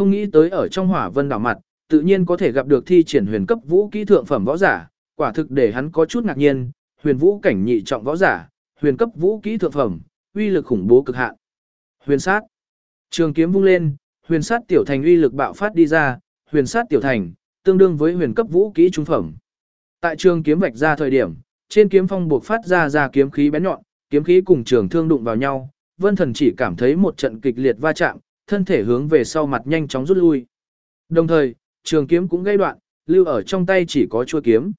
không nghĩ tới ở trong hỏa vân đảo mặt, tự nhiên có thể gặp được thi triển huyền cấp vũ kỹ thượng phẩm võ giả, quả thực để hắn có chút ngạc nhiên, huyền vũ cảnh nhị trọng võ giả, huyền cấp vũ kỹ thượng phẩm, uy lực khủng bố cực hạn. Huyền sát. Trường kiếm vung lên, huyền sát tiểu thành uy lực bạo phát đi ra, huyền sát tiểu thành, tương đương với huyền cấp vũ kỹ trung phẩm. Tại trường kiếm vạch ra thời điểm, trên kiếm phong buộc phát ra ra kiếm khí bén nhọn, kiếm khí cùng trường thương đụng vào nhau, Vân Thần chỉ cảm thấy một trận kịch liệt va chạm, thân thể hướng về sau mặt nhanh chóng rút lui. Đồng thời, trường kiếm cũng gây đoạn, lưu ở trong tay chỉ có chuôi kiếm.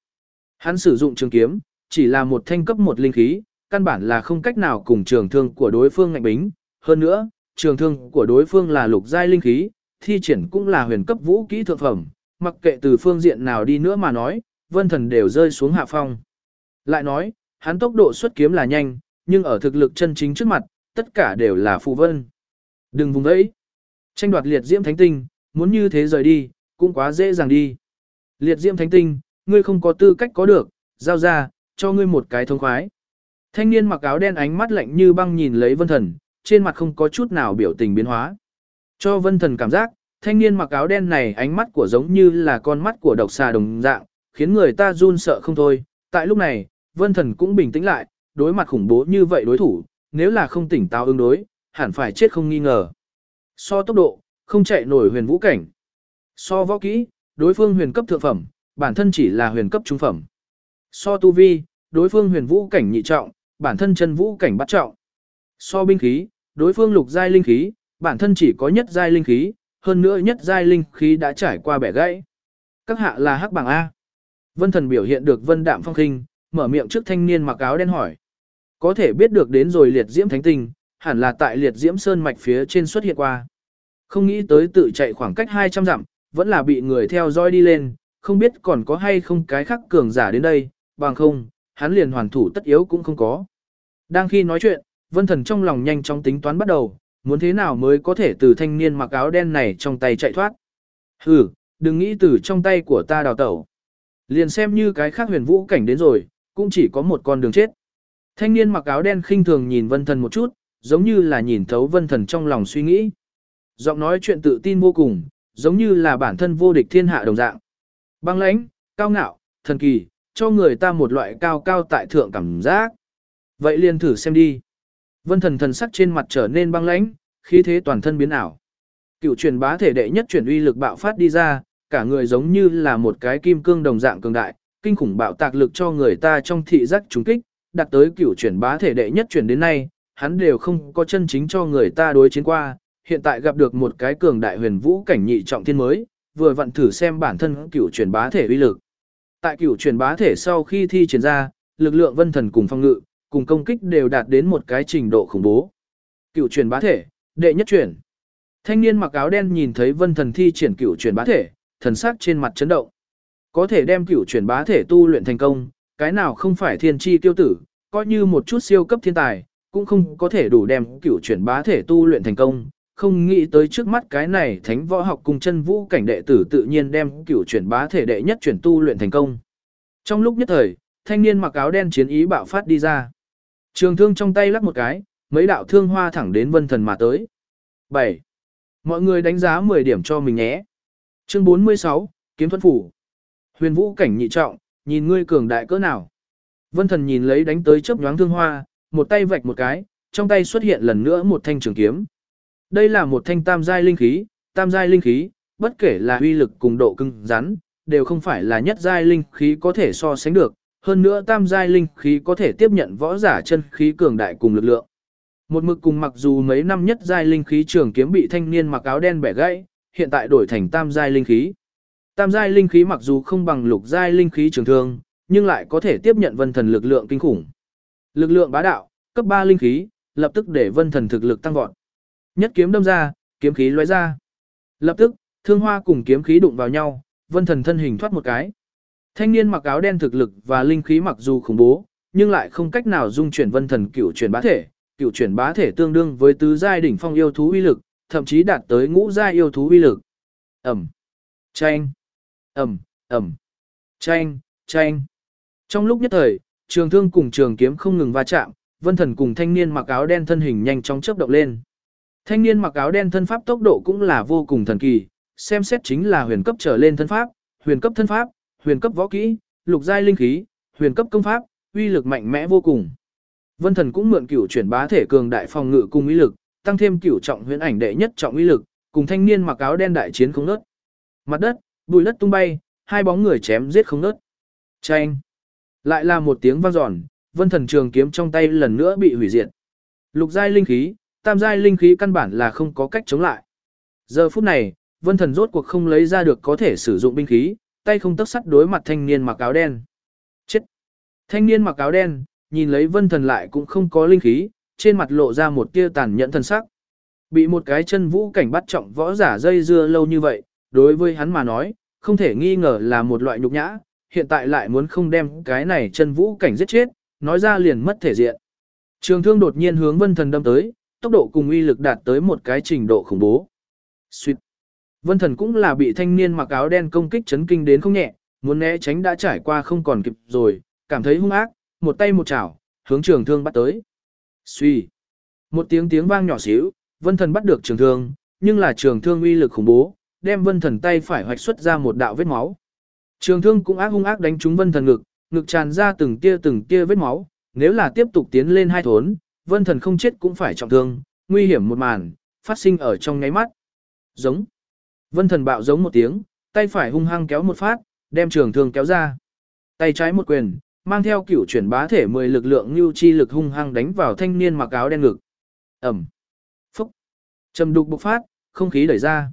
Hắn sử dụng trường kiếm, chỉ là một thanh cấp một linh khí, căn bản là không cách nào cùng trường thương của đối phương ngạnh bính. Hơn nữa, trường thương của đối phương là lục giai linh khí, thi triển cũng là huyền cấp vũ kỹ thượng phẩm, mặc kệ từ phương diện nào đi nữa mà nói, vân thần đều rơi xuống hạ phong. Lại nói, hắn tốc độ xuất kiếm là nhanh, nhưng ở thực lực chân chính trước mặt, tất cả đều là phù vân. Đừng vùng đấy. Tranh đoạt liệt diễm thánh tinh, muốn như thế rời đi, cũng quá dễ dàng đi. Liệt diễm thánh tinh, ngươi không có tư cách có được, giao ra, cho ngươi một cái thông khoái. Thanh niên mặc áo đen ánh mắt lạnh như băng nhìn lấy vân thần, trên mặt không có chút nào biểu tình biến hóa. Cho vân thần cảm giác, thanh niên mặc áo đen này ánh mắt của giống như là con mắt của độc xà đồng dạng, khiến người ta run sợ không thôi. Tại lúc này, vân thần cũng bình tĩnh lại, đối mặt khủng bố như vậy đối thủ, nếu là không tỉnh táo ứng đối, hẳn phải chết không nghi ngờ. So tốc độ, không chạy nổi huyền vũ cảnh. So võ kỹ, đối phương huyền cấp thượng phẩm, bản thân chỉ là huyền cấp trung phẩm. So tu vi, đối phương huyền vũ cảnh nhị trọng, bản thân chân vũ cảnh bắt trọng. So binh khí, đối phương lục giai linh khí, bản thân chỉ có nhất giai linh khí, hơn nữa nhất giai linh khí đã trải qua bẻ gãy. Các hạ là hắc bảng A. Vân thần biểu hiện được vân đạm phong khinh, mở miệng trước thanh niên mặc áo đen hỏi. Có thể biết được đến rồi liệt diễm thánh tinh, hẳn là tại liệt diễm sơn mạch phía trên xuất hiện qua. Không nghĩ tới tự chạy khoảng cách 200 dặm, vẫn là bị người theo dõi đi lên, không biết còn có hay không cái khác cường giả đến đây, bằng không, hắn liền hoàn thủ tất yếu cũng không có. Đang khi nói chuyện, vân thần trong lòng nhanh chóng tính toán bắt đầu, muốn thế nào mới có thể từ thanh niên mặc áo đen này trong tay chạy thoát. Hừ, đừng nghĩ từ trong tay của ta đào tẩu. Liền xem như cái khác huyền vũ cảnh đến rồi, cũng chỉ có một con đường chết. Thanh niên mặc áo đen khinh thường nhìn vân thần một chút, giống như là nhìn thấu vân thần trong lòng suy nghĩ. Giọng nói chuyện tự tin vô cùng, giống như là bản thân vô địch thiên hạ đồng dạng. Băng lãnh, cao ngạo, thần kỳ, cho người ta một loại cao cao tại thượng cảm giác. Vậy liền thử xem đi. Vân thần thần sắc trên mặt trở nên băng lãnh, khí thế toàn thân biến ảo. Cựu truyền bá thể đệ nhất truyền uy lực bạo phát đi ra, cả người giống như là một cái kim cương đồng dạng cường đại, kinh khủng bạo tạc lực cho người ta trong thị giác trúng kích, đạt tới cựu truyền bá thể đệ nhất truyền đến nay, hắn đều không có chân chính cho người ta đối chiến qua, hiện tại gặp được một cái cường đại huyền vũ cảnh nhị trọng thiên mới, vừa vặn thử xem bản thân cựu truyền bá thể uy lực. Tại cựu truyền bá thể sau khi thi triển ra, lực lượng vân thần cùng phong ngự, cùng công kích đều đạt đến một cái trình độ khủng bố. Cựu truyền bá thể, đệ nhất truyền. Thanh niên mặc áo đen nhìn thấy vân thần thi triển cựu truyền bá thể, thần sắc trên mặt chấn động. Có thể đem cựu truyền bá thể tu luyện thành công, cái nào không phải thiên chi tiêu tử, coi như một chút siêu cấp thiên tài, cũng không có thể đủ đem cựu truyền bá thể tu luyện thành công, không nghĩ tới trước mắt cái này thánh võ học cùng chân vũ cảnh đệ tử tự nhiên đem cửu chuyển bá thể đệ nhất chuyển tu luyện thành công. Trong lúc nhất thời, thanh niên mặc áo đen chiến ý bạo phát đi ra. Trường thương trong tay lắc một cái, mấy đạo thương hoa thẳng đến vân thần mà tới. 7. Mọi người đánh giá 10 điểm cho mình nhé. Chương 46, Kiếm Thuẫn Phủ. Huyền vũ cảnh nhị trọng, nhìn ngươi cường đại cỡ nào. Vân thần nhìn lấy đánh tới chớp nhoáng thương hoa, một tay vạch một cái, trong tay xuất hiện lần nữa một thanh trường kiếm. Đây là một thanh tam giai linh khí, tam giai linh khí, bất kể là uy lực cùng độ cứng rắn, đều không phải là nhất giai linh khí có thể so sánh được, hơn nữa tam giai linh khí có thể tiếp nhận võ giả chân khí cường đại cùng lực lượng. Một mực cùng mặc dù mấy năm nhất giai linh khí trường kiếm bị thanh niên mặc áo đen bẻ gãy, hiện tại đổi thành tam giai linh khí. Tam giai linh khí mặc dù không bằng lục giai linh khí trường thương, nhưng lại có thể tiếp nhận vân thần lực lượng kinh khủng. Lực lượng bá đạo, cấp 3 linh khí, lập tức để vân thần thực lực tăng vọt. Nhất kiếm đâm ra, kiếm khí lóe ra. Lập tức, thương hoa cùng kiếm khí đụng vào nhau, vân thần thân hình thoát một cái. Thanh niên mặc áo đen thực lực và linh khí mặc dù khủng bố, nhưng lại không cách nào dung chuyển vân thần cựu chuyển bá thể, cựu chuyển bá thể tương đương với tứ giai đỉnh phong yêu thú uy lực, thậm chí đạt tới ngũ giai yêu thú uy lực. ầm chanh, ầm ầm chanh, chanh. Trong lúc nhất thời, trường thương cùng trường kiếm không ngừng va chạm, vân thần cùng thanh niên mặc áo đen thân hình nhanh chóng chớp động lên. Thanh niên mặc áo đen thân pháp tốc độ cũng là vô cùng thần kỳ, xem xét chính là huyền cấp trở lên thân pháp, huyền cấp thân pháp, huyền cấp võ kỹ, lục giai linh khí, huyền cấp công pháp, uy lực mạnh mẽ vô cùng. Vân Thần cũng mượn cửu chuyển bá thể cường đại phòng ngự cùng uy lực, tăng thêm cửu trọng huyền ảnh đệ nhất trọng uy lực, cùng thanh niên mặc áo đen đại chiến không ngớt. Mặt đất, bụi đất tung bay, hai bóng người chém giết không ngớt. Chanh! Lại là một tiếng vang dọn, Vân Thần trường kiếm trong tay lần nữa bị hủy diệt. Lục giai linh khí, tam giai linh khí căn bản là không có cách chống lại. Giờ phút này, Vân Thần rốt cuộc không lấy ra được có thể sử dụng binh khí, tay không tấc sắt đối mặt thanh niên mặc áo đen. Chết! Thanh niên mặc áo đen, nhìn lấy Vân Thần lại cũng không có linh khí, trên mặt lộ ra một tia tàn nhẫn thần sắc. Bị một cái chân vũ cảnh bắt trọng võ giả dây dưa lâu như vậy, đối với hắn mà nói, không thể nghi ngờ là một loại nhục nhã, hiện tại lại muốn không đem cái này chân vũ cảnh giết chết, nói ra liền mất thể diện. Trường thương đột nhiên hướng vân thần đâm tới, tốc độ cùng uy lực đạt tới một cái trình độ khủng bố. Sweet. Vân thần cũng là bị thanh niên mặc áo đen công kích chấn kinh đến không nhẹ, muốn né tránh đã trải qua không còn kịp rồi, cảm thấy hung ác, một tay một chảo, hướng trường thương bắt tới. Suy. Một tiếng tiếng vang nhỏ xíu, vân thần bắt được trường thương, nhưng là trường thương uy lực khủng bố, đem vân thần tay phải hoạch xuất ra một đạo vết máu. Trường thương cũng ác hung ác đánh trúng vân thần ngực, ngực tràn ra từng tia từng tia vết máu, nếu là tiếp tục tiến lên hai thốn, vân thần không chết cũng phải trọng thương, nguy hiểm một màn, phát sinh ở trong ngáy mắt. Giống. Vân thần bạo giống một tiếng, tay phải hung hăng kéo một phát, đem trường thương kéo ra. Tay trái một quyền, mang theo cửu chuyển bá thể 10 lực lượng như chi lực hung hăng đánh vào thanh niên mặc áo đen ngực. Ẩm. Phúc. Trầm đục bộc phát, không khí đẩy ra.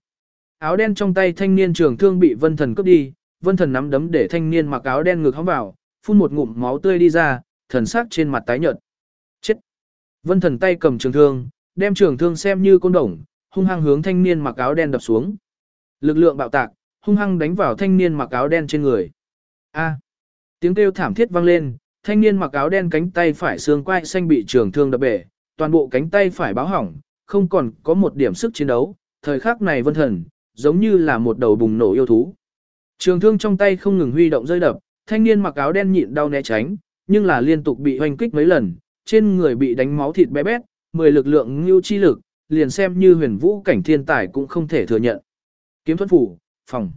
Áo đen trong tay thanh niên trường thương bị vân thần cướp đi, vân thần nắm đấm để thanh niên mặc áo đen ngực hóng vào, phun một ngụm máu tươi đi ra, thần sắc trên mặt tái nhợt. Chết! Vân thần tay cầm trường thương, đem trường thương xem như côn đồng, hung hăng hướng thanh niên mặc áo đen đập xuống. Lực lượng bạo tạc, hung hăng đánh vào thanh niên mặc áo đen trên người. A! Tiếng kêu thảm thiết vang lên, thanh niên mặc áo đen cánh tay phải xương quai xanh bị trường thương đập bể, toàn bộ cánh tay phải báo hỏng, không còn có một điểm sức chiến đấu. Thời khắc này vân thần, giống như là một đầu bùng nổ yêu thú. Trường thương trong tay không ngừng huy động rơi đập, thanh niên mặc áo đen nhịn đau né tránh, nhưng là liên tục bị hoành kích mấy lần, trên người bị đánh máu thịt bé bét, mười lực lượng ngưu chi lực, liền xem như huyền vũ cảnh thiên tài cũng không thể thừa nhận. Kiếm thuẫn phủ, phòng.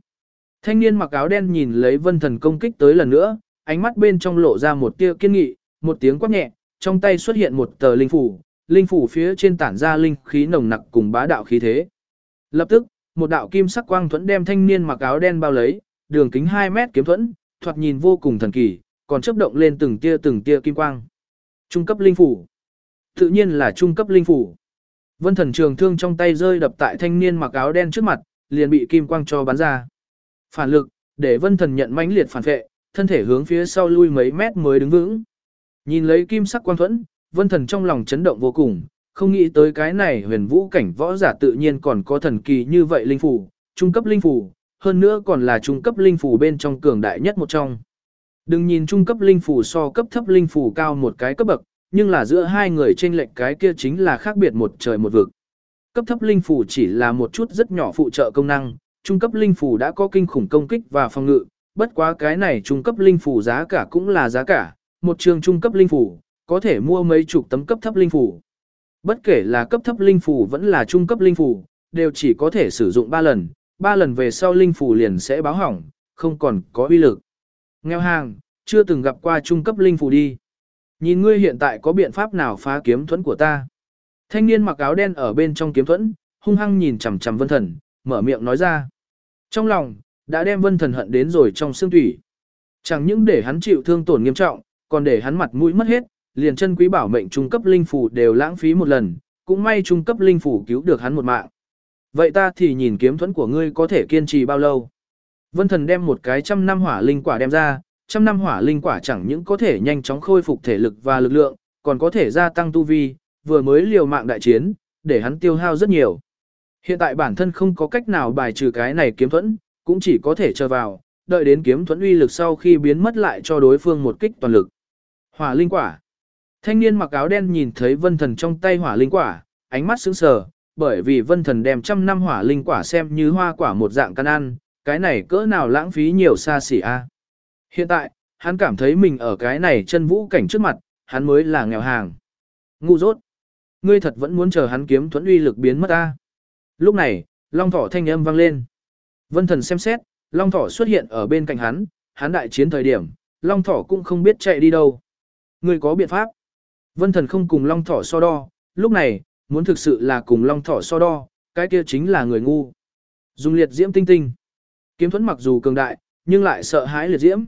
Thanh niên mặc áo đen nhìn lấy vân thần công kích tới lần nữa, ánh mắt bên trong lộ ra một tia kiên nghị, một tiếng quát nhẹ, trong tay xuất hiện một tờ linh phủ, linh phủ phía trên tản ra linh khí nồng nặc cùng bá đạo khí thế. Lập tức, một đạo kim sắc quang thuẫn đem thanh niên mặc áo đen bao lấy, đường kính 2 mét kiếm thuẫn, thoạt nhìn vô cùng thần kỳ, còn chớp động lên từng tia từng tia kim quang. Trung cấp linh phủ. Tự nhiên là trung cấp linh phủ. Vân thần trường thương trong tay rơi đập tại thanh niên mặc áo đen trước mặt, liền bị kim quang cho bắn ra. Phản lực, để vân thần nhận mãnh liệt phản vệ, thân thể hướng phía sau lui mấy mét mới đứng vững. Nhìn lấy kim sắc quang thuẫn, vân thần trong lòng chấn động vô cùng, không nghĩ tới cái này huyền vũ cảnh võ giả tự nhiên còn có thần kỳ như vậy linh phủ, trung cấp linh phủ, hơn nữa còn là trung cấp linh phủ bên trong cường đại nhất một trong. Đừng nhìn trung cấp linh phủ so cấp thấp linh phủ cao một cái cấp bậc, nhưng là giữa hai người trên lệch cái kia chính là khác biệt một trời một vực. Cấp thấp linh phủ chỉ là một chút rất nhỏ phụ trợ công năng, trung cấp linh phủ đã có kinh khủng công kích và phòng ngự, bất quá cái này trung cấp linh phủ giá cả cũng là giá cả, một trường trung cấp linh phủ, có thể mua mấy chục tấm cấp thấp linh phủ. Bất kể là cấp thấp linh phủ vẫn là trung cấp linh phủ, đều chỉ có thể sử dụng 3 lần, Ba lần về sau linh phủ liền sẽ báo hỏng, không còn có uy lực. Nghèo hàng, chưa từng gặp qua trung cấp linh phủ đi. Nhìn ngươi hiện tại có biện pháp nào phá kiếm thuẫn của ta. Thanh niên mặc áo đen ở bên trong kiếm thuẫn, hung hăng nhìn chằm chằm vân thần, mở miệng nói ra. Trong lòng, đã đem vân thần hận đến rồi trong xương thủy. Chẳng những để hắn chịu thương tổn nghiêm trọng, còn để hắn mặt mũi mất hết, liền chân quý bảo mệnh trung cấp linh phủ đều lãng phí một lần, cũng may trung cấp linh phủ cứu được hắn một mạng. Vậy ta thì nhìn kiếm thuẫn của ngươi có thể kiên trì bao lâu. Vân thần đem một cái trăm năm hỏa linh quả đem ra, trăm năm hỏa linh quả chẳng những có thể nhanh chóng khôi phục thể lực và lực lượng, còn có thể gia tăng tu vi, vừa mới liều mạng đại chiến, để hắn tiêu hao rất nhiều. Hiện tại bản thân không có cách nào bài trừ cái này kiếm thuẫn, cũng chỉ có thể chờ vào, đợi đến kiếm thuẫn uy lực sau khi biến mất lại cho đối phương một kích toàn lực. Hỏa linh quả. Thanh niên mặc áo đen nhìn thấy vân thần trong tay hỏa linh quả, ánh mắt sững sờ, bởi vì vân thần đem trăm năm hỏa linh quả xem như hoa quả một dạng căn ăn, cái này cỡ nào lãng phí nhiều xa xỉ a. Hiện tại, hắn cảm thấy mình ở cái này chân vũ cảnh trước mặt, hắn mới là nghèo hàng. Ngu dốt. Ngươi thật vẫn muốn chờ hắn kiếm thuẫn uy lực biến mất a. Lúc này, long thỏ thanh âm vang lên. Vân thần xem xét, Long Thỏ xuất hiện ở bên cạnh hắn, hắn đại chiến thời điểm, Long Thỏ cũng không biết chạy đi đâu. ngươi có biện pháp. Vân thần không cùng Long Thỏ so đo, lúc này, muốn thực sự là cùng Long Thỏ so đo, cái kia chính là người ngu. Dùng liệt diễm tinh tinh. Kiếm thuẫn mặc dù cường đại, nhưng lại sợ hãi liệt diễm.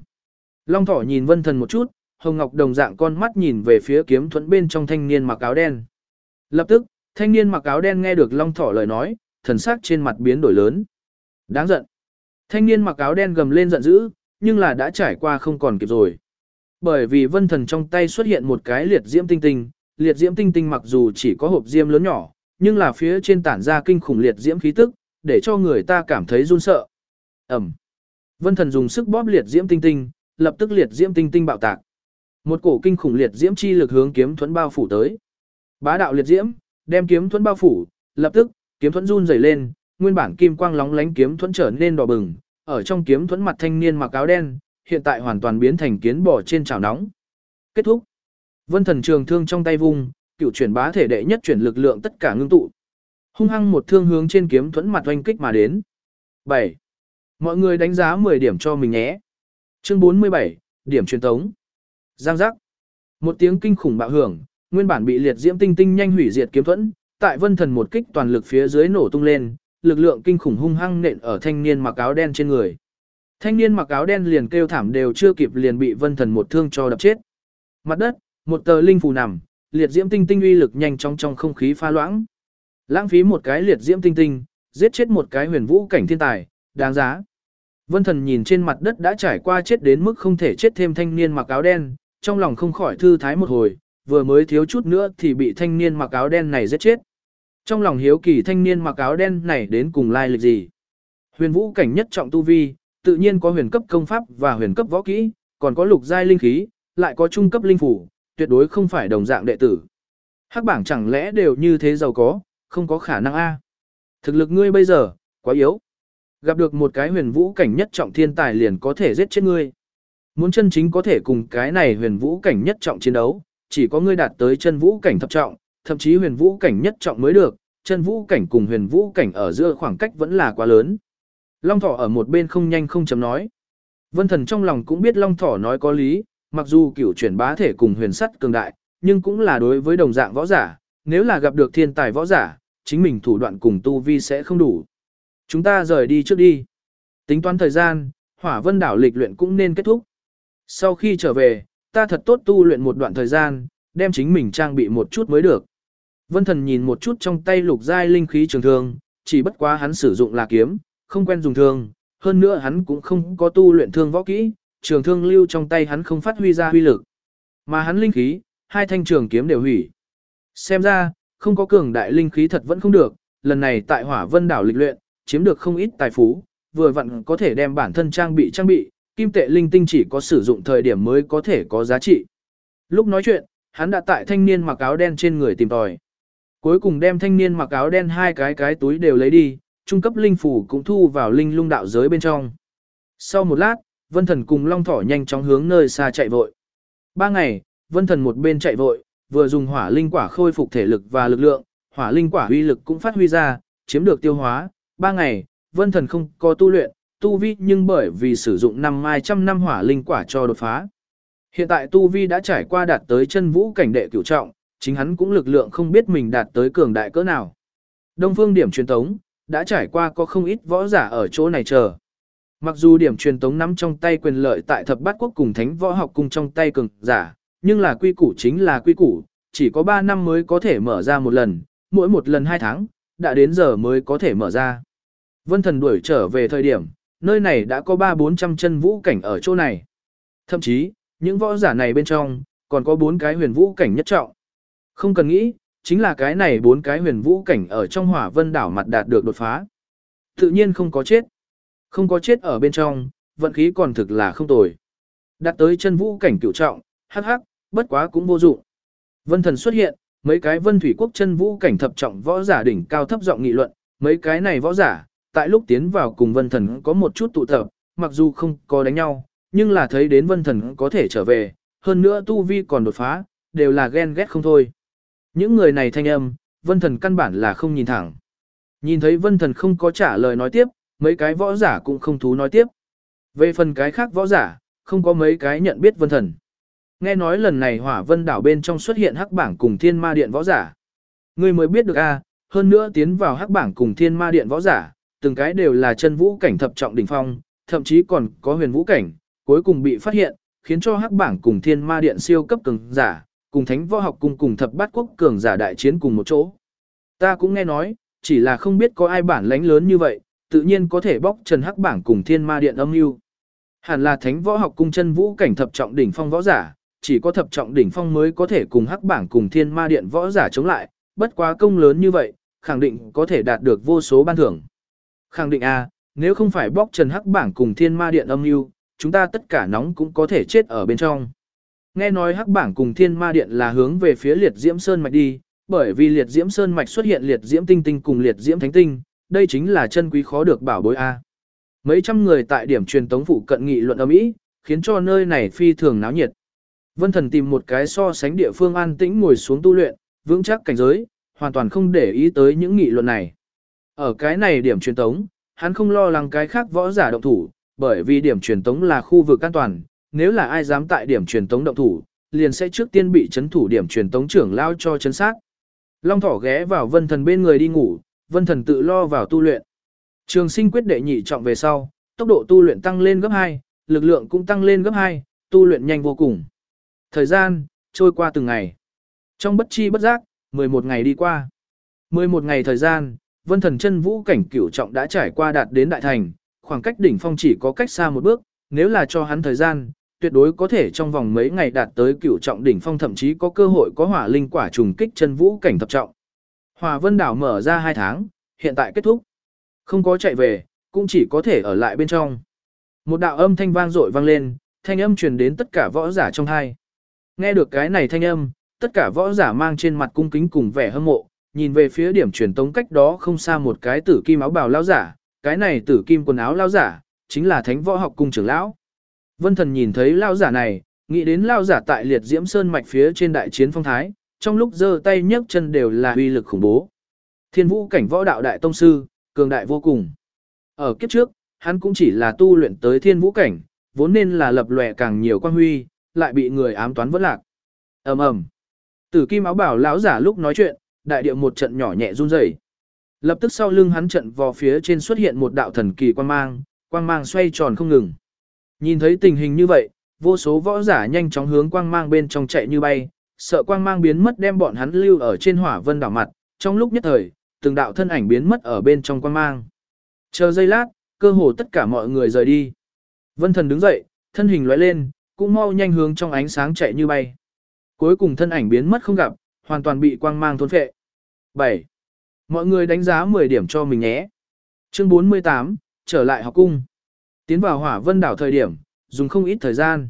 Long Thỏ nhìn Vân thần một chút, Hồng Ngọc đồng dạng con mắt nhìn về phía kiếm thuẫn bên trong thanh niên mặc áo đen. Lập tức, thanh niên mặc áo đen nghe được Long Thỏ lời nói, thần sắc trên mặt biến đổi lớn. Đáng giận. Thanh niên mặc áo đen gầm lên giận dữ, nhưng là đã trải qua không còn kịp rồi. Bởi vì vân thần trong tay xuất hiện một cái liệt diễm tinh tinh, liệt diễm tinh tinh mặc dù chỉ có hộp diêm lớn nhỏ, nhưng là phía trên tản ra kinh khủng liệt diễm khí tức, để cho người ta cảm thấy run sợ. Ẩm. Vân thần dùng sức bóp liệt diễm tinh tinh, lập tức liệt diễm tinh tinh bạo tạc. Một cổ kinh khủng liệt diễm chi lực hướng kiếm thuẫn bao phủ tới. Bá đạo liệt diễm, đem kiếm thuẫn bao phủ, lập tức, kiếm thuẫn run rẩy lên, nguyên bản kim quang lóng lánh kiếm thuẫn trở nên đỏ bừng, ở trong kiếm thuẫn mặt thanh niên mặc áo đen, hiện tại hoàn toàn biến thành kiến bò trên chảo nóng. Kết thúc. Vân thần trường thương trong tay vung, cựu chuyển bá thể đệ nhất chuyển lực lượng tất cả ngưng tụ. Hung hăng một thương hướng trên kiếm thuẫn mặt oanh kích mà đến. 7. Mọi người đánh giá 10 điểm cho mình nhé. Chương 47, điểm truyền tống. Giang giác. Một tiếng kinh khủng bạo hưởng, nguyên bản bị liệt diễm tinh tinh nhanh hủy diệt kiếm thuẫn, tại vân thần một kích toàn lực phía dưới nổ tung lên, lực lượng kinh khủng hung hăng nện ở thanh niên mặc áo đen trên người. Thanh niên mặc áo đen liền kêu thảm đều chưa kịp liền bị vân thần một thương cho đập chết. Mặt đất, một tờ linh phù nằm, liệt diễm tinh tinh uy lực nhanh chóng trong không khí pha loãng. Lãng phí một cái liệt diễm tinh tinh, giết chết một cái huyền vũ cảnh thiên tài, đáng giá. Vân thần nhìn trên mặt đất đã trải qua chết đến mức không thể chết thêm thanh niên mặc áo đen, trong lòng không khỏi thư thái một hồi, vừa mới thiếu chút nữa thì bị thanh niên mặc áo đen này giết chết. Trong lòng hiếu kỳ thanh niên mặc áo đen này đến cùng lai lịch gì? Huyền vũ cảnh nhất trọng tu vi, tự nhiên có huyền cấp công pháp và huyền cấp võ kỹ, còn có lục giai linh khí, lại có trung cấp linh phủ, tuyệt đối không phải đồng dạng đệ tử. Hắc bảng chẳng lẽ đều như thế giàu có, không có khả năng a. Thực lực ngươi bây giờ, quá yếu. Gặp được một cái huyền vũ cảnh nhất trọng thiên tài liền có thể giết chết ngươi. Muốn chân chính có thể cùng cái này huyền vũ cảnh nhất trọng chiến đấu, chỉ có ngươi đạt tới chân vũ cảnh thập trọng, thậm chí huyền vũ cảnh nhất trọng mới được, chân vũ cảnh cùng huyền vũ cảnh ở giữa khoảng cách vẫn là quá lớn. Long thỏ ở một bên không nhanh không chấm nói. Vân thần trong lòng cũng biết long thỏ nói có lý, mặc dù cửu chuyển bá thể cùng huyền sắt cường đại, nhưng cũng là đối với đồng dạng võ giả, nếu là gặp được thiên tài võ giả, chính mình thủ đoạn cùng tu vi sẽ không đủ. Chúng ta rời đi trước đi. Tính toán thời gian, hỏa vân đảo lịch luyện cũng nên kết thúc. Sau khi trở về, ta thật tốt tu luyện một đoạn thời gian, đem chính mình trang bị một chút mới được. Vân thần nhìn một chút trong tay lục giai linh khí trường thương, chỉ bất quá hắn sử dụng là kiếm, không quen dùng thương, hơn nữa hắn cũng không có tu luyện thương võ kỹ, trường thương lưu trong tay hắn không phát huy ra huy lực. Mà hắn linh khí, hai thanh trường kiếm đều hủy. Xem ra, không có cường đại linh khí thật vẫn không được, lần này tại Hỏa Vân đảo lịch luyện, chiếm được không ít tài phú, vừa vặn có thể đem bản thân trang bị trang bị, kim tệ linh tinh chỉ có sử dụng thời điểm mới có thể có giá trị. Lúc nói chuyện, hắn đã tại thanh niên mặc áo đen trên người tìm tòi. Cuối cùng đem thanh niên mặc áo đen hai cái cái túi đều lấy đi, trung cấp linh phủ cũng thu vào linh lung đạo giới bên trong. Sau một lát, Vân Thần cùng Long Thỏ nhanh chóng hướng nơi xa chạy vội. Ba ngày, Vân Thần một bên chạy vội, vừa dùng hỏa linh quả khôi phục thể lực và lực lượng, hỏa linh quả uy lực cũng phát huy ra, chiếm được tiêu hóa. Ba ngày, Vân Thần không có tu luyện, tu vi nhưng bởi vì sử dụng năm mai trăm năm hỏa linh quả cho đột phá. Hiện tại tu vi đã trải qua đạt tới chân vũ cảnh đệ cửu trọng, chính hắn cũng lực lượng không biết mình đạt tới cường đại cỡ nào. Đông phương điểm truyền tống, đã trải qua có không ít võ giả ở chỗ này chờ. Mặc dù điểm truyền tống nắm trong tay quyền lợi tại thập bát quốc cùng thánh võ học cùng trong tay cường giả, nhưng là quy củ chính là quy củ, chỉ có 3 năm mới có thể mở ra một lần, mỗi một lần 2 tháng, đã đến giờ mới có thể mở ra. Vân thần đuổi trở về thời điểm, nơi này đã có 3-400 chân vũ cảnh ở chỗ này. Thậm chí, những võ giả này bên trong, còn có 4 cái huyền vũ cảnh nhất trọng. Không cần nghĩ, chính là cái này bốn cái huyền vũ cảnh ở trong hỏa vân đảo mặt đạt được đột phá. Tự nhiên không có chết. Không có chết ở bên trong, vận khí còn thực là không tồi. Đạt tới chân vũ cảnh cửu trọng, hắc hắc, bất quá cũng vô dụng. Vân thần xuất hiện, mấy cái vân thủy quốc chân vũ cảnh thập trọng võ giả đỉnh cao thấp giọng nghị luận, mấy cái này võ giả, tại lúc tiến vào cùng vân thần có một chút tụ tập, mặc dù không có đánh nhau, nhưng là thấy đến vân thần có thể trở về, hơn nữa tu vi còn đột phá, đều là ghen ghét không thôi. Những người này thanh âm, vân thần căn bản là không nhìn thẳng. Nhìn thấy vân thần không có trả lời nói tiếp, mấy cái võ giả cũng không thú nói tiếp. Về phần cái khác võ giả, không có mấy cái nhận biết vân thần. Nghe nói lần này hỏa vân đảo bên trong xuất hiện hắc bảng cùng thiên ma điện võ giả. Người mới biết được a hơn nữa tiến vào hắc bảng cùng thiên ma điện võ giả, từng cái đều là chân vũ cảnh thập trọng đỉnh phong, thậm chí còn có huyền vũ cảnh, cuối cùng bị phát hiện, khiến cho hắc bảng cùng thiên ma điện siêu cấp cường giả, cùng thánh võ học cùng cùng thập bát quốc cường giả đại chiến cùng một chỗ. Ta cũng nghe nói, chỉ là không biết có ai bản lãnh lớn như vậy, tự nhiên có thể bóc trần hắc bảng cùng thiên ma điện âm mưu. Hẳn là thánh võ học cung chân vũ cảnh thập trọng đỉnh phong võ giả, chỉ có thập trọng đỉnh phong mới có thể cùng hắc bảng cùng thiên ma điện võ giả chống lại, bất quá công lớn như vậy, khẳng định có thể đạt được vô số ban thưởng. Khẳng định a, nếu không phải bóc trần hắc bảng cùng thiên ma điện âm mưu, chúng ta tất cả nóng cũng có thể chết ở bên trong. Nghe nói hắc bảng cùng thiên ma điện là hướng về phía liệt diễm sơn mạch đi, bởi vì liệt diễm sơn mạch xuất hiện liệt diễm tinh tinh cùng liệt diễm thánh tinh, đây chính là chân quý khó được bảo bối A. Mấy trăm người tại điểm truyền tống phụ cận nghị luận ở mỹ khiến cho nơi này phi thường náo nhiệt. Vân thần tìm một cái so sánh địa phương an tĩnh ngồi xuống tu luyện, vững chắc cảnh giới, hoàn toàn không để ý tới những nghị luận này. Ở cái này điểm truyền tống, hắn không lo lắng cái khác võ giả động thủ, bởi vì điểm truyền tống là khu vực an toàn, nếu là ai dám tại điểm truyền tống động thủ, liền sẽ trước tiên bị chấn thủ điểm truyền tống trưởng lao cho chấn sát. Long thỏ ghé vào vân thần bên người đi ngủ, vân thần tự lo vào tu luyện. Trường sinh quyết đệ nhị trọng về sau, tốc độ tu luyện tăng lên gấp 2, lực lượng cũng tăng lên gấp 2, tu luyện nhanh vô cùng. Thời gian, trôi qua từng ngày. Trong bất chi bất giác, 11 ngày đi qua. 11 ngày thời gian, vân thần chân vũ cảnh cửu trọng đã trải qua đạt đến đại thành, khoảng cách đỉnh phong chỉ có cách xa một bước, nếu là cho hắn thời gian, tuyệt đối có thể trong vòng mấy ngày đạt tới cửu trọng đỉnh phong thậm chí có cơ hội có hỏa linh quả trùng kích chân vũ cảnh thập trọng. Hòa Vân đảo mở ra 2 tháng, hiện tại kết thúc. Không có chạy về, cũng chỉ có thể ở lại bên trong. Một đạo âm thanh vang dội vang lên, thanh âm truyền đến tất cả võ giả trong hai. Nghe được cái này thanh âm, tất cả võ giả mang trên mặt cung kính cùng vẻ hâm mộ, nhìn về phía điểm truyền tống cách đó không xa một cái tử kim áo bào lão giả, cái này tử kim quần áo lão giả, chính là thánh võ học cung trưởng lão. Vân thần nhìn thấy lão giả này, nghĩ đến lão giả tại liệt diễm sơn mạch phía trên đại chiến phong thái, trong lúc giơ tay nhấc chân đều là uy lực khủng bố. Thiên vũ cảnh võ đạo đại tông sư, cường đại vô cùng. Ở kiếp trước, hắn cũng chỉ là tu luyện tới thiên vũ cảnh, vốn nên là lập lòe càng nhiều quan huy, lại bị người ám toán vỡ lạc. ầm ầm Tử kim áo bảo lão giả lúc nói chuyện, đại địa một trận nhỏ nhẹ run rẩy. Lập tức sau lưng hắn trận vò phía trên xuất hiện một đạo thần kỳ quang mang, quang mang xoay tròn không ngừng. Nhìn thấy tình hình như vậy, vô số võ giả nhanh chóng hướng quang mang bên trong chạy như bay, sợ quang mang biến mất đem bọn hắn lưu ở trên hỏa vân đảo mặt, trong lúc nhất thời, từng đạo thân ảnh biến mất ở bên trong quang mang. Chờ giây lát, cơ hồ tất cả mọi người rời đi. Vân thần đứng dậy, thân hình lóe lên, cũng mau nhanh hướng trong ánh sáng chạy như bay. Cuối cùng thân ảnh biến mất không gặp, hoàn toàn bị quang mang thôn phệ. 7. Mọi người đánh giá 10 điểm cho mình nhé. Chương 48, trở lại học cung. Tiến vào hỏa vân đảo thời điểm, dùng không ít thời gian.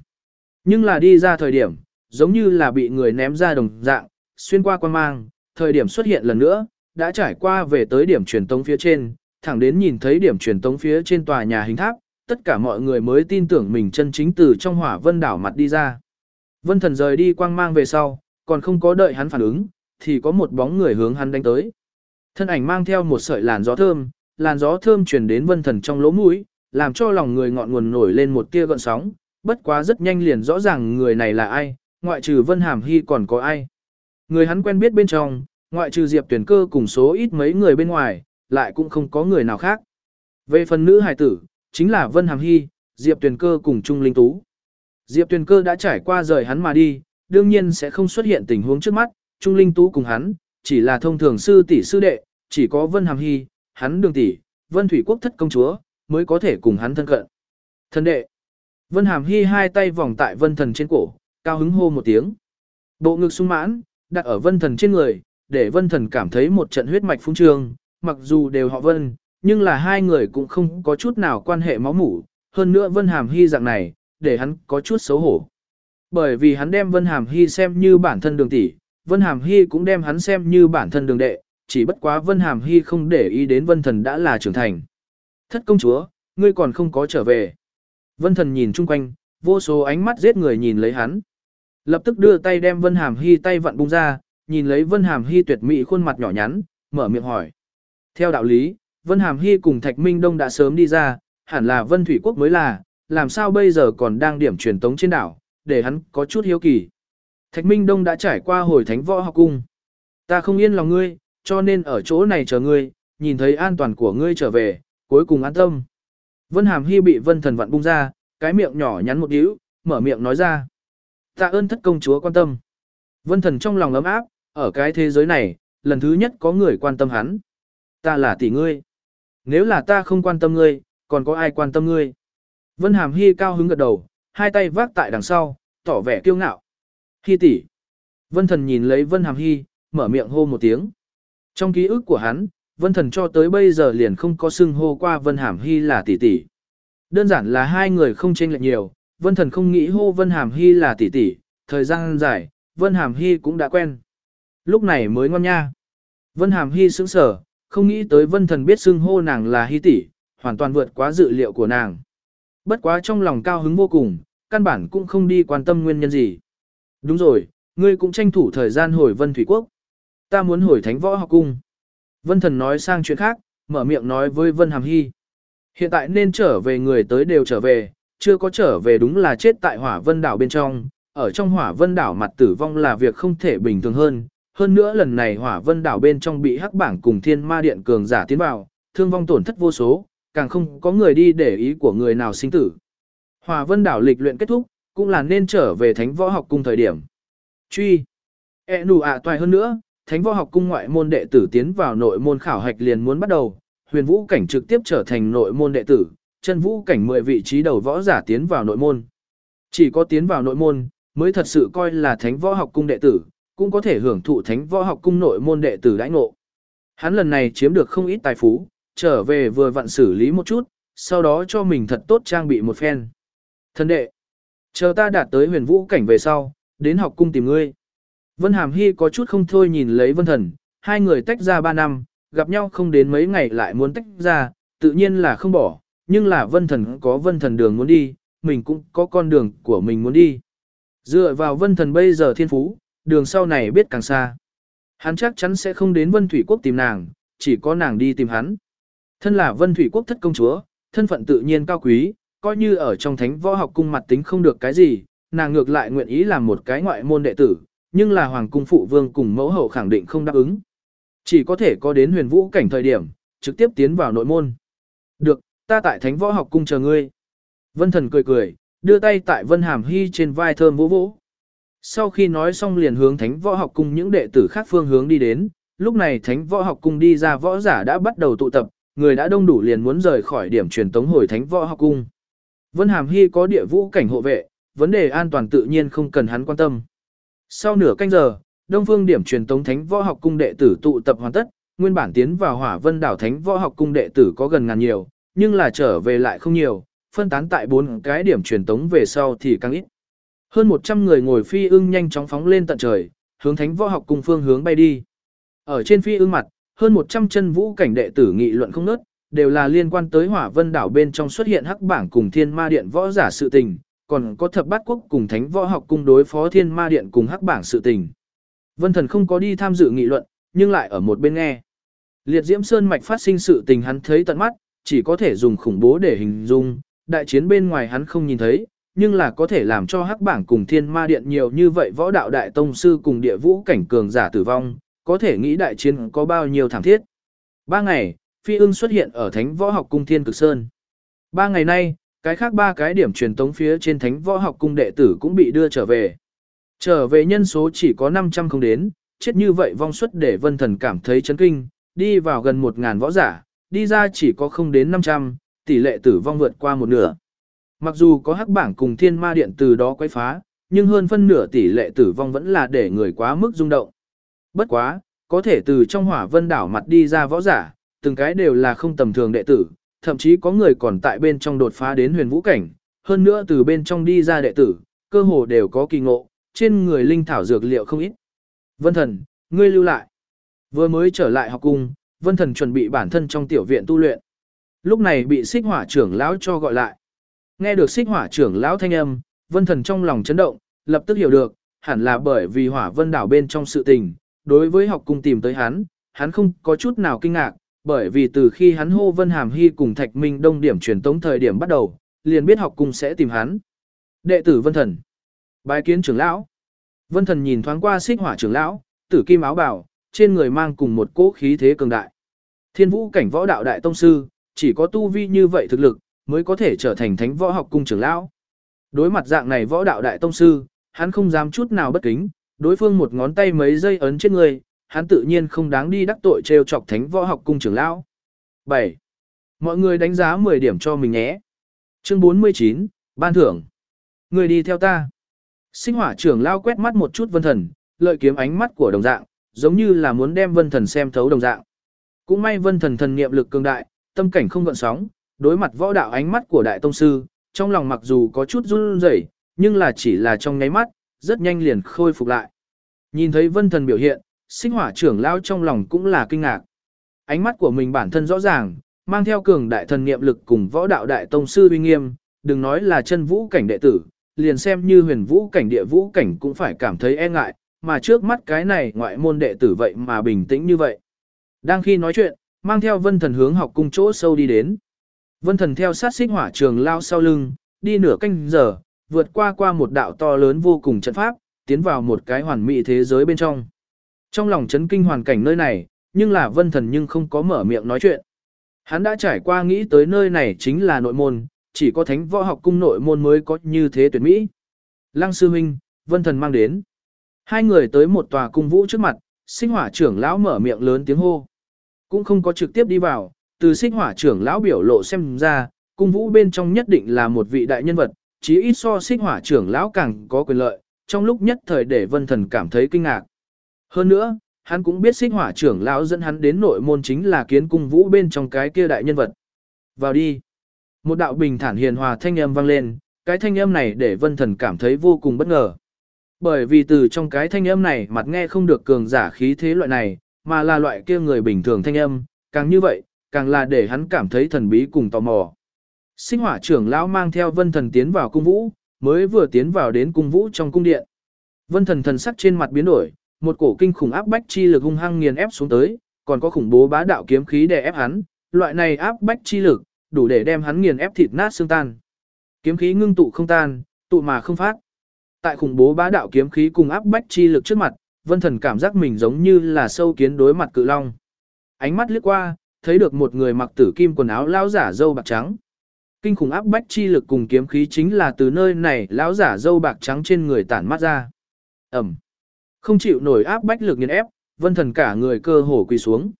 Nhưng là đi ra thời điểm, giống như là bị người ném ra đồng dạng, xuyên qua quan mang, thời điểm xuất hiện lần nữa, đã trải qua về tới điểm truyền tống phía trên, thẳng đến nhìn thấy điểm truyền tống phía trên tòa nhà hình tháp, tất cả mọi người mới tin tưởng mình chân chính từ trong hỏa vân đảo mặt đi ra. Vân thần rời đi quang mang về sau, còn không có đợi hắn phản ứng, thì có một bóng người hướng hắn đánh tới. Thân ảnh mang theo một sợi làn gió thơm, làn gió thơm truyền đến vân thần trong lỗ mũi, làm cho lòng người ngọn nguồn nổi lên một tia gợn sóng, bất quá rất nhanh liền rõ ràng người này là ai, ngoại trừ Vân Hàm Hy còn có ai. Người hắn quen biết bên trong, ngoại trừ Diệp Tuyển Cơ cùng số ít mấy người bên ngoài, lại cũng không có người nào khác. Về phần nữ hài tử, chính là Vân Hàm Hy, Diệp Tuyển Cơ cùng Trung Linh Tú. Diệp Tuyển Cơ đã trải qua rời hắn mà đi, đương nhiên sẽ không xuất hiện tình huống trước mắt, Trung Linh Tú cùng hắn, chỉ là thông thường sư tỷ sư đệ, chỉ có Vân Hàm Hy, hắn đường tỷ, Vân Thủy Quốc thất công chúa, mới có thể cùng hắn thân cận. Thân đệ. Vân Hàm Hy hai tay vòng tại Vân Thần trên cổ, cao hứng hô một tiếng. Bộ ngực sung mãn, đặt ở Vân Thần trên người, để Vân Thần cảm thấy một trận huyết mạch phung trương, mặc dù đều họ Vân, nhưng là hai người cũng không có chút nào quan hệ máu mủ, hơn nữa Vân Hàm Hy dạng này, để hắn có chút xấu hổ. Bởi vì hắn đem Vân Hàm Hy xem như bản thân đường tỷ, Vân Hàm Hy cũng đem hắn xem như bản thân đường đệ, chỉ bất quá Vân Hàm Hy không để ý đến Vân Thần đã là trưởng thành. Thất công chúa, ngươi còn không có trở về. Vân Thần nhìn chung quanh, vô số ánh mắt giết người nhìn lấy hắn. Lập tức đưa tay đem Vân Hàm Hy tay vặn bung ra, nhìn lấy Vân Hàm Hy tuyệt mỹ khuôn mặt nhỏ nhắn, mở miệng hỏi. Theo đạo lý, Vân Hàm Hy cùng Thạch Minh Đông đã sớm đi ra, hẳn là Vân Thủy Quốc mới là, làm sao bây giờ còn đang điểm truyền tống trên đảo, để hắn có chút hiếu kỳ. Thạch Minh Đông đã trải qua hồi thánh võ học cung. Ta không yên lòng ngươi, cho nên ở chỗ này chờ ngươi, nhìn thấy an toàn của ngươi trở về, cuối cùng an tâm. Vân Hàm Hy bị Vân Thần vặn bung ra, cái miệng nhỏ nhắn một điếu, mở miệng nói ra. Tạ ơn thất công chúa quan tâm. Vân Thần trong lòng ấm áp, ở cái thế giới này, lần thứ nhất có người quan tâm hắn. Ta là tỷ ngươi. Nếu là ta không quan tâm ngươi, còn có ai quan tâm ngươi? Vân Hàm Hy cao hứng gật đầu, hai tay vác tại đằng sau, tỏ vẻ kiêu ngạo. Hy tỷ. Vân Thần nhìn lấy Vân Hàm Hy, mở miệng hô một tiếng. Trong ký ức của hắn, Vân Thần cho tới bây giờ liền không có xưng hô qua Vân Hàm Hy là tỷ tỷ. Đơn giản là hai người không chênh lệch nhiều, Vân Thần không nghĩ hô Vân Hàm Hy là tỷ tỷ, thời gian dài, Vân Hàm Hy cũng đã quen. Lúc này mới ngon nha. Vân Hàm Hy sững sờ, không nghĩ tới Vân Thần biết xưng hô nàng là Hy tỷ, hoàn toàn vượt quá dự liệu của nàng. Bất quá trong lòng cao hứng vô cùng, căn bản cũng không đi quan tâm nguyên nhân gì. Đúng rồi, ngươi cũng tranh thủ thời gian hồi Vân Thủy Quốc. Ta muốn hồi Thánh Võ học cung. Vân Thần nói sang chuyện khác, mở miệng nói với Vân Hàm Hy. Hiện tại nên trở về người tới đều trở về, chưa có trở về đúng là chết tại hỏa vân đảo bên trong. Ở trong hỏa vân đảo mặt tử vong là việc không thể bình thường hơn. Hơn nữa lần này hỏa vân đảo bên trong bị hắc bảng cùng thiên ma điện cường giả tiến vào, thương vong tổn thất vô số, càng không có người đi để ý của người nào sinh tử. Hỏa vân đảo lịch luyện kết thúc, cũng là nên trở về thánh võ học cung thời điểm. Truy. E nù ạ toài hơn nữa, thánh võ học cung ngoại môn đệ tử tiến vào nội môn khảo hạch liền muốn bắt đầu, huyền vũ cảnh trực tiếp trở thành nội môn đệ tử, chân vũ cảnh 10 vị trí đầu võ giả tiến vào nội môn. Chỉ có tiến vào nội môn, mới thật sự coi là thánh võ học cung đệ tử, cũng có thể hưởng thụ thánh võ học cung nội môn đệ tử đãi ngộ. Hắn lần này chiếm được không ít tài phú, trở về vừa vặn xử lý một chút, sau đó cho mình thật tốt trang bị một phen. Thân đệ, chờ ta đạt tới huyền vũ cảnh về sau, đến học cung tìm ngươi. Vân Hàm Hy có chút không thôi nhìn lấy Vân Thần, hai người tách ra ba năm, gặp nhau không đến mấy ngày lại muốn tách ra, tự nhiên là không bỏ, nhưng là Vân Thần có Vân Thần đường muốn đi, mình cũng có con đường của mình muốn đi. Dựa vào Vân Thần bây giờ thiên phú, đường sau này biết càng xa. Hắn chắc chắn sẽ không đến Vân Thủy Quốc tìm nàng, chỉ có nàng đi tìm hắn. Thân là Vân Thủy Quốc thất công chúa, thân phận tự nhiên cao quý, coi như ở trong thánh võ học cung mặt tính không được cái gì, nàng ngược lại nguyện ý làm một cái ngoại môn đệ tử, nhưng là hoàng cung phụ vương cùng mẫu hậu khẳng định không đáp ứng. Chỉ có thể có đến huyền vũ cảnh thời điểm, trực tiếp tiến vào nội môn. Được, ta tại thánh võ học cung chờ ngươi. Vân thần cười cười, đưa tay tại Vân Hàm Hy trên vai thơm vỗ vỗ. Sau khi nói xong liền hướng thánh võ học cung những đệ tử khác phương hướng đi đến, lúc này thánh võ học cung đi ra võ giả đã bắt đầu tụ tập, người đã đông đủ liền muốn rời khỏi điểm truyền tống hồi thánh võ học cung. Vân Hàm Hy có địa vũ cảnh hộ vệ, vấn đề an toàn tự nhiên không cần hắn quan tâm. Sau nửa canh giờ, Đông Phương điểm truyền tống Thánh Võ Học Cung đệ tử tụ tập hoàn tất, nguyên bản tiến vào Hỏa Vân đảo Thánh Võ Học Cung đệ tử có gần ngàn nhiều, nhưng là trở về lại không nhiều, phân tán tại bốn cái điểm truyền tống về sau thì càng ít. Hơn 100 người ngồi phi ưng nhanh chóng phóng lên tận trời, hướng Thánh Võ Học Cung phương hướng bay đi. Ở trên phi ưng mặt, hơn 100 chân vũ cảnh đệ tử nghị luận không nớt, đều là liên quan tới Hỏa Vân đảo bên trong xuất hiện hắc bảng cùng Thiên Ma Điện võ giả sự tình, còn có thập bát quốc cùng thánh võ học cung đối phó thiên ma điện cùng hắc bảng sự tình. Vân thần không có đi tham dự nghị luận, nhưng lại ở một bên nghe. Liệt diễm sơn mạch phát sinh sự tình hắn thấy tận mắt, chỉ có thể dùng khủng bố để hình dung, đại chiến bên ngoài hắn không nhìn thấy, nhưng là có thể làm cho hắc bảng cùng thiên ma điện nhiều như vậy võ đạo đại tông sư cùng địa vũ cảnh cường giả tử vong, có thể nghĩ đại chiến có bao nhiêu thảm thiết. Ba ngày, phi ưng xuất hiện ở thánh võ học cung thiên cực sơn. Ba ngày nay, cái khác ba cái điểm truyền tống phía trên thánh võ học cung đệ tử cũng bị đưa trở về. Trở về nhân số chỉ có 500 không đến, chết như vậy vong suất để vân thần cảm thấy chấn kinh, đi vào gần 1.000 võ giả, đi ra chỉ có không đến 500, tỷ lệ tử vong vượt qua một nửa. Mặc dù có hắc bảng cùng thiên ma điện từ đó quay phá, nhưng hơn phân nửa tỷ lệ tử vong vẫn là để người quá mức rung động. Bất quá, có thể từ trong hỏa vân đảo mặt đi ra võ giả, từng cái đều là không tầm thường đệ tử, thậm chí có người còn tại bên trong đột phá đến huyền vũ cảnh, hơn nữa từ bên trong đi ra đệ tử, cơ hồ đều có kỳ ngộ, trên người linh thảo dược liệu không ít. Vân thần, ngươi lưu lại. Vừa mới trở lại học cung, vân thần chuẩn bị bản thân trong tiểu viện tu luyện. Lúc này bị xích hỏa trưởng lão cho gọi lại. Nghe được xích hỏa trưởng lão thanh âm, vân thần trong lòng chấn động, lập tức hiểu được, hẳn là bởi vì hỏa vân đảo bên trong sự tình, đối với học cung tìm tới hắn, hắn không có chút nào kinh ngạc, bởi vì từ khi hắn hô Vân Hàm Hy cùng Thạch Minh Đông điểm truyền tống thời điểm bắt đầu, liền biết học cung sẽ tìm hắn. Đệ tử Vân Thần. Bái kiến trưởng lão. Vân Thần nhìn thoáng qua xích hỏa trưởng lão, tử kim áo bào, trên người mang cùng một cỗ khí thế cường đại. Thiên vũ cảnh võ đạo đại tông sư, chỉ có tu vi như vậy thực lực, mới có thể trở thành thánh võ học cung trưởng lão. Đối mặt dạng này võ đạo đại tông sư, hắn không dám chút nào bất kính, đối phương một ngón tay mấy giây ấn trên người, hắn tự nhiên không đáng đi đắc tội trêu chọc thánh võ học cung trưởng lão. 7. Mọi người đánh giá 10 điểm cho mình nhé. Chương 49, ban thưởng. Người đi theo ta. Sinh hỏa trưởng lão quét mắt một chút vân thần, lợi kiếm ánh mắt của đồng dạng, giống như là muốn đem vân thần xem thấu đồng dạng. Cũng may vân thần thần niệm lực cường đại, tâm cảnh không gợn sóng, đối mặt võ đạo ánh mắt của đại tông sư, trong lòng mặc dù có chút run rẩy, nhưng là chỉ là trong nháy mắt, rất nhanh liền khôi phục lại. Nhìn thấy vân thần biểu hiện, sinh hỏa trưởng lão trong lòng cũng là kinh ngạc. Ánh mắt của mình bản thân rõ ràng, mang theo cường đại thần niệm lực cùng võ đạo đại tông sư uy nghiêm, đừng nói là chân vũ cảnh đệ tử, liền xem như huyền vũ cảnh địa vũ cảnh cũng phải cảm thấy e ngại, mà trước mắt cái này ngoại môn đệ tử vậy mà bình tĩnh như vậy. Đang khi nói chuyện, mang theo vân thần hướng học cung chỗ sâu đi đến. Vân thần theo sát xích hỏa trường lao sau lưng, đi nửa canh giờ, vượt qua qua một đạo to lớn vô cùng trận pháp, tiến vào một cái hoàn mỹ thế giới bên trong. Trong lòng chấn kinh hoàn cảnh nơi này, nhưng là vân thần nhưng không có mở miệng nói chuyện. Hắn đã trải qua nghĩ tới nơi này chính là nội môn, chỉ có thánh võ học cung nội môn mới có như thế tuyệt mỹ. Lăng sư huynh, vân thần mang đến. Hai người tới một tòa cung vũ trước mặt, sinh hỏa trưởng lão mở miệng lớn tiếng hô. Cũng không có trực tiếp đi vào, từ xích hỏa trưởng lão biểu lộ xem ra, cung vũ bên trong nhất định là một vị đại nhân vật, chí ít so xích hỏa trưởng lão càng có quyền lợi, trong lúc nhất thời để vân thần cảm thấy kinh ngạc. Hơn nữa, hắn cũng biết xích hỏa trưởng lão dẫn hắn đến nội môn chính là kiến cung vũ bên trong cái kia đại nhân vật. Vào đi. Một đạo bình thản hiền hòa thanh âm vang lên, cái thanh âm này để vân thần cảm thấy vô cùng bất ngờ. Bởi vì từ trong cái thanh âm này mặt nghe không được cường giả khí thế loại này, mà là loại kia người bình thường thanh âm, càng như vậy, càng là để hắn cảm thấy thần bí cùng tò mò. Sinh hỏa trưởng lão mang theo vân thần tiến vào cung vũ, mới vừa tiến vào đến cung vũ trong cung điện. Vân thần thần sắc trên mặt biến đổi, một cổ kinh khủng áp bách chi lực hung hăng nghiền ép xuống tới, còn có khủng bố bá đạo kiếm khí đè ép hắn, loại này áp bách chi lực, đủ để đem hắn nghiền ép thịt nát xương tan. Kiếm khí ngưng tụ không tan, tụ mà không phát. Tại khủng bố bá đạo kiếm khí cùng áp bách chi lực trước mặt, Vân Thần cảm giác mình giống như là sâu kiến đối mặt cự long. Ánh mắt lướt qua, thấy được một người mặc tử kim quần áo lão giả dâu bạc trắng. Kinh khủng áp bách chi lực cùng kiếm khí chính là từ nơi này lão giả dâu bạc trắng trên người tản mắt ra. Ẩm. Không chịu nổi áp bách lực nghiền ép, Vân Thần cả người cơ hồ quỳ xuống.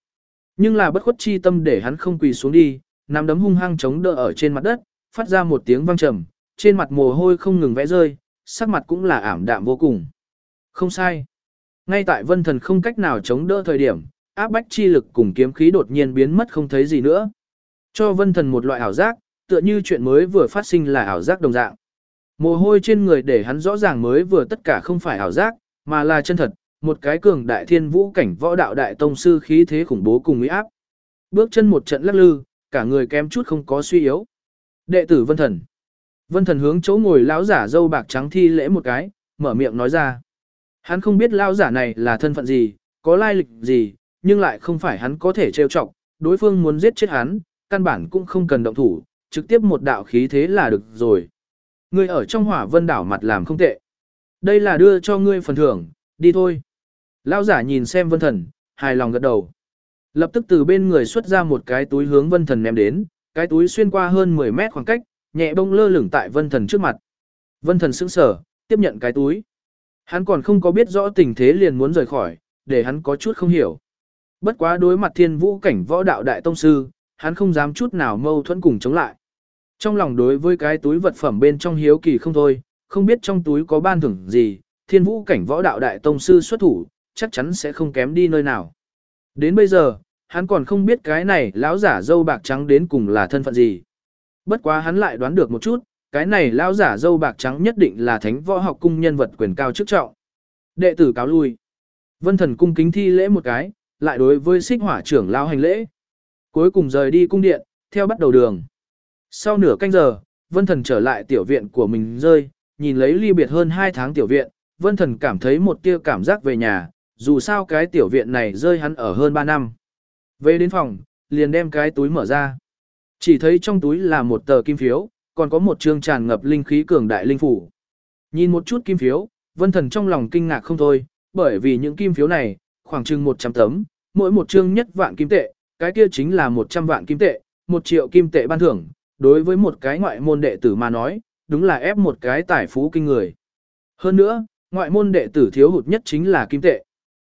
Nhưng là bất khuất chi tâm để hắn không quỳ xuống đi, nắm đấm hung hăng chống đỡ ở trên mặt đất, phát ra một tiếng vang trầm, trên mặt mồ hôi không ngừng vẽ rơi, sắc mặt cũng là ảm đạm vô cùng. Không sai. Ngay tại vân thần không cách nào chống đỡ thời điểm, áp bách chi lực cùng kiếm khí đột nhiên biến mất không thấy gì nữa. Cho vân thần một loại ảo giác, tựa như chuyện mới vừa phát sinh là ảo giác đồng dạng. Mồ hôi trên người để hắn rõ ràng mới vừa tất cả không phải ảo giác, mà là chân thật, một cái cường đại thiên vũ cảnh võ đạo đại tông sư khí thế khủng bố cùng uy áp. Bước chân một trận lắc lư, cả người kém chút không có suy yếu. Đệ tử Vân Thần. Vân Thần hướng chỗ ngồi lão giả dâu bạc trắng thi lễ một cái, mở miệng nói ra. Hắn không biết lao giả này là thân phận gì, có lai lịch gì, nhưng lại không phải hắn có thể trêu chọc, đối phương muốn giết chết hắn, căn bản cũng không cần động thủ, trực tiếp một đạo khí thế là được rồi. Ngươi ở trong hỏa vân đảo mặt làm không tệ. Đây là đưa cho ngươi phần thưởng, đi thôi. Lao giả nhìn xem vân thần, hài lòng gật đầu. Lập tức từ bên người xuất ra một cái túi hướng vân thần ném đến, cái túi xuyên qua hơn 10 mét khoảng cách, nhẹ bông lơ lửng tại vân thần trước mặt. Vân thần sững sờ, tiếp nhận cái túi. Hắn còn không có biết rõ tình thế liền muốn rời khỏi, để hắn có chút không hiểu. Bất quá đối mặt thiên vũ cảnh võ đạo đại tông sư, hắn không dám chút nào mâu thuẫn cùng chống lại. Trong lòng đối với cái túi vật phẩm bên trong hiếu kỳ không thôi, không biết trong túi có ban thưởng gì, thiên vũ cảnh võ đạo đại tông sư xuất thủ, chắc chắn sẽ không kém đi nơi nào. Đến bây giờ, hắn còn không biết cái này lão giả dâu bạc trắng đến cùng là thân phận gì. Bất quá hắn lại đoán được một chút, cái này lão giả dâu bạc trắng nhất định là thánh võ học cung nhân vật quyền cao chức trọng. Đệ tử cáo lui. Vân thần cung kính thi lễ một cái, lại đối với xích hỏa trưởng lao hành lễ. Cuối cùng rời đi cung điện, theo bắt đầu đường. Sau nửa canh giờ, vân thần trở lại tiểu viện của mình rơi, nhìn lấy ly biệt hơn 2 tháng tiểu viện, vân thần cảm thấy một tia cảm giác về nhà, dù sao cái tiểu viện này rơi hắn ở hơn 3 năm. Về đến phòng, liền đem cái túi mở ra. Chỉ thấy trong túi là một tờ kim phiếu, còn có một chương tràn ngập linh khí cường đại linh phủ. Nhìn một chút kim phiếu, vân thần trong lòng kinh ngạc không thôi, bởi vì những kim phiếu này, khoảng chừng 100 tấm, mỗi một chương nhất vạn kim tệ, cái kia chính là 100 vạn kim tệ, 1 triệu kim tệ ban thưởng, đối với một cái ngoại môn đệ tử mà nói, đúng là ép một cái tài phú kinh người. Hơn nữa, ngoại môn đệ tử thiếu hụt nhất chính là kim tệ.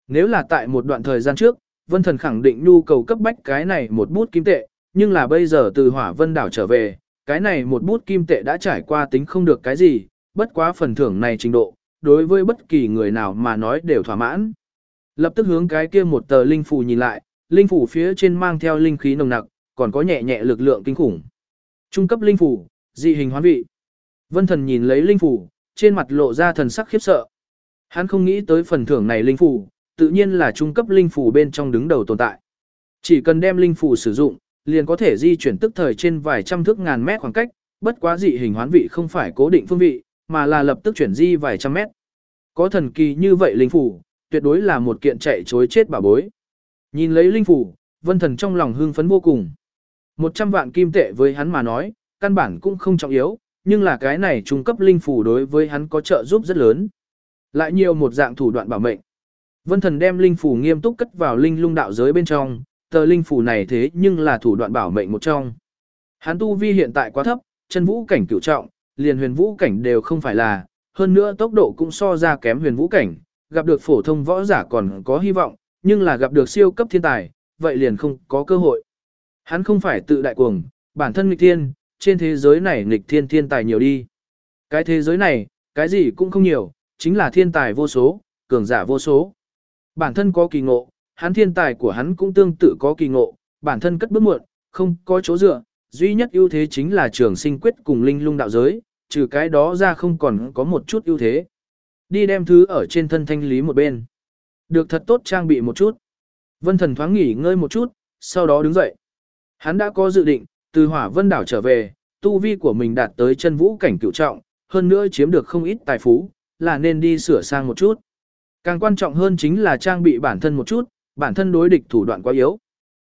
Nếu là tại một đoạn thời gian trước, Vân Thần khẳng định nhu cầu cấp bách cái này một bút kim tệ, nhưng là bây giờ từ Hỏa Vân đảo trở về, cái này một bút kim tệ đã trải qua tính không được cái gì, bất quá phần thưởng này trình độ, đối với bất kỳ người nào mà nói đều thỏa mãn. Lập tức hướng cái kia một tờ linh phù nhìn lại, linh phù phía trên mang theo linh khí nồng nặc, còn có nhẹ nhẹ lực lượng kinh khủng. Trung cấp linh phù, dị hình hoán vị. Vân Thần nhìn lấy linh phù, trên mặt lộ ra thần sắc khiếp sợ. Hắn không nghĩ tới phần thưởng này linh phù, tự nhiên là trung cấp linh phù bên trong đứng đầu tồn tại. Chỉ cần đem linh phù sử dụng, liền có thể di chuyển tức thời trên vài trăm thước ngàn mét khoảng cách, bất quá dị hình hoán vị không phải cố định phương vị, mà là lập tức chuyển di vài trăm mét. Có thần kỳ như vậy linh phủ tuyệt đối là một kiện chạy chối chết bà bối. Nhìn lấy linh phủ vân thần trong lòng hưng phấn vô cùng. Một trăm vạn kim tệ với hắn mà nói, căn bản cũng không trọng yếu, nhưng là cái này trung cấp linh phủ đối với hắn có trợ giúp rất lớn. Lại nhiều một dạng thủ đoạn bảo mệnh. Vân thần đem linh phủ nghiêm túc cất vào linh lung đạo giới bên trong, tờ linh phù này thế nhưng là thủ đoạn bảo mệnh một trong. Hắn tu vi hiện tại quá thấp, chân vũ cảnh cửu trọng, liền huyền vũ cảnh đều không phải là, hơn nữa tốc độ cũng so ra kém huyền vũ cảnh, gặp được phổ thông võ giả còn có hy vọng, nhưng là gặp được siêu cấp thiên tài, vậy liền không có cơ hội. Hắn không phải tự đại cuồng, bản thân nghịch thiên, trên thế giới này nghịch thiên thiên tài nhiều đi. Cái thế giới này, cái gì cũng không nhiều, chính là thiên tài vô số, cường giả vô số. Bản thân có kỳ ngộ, hắn thiên tài của hắn cũng tương tự có kỳ ngộ, bản thân cất bước muộn, không có chỗ dựa, duy nhất ưu thế chính là trường sinh quyết cùng linh lung đạo giới, trừ cái đó ra không còn có một chút ưu thế. Đi đem thứ ở trên thân thanh lý một bên. Được thật tốt trang bị một chút. Vân thần thoáng nghỉ ngơi một chút, sau đó đứng dậy. Hắn đã có dự định, từ hỏa vân đảo trở về, tu vi của mình đạt tới chân vũ cảnh cựu trọng, hơn nữa chiếm được không ít tài phú, là nên đi sửa sang một chút. Càng quan trọng hơn chính là trang bị bản thân một chút, bản thân đối địch thủ đoạn quá yếu.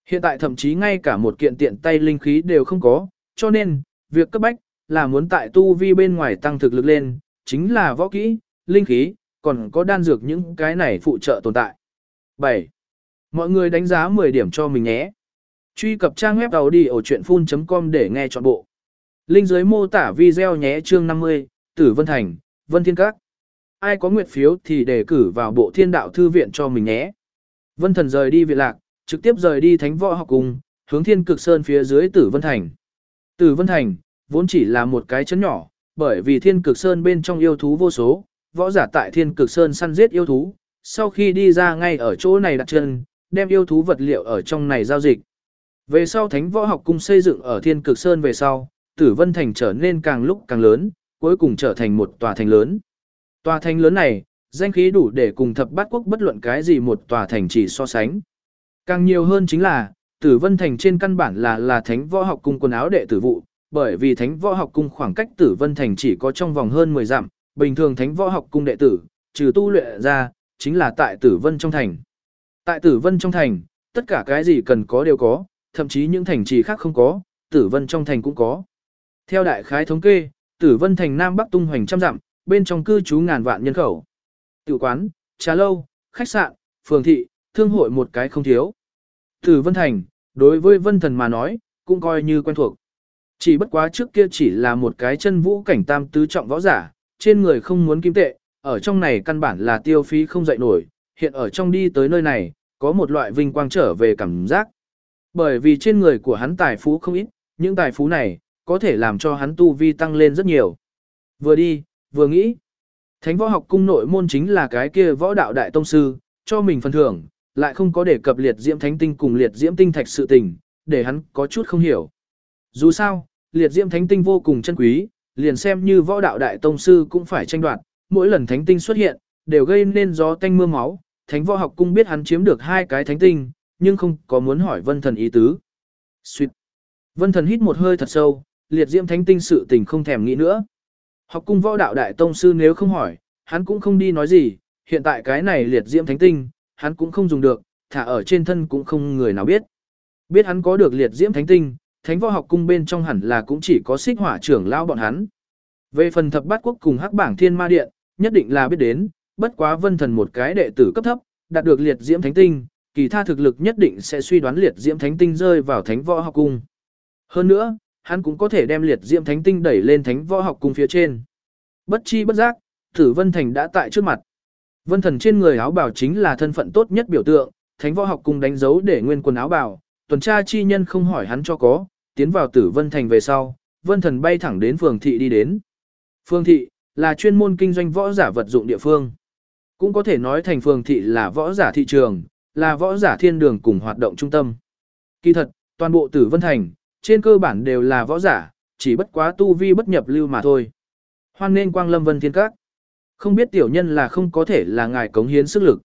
Hiện tại thậm chí ngay cả một kiện tiện tay linh khí đều không có, cho nên, việc cấp bách là muốn tại tu vi bên ngoài tăng thực lực lên, chính là võ kỹ, linh khí, còn có đan dược những cái này phụ trợ tồn tại. 7. Mọi người đánh giá 10 điểm cho mình nhé. Truy cập trang web đầu đi ở chuyện full.com để nghe trọn bộ. Linh dưới mô tả video nhé chương 50, Tử Vân Thành, Vân Thiên Các. Ai có nguyện phiếu thì đề cử vào bộ thiên đạo thư viện cho mình nhé. Vân Thần rời đi viện lạc, trực tiếp rời đi thánh võ học cùng, hướng thiên cực sơn phía dưới Tử Vân Thành. Tử Vân Thành, vốn chỉ là một cái chấn nhỏ, bởi vì thiên cực sơn bên trong yêu thú vô số, võ giả tại thiên cực sơn săn giết yêu thú, sau khi đi ra ngay ở chỗ này đặt chân, đem yêu thú vật liệu ở trong này giao dịch. Về sau thánh võ học cung xây dựng ở thiên cực sơn về sau, tử vân thành trở nên càng lúc càng lớn, cuối cùng trở thành một tòa thành lớn. Tòa thành lớn này, danh khí đủ để cùng thập bát quốc bất luận cái gì một tòa thành chỉ so sánh. Càng nhiều hơn chính là, tử vân thành trên căn bản là là thánh võ học cung quần áo đệ tử vụ, bởi vì thánh võ học cung khoảng cách tử vân thành chỉ có trong vòng hơn 10 dặm, bình thường thánh võ học cung đệ tử, trừ tu luyện ra, chính là tại tử vân trong thành. Tại tử vân trong thành, tất cả cái gì cần có đều có, thậm chí những thành trì khác không có, tử vân trong thành cũng có. Theo đại khái thống kê, tử vân thành Nam Bắc tung hoành trăm dặm, bên trong cư trú ngàn vạn nhân khẩu. Tiểu quán, trà lâu, khách sạn, phường thị, thương hội một cái không thiếu. Từ vân thành, đối với vân thần mà nói, cũng coi như quen thuộc. Chỉ bất quá trước kia chỉ là một cái chân vũ cảnh tam tứ trọng võ giả, trên người không muốn kim tệ, ở trong này căn bản là tiêu phí không dậy nổi, hiện ở trong đi tới nơi này, có một loại vinh quang trở về cảm giác. Bởi vì trên người của hắn tài phú không ít, những tài phú này, có thể làm cho hắn tu vi tăng lên rất nhiều. Vừa đi, vừa nghĩ. Thánh võ học cung nội môn chính là cái kia võ đạo đại tông sư, cho mình phần thưởng, lại không có đề cập liệt diễm thánh tinh cùng liệt diễm tinh thạch sự tình, để hắn có chút không hiểu. Dù sao, liệt diễm thánh tinh vô cùng chân quý, liền xem như võ đạo đại tông sư cũng phải tranh đoạt, mỗi lần thánh tinh xuất hiện, đều gây nên gió tanh mưa máu, thánh võ học cung biết hắn chiếm được hai cái thánh tinh, nhưng không có muốn hỏi vân thần ý tứ. Sweet. Vân thần hít một hơi thật sâu, liệt diễm thánh tinh sự tình không thèm nghĩ nữa. Học cung võ đạo đại tông sư nếu không hỏi, hắn cũng không đi nói gì, hiện tại cái này liệt diễm thánh tinh, hắn cũng không dùng được, thả ở trên thân cũng không người nào biết. Biết hắn có được liệt diễm thánh tinh, thánh võ học cung bên trong hẳn là cũng chỉ có xích hỏa trưởng lao bọn hắn. Về phần thập bát quốc cùng hắc bảng thiên ma điện, nhất định là biết đến, bất quá vân thần một cái đệ tử cấp thấp, đạt được liệt diễm thánh tinh, kỳ tha thực lực nhất định sẽ suy đoán liệt diễm thánh tinh rơi vào thánh võ học cung. Hơn nữa, hắn cũng có thể đem liệt diễm thánh tinh đẩy lên thánh võ học cung phía trên. Bất chi bất giác, Tử Vân Thành đã tại trước mặt. Vân thần trên người áo bào chính là thân phận tốt nhất biểu tượng, thánh võ học cung đánh dấu để nguyên quần áo bào, tuần tra chi nhân không hỏi hắn cho có, tiến vào Tử Vân Thành về sau, Vân thần bay thẳng đến phường thị đi đến. Phường thị là chuyên môn kinh doanh võ giả vật dụng địa phương. Cũng có thể nói thành phường thị là võ giả thị trường, là võ giả thiên đường cùng hoạt động trung tâm. Kỳ thật, toàn bộ Tử Vân Thành, trên cơ bản đều là võ giả, chỉ bất quá tu vi bất nhập lưu mà thôi. Hoan nên Quang Lâm Vân Thiên Các. Không biết tiểu nhân là không có thể là ngài cống hiến sức lực.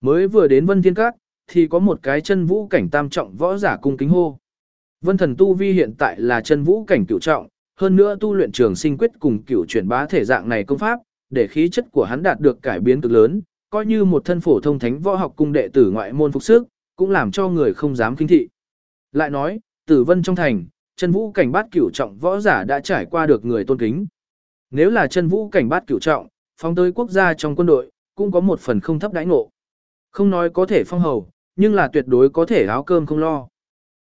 Mới vừa đến Vân Thiên Các, thì có một cái chân vũ cảnh tam trọng võ giả cung kính hô. Vân thần tu vi hiện tại là chân vũ cảnh cửu trọng, hơn nữa tu luyện trường sinh quyết cùng cửu chuyển bá thể dạng này công pháp, để khí chất của hắn đạt được cải biến cực lớn, coi như một thân phổ thông thánh võ học cung đệ tử ngoại môn phục sức, cũng làm cho người không dám kinh thị. Lại nói, tử vân trong thành, chân vũ cảnh bát cửu trọng võ giả đã trải qua được người tôn kính. Nếu là chân vũ cảnh bát cửu trọng, phóng tới quốc gia trong quân đội, cũng có một phần không thấp đãi ngộ. Không nói có thể phong hầu, nhưng là tuyệt đối có thể áo cơm không lo.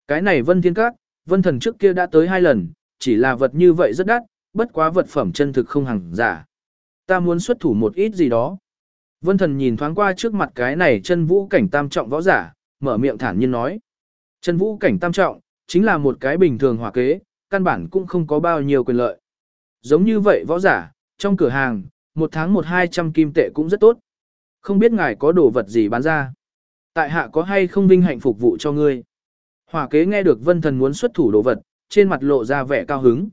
Cái này vân thiên các, vân thần trước kia đã tới hai lần, chỉ là vật như vậy rất đắt, bất quá vật phẩm chân thực không hẳn giả. Ta muốn xuất thủ một ít gì đó. Vân thần nhìn thoáng qua trước mặt cái này chân vũ cảnh tam trọng võ giả, mở miệng thản nhiên nói. Chân vũ cảnh tam trọng, chính là một cái bình thường hỏa kế, căn bản cũng không có bao nhiêu quyền lợi. Giống như vậy võ giả, trong cửa hàng, một tháng một hai trăm kim tệ cũng rất tốt. Không biết ngài có đồ vật gì bán ra. Tại hạ có hay không vinh hạnh phục vụ cho ngươi. Hỏa kế nghe được vân thần muốn xuất thủ đồ vật, trên mặt lộ ra vẻ cao hứng.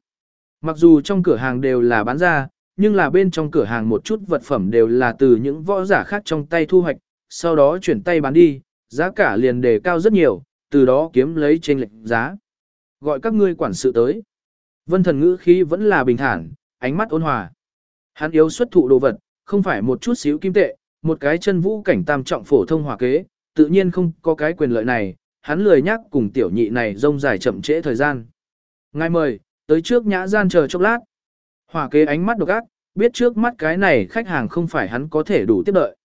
Mặc dù trong cửa hàng đều là bán ra, nhưng là bên trong cửa hàng một chút vật phẩm đều là từ những võ giả khác trong tay thu hoạch, sau đó chuyển tay bán đi, giá cả liền đề cao rất nhiều, từ đó kiếm lấy trên lệnh giá. Gọi các ngươi quản sự tới. Vân thần ngữ khí vẫn là bình thản, ánh mắt ôn hòa. Hắn yếu xuất thụ đồ vật, không phải một chút xíu kim tệ, một cái chân vũ cảnh tam trọng phổ thông hòa kế, tự nhiên không có cái quyền lợi này, hắn lười nhắc cùng tiểu nhị này rông dài chậm trễ thời gian. Ngài mời, tới trước nhã gian chờ chốc lát. Hỏa kế ánh mắt độc ác, biết trước mắt cái này khách hàng không phải hắn có thể đủ tiếp đợi.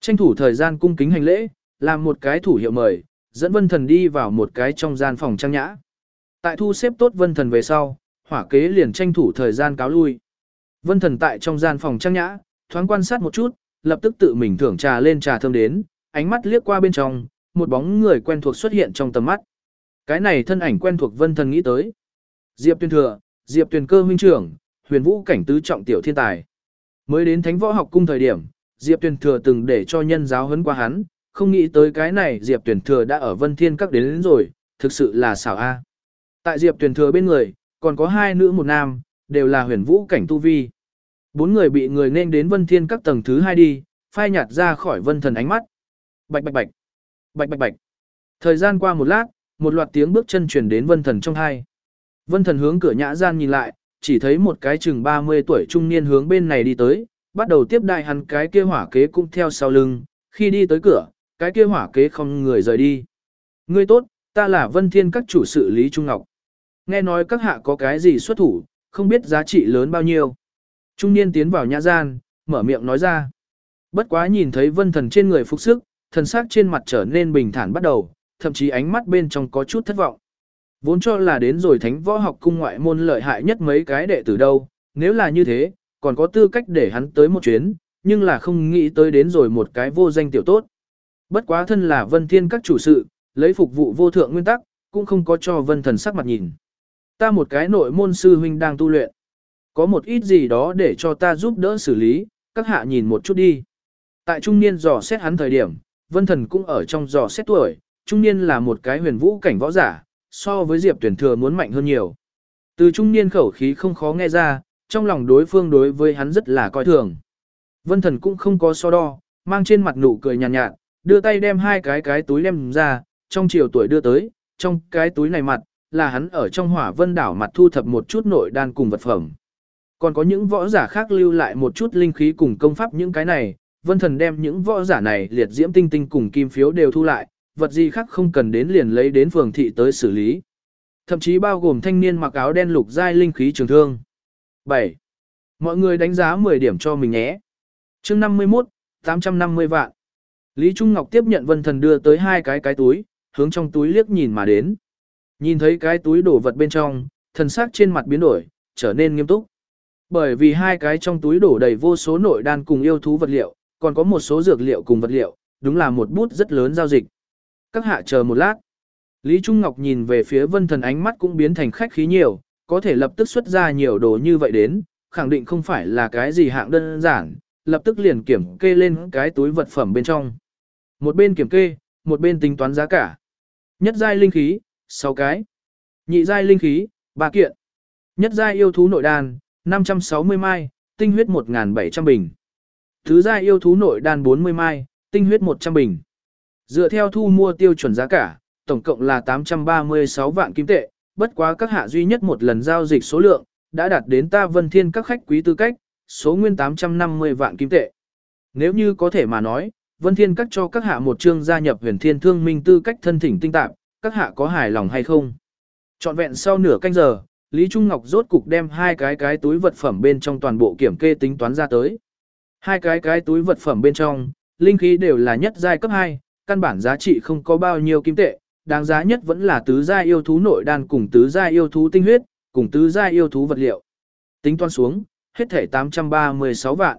Tranh thủ thời gian cung kính hành lễ, làm một cái thủ hiệu mời, dẫn vân thần đi vào một cái trong gian phòng trang nhã. Tại thu xếp tốt vân thần về sau, hỏa kế liền tranh thủ thời gian cáo lui. Vân thần tại trong gian phòng trang nhã, thoáng quan sát một chút, lập tức tự mình thưởng trà lên trà thơm đến, ánh mắt liếc qua bên trong, một bóng người quen thuộc xuất hiện trong tầm mắt. Cái này thân ảnh quen thuộc vân thần nghĩ tới. Diệp Tuyền Thừa, Diệp Tuyền Cơ huynh trưởng, huyền vũ cảnh tứ trọng tiểu thiên tài. Mới đến thánh võ học cung thời điểm, Diệp Tuyền Thừa từng để cho nhân giáo huấn qua hắn, không nghĩ tới cái này Diệp Tuyền Thừa đã ở Vân Thiên Các đến, đến rồi, thực sự là xảo a. Tại Diệp Tuyền Thừa bên người, còn có hai nữ một nam, đều là huyền vũ cảnh tu vi. Bốn người bị người nên đến Vân Thiên Các tầng thứ hai đi, phai nhạt ra khỏi Vân Thần ánh mắt. Bạch bạch bạch. Bạch bạch bạch. Thời gian qua một lát, một loạt tiếng bước chân truyền đến Vân Thần trong hai. Vân Thần hướng cửa nhã gian nhìn lại, chỉ thấy một cái chừng 30 tuổi trung niên hướng bên này đi tới, bắt đầu tiếp đại hắn cái kia hỏa kế cũng theo sau lưng, khi đi tới cửa, cái kia hỏa kế không người rời đi. Ngươi tốt, ta là Vân Thiên các chủ sự Lý Trung Ngọc. Nghe nói các hạ có cái gì xuất thủ, không biết giá trị lớn bao nhiêu. Trung niên tiến vào nhã gian, mở miệng nói ra. Bất quá nhìn thấy vân thần trên người phục sức, thần sắc trên mặt trở nên bình thản bắt đầu, thậm chí ánh mắt bên trong có chút thất vọng. Vốn cho là đến rồi thánh võ học cung ngoại môn lợi hại nhất mấy cái đệ tử đâu, nếu là như thế, còn có tư cách để hắn tới một chuyến, nhưng là không nghĩ tới đến rồi một cái vô danh tiểu tốt. Bất quá thân là vân thiên các chủ sự, lấy phục vụ vô thượng nguyên tắc, cũng không có cho vân thần sắc mặt nhìn. Ta một cái nội môn sư huynh đang tu luyện. Có một ít gì đó để cho ta giúp đỡ xử lý, các hạ nhìn một chút đi. Tại trung niên dò xét hắn thời điểm, vân thần cũng ở trong dò xét tuổi, trung niên là một cái huyền vũ cảnh võ giả, so với diệp tuyển thừa muốn mạnh hơn nhiều. Từ trung niên khẩu khí không khó nghe ra, trong lòng đối phương đối với hắn rất là coi thường. Vân thần cũng không có so đo, mang trên mặt nụ cười nhàn nhạt, nhạt, đưa tay đem hai cái cái túi đem ra, trong chiều tuổi đưa tới, trong cái túi này mặt, là hắn ở trong hỏa vân đảo mặt thu thập một chút nội đan cùng vật phẩm. Còn có những võ giả khác lưu lại một chút linh khí cùng công pháp những cái này, vân thần đem những võ giả này liệt diễm tinh tinh cùng kim phiếu đều thu lại, vật gì khác không cần đến liền lấy đến phường thị tới xử lý. Thậm chí bao gồm thanh niên mặc áo đen lục giai linh khí trường thương. 7. Mọi người đánh giá 10 điểm cho mình nhé. chương 51, 850 vạn. Lý Trung Ngọc tiếp nhận vân thần đưa tới hai cái cái túi, hướng trong túi liếc nhìn mà đến. Nhìn thấy cái túi đổ vật bên trong, thần sắc trên mặt biến đổi, trở nên nghiêm túc. Bởi vì hai cái trong túi đổ đầy vô số nội đan cùng yêu thú vật liệu, còn có một số dược liệu cùng vật liệu, đúng là một bút rất lớn giao dịch. Các hạ chờ một lát. Lý Trung Ngọc nhìn về phía vân thần ánh mắt cũng biến thành khách khí nhiều, có thể lập tức xuất ra nhiều đồ như vậy đến, khẳng định không phải là cái gì hạng đơn giản, lập tức liền kiểm kê lên cái túi vật phẩm bên trong. Một bên kiểm kê, một bên tính toán giá cả. Nhất giai linh khí, 6 cái. Nhị giai linh khí, 3 kiện. Nhất giai yêu thú nội đan, 560 mai, tinh huyết 1.700 bình. Thứ giai yêu thú nội đan 40 mai, tinh huyết 100 bình. Dựa theo thu mua tiêu chuẩn giá cả, tổng cộng là 836 vạn kim tệ, bất quá các hạ duy nhất một lần giao dịch số lượng, đã đạt đến ta vân thiên các khách quý tư cách, số nguyên 850 vạn kim tệ. Nếu như có thể mà nói, vân thiên các cho các hạ một chương gia nhập huyền thiên thương minh tư cách thân thỉnh tinh tạp, các hạ có hài lòng hay không? Chọn vẹn sau nửa canh giờ, Lý Trung Ngọc rốt cục đem hai cái cái túi vật phẩm bên trong toàn bộ kiểm kê tính toán ra tới. Hai cái cái túi vật phẩm bên trong, linh khí đều là nhất giai cấp 2, căn bản giá trị không có bao nhiêu kim tệ, đáng giá nhất vẫn là tứ giai yêu thú nội đan cùng tứ giai yêu thú tinh huyết, cùng tứ giai yêu thú vật liệu. Tính toán xuống, hết thể 836 vạn.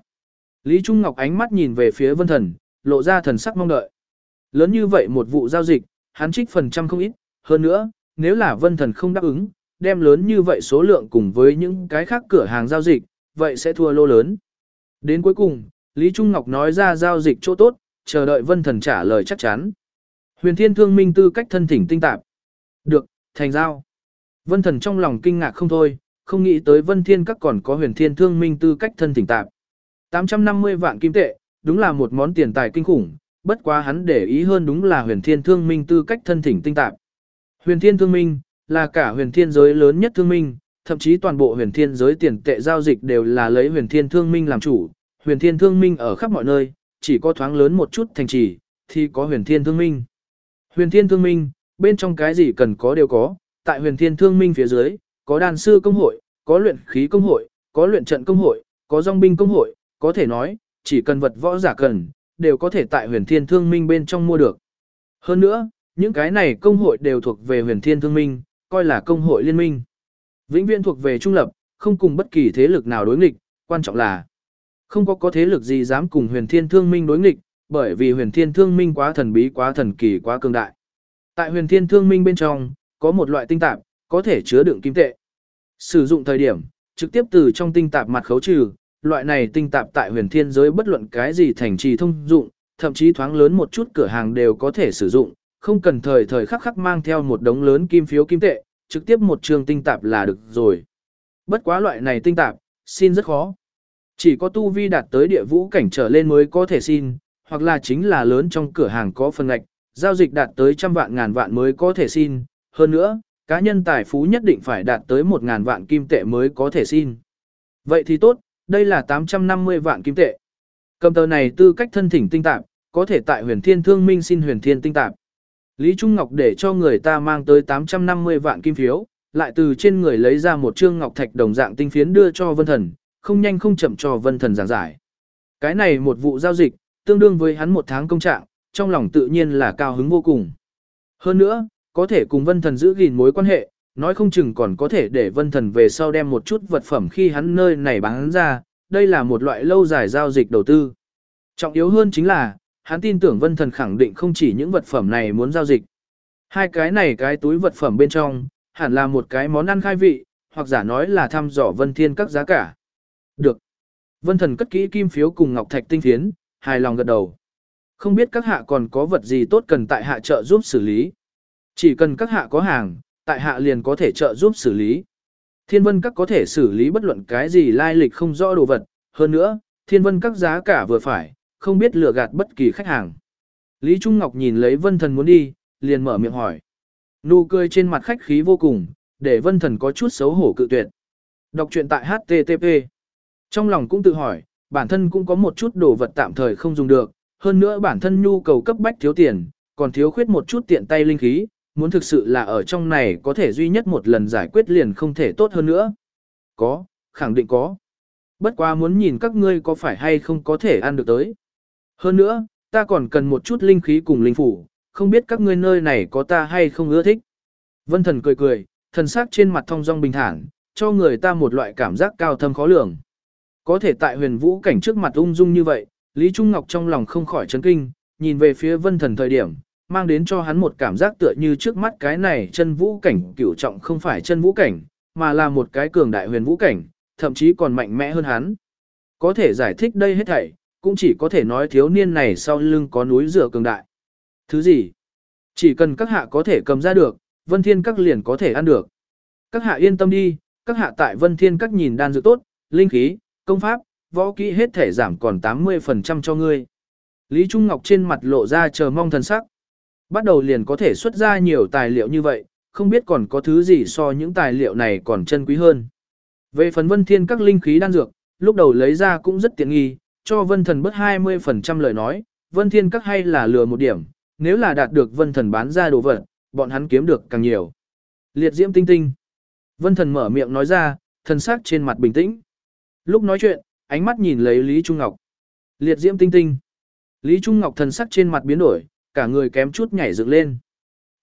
Lý Trung Ngọc ánh mắt nhìn về phía Vân Thần, lộ ra thần sắc mong đợi. Lớn như vậy một vụ giao dịch, hắn trích phần trăm không ít, hơn nữa, nếu là Vân Thần không đáp ứng, đem lớn như vậy số lượng cùng với những cái khác cửa hàng giao dịch, vậy sẽ thua lô lớn. Đến cuối cùng, Lý Trung Ngọc nói ra giao dịch chỗ tốt, chờ đợi Vân Thần trả lời chắc chắn. Huyền Thiên Thương Minh tư cách thân thỉnh tinh tạp. Được, thành giao. Vân Thần trong lòng kinh ngạc không thôi, không nghĩ tới Vân Thiên các còn có Huyền Thiên Thương Minh tư cách thân thỉnh tạp. 850 vạn kim tệ, đúng là một món tiền tài kinh khủng, bất quá hắn để ý hơn đúng là Huyền Thiên Thương Minh tư cách thân thỉnh tinh tạp. Huyền Thiên Thương Minh là cả huyền thiên giới lớn nhất thương minh, thậm chí toàn bộ huyền thiên giới tiền tệ giao dịch đều là lấy huyền thiên thương minh làm chủ. Huyền thiên thương minh ở khắp mọi nơi, chỉ có thoáng lớn một chút thành trì, thì có huyền thiên thương minh. Huyền thiên thương minh, bên trong cái gì cần có đều có, tại huyền thiên thương minh phía dưới, có đàn sư công hội, có luyện khí công hội, có luyện trận công hội, có dòng binh công hội, có thể nói, chỉ cần vật võ giả cần, đều có thể tại huyền thiên thương minh bên trong mua được. Hơn nữa, những cái này công hội đều thuộc về huyền thiên thương minh, coi là công hội liên minh. Vĩnh viễn thuộc về trung lập, không cùng bất kỳ thế lực nào đối nghịch, quan trọng là không có có thế lực gì dám cùng huyền thiên thương minh đối nghịch, bởi vì huyền thiên thương minh quá thần bí quá thần kỳ quá cường đại. Tại huyền thiên thương minh bên trong, có một loại tinh tạp, có thể chứa đựng kim tệ. Sử dụng thời điểm, trực tiếp từ trong tinh tạp mặt khấu trừ, loại này tinh tạp tại huyền thiên giới bất luận cái gì thành trì thông dụng, thậm chí thoáng lớn một chút cửa hàng đều có thể sử dụng, không cần thời thời khắc khắc mang theo một đống lớn kim phiếu kim tệ, trực tiếp một trường tinh tạp là được rồi. Bất quá loại này tinh tạp, xin rất khó. Chỉ có tu vi đạt tới địa vũ cảnh trở lên mới có thể xin, hoặc là chính là lớn trong cửa hàng có phần ngạch, giao dịch đạt tới trăm vạn ngàn vạn mới có thể xin. Hơn nữa, cá nhân tài phú nhất định phải đạt tới một ngàn vạn kim tệ mới có thể xin. Vậy thì tốt, đây là 850 vạn kim tệ. Cầm tờ này tư cách thân thỉnh tinh tạp, có thể tại huyền thiên thương minh xin huyền thiên tinh tạp. Lý Trung Ngọc để cho người ta mang tới 850 vạn kim phiếu, lại từ trên người lấy ra một trương ngọc thạch đồng dạng tinh phiến đưa cho Vân Thần, không nhanh không chậm cho Vân Thần giảng giải. Cái này một vụ giao dịch, tương đương với hắn một tháng công trạng, trong lòng tự nhiên là cao hứng vô cùng. Hơn nữa, có thể cùng Vân Thần giữ gìn mối quan hệ, nói không chừng còn có thể để Vân Thần về sau đem một chút vật phẩm khi hắn nơi này bán ra, đây là một loại lâu dài giao dịch đầu tư. Trọng yếu hơn chính là, hắn tin tưởng vân thần khẳng định không chỉ những vật phẩm này muốn giao dịch. Hai cái này cái túi vật phẩm bên trong, hẳn là một cái món ăn khai vị, hoặc giả nói là thăm dò vân thiên các giá cả. Được. Vân thần cất kỹ kim phiếu cùng ngọc thạch tinh phiến, hài lòng gật đầu. Không biết các hạ còn có vật gì tốt cần tại hạ trợ giúp xử lý. Chỉ cần các hạ có hàng, tại hạ liền có thể trợ giúp xử lý. Thiên vân các có thể xử lý bất luận cái gì lai lịch không rõ đồ vật, hơn nữa, thiên vân các giá cả vừa phải, không biết lừa gạt bất kỳ khách hàng. Lý Trung Ngọc nhìn lấy vân thần muốn đi, liền mở miệng hỏi. Nụ cười trên mặt khách khí vô cùng, để vân thần có chút xấu hổ cự tuyệt. Đọc truyện tại HTTP. Trong lòng cũng tự hỏi, bản thân cũng có một chút đồ vật tạm thời không dùng được, hơn nữa bản thân nhu cầu cấp bách thiếu tiền, còn thiếu khuyết một chút tiện tay linh khí, muốn thực sự là ở trong này có thể duy nhất một lần giải quyết liền không thể tốt hơn nữa. Có, khẳng định có. Bất quá muốn nhìn các ngươi có phải hay không có thể ăn được tới. Hơn nữa, ta còn cần một chút linh khí cùng linh phủ, không biết các ngươi nơi này có ta hay không ưa thích. Vân thần cười cười, thần sắc trên mặt thong dong bình thản, cho người ta một loại cảm giác cao thâm khó lường. Có thể tại huyền vũ cảnh trước mặt ung dung như vậy, Lý Trung Ngọc trong lòng không khỏi chấn kinh, nhìn về phía vân thần thời điểm, mang đến cho hắn một cảm giác tựa như trước mắt cái này chân vũ cảnh cửu trọng không phải chân vũ cảnh, mà là một cái cường đại huyền vũ cảnh, thậm chí còn mạnh mẽ hơn hắn. Có thể giải thích đây hết thảy, cũng chỉ có thể nói thiếu niên này sau lưng có núi rửa cường đại. Thứ gì? Chỉ cần các hạ có thể cầm ra được, vân thiên các liền có thể ăn được. Các hạ yên tâm đi, các hạ tại vân thiên các nhìn đan dược tốt, linh khí, công pháp, võ kỹ hết thể giảm còn 80% cho ngươi. Lý Trung Ngọc trên mặt lộ ra chờ mong thần sắc. Bắt đầu liền có thể xuất ra nhiều tài liệu như vậy, không biết còn có thứ gì so những tài liệu này còn chân quý hơn. Về phần vân thiên các linh khí đan dược, lúc đầu lấy ra cũng rất tiện nghi, cho vân thần bớt 20% lời nói, vân thiên các hay là lừa một điểm, nếu là đạt được vân thần bán ra đồ vật, bọn hắn kiếm được càng nhiều. Liệt diễm tinh tinh. Vân thần mở miệng nói ra, thần sắc trên mặt bình tĩnh. Lúc nói chuyện, ánh mắt nhìn lấy Lý Trung Ngọc. Liệt diễm tinh tinh. Lý Trung Ngọc thần sắc trên mặt biến đổi, cả người kém chút nhảy dựng lên.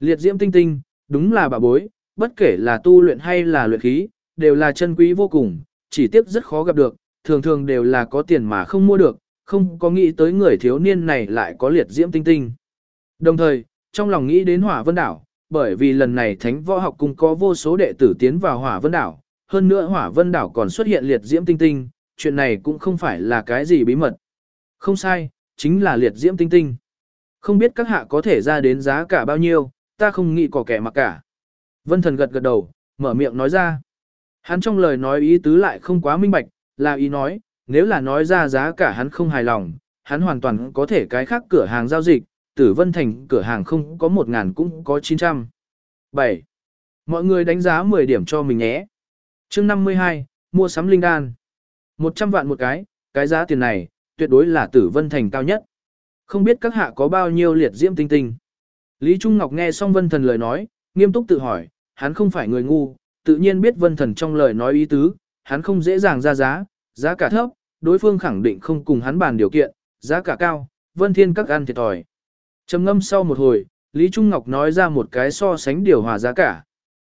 Liệt diễm tinh tinh, đúng là bà bối, bất kể là tu luyện hay là luyện khí, đều là chân quý vô cùng, chỉ tiếc rất khó gặp được, thường thường đều là có tiền mà không mua được, không có nghĩ tới người thiếu niên này lại có liệt diễm tinh tinh. Đồng thời, trong lòng nghĩ đến hỏa vân đảo, bởi vì lần này thánh võ học cung có vô số đệ tử tiến vào hỏa vân đảo, hơn nữa hỏa vân đảo còn xuất hiện liệt diễm tinh tinh, chuyện này cũng không phải là cái gì bí mật. Không sai, chính là liệt diễm tinh tinh. Không biết các hạ có thể ra đến giá cả bao nhiêu, ta không nghĩ có kẻ mặc cả. Vân thần gật gật đầu, mở miệng nói ra. Hắn trong lời nói ý tứ lại không quá minh bạch, là ý nói, nếu là nói ra giá cả hắn không hài lòng, hắn hoàn toàn có thể cái khác cửa hàng giao dịch, tử vân thành cửa hàng không có 1.000 cũng có 900. 7. Mọi người đánh giá 10 điểm cho mình nhé. chương 52, mua sắm linh đan. 100 vạn một cái, cái giá tiền này, tuyệt đối là tử vân thành cao nhất. Không biết các hạ có bao nhiêu liệt diễm tinh tinh. Lý Trung Ngọc nghe xong vân thần lời nói, nghiêm túc tự hỏi, hắn không phải người ngu, tự nhiên biết vân thần trong lời nói ý tứ, hắn không dễ dàng ra giá, giá cả thấp, đối phương khẳng định không cùng hắn bàn điều kiện, giá cả cao, vân thiên các ăn thiệt thòi. Trầm ngâm sau một hồi, Lý Trung Ngọc nói ra một cái so sánh điều hòa giá cả.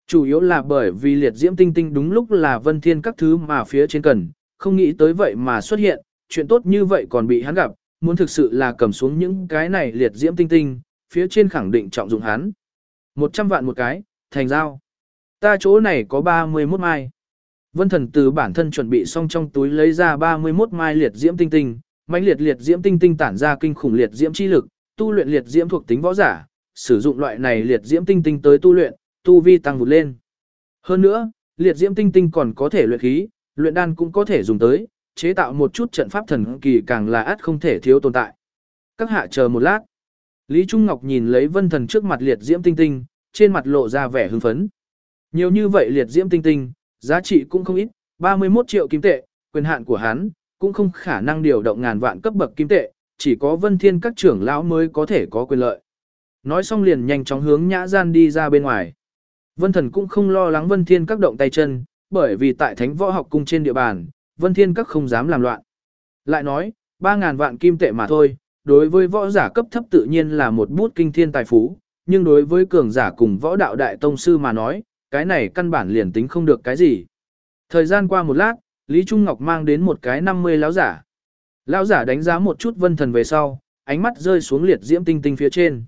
Chủ yếu là bởi vì liệt diễm tinh tinh đúng lúc là vân thiên các thứ mà phía trên cần, không nghĩ tới vậy mà xuất hiện, chuyện tốt như vậy còn bị hắn gặp, muốn thực sự là cầm xuống những cái này liệt diễm tinh tinh, phía trên khẳng định trọng dụng hắn. 100 vạn một cái, thành giao. Ta chỗ này có 31 mai. Vân thần từ bản thân chuẩn bị xong trong túi lấy ra 31 mai liệt diễm tinh tinh, mãnh liệt liệt diễm tinh tinh tản ra kinh khủng liệt diễm chi lực, tu luyện liệt diễm thuộc tính võ giả, sử dụng loại này liệt diễm tinh tinh tới tu luyện, tu vi tăng vụt lên. Hơn nữa, liệt diễm tinh tinh còn có thể luyện khí, luyện đan cũng có thể dùng tới, chế tạo một chút trận pháp thần kỳ càng là át không thể thiếu tồn tại. Các hạ chờ một lát. Lý Trung Ngọc nhìn lấy vân thần trước mặt liệt diễm tinh tinh, trên mặt lộ ra vẻ hưng phấn. Nhiều như vậy liệt diễm tinh tinh, giá trị cũng không ít, 31 triệu kim tệ, quyền hạn của hắn, cũng không khả năng điều động ngàn vạn cấp bậc kim tệ, chỉ có vân thiên các trưởng lão mới có thể có quyền lợi. Nói xong liền nhanh chóng hướng nhã gian đi ra bên ngoài. Vân thần cũng không lo lắng vân thiên các động tay chân, bởi vì tại thánh võ học cung trên địa bàn, vân thiên các không dám làm loạn. Lại nói, 3.000 vạn kim tệ mà thôi, đối với võ giả cấp thấp tự nhiên là một bút kinh thiên tài phú, nhưng đối với cường giả cùng võ đạo đại tông sư mà nói, cái này căn bản liền tính không được cái gì. Thời gian qua một lát, Lý Trung Ngọc mang đến một cái 50 lão giả. Lão giả đánh giá một chút vân thần về sau, ánh mắt rơi xuống liệt diễm tinh tinh phía trên.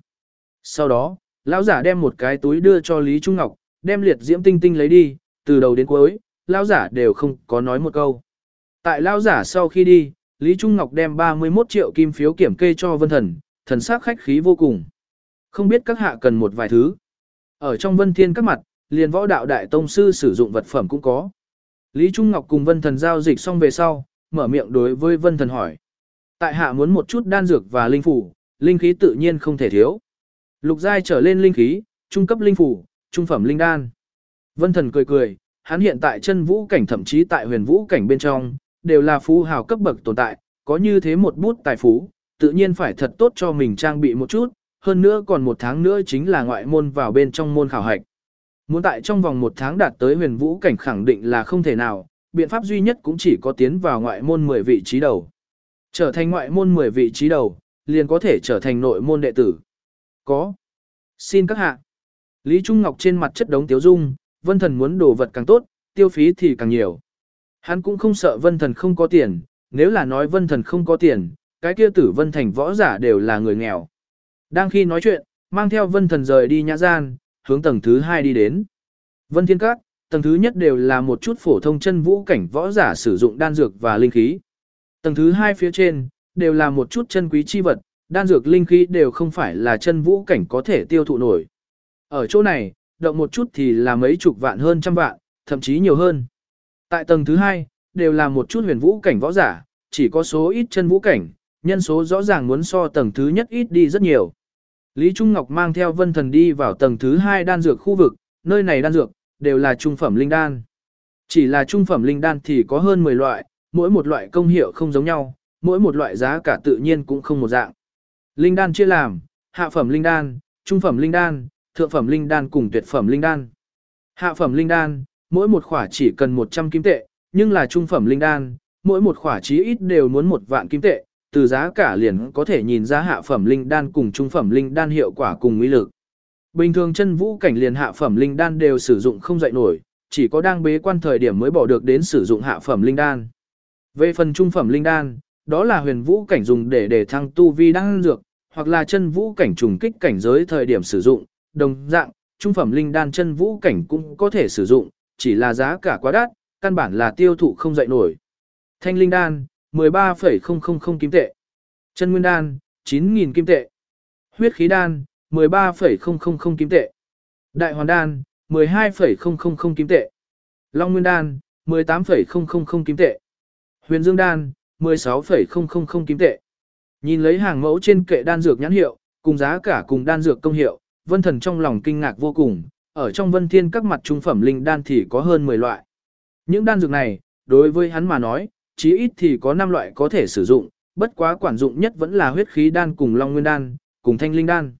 Sau đó, lão giả đem một cái túi đưa cho Lý Trung Ngọc, đem liệt diễm tinh tinh lấy đi, từ đầu đến cuối, lão giả đều không có nói một câu. Tại lão giả sau khi đi, Lý Trung Ngọc đem 31 triệu kim phiếu kiểm kê cho vân thần, thần sắc khách khí vô cùng. Không biết các hạ cần một vài thứ. Ở trong vân thiên các mặt, liền võ đạo đại tông sư sử dụng vật phẩm cũng có. Lý Trung Ngọc cùng vân thần giao dịch xong về sau, mở miệng đối với vân thần hỏi. Tại hạ muốn một chút đan dược và linh phủ, linh khí tự nhiên không thể thiếu. Lục giai trở lên linh khí, trung cấp linh phủ, trung phẩm linh đan. Vân thần cười cười, hắn hiện tại chân vũ cảnh thậm chí tại huyền vũ cảnh bên trong, đều là phú hào cấp bậc tồn tại, có như thế một bút tài phú, tự nhiên phải thật tốt cho mình trang bị một chút, hơn nữa còn một tháng nữa chính là ngoại môn vào bên trong môn khảo hạch. Muốn tại trong vòng một tháng đạt tới huyền vũ cảnh khẳng định là không thể nào, biện pháp duy nhất cũng chỉ có tiến vào ngoại môn 10 vị trí đầu. Trở thành ngoại môn 10 vị trí đầu, liền có thể trở thành nội môn đệ tử. Có. Xin các hạ. Lý Trung Ngọc trên mặt chất đống tiếu dung, vân thần muốn đồ vật càng tốt, tiêu phí thì càng nhiều. Hắn cũng không sợ vân thần không có tiền, nếu là nói vân thần không có tiền, cái kia tử vân thành võ giả đều là người nghèo. Đang khi nói chuyện, mang theo vân thần rời đi nhã gian, hướng tầng thứ hai đi đến. Vân Thiên Các, tầng thứ nhất đều là một chút phổ thông chân vũ cảnh võ giả sử dụng đan dược và linh khí. Tầng thứ hai phía trên, đều là một chút chân quý chi vật, đan dược linh khí đều không phải là chân vũ cảnh có thể tiêu thụ nổi. Ở chỗ này, động một chút thì là mấy chục vạn hơn trăm vạn, thậm chí nhiều hơn. Tại tầng thứ hai, đều là một chút huyền vũ cảnh võ giả, chỉ có số ít chân vũ cảnh, nhân số rõ ràng muốn so tầng thứ nhất ít đi rất nhiều. Lý Trung Ngọc mang theo vân thần đi vào tầng thứ hai đan dược khu vực, nơi này đan dược, đều là trung phẩm linh đan. Chỉ là trung phẩm linh đan thì có hơn 10 loại, mỗi một loại công hiệu không giống nhau, mỗi một loại giá cả tự nhiên cũng không một dạng. Linh đan chia làm, hạ phẩm linh đan, trung phẩm linh đan, thượng phẩm linh đan cùng tuyệt phẩm linh đan. Hạ phẩm linh đan, mỗi một khỏa chỉ cần 100 kim tệ, nhưng là trung phẩm linh đan, mỗi một khỏa chí ít đều muốn một vạn kim tệ, từ giá cả liền có thể nhìn ra hạ phẩm linh đan cùng trung phẩm linh đan hiệu quả cùng uy lực. Bình thường chân vũ cảnh liền hạ phẩm linh đan đều sử dụng không dậy nổi, chỉ có đang bế quan thời điểm mới bỏ được đến sử dụng hạ phẩm linh đan. Về phần trung phẩm linh đan, đó là huyền vũ cảnh dùng để để thăng tu vi đan dược, hoặc là chân vũ cảnh trùng kích cảnh giới thời điểm sử dụng, đồng dạng, trung phẩm linh đan chân vũ cảnh cũng có thể sử dụng, chỉ là giá cả quá đắt, căn bản là tiêu thụ không dậy nổi. Thanh linh đan, 13,000 kim tệ. Chân nguyên đan, 9.000 kim tệ. Huyết khí đan, 13,000 kim tệ. Đại hoàn đan, 12,000 kim tệ. Long nguyên đan, 18,000 kim tệ. Huyền dương đan, 16,000 kim tệ. Nhìn lấy hàng mẫu trên kệ đan dược nhãn hiệu, cùng giá cả cùng đan dược công hiệu, vân thần trong lòng kinh ngạc vô cùng, ở trong vân thiên các mặt trung phẩm linh đan thì có hơn 10 loại. Những đan dược này, đối với hắn mà nói, chí ít thì có 5 loại có thể sử dụng, bất quá quản dụng nhất vẫn là huyết khí đan cùng long nguyên đan, cùng thanh linh đan.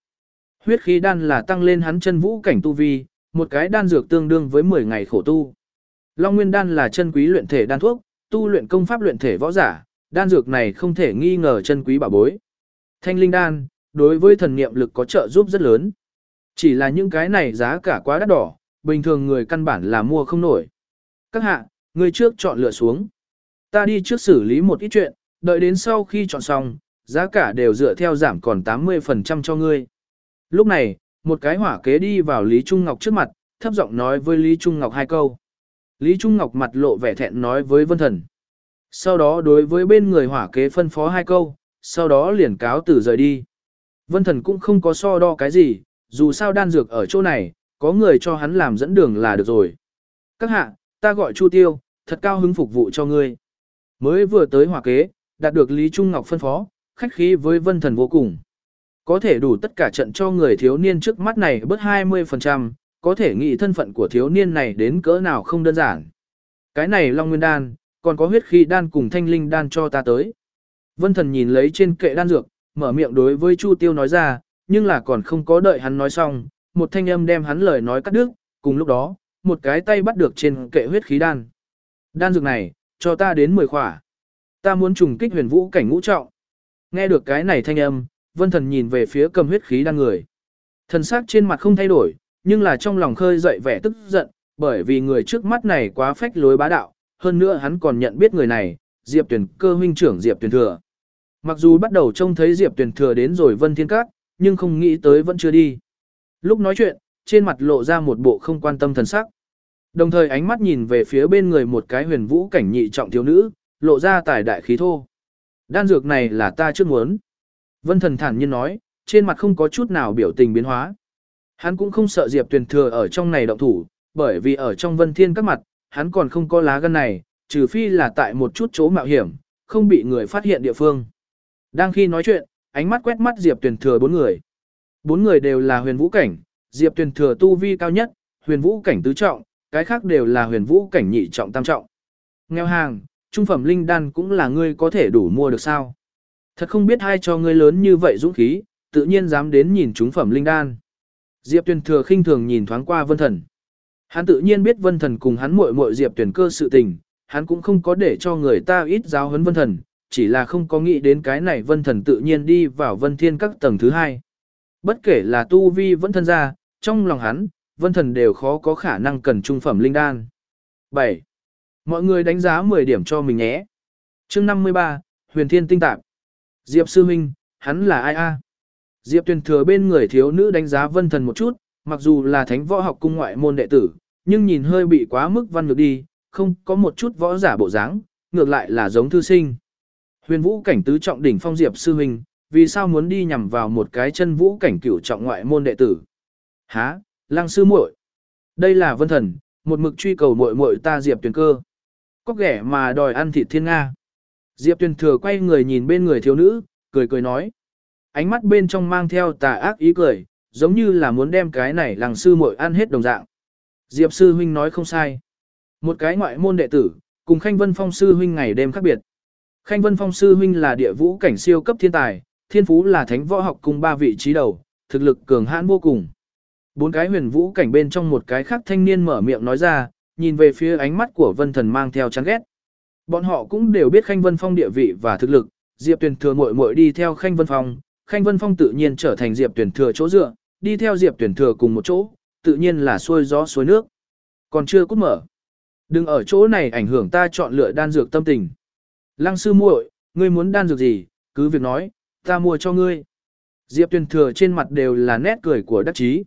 Huyết khí đan là tăng lên hắn chân vũ cảnh tu vi, một cái đan dược tương đương với 10 ngày khổ tu. Long nguyên đan là chân quý luyện thể đan thuốc, tu luyện công pháp luyện thể võ giả, đan dược này không thể nghi ngờ chân quý bảo bối. Thanh linh đan, đối với thần niệm lực có trợ giúp rất lớn. Chỉ là những cái này giá cả quá đắt đỏ, bình thường người căn bản là mua không nổi. Các hạ, người trước chọn lựa xuống. Ta đi trước xử lý một ít chuyện, đợi đến sau khi chọn xong, giá cả đều dựa theo giảm còn 80% cho ngươi. Lúc này, một cái hỏa kế đi vào Lý Trung Ngọc trước mặt, thấp giọng nói với Lý Trung Ngọc hai câu. Lý Trung Ngọc mặt lộ vẻ thẹn nói với Vân Thần. Sau đó đối với bên người hỏa kế phân phó hai câu, sau đó liền cáo từ rời đi. Vân Thần cũng không có so đo cái gì, dù sao đan dược ở chỗ này, có người cho hắn làm dẫn đường là được rồi. Các hạ, ta gọi Chu Tiêu, thật cao hứng phục vụ cho ngươi. Mới vừa tới hòa kế, đạt được Lý Trung Ngọc phân phó, khách khí với vân thần vô cùng. Có thể đủ tất cả trận cho người thiếu niên trước mắt này bớt 20%, có thể nghĩ thân phận của thiếu niên này đến cỡ nào không đơn giản. Cái này Long Nguyên Đan, còn có huyết khí đan cùng thanh linh đan cho ta tới. Vân thần nhìn lấy trên kệ đan dược, mở miệng đối với Chu Tiêu nói ra, nhưng là còn không có đợi hắn nói xong, một thanh âm đem hắn lời nói cắt đứt, cùng lúc đó, một cái tay bắt được trên kệ huyết khí đan. Đan dược này, cho ta đến 10 khỏa. Ta muốn trùng kích huyền vũ cảnh ngũ trọng. Nghe được cái này thanh âm, vân thần nhìn về phía cầm huyết khí đan người. Thần sắc trên mặt không thay đổi, nhưng là trong lòng khơi dậy vẻ tức giận, bởi vì người trước mắt này quá phách lối bá đạo, hơn nữa hắn còn nhận biết người này, Diệp Tuyển cơ huynh trưởng Diệp Tuyển Thừa. Mặc dù bắt đầu trông thấy Diệp Tuyển Thừa đến rồi Vân Thiên Các, nhưng không nghĩ tới vẫn chưa đi. Lúc nói chuyện, trên mặt lộ ra một bộ không quan tâm thần sắc. Đồng thời ánh mắt nhìn về phía bên người một cái huyền vũ cảnh nhị trọng thiếu nữ, lộ ra tài đại khí thô. Đan dược này là ta trước muốn. Vân thần thản nhiên nói, trên mặt không có chút nào biểu tình biến hóa. Hắn cũng không sợ Diệp Tuyền thừa ở trong này động thủ, bởi vì ở trong vân thiên các mặt, hắn còn không có lá gan này, trừ phi là tại một chút chỗ mạo hiểm, không bị người phát hiện địa phương. Đang khi nói chuyện, ánh mắt quét mắt Diệp Tuyền thừa bốn người. Bốn người đều là huyền vũ cảnh, Diệp Tuyền thừa tu vi cao nhất, huyền vũ cảnh tứ trọng, cái khác đều là huyền vũ cảnh nhị trọng tam trọng. Nghèo hàng, trung phẩm linh đan cũng là ngươi có thể đủ mua được sao. Thật không biết ai cho ngươi lớn như vậy dũng khí, tự nhiên dám đến nhìn chúng phẩm linh đan. Diệp Tuyền thừa khinh thường nhìn thoáng qua Vân Thần. Hắn tự nhiên biết Vân Thần cùng hắn muội muội Diệp Tuyền cơ sự tình, hắn cũng không có để cho người ta ít giáo huấn Vân Thần, chỉ là không có nghĩ đến cái này Vân Thần tự nhiên đi vào Vân Thiên các tầng thứ hai. Bất kể là tu vi vẫn thân ra, trong lòng hắn, Vân Thần đều khó có khả năng cần trung phẩm linh đan. 7. Mọi người đánh giá 10 điểm cho mình nhé. Chương 53, Huyền Thiên Tinh Tạp. Diệp Sư Minh, hắn là ai a? Diệp Tuyền thừa bên người thiếu nữ đánh giá Vân Thần một chút, mặc dù là thánh võ học cung ngoại môn đệ tử, nhưng nhìn hơi bị quá mức văn ngược đi, không có một chút võ giả bộ dáng, ngược lại là giống thư sinh. Huyền vũ cảnh tứ trọng đỉnh phong Diệp Sư huynh, vì sao muốn đi nhằm vào một cái chân vũ cảnh cửu trọng ngoại môn đệ tử? Hả, Lăng sư muội. Đây là Vân Thần, một mực truy cầu muội muội ta Diệp Tuyền cơ. Có ghẻ mà đòi ăn thịt thiên nga. Diệp Tuyền thừa quay người nhìn bên người thiếu nữ, cười cười nói. Ánh mắt bên trong mang theo tà ác ý cười, giống như là muốn đem cái này làng sư muội ăn hết đồng dạng. Diệp sư huynh nói không sai. Một cái ngoại môn đệ tử, cùng Khanh Vân Phong sư huynh ngày đêm khác biệt. Khanh Vân Phong sư huynh là địa vũ cảnh siêu cấp thiên tài, thiên phú là thánh võ học cùng ba vị trí đầu, thực lực cường hãn vô cùng. Bốn cái huyền vũ cảnh bên trong một cái khác thanh niên mở miệng nói ra, nhìn về phía ánh mắt của vân thần mang theo chán ghét. Bọn họ cũng đều biết Khanh Vân Phong địa vị và thực lực, Diệp Tuyền Thừa muội muội đi theo Khanh Vân Phong, Khanh Vân Phong tự nhiên trở thành Diệp Tuyền Thừa chỗ dựa, đi theo Diệp Tuyền Thừa cùng một chỗ, tự nhiên là xuôi gió xuôi nước. Còn chưa cút mở. Đừng ở chỗ này ảnh hưởng ta chọn lựa đan dược tâm tình. Lăng sư muội, ngươi muốn đan dược gì, cứ việc nói, ta mua cho ngươi. Diệp Tuyền Thừa trên mặt đều là nét cười của đắc chí.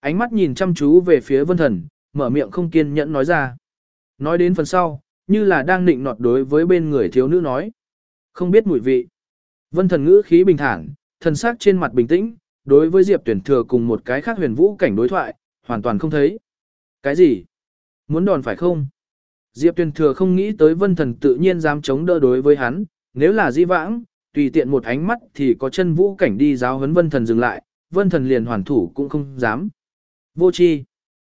Ánh mắt nhìn chăm chú về phía vân thần, mở miệng không kiên nhẫn nói ra. Nói đến phần sau, như là đang nịnh nọt đối với bên người thiếu nữ nói. Không biết mùi vị. Vân thần ngữ khí bình thản, thần sắc trên mặt bình tĩnh, đối với Diệp tuyển thừa cùng một cái khác huyền vũ cảnh đối thoại, hoàn toàn không thấy. Cái gì? Muốn đòn phải không? Diệp Tuyền thừa không nghĩ tới vân thần tự nhiên dám chống đỡ đối với hắn, nếu là di vãng, tùy tiện một ánh mắt thì có chân vũ cảnh đi giáo huấn vân thần dừng lại, vân thần liền hoàn thủ cũng không dám. Vô chi.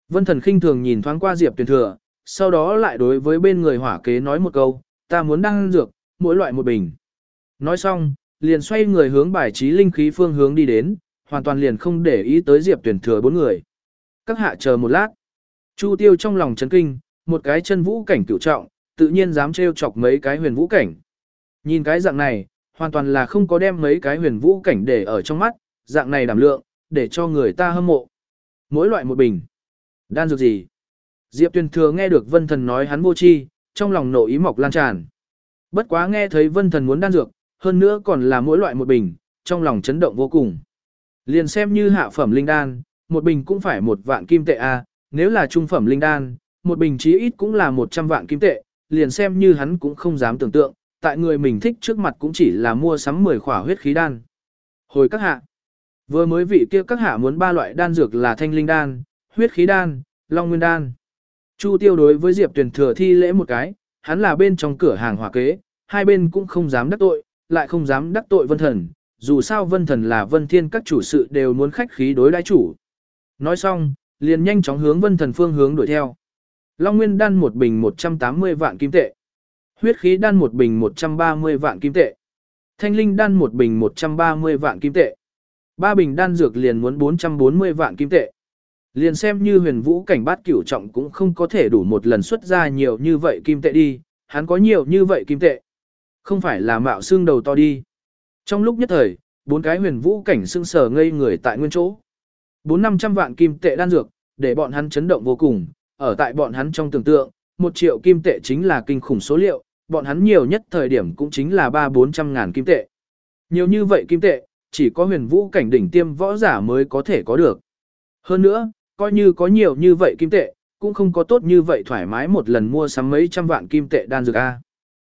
Vân thần khinh thường nhìn thoáng qua Diệp Tuyền Thừa, sau đó lại đối với bên người hỏa kế nói một câu, ta muốn đăng dược, mỗi loại một bình. Nói xong, liền xoay người hướng bài trí linh khí phương hướng đi đến, hoàn toàn liền không để ý tới Diệp Tuyền Thừa bốn người. Các hạ chờ một lát. Chu Tiêu trong lòng chấn kinh, một cái chân vũ cảnh cửu trọng, tự nhiên dám trêu chọc mấy cái huyền vũ cảnh. Nhìn cái dạng này, hoàn toàn là không có đem mấy cái huyền vũ cảnh để ở trong mắt, dạng này đảm lượng, để cho người ta hâm mộ. Mỗi loại một bình. Đan dược gì? Diệp Tuyền thừa nghe được Vân Thần nói hắn vô chi, trong lòng nộ ý mọc lan tràn. Bất quá nghe thấy Vân Thần muốn đan dược, hơn nữa còn là mỗi loại một bình, trong lòng chấn động vô cùng. Liền xem như hạ phẩm linh đan, một bình cũng phải một vạn kim tệ a, nếu là trung phẩm linh đan, một bình chí ít cũng là một trăm vạn kim tệ, liền xem như hắn cũng không dám tưởng tượng, tại người mình thích trước mặt cũng chỉ là mua sắm 10 khỏa huyết khí đan. Hồi các hạ, Vừa mới vị kia các hạ muốn ba loại đan dược là thanh linh đan, huyết khí đan, long nguyên đan. Chu tiêu đối với Diệp Tuyền thừa thi lễ một cái, hắn là bên trong cửa hàng hỏa kế, hai bên cũng không dám đắc tội, lại không dám đắc tội vân thần, dù sao vân thần là vân thiên các chủ sự đều muốn khách khí đối đãi chủ. Nói xong, liền nhanh chóng hướng vân thần phương hướng đuổi theo. Long nguyên đan một bình 180 vạn kim tệ. Huyết khí đan một bình 130 vạn kim tệ. Thanh linh đan một bình 130 vạn kim tệ. Ba bình đan dược liền muốn 440 vạn kim tệ. Liền xem như huyền vũ cảnh bát cửu trọng cũng không có thể đủ một lần xuất ra nhiều như vậy kim tệ đi, hắn có nhiều như vậy kim tệ. Không phải là mạo xương đầu to đi. Trong lúc nhất thời, bốn cái huyền vũ cảnh xương sở ngây người tại nguyên chỗ. Bốn năm trăm vạn kim tệ đan dược, để bọn hắn chấn động vô cùng, ở tại bọn hắn trong tưởng tượng, một triệu kim tệ chính là kinh khủng số liệu, bọn hắn nhiều nhất thời điểm cũng chính là ba bốn trăm ngàn kim tệ. Nhiều như vậy kim tệ, chỉ có huyền vũ cảnh đỉnh tiêm võ giả mới có thể có được. Hơn nữa, coi như có nhiều như vậy kim tệ, cũng không có tốt như vậy thoải mái một lần mua sắm mấy trăm vạn kim tệ đan dược A.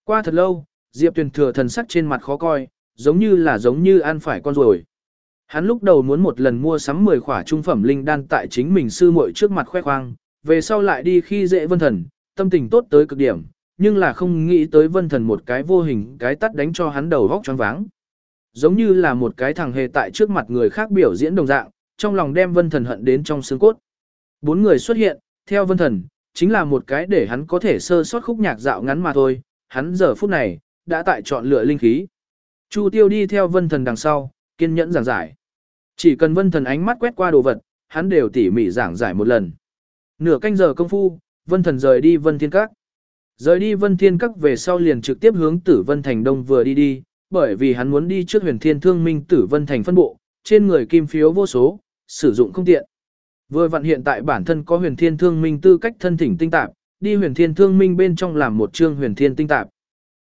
Qua thật lâu, Diệp Tuyền thừa thần sắc trên mặt khó coi, giống như là giống như ăn phải con rồi. Hắn lúc đầu muốn một lần mua sắm 10 khỏa trung phẩm linh đan tại chính mình sư muội trước mặt khoe khoang, về sau lại đi khi dễ vân thần, tâm tình tốt tới cực điểm, nhưng là không nghĩ tới vân thần một cái vô hình cái tắt đánh cho hắn đầu vóc choáng váng. Giống như là một cái thằng hề tại trước mặt người khác biểu diễn đồng dạng, trong lòng đem vân thần hận đến trong xương cốt. Bốn người xuất hiện, theo vân thần, chính là một cái để hắn có thể sơ sót khúc nhạc dạo ngắn mà thôi, hắn giờ phút này, đã tại chọn lựa linh khí. Chu tiêu đi theo vân thần đằng sau, kiên nhẫn giảng giải. Chỉ cần vân thần ánh mắt quét qua đồ vật, hắn đều tỉ mỉ giảng giải một lần. Nửa canh giờ công phu, vân thần rời đi vân thiên các. Rời đi vân thiên các về sau liền trực tiếp hướng tử vân thành đông vừa đi đi, bởi vì hắn muốn đi trước huyền thiên thương minh tử vân thành phân bộ, trên người kim phiếu vô số, sử dụng không tiện. Vừa vặn hiện tại bản thân có huyền thiên thương minh tư cách thân thỉnh tinh tạp, đi huyền thiên thương minh bên trong làm một chương huyền thiên tinh tạp.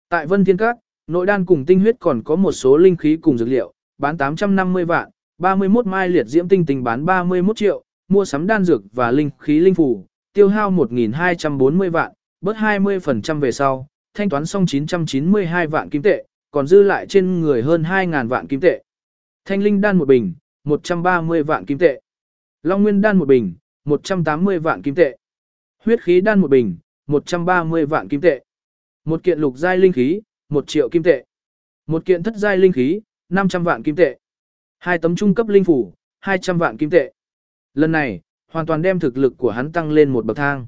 Tại vân thiên các, nội đan cùng tinh huyết còn có một số linh khí cùng dược liệu, bán 850 vạn, 31 mai liệt diễm tinh tinh bán 31 triệu, mua sắm đan dược và linh khí linh phủ tiêu hao 1.240 vạn, bớt 20% về sau, thanh toán xong 992 vạn kim tệ, còn dư lại trên người hơn 2.000 vạn kim tệ. Thanh linh đan một bình, 130 vạn kim tệ. Long nguyên đan một bình, 180 vạn kim tệ. Huyết khí đan một bình, 130 vạn kim tệ. Một kiện lục giai linh khí, 1 triệu kim tệ. Một kiện thất giai linh khí, 500 vạn kim tệ. Hai tấm trung cấp linh phủ, 200 vạn kim tệ. Lần này, hoàn toàn đem thực lực của hắn tăng lên một bậc thang.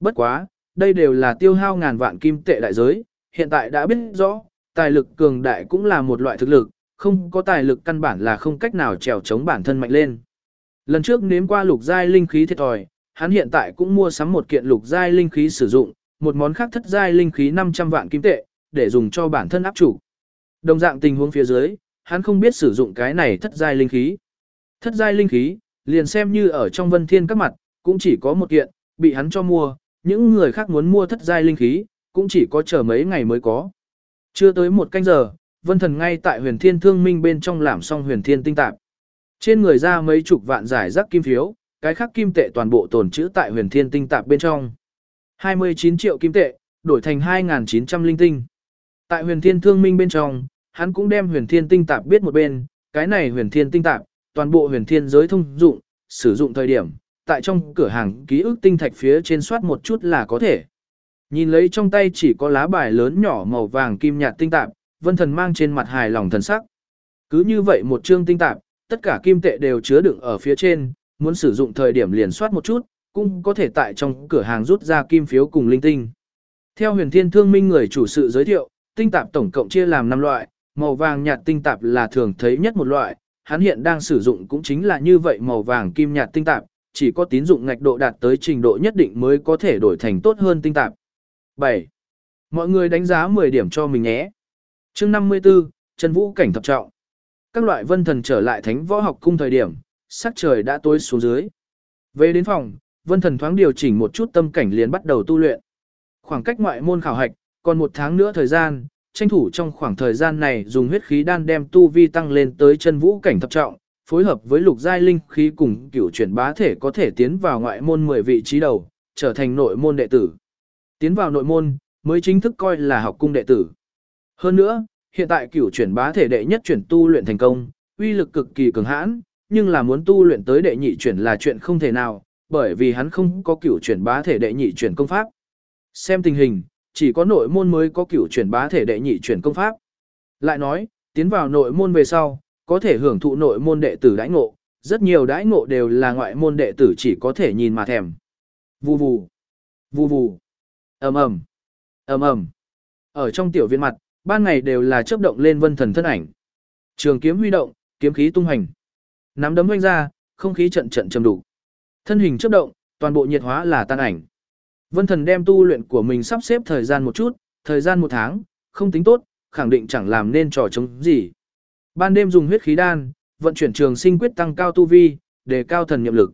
Bất quá, đây đều là tiêu hao ngàn vạn kim tệ đại giới, hiện tại đã biết rõ, tài lực cường đại cũng là một loại thực lực, không có tài lực căn bản là không cách nào trèo chống bản thân mạnh lên. Lần trước nếm qua lục giai linh khí thiệt thòi, hắn hiện tại cũng mua sắm một kiện lục giai linh khí sử dụng, một món khác thất giai linh khí 500 vạn kim tệ, để dùng cho bản thân áp chủ. Đồng dạng tình huống phía dưới, hắn không biết sử dụng cái này thất giai linh khí. Thất giai linh khí, liền xem như ở trong vân thiên các mặt, cũng chỉ có một kiện, bị hắn cho mua, những người khác muốn mua thất giai linh khí, cũng chỉ có chờ mấy ngày mới có. Chưa tới một canh giờ, vân thần ngay tại huyền thiên thương minh bên trong làm xong huyền thiên tinh tạp. Trên người ra mấy chục vạn giải rắc kim phiếu, cái khác kim tệ toàn bộ tồn trữ tại huyền thiên tinh tạp bên trong. 29 triệu kim tệ, đổi thành 2.900 linh tinh. Tại huyền thiên thương minh bên trong, hắn cũng đem huyền thiên tinh tạp biết một bên, cái này huyền thiên tinh tạp, toàn bộ huyền thiên giới thông dụng, sử dụng thời điểm, tại trong cửa hàng ký ức tinh thạch phía trên soát một chút là có thể. Nhìn lấy trong tay chỉ có lá bài lớn nhỏ màu vàng kim nhạt tinh tạp, vân thần mang trên mặt hài lòng thần sắc. Cứ như vậy một chương tinh tạp, tất cả kim tệ đều chứa đựng ở phía trên, muốn sử dụng thời điểm liền soát một chút, cũng có thể tại trong cửa hàng rút ra kim phiếu cùng linh tinh. Theo huyền thiên thương minh người chủ sự giới thiệu, tinh tạp tổng cộng chia làm 5 loại, màu vàng nhạt tinh tạp là thường thấy nhất một loại, hắn hiện đang sử dụng cũng chính là như vậy màu vàng kim nhạt tinh tạp, chỉ có tín dụng ngạch độ đạt tới trình độ nhất định mới có thể đổi thành tốt hơn tinh tạp. 7. Mọi người đánh giá 10 điểm cho mình nhé. chương 54, Trần Vũ cảnh thập trọng. Các loại vân thần trở lại thánh võ học cung thời điểm, sắc trời đã tối xuống dưới. Về đến phòng, vân thần thoáng điều chỉnh một chút tâm cảnh liền bắt đầu tu luyện. Khoảng cách ngoại môn khảo hạch, còn một tháng nữa thời gian, tranh thủ trong khoảng thời gian này dùng huyết khí đan đem tu vi tăng lên tới chân vũ cảnh thập trọng, phối hợp với lục giai linh khí cùng cửu chuyển bá thể có thể tiến vào ngoại môn 10 vị trí đầu, trở thành nội môn đệ tử. Tiến vào nội môn, mới chính thức coi là học cung đệ tử. Hơn nữa, hiện tại cửu chuyển bá thể đệ nhất chuyển tu luyện thành công, uy lực cực kỳ cường hãn, nhưng là muốn tu luyện tới đệ nhị chuyển là chuyện không thể nào, bởi vì hắn không có cửu chuyển bá thể đệ nhị chuyển công pháp. Xem tình hình, chỉ có nội môn mới có cửu chuyển bá thể đệ nhị chuyển công pháp. Lại nói, tiến vào nội môn về sau, có thể hưởng thụ nội môn đệ tử đãi ngộ, rất nhiều đãi ngộ đều là ngoại môn đệ tử chỉ có thể nhìn mà thèm. Vù vù, vù vù, ầm ầm, ầm ầm. Ở trong tiểu viện mặt, ban ngày đều là chớp động lên vân thần thân ảnh. Trường kiếm huy động, kiếm khí tung hành. Nắm đấm vung ra, không khí trận trận trầm đủ. Thân hình chớp động, toàn bộ nhiệt hóa là tan ảnh. Vân thần đem tu luyện của mình sắp xếp thời gian một chút, thời gian một tháng, không tính tốt, khẳng định chẳng làm nên trò chống gì. Ban đêm dùng huyết khí đan, vận chuyển trường sinh quyết tăng cao tu vi, đề cao thần nhiệm lực.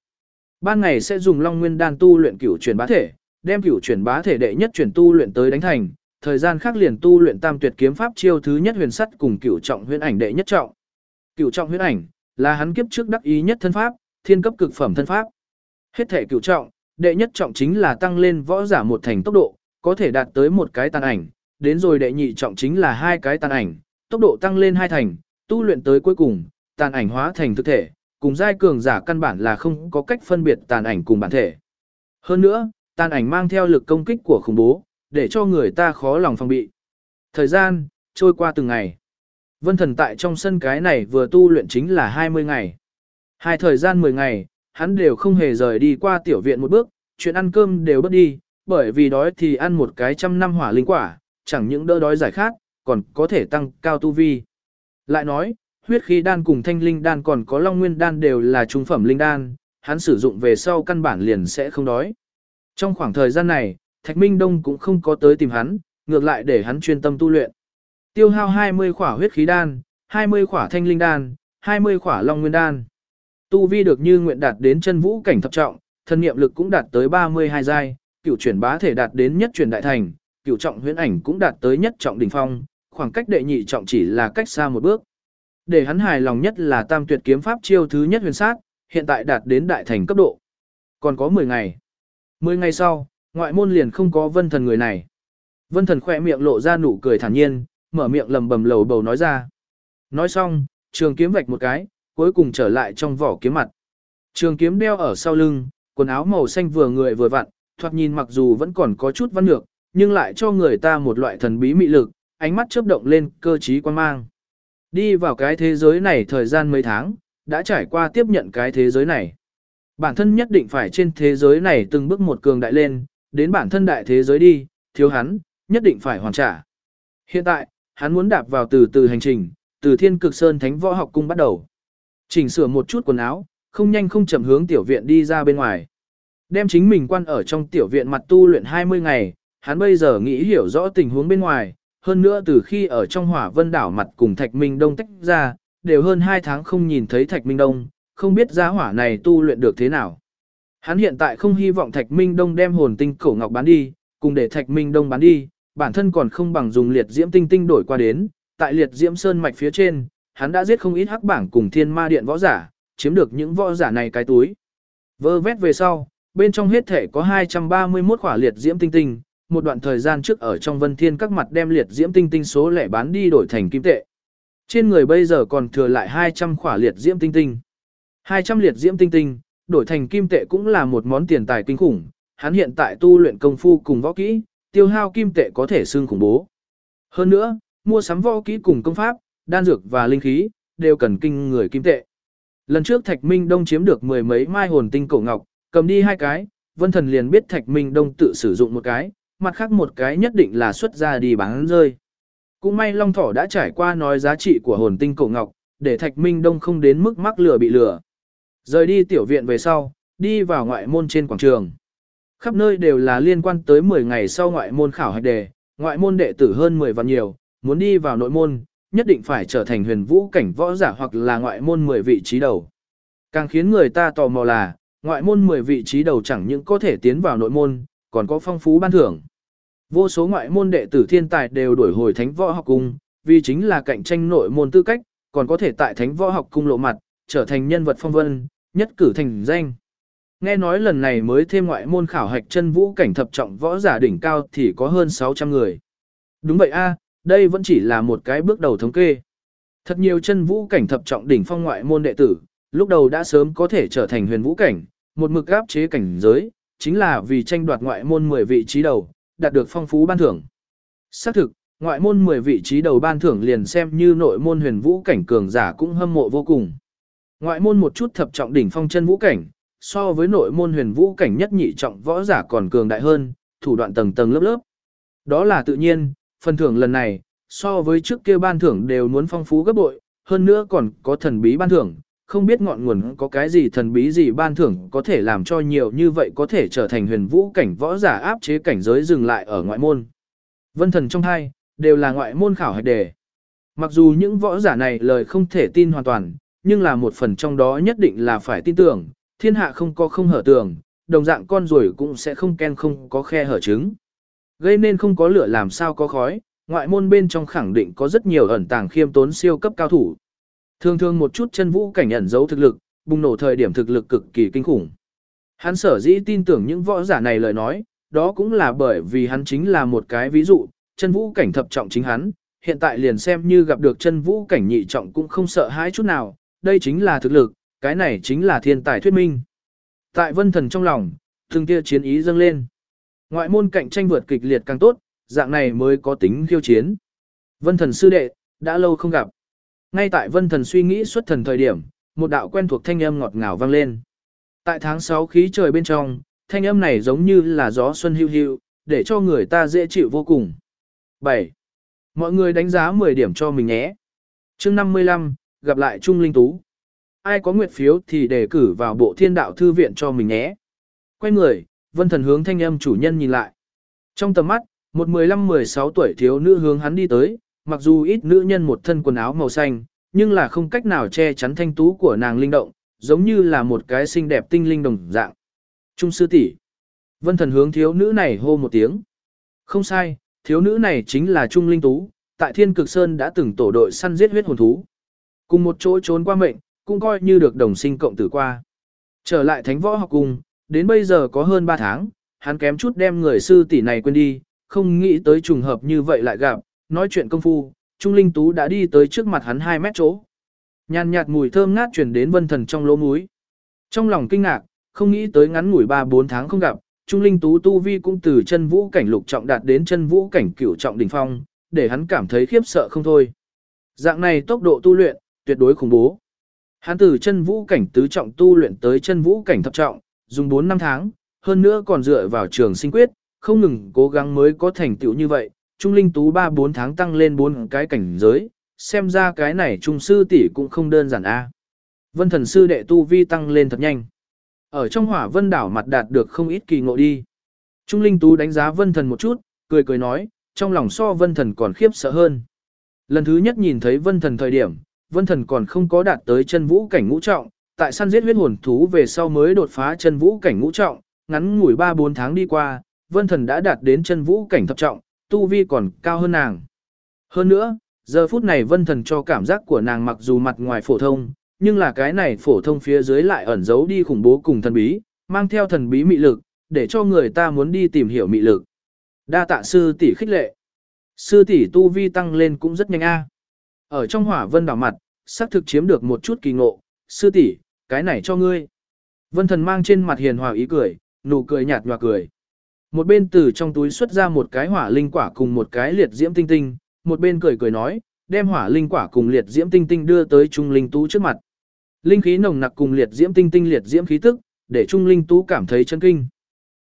Ban ngày sẽ dùng long nguyên đan tu luyện cửu chuyển bá thể, đem cửu chuyển bá thể đệ nhất chuyển tu luyện tới đánh thành, thời gian khác liền tu luyện tam tuyệt kiếm pháp chiêu thứ nhất huyền sắt cùng cửu trọng huyền ảnh đệ nhất trọng. Cửu trọng huyền ảnh là hắn kiếp trước đắc ý nhất thân pháp, thiên cấp cực phẩm thân pháp. Hết thể cửu trọng, đệ nhất trọng chính là tăng lên võ giả một thành tốc độ, có thể đạt tới một cái tàn ảnh, đến rồi đệ nhị trọng chính là hai cái tàn ảnh, tốc độ tăng lên hai thành, tu luyện tới cuối cùng, tàn ảnh hóa thành thực thể, cùng giai cường giả căn bản là không có cách phân biệt tàn ảnh cùng bản thể. Hơn nữa, tàn ảnh mang theo lực công kích của khủng bố, để cho người ta khó lòng phòng bị. Thời gian, trôi qua từng ngày. Vân thần tại trong sân cái này vừa tu luyện chính là 20 ngày. Hai thời gian 10 ngày, hắn đều không hề rời đi qua tiểu viện một bước, chuyện ăn cơm đều bất đi, bởi vì đói thì ăn một cái trăm năm hỏa linh quả, chẳng những đỡ đói giải khát, còn có thể tăng cao tu vi. Lại nói, huyết khí đan cùng thanh linh đan còn có long nguyên đan đều là trung phẩm linh đan, hắn sử dụng về sau căn bản liền sẽ không đói. Trong khoảng thời gian này, Thạch Minh Đông cũng không có tới tìm hắn, ngược lại để hắn chuyên tâm tu luyện. Tiêu hao 20 khỏa huyết khí đan, 20 khỏa thanh linh đan, 20 khỏa long nguyên đan. Tu vi được như nguyện đạt đến chân vũ cảnh thập trọng, thân niệm lực cũng đạt tới 32 giai, cửu chuyển bá thể đạt đến nhất chuyển đại thành, cửu trọng huyễn ảnh cũng đạt tới nhất trọng đỉnh phong, khoảng cách đệ nhị trọng chỉ là cách xa một bước. Để hắn hài lòng nhất là tam tuyệt kiếm pháp chiêu thứ nhất huyền sát, hiện tại đạt đến đại thành cấp độ. Còn có 10 ngày. 10 ngày sau, ngoại môn liền không có vân thần người này. Vân thần khỏe miệng lộ ra nụ cười thản nhiên, mở miệng lầm bầm lầu bầu nói ra. Nói xong, trường kiếm vạch một cái, cuối cùng trở lại trong vỏ kiếm mặt. Trường kiếm đeo ở sau lưng, quần áo màu xanh vừa người vừa vặn, thoạt nhìn mặc dù vẫn còn có chút văn nhược, nhưng lại cho người ta một loại thần bí mị lực, ánh mắt chớp động lên cơ trí quan mang. Đi vào cái thế giới này thời gian mấy tháng, đã trải qua tiếp nhận cái thế giới này. Bản thân nhất định phải trên thế giới này từng bước một cường đại lên, đến bản thân đại thế giới đi, thiếu hắn, nhất định phải hoàn trả. Hiện tại, hắn muốn đạp vào từ từ hành trình, từ thiên cực sơn thánh võ học cung bắt đầu. Chỉnh sửa một chút quần áo, không nhanh không chậm hướng tiểu viện đi ra bên ngoài. Đem chính mình quan ở trong tiểu viện mặt tu luyện 20 ngày, hắn bây giờ nghĩ hiểu rõ tình huống bên ngoài, hơn nữa từ khi ở trong hỏa vân đảo mặt cùng Thạch Minh Đông tách ra, đều hơn 2 tháng không nhìn thấy Thạch Minh Đông, không biết giá hỏa này tu luyện được thế nào. Hắn hiện tại không hy vọng Thạch Minh Đông đem hồn tinh cổ ngọc bán đi, cùng để Thạch Minh Đông bán đi, bản thân còn không bằng dùng liệt diễm tinh tinh đổi qua đến, tại liệt diễm sơn mạch phía trên, hắn đã giết không ít hắc bảng cùng thiên ma điện võ giả, chiếm được những võ giả này cái túi. Vơ vét về sau, bên trong hết thể có 231 khỏa liệt diễm tinh tinh, một đoạn thời gian trước ở trong vân thiên các mặt đem liệt diễm tinh tinh số lẻ bán đi đổi thành kim tệ. Trên người bây giờ còn thừa lại 200 khỏa liệt diễm tinh tinh. 200 liệt diễm tinh tinh, đổi thành kim tệ cũng là một món tiền tài kinh khủng, hắn hiện tại tu luyện công phu cùng võ kỹ, tiêu hao kim tệ có thể xương khủng bố. Hơn nữa, mua sắm võ kỹ cùng công pháp, đan dược và linh khí, đều cần kinh người kim tệ. Lần trước Thạch Minh Đông chiếm được mười mấy mai hồn tinh cổ ngọc, cầm đi hai cái, Vân Thần liền biết Thạch Minh Đông tự sử dụng một cái, mặt khác một cái nhất định là xuất ra đi bán rơi. Cũng may Long Thỏ đã trải qua nói giá trị của hồn tinh cổ ngọc, để Thạch Minh Đông không đến mức mắc lừa bị lừa. Rời đi tiểu viện về sau, đi vào ngoại môn trên quảng trường. Khắp nơi đều là liên quan tới 10 ngày sau ngoại môn khảo hạch đề, ngoại môn đệ tử hơn 10 vạn nhiều, muốn đi vào nội môn, nhất định phải trở thành huyền vũ cảnh võ giả hoặc là ngoại môn 10 vị trí đầu. Càng khiến người ta tò mò là, ngoại môn 10 vị trí đầu chẳng những có thể tiến vào nội môn, còn có phong phú ban thưởng. Vô số ngoại môn đệ tử thiên tài đều đổi hồi thánh võ học cung, vì chính là cạnh tranh nội môn tư cách, còn có thể tại thánh võ học cung lộ mặt, trở thành nhân vật phong vân, nhất cử thành danh. Nghe nói lần này mới thêm ngoại môn khảo hạch chân vũ cảnh thập trọng võ giả đỉnh cao thì có hơn 600 người. Đúng vậy a, đây vẫn chỉ là một cái bước đầu thống kê. Thật nhiều chân vũ cảnh thập trọng đỉnh phong ngoại môn đệ tử, lúc đầu đã sớm có thể trở thành huyền vũ cảnh, một mực áp chế cảnh giới, chính là vì tranh đoạt ngoại môn 10 vị trí đầu, đạt được phong phú ban thưởng. Xác thực, ngoại môn 10 vị trí đầu ban thưởng liền xem như nội môn huyền vũ cảnh cường giả cũng hâm mộ vô cùng. Ngoại môn một chút thập trọng đỉnh phong chân vũ cảnh, so với nội môn huyền vũ cảnh nhất nhị trọng võ giả còn cường đại hơn, thủ đoạn tầng tầng lớp lớp. Đó là tự nhiên, phần thưởng lần này, so với trước kia ban thưởng đều muốn phong phú gấp bội, hơn nữa còn có thần bí ban thưởng, không biết ngọn nguồn có cái gì thần bí gì ban thưởng có thể làm cho nhiều như vậy có thể trở thành huyền vũ cảnh võ giả áp chế cảnh giới dừng lại ở ngoại môn. Vân thần trong hai, đều là ngoại môn khảo hạch đề. Mặc dù những võ giả này lời không thể tin hoàn toàn, nhưng là một phần trong đó nhất định là phải tin tưởng, thiên hạ không có không hở tường, đồng dạng con ruồi cũng sẽ không ken không có khe hở trứng. Gây nên không có lửa làm sao có khói, ngoại môn bên trong khẳng định có rất nhiều ẩn tàng khiêm tốn siêu cấp cao thủ. Thường thường một chút chân vũ cảnh ẩn giấu thực lực, bùng nổ thời điểm thực lực cực kỳ kinh khủng. Hắn sở dĩ tin tưởng những võ giả này lời nói, đó cũng là bởi vì hắn chính là một cái ví dụ, chân vũ cảnh thập trọng chính hắn, hiện tại liền xem như gặp được chân vũ cảnh nhị trọng cũng không sợ hãi chút nào, đây chính là thực lực, cái này chính là thiên tài thuyết minh. Tại vân thần trong lòng, từng tia chiến ý dâng lên. Ngoại môn cạnh tranh vượt kịch liệt càng tốt, dạng này mới có tính khiêu chiến. Vân thần sư đệ, đã lâu không gặp. Ngay tại vân thần suy nghĩ xuất thần thời điểm, một đạo quen thuộc thanh âm ngọt ngào vang lên. Tại tháng 6 khí trời bên trong, thanh âm này giống như là gió xuân hưu hưu, để cho người ta dễ chịu vô cùng. 7. Mọi người đánh giá 10 điểm cho mình nhé. chương 55, gặp lại Trung Linh Tú. Ai có nguyện phiếu thì đề cử vào bộ thiên đạo thư viện cho mình nhé. Quay người, vân thần hướng thanh âm chủ nhân nhìn lại. Trong tầm mắt, một 15-16 tuổi thiếu nữ hướng hắn đi tới, mặc dù ít nữ nhân một thân quần áo màu xanh, nhưng là không cách nào che chắn thanh tú của nàng linh động, giống như là một cái xinh đẹp tinh linh đồng dạng. Trung sư tỷ. Vân thần hướng thiếu nữ này hô một tiếng. Không sai, thiếu nữ này chính là Trung Linh Tú, tại Thiên Cực Sơn đã từng tổ đội săn giết huyết hồn thú. Cùng một chỗ trốn qua mệnh, cũng coi như được đồng sinh cộng tử qua. Trở lại Thánh Võ học cung, đến bây giờ có hơn 3 tháng, hắn kém chút đem người sư tỷ này quên đi, không nghĩ tới trùng hợp như vậy lại gặp, nói chuyện công phu, Trung Linh Tú đã đi tới trước mặt hắn 2 mét chỗ. Nhàn nhạt mùi thơm ngát truyền đến vân thần trong lỗ mũi. Trong lòng kinh ngạc, không nghĩ tới ngắn ngủi 3-4 tháng không gặp, Trung Linh Tú Tu Vi cũng từ chân vũ cảnh lục trọng đạt đến chân vũ cảnh cửu trọng đỉnh phong, để hắn cảm thấy khiếp sợ không thôi. Dạng này tốc độ tu luyện, tuyệt đối khủng bố. Hắn từ chân vũ cảnh tứ trọng tu luyện tới chân vũ cảnh thập trọng, dùng 4 năm tháng, hơn nữa còn dựa vào trường sinh quyết, không ngừng cố gắng mới có thành tựu như vậy. Trung Linh Tú 3-4 tháng tăng lên 4 cái cảnh giới, xem ra cái này trung sư tỷ cũng không đơn giản a. Vân thần sư đệ tu vi tăng lên thật nhanh. Ở trong hỏa vân đảo mặt đạt được không ít kỳ ngộ đi. Trung Linh Tú đánh giá vân thần một chút, cười cười nói, trong lòng so vân thần còn khiếp sợ hơn. Lần thứ nhất nhìn thấy vân thần thời điểm, vân thần còn không có đạt tới chân vũ cảnh ngũ trọng, tại săn giết huyết hồn thú về sau mới đột phá chân vũ cảnh ngũ trọng, ngắn ngủi 3-4 tháng đi qua, vân thần đã đạt đến chân vũ cảnh thập trọng, tu vi còn cao hơn nàng. Hơn nữa, giờ phút này vân thần cho cảm giác của nàng mặc dù mặt ngoài phổ thông, nhưng là cái này phổ thông phía dưới lại ẩn giấu đi khủng bố cùng thần bí, mang theo thần bí mị lực, để cho người ta muốn đi tìm hiểu mị lực. Đa tạ sư tỷ khích lệ. Sư tỷ tu vi tăng lên cũng rất nhanh a. Ở trong hỏa vân đảo mặt, xác thực chiếm được một chút kỳ ngộ, sư tỷ, cái này cho ngươi. Vân thần mang trên mặt hiền hòa ý cười, nụ cười nhạt nhòa cười. Một bên từ trong túi xuất ra một cái hỏa linh quả cùng một cái liệt diễm tinh tinh, một bên cười cười nói, đem hỏa linh quả cùng liệt diễm tinh tinh đưa tới trung linh tú trước mặt. Linh khí nồng nặc cùng liệt diễm tinh tinh liệt diễm khí tức, để trung linh tú cảm thấy chân kinh.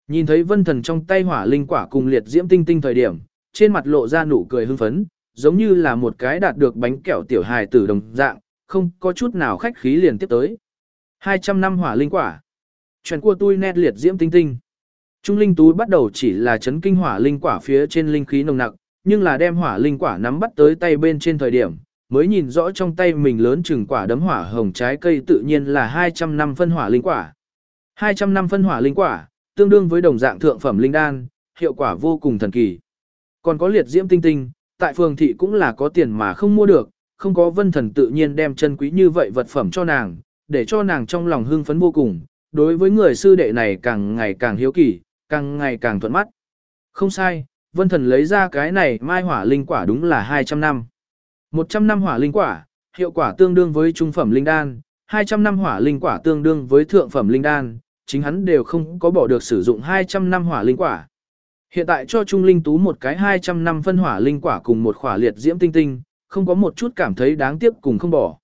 Nhìn thấy vân thần trong tay hỏa linh quả cùng liệt diễm tinh tinh thời điểm, trên mặt lộ ra nụ cười hưng phấn, giống như là một cái đạt được bánh kẹo tiểu hài tử đồng dạng, không có chút nào khách khí liền tiếp tới. 200 năm hỏa linh quả. Chuyện của tôi nét liệt diễm tinh tinh. Trung linh tú bắt đầu chỉ là chấn kinh hỏa linh quả phía trên linh khí nồng nặc, nhưng là đem hỏa linh quả nắm bắt tới tay bên trên thời điểm, mới nhìn rõ trong tay mình lớn chừng quả đấm hỏa hồng trái cây tự nhiên là 200 năm phân hỏa linh quả. 200 năm phân hỏa linh quả, tương đương với đồng dạng thượng phẩm linh đan, hiệu quả vô cùng thần kỳ. Còn có liệt diễm tinh tinh, tại phường thị cũng là có tiền mà không mua được, không có vân thần tự nhiên đem chân quý như vậy vật phẩm cho nàng, để cho nàng trong lòng hưng phấn vô cùng, đối với người sư đệ này càng ngày càng hiếu kỳ, càng ngày càng thuận mắt. Không sai, vân thần lấy ra cái này mai hỏa linh quả đúng là 200 năm. 100 năm hỏa linh quả, hiệu quả tương đương với trung phẩm linh đan, 200 năm hỏa linh quả tương đương với thượng phẩm linh đan, chính hắn đều không có bỏ được sử dụng 200 năm hỏa linh quả. Hiện tại cho Trung Linh Tú một cái 200 năm phân hỏa linh quả cùng một khỏa liệt diễm tinh tinh, không có một chút cảm thấy đáng tiếc cùng không bỏ.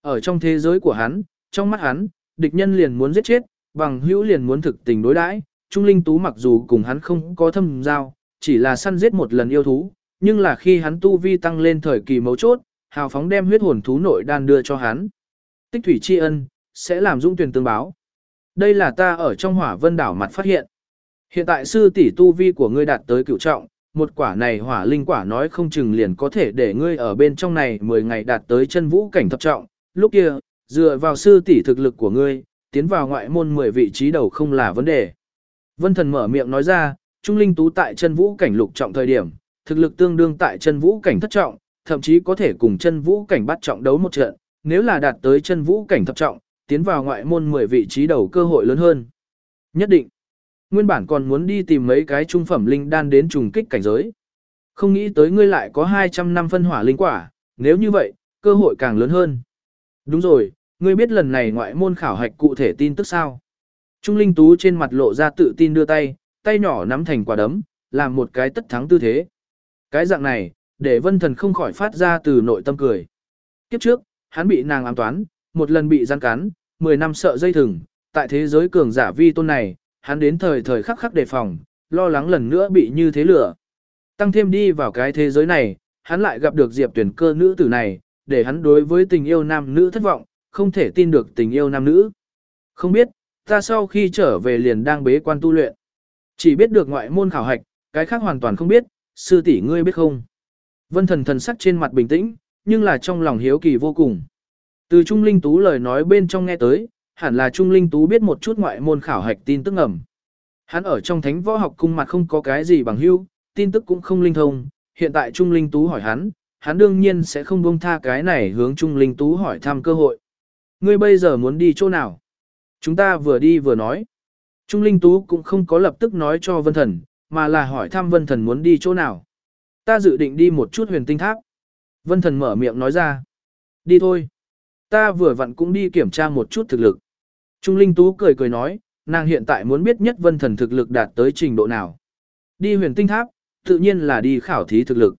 Ở trong thế giới của hắn, trong mắt hắn, địch nhân liền muốn giết chết, bằng hữu liền muốn thực tình đối đãi. Trung Linh Tú mặc dù cùng hắn không có thâm giao, chỉ là săn giết một lần yêu thú, nhưng là khi hắn tu vi tăng lên thời kỳ mấu chốt, hào phóng đem huyết hồn thú nội đan đưa cho hắn. Tích thủy tri ân, sẽ làm dung tuyển tương báo. Đây là ta ở trong hỏa vân đảo mặt phát hiện. Hiện tại sư tỷ tu vi của ngươi đạt tới cựu trọng, một quả này hỏa linh quả nói không chừng liền có thể để ngươi ở bên trong này 10 ngày đạt tới chân vũ cảnh thập trọng. Lúc kia, dựa vào sư tỷ thực lực của ngươi, tiến vào ngoại môn 10 vị trí đầu không là vấn đề. Vân thần mở miệng nói ra, Trung Linh Tú tại chân vũ cảnh lục trọng thời điểm, thực lực tương đương tại chân vũ cảnh thất trọng, thậm chí có thể cùng chân vũ cảnh bắt trọng đấu một trận, nếu là đạt tới chân vũ cảnh thập trọng, tiến vào ngoại môn 10 vị trí đầu cơ hội lớn hơn. Nhất định. Nguyên bản còn muốn đi tìm mấy cái trung phẩm linh đan đến trùng kích cảnh giới. Không nghĩ tới ngươi lại có 200 năm phân hỏa linh quả, nếu như vậy, cơ hội càng lớn hơn. Đúng rồi, ngươi biết lần này ngoại môn khảo hạch cụ thể tin tức sao? Trung linh tú trên mặt lộ ra tự tin đưa tay, tay nhỏ nắm thành quả đấm, làm một cái tất thắng tư thế. Cái dạng này, để vân thần không khỏi phát ra từ nội tâm cười. Kiếp trước, hắn bị nàng ám toán, một lần bị gian cắn, 10 năm sợ dây thừng, tại thế giới cường giả vi tôn này, hắn đến thời thời khắc khắc đề phòng, lo lắng lần nữa bị như thế lửa. Tăng thêm đi vào cái thế giới này, hắn lại gặp được Diệp tuyển cơ nữ tử này, để hắn đối với tình yêu nam nữ thất vọng, không thể tin được tình yêu nam nữ. Không biết, ta sau khi trở về liền đang bế quan tu luyện. Chỉ biết được ngoại môn khảo hạch, cái khác hoàn toàn không biết, sư tỷ ngươi biết không. Vân thần thần sắc trên mặt bình tĩnh, nhưng là trong lòng hiếu kỳ vô cùng. Từ Trung Linh Tú lời nói bên trong nghe tới, hẳn là Trung Linh Tú biết một chút ngoại môn khảo hạch tin tức ngầm. Hắn ở trong thánh võ học cung mặt không có cái gì bằng hữu, tin tức cũng không linh thông, hiện tại Trung Linh Tú hỏi hắn, hắn đương nhiên sẽ không buông tha cái này hướng Trung Linh Tú hỏi thăm cơ hội. Ngươi bây giờ muốn đi chỗ nào? Chúng ta vừa đi vừa nói. Trung Linh Tú cũng không có lập tức nói cho Vân Thần, mà là hỏi thăm Vân Thần muốn đi chỗ nào. Ta dự định đi một chút huyền tinh tháp. Vân Thần mở miệng nói ra. Đi thôi. Ta vừa vặn cũng đi kiểm tra một chút thực lực. Trung Linh Tú cười cười nói, nàng hiện tại muốn biết nhất Vân Thần thực lực đạt tới trình độ nào. Đi huyền tinh tháp, tự nhiên là đi khảo thí thực lực.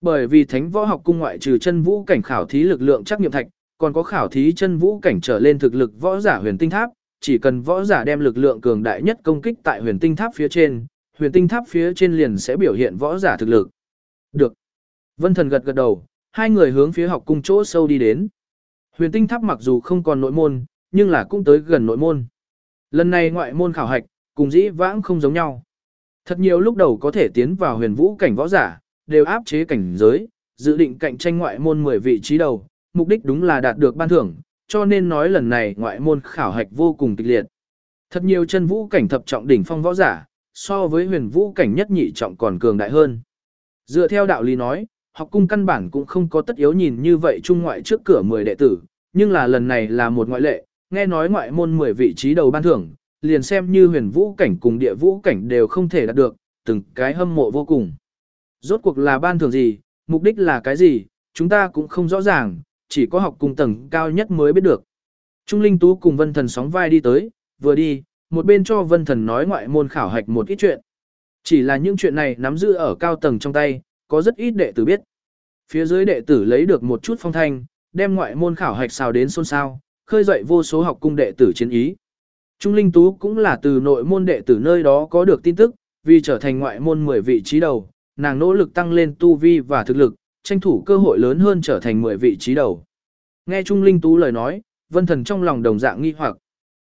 Bởi vì thánh võ học cung ngoại trừ chân vũ cảnh khảo thí lực lượng trắc nghiệm thạch, còn có khảo thí chân vũ cảnh trở lên thực lực võ giả huyền tinh tháp, chỉ cần võ giả đem lực lượng cường đại nhất công kích tại huyền tinh tháp phía trên, huyền tinh tháp phía trên liền sẽ biểu hiện võ giả thực lực. Được. Vân Thần gật gật đầu, hai người hướng phía học cung chỗ sâu đi đến. Huyền tinh tháp mặc dù không còn nội môn, nhưng là cũng tới gần nội môn. Lần này ngoại môn khảo hạch, cùng dĩ vãng không giống nhau. Thật nhiều lúc đầu có thể tiến vào huyền vũ cảnh võ giả, đều áp chế cảnh giới, dự định cạnh tranh ngoại môn 10 vị trí đầu, mục đích đúng là đạt được ban thưởng, cho nên nói lần này ngoại môn khảo hạch vô cùng kịch liệt. Thật nhiều chân vũ cảnh thập trọng đỉnh phong võ giả, so với huyền vũ cảnh nhất nhị trọng còn cường đại hơn. Dựa theo đạo lý nói, học cung căn bản cũng không có tất yếu nhìn như vậy trung ngoại trước cửa 10 đệ tử, nhưng là lần này là một ngoại lệ, nghe nói ngoại môn 10 vị trí đầu ban thưởng, liền xem như huyền vũ cảnh cùng địa vũ cảnh đều không thể đạt được, từng cái hâm mộ vô cùng. Rốt cuộc là ban thưởng gì, mục đích là cái gì, chúng ta cũng không rõ ràng, chỉ có học cùng tầng cao nhất mới biết được. Trung Linh Tú cùng Vân Thần sóng vai đi tới, vừa đi, một bên cho Vân Thần nói ngoại môn khảo hạch một ít chuyện. Chỉ là những chuyện này nắm giữ ở cao tầng trong tay, có rất ít đệ tử biết. Phía dưới đệ tử lấy được một chút phong thanh, đem ngoại môn khảo hạch xào đến xôn xao, khơi dậy vô số học cung đệ tử chiến ý. Trung Linh Tú cũng là từ nội môn đệ tử nơi đó có được tin tức, vì trở thành ngoại môn 10 vị trí đầu, nàng nỗ lực tăng lên tu vi và thực lực, tranh thủ cơ hội lớn hơn trở thành 10 vị trí đầu. Nghe Trung Linh Tú lời nói, vân thần trong lòng đồng dạng nghi hoặc.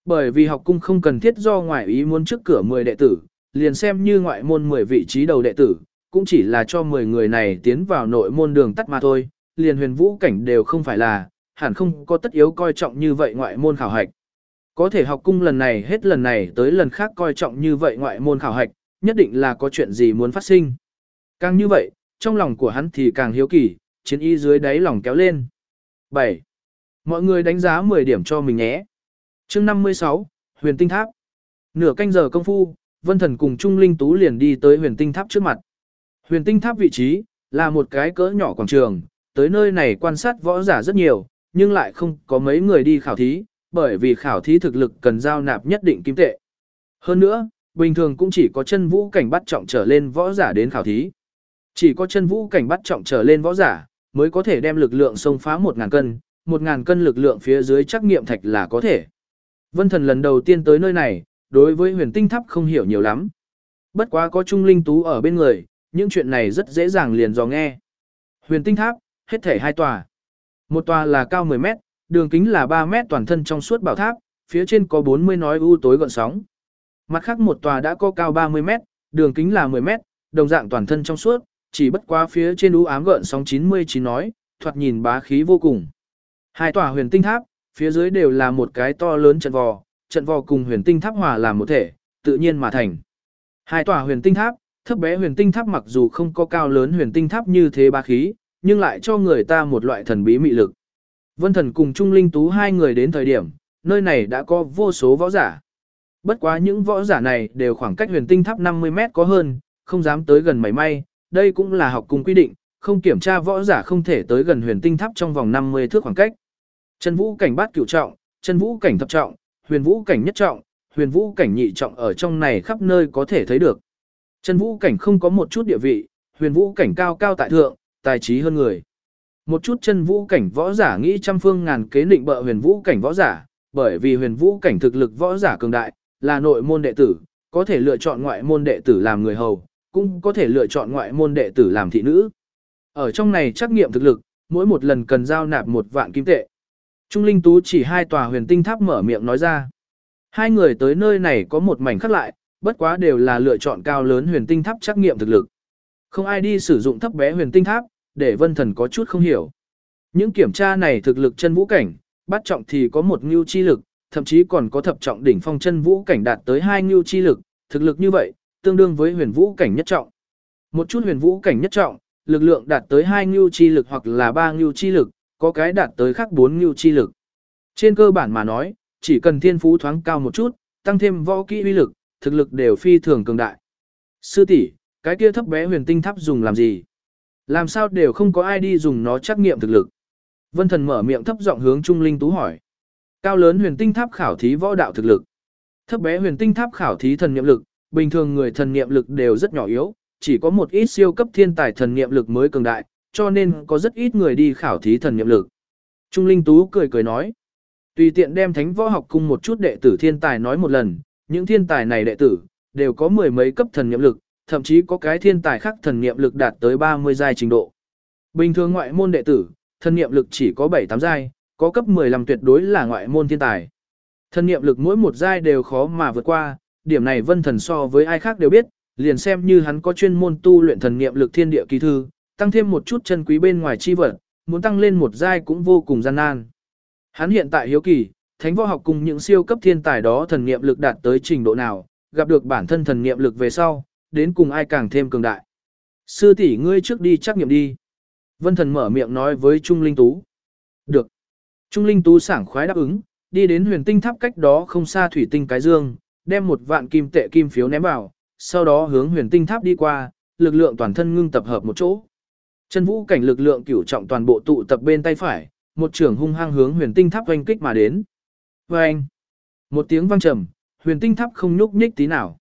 Bởi vì học cung không cần thiết do ngoại ý muốn trước cửa 10 đệ tử, liền xem như ngoại môn 10 vị trí đầu đệ tử, cũng chỉ là cho 10 người này tiến vào nội môn đường tắt mà thôi, liền huyền vũ cảnh đều không phải là, hẳn không có tất yếu coi trọng như vậy ngoại môn khảo hạch. Có thể học cung lần này hết lần này tới lần khác coi trọng như vậy ngoại môn khảo hạch, nhất định là có chuyện gì muốn phát sinh. Càng như vậy, trong lòng của hắn thì càng hiếu kỳ, chiến y dưới đáy lòng kéo lên. 7. Mọi người đánh giá 10 điểm cho mình nhé. chương 56, Huyền Tinh Tháp. Nửa canh giờ công phu, Vân Thần cùng Trung Linh Tú liền đi tới Huyền Tinh Tháp trước mặt. Huyền Tinh Tháp vị trí, là một cái cỡ nhỏ quảng trường, tới nơi này quan sát võ giả rất nhiều, nhưng lại không có mấy người đi khảo thí, bởi vì khảo thí thực lực cần giao nạp nhất định kim tệ. Hơn nữa, bình thường cũng chỉ có chân vũ cảnh bắt trọng trở lên võ giả đến khảo thí. Chỉ có chân vũ cảnh bắt trọng trở lên võ giả, mới có thể đem lực lượng xông phá một ngàn cân, một ngàn cân lực lượng phía dưới trắc nghiệm thạch là có thể. Vân thần lần đầu tiên tới nơi này, đối với huyền tinh tháp không hiểu nhiều lắm. Bất quá có trung linh tú ở bên người, những chuyện này rất dễ dàng liền dò nghe. Huyền tinh tháp, hết thể hai tòa. Một tòa là cao 10 mét, đường kính là 3 mét toàn thân trong suốt bảo tháp, phía trên có 40 nói u tối gọn sóng. Mặt khác một tòa đã có cao 30 mét, đường kính là 10 mét, đồng dạng toàn thân trong suốt, chỉ bất quá phía trên ú ám gợn sóng 99 nói, thoạt nhìn bá khí vô cùng. Hai tòa huyền tinh tháp, phía dưới đều là một cái to lớn trận vò, trận vò cùng huyền tinh tháp hòa làm một thể, tự nhiên mà thành. Hai tòa huyền tinh tháp, thấp bé huyền tinh tháp mặc dù không có cao lớn huyền tinh tháp như thế bá khí, nhưng lại cho người ta một loại thần bí mị lực. Vân Thần cùng Trung Linh Tú hai người đến thời điểm, nơi này đã có vô số võ giả. Bất quá những võ giả này đều khoảng cách huyền tinh tháp 50 mét có hơn, không dám tới gần mảy may, đây cũng là học cùng quy định, không kiểm tra võ giả không thể tới gần huyền tinh tháp trong vòng 50 thước khoảng cách. Chân vũ cảnh bát cửu trọng, chân vũ cảnh thập trọng, huyền vũ cảnh nhất trọng, huyền vũ cảnh nhị trọng ở trong này khắp nơi có thể thấy được. Chân vũ cảnh không có một chút địa vị, huyền vũ cảnh cao cao tại thượng, tài trí hơn người. Một chút chân vũ cảnh võ giả nghĩ trăm phương ngàn kế định bợ huyền vũ cảnh võ giả, bởi vì huyền vũ cảnh thực lực võ giả cường đại, là nội môn đệ tử, có thể lựa chọn ngoại môn đệ tử làm người hầu, cũng có thể lựa chọn ngoại môn đệ tử làm thị nữ. Ở trong này trắc nghiệm thực lực, mỗi một lần cần giao nạp một vạn kim tệ. Trung Linh Tú chỉ hai tòa huyền tinh tháp mở miệng nói ra. Hai người tới nơi này có một mảnh khác lại, bất quá đều là lựa chọn cao lớn huyền tinh tháp trắc nghiệm thực lực. Không ai đi sử dụng thấp bé huyền tinh tháp, để vân thần có chút không hiểu. Những kiểm tra này thực lực chân vũ cảnh, bắt trọng thì có một ngưu chi lực, thậm chí còn có thập trọng đỉnh phong chân vũ cảnh đạt tới hai ngưu chi lực, thực lực như vậy, tương đương với huyền vũ cảnh nhất trọng. Một chút huyền vũ cảnh nhất trọng, lực lượng đạt tới hai ngưu chi lực hoặc là ba ngưu chi lực, có cái đạt tới khác bốn ngưu chi lực. Trên cơ bản mà nói, chỉ cần thiên phú thoáng cao một chút, tăng thêm võ kỹ uy lực, thực lực đều phi thường cường đại. Sư tỷ, cái kia thấp bé huyền tinh tháp dùng làm gì? Làm sao đều không có ai đi dùng nó trắc nghiệm thực lực. Vân thần mở miệng thấp giọng hướng Trung Linh Tú hỏi. Cao lớn huyền tinh tháp khảo thí võ đạo thực lực. Thấp bé huyền tinh tháp khảo thí thần niệm lực, bình thường người thần niệm lực đều rất nhỏ yếu, chỉ có một ít siêu cấp thiên tài thần niệm lực mới cường đại, cho nên có rất ít người đi khảo thí thần niệm lực. Trung Linh Tú cười cười nói. Tùy tiện đem thánh võ học cung một chút đệ tử thiên tài nói một lần, những thiên tài này đệ tử, đều có mười mấy cấp thần niệm lực, thậm chí có cái thiên tài khác thần niệm lực đạt tới 30 giai trình độ. Bình thường ngoại môn đệ tử, thần niệm lực chỉ có 7-8 giai, có cấp 15 tuyệt đối là ngoại môn thiên tài. Thần niệm lực mỗi một giai đều khó mà vượt qua, điểm này vân thần so với ai khác đều biết, liền xem như hắn có chuyên môn tu luyện thần niệm lực thiên địa kỳ thư, tăng thêm một chút chân quý bên ngoài chi vật, muốn tăng lên một giai cũng vô cùng gian nan. Hắn hiện tại hiếu kỳ, thánh võ học cùng những siêu cấp thiên tài đó thần niệm lực đạt tới trình độ nào, gặp được bản thân thần niệm lực về sau, đến cùng ai càng thêm cường đại. Sư tỷ ngươi trước đi trắc nghiệm đi. Vân thần mở miệng nói với Trung Linh Tú. Được. Trung Linh Tú sảng khoái đáp ứng, đi đến huyền tinh tháp cách đó không xa thủy tinh cái dương, đem một vạn kim tệ kim phiếu ném vào, sau đó hướng huyền tinh tháp đi qua, lực lượng toàn thân ngưng tập hợp một chỗ. Chân vũ cảnh lực lượng cửu trọng toàn bộ tụ tập bên tay phải, một trường hung hăng hướng huyền tinh tháp oanh kích mà đến. Oanh! Một tiếng vang trầm, huyền tinh tháp không nhúc nhích tí nào.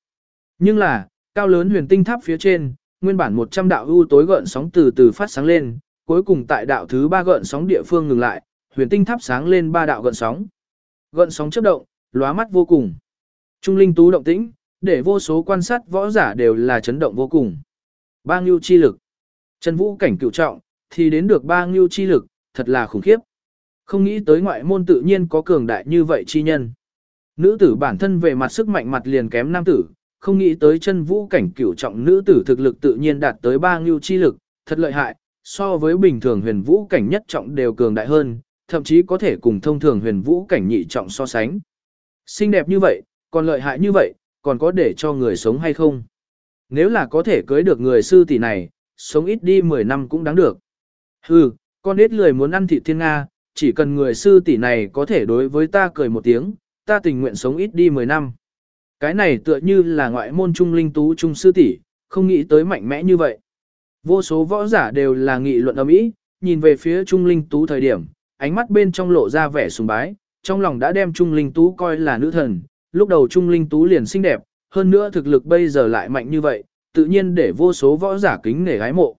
Nhưng là, cao lớn huyền tinh tháp phía trên, nguyên bản 100 đạo ưu tối gợn sóng từ từ phát sáng lên, cuối cùng tại đạo thứ ba gợn sóng địa phương ngừng lại, huyền tinh tháp sáng lên ba đạo gợn sóng. Gợn sóng chớp động, lóa mắt vô cùng. Trung linh tú động tĩnh, để vô số quan sát võ giả đều là chấn động vô cùng. Ba ngưu chi lực. Chân vũ cảnh cựu trọng, thì đến được ba ngưu chi lực, thật là khủng khiếp. Không nghĩ tới ngoại môn tự nhiên có cường đại như vậy chi nhân. Nữ tử bản thân về mặt sức mạnh mặt liền kém nam tử, không nghĩ tới chân vũ cảnh cửu trọng nữ tử thực lực tự nhiên đạt tới ba ngưu chi lực, thật lợi hại, so với bình thường huyền vũ cảnh nhất trọng đều cường đại hơn, thậm chí có thể cùng thông thường huyền vũ cảnh nhị trọng so sánh. Xinh đẹp như vậy, còn lợi hại như vậy, còn có để cho người sống hay không? Nếu là có thể cưới được người sư tỷ này, sống ít đi 10 năm cũng đáng được. Hừ, con ít lười muốn ăn thịt thiên Nga, chỉ cần người sư tỷ này có thể đối với ta cười một tiếng, ta tình nguyện sống ít đi 10 năm. Cái này tựa như là ngoại môn trung linh tú trung sư tỷ, không nghĩ tới mạnh mẽ như vậy. Vô số võ giả đều là nghị luận ầm ĩ, nhìn về phía trung linh tú thời điểm, ánh mắt bên trong lộ ra vẻ sùng bái, trong lòng đã đem trung linh tú coi là nữ thần, lúc đầu trung linh tú liền xinh đẹp, hơn nữa thực lực bây giờ lại mạnh như vậy, tự nhiên để vô số võ giả kính nể gái mộ.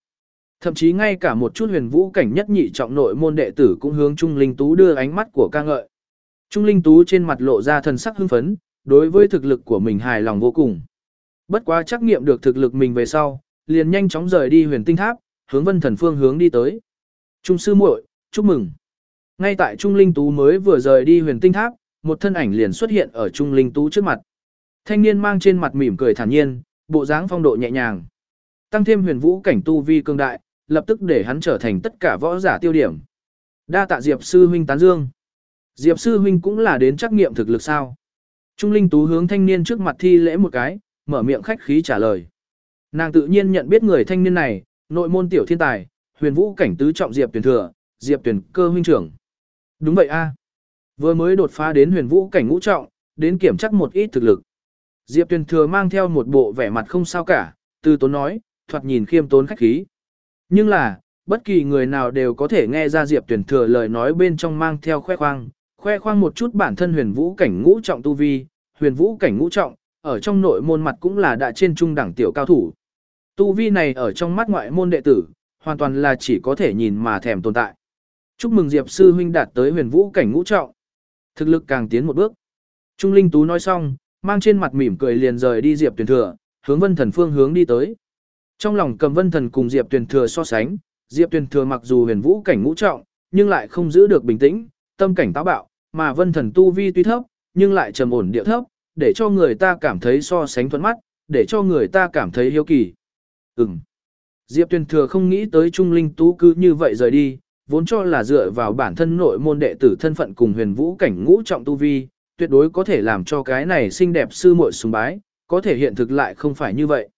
Thậm chí ngay cả một chút huyền vũ cảnh nhất nhị trọng nội môn đệ tử cũng hướng Trung Linh Tú đưa ánh mắt của ca ngợi. Trung Linh Tú trên mặt lộ ra thần sắc hưng phấn, đối với thực lực của mình hài lòng vô cùng. Bất quá trắc nghiệm được thực lực mình về sau, liền nhanh chóng rời đi huyền tinh tháp, hướng vân thần phương hướng đi tới. Trung sư muội, chúc mừng. Ngay tại Trung Linh Tú mới vừa rời đi huyền tinh tháp, một thân ảnh liền xuất hiện ở Trung Linh Tú trước mặt. Thanh niên mang trên mặt mỉm cười thản nhiên, bộ dáng phong độ nhẹ nhàng. Tăng thêm huyền vũ cảnh tu vi cương đại, lập tức để hắn trở thành tất cả võ giả tiêu điểm. Đa tạ Diệp sư huynh tán dương. Diệp sư huynh cũng là đến trắc nghiệm thực lực sao? Trung Linh Tú hướng thanh niên trước mặt thi lễ một cái, mở miệng khách khí trả lời. Nàng tự nhiên nhận biết người thanh niên này, nội môn tiểu thiên tài, huyền vũ cảnh tứ trọng Diệp tuyển thừa, Diệp tuyển cơ huynh trưởng. Đúng vậy a. Vừa mới đột phá đến huyền vũ cảnh ngũ trọng, đến kiểm chắc một ít thực lực. Diệp Tuyền thừa mang theo một bộ vẻ mặt không sao cả, từ tốn nói, thoạt nhìn khiêm tốn khách khí. Nhưng là, bất kỳ người nào đều có thể nghe ra Diệp Tuyền thừa lời nói bên trong mang theo khoe khoang, khoe khoang một chút bản thân huyền vũ cảnh ngũ trọng tu vi, huyền vũ cảnh ngũ trọng, ở trong nội môn mặt cũng là đã trên trung đẳng tiểu cao thủ. Tu vi này ở trong mắt ngoại môn đệ tử, hoàn toàn là chỉ có thể nhìn mà thèm tồn tại. Chúc mừng Diệp sư huynh đạt tới huyền vũ cảnh ngũ trọng. Thực lực càng tiến một bước. Trung Linh Tú nói xong, mang trên mặt mỉm cười liền rời đi Diệp Tuyền Thừa, hướng Vân Thần phương hướng đi tới. Trong lòng cầm Vân Thần cùng Diệp Tuyền Thừa so sánh, Diệp Tuyền thừa mặc dù huyền vũ cảnh ngũ trọng, nhưng lại không giữ được bình tĩnh, tâm cảnh táo bạo, mà vân thần tu vi tuy thấp, nhưng lại trầm ổn địa thấp, để cho người ta cảm thấy so sánh thuận mắt, để cho người ta cảm thấy hiếu kỳ. Ừm. Diệp Tuyền thừa không nghĩ tới Trung Linh Tú cứ như vậy rời đi, vốn cho là dựa vào bản thân nội môn đệ tử thân phận cùng huyền vũ cảnh ngũ trọng tu vi, tuyệt đối có thể làm cho cái này xinh đẹp sư muội sùng bái, có thể hiện thực lại không phải như vậy.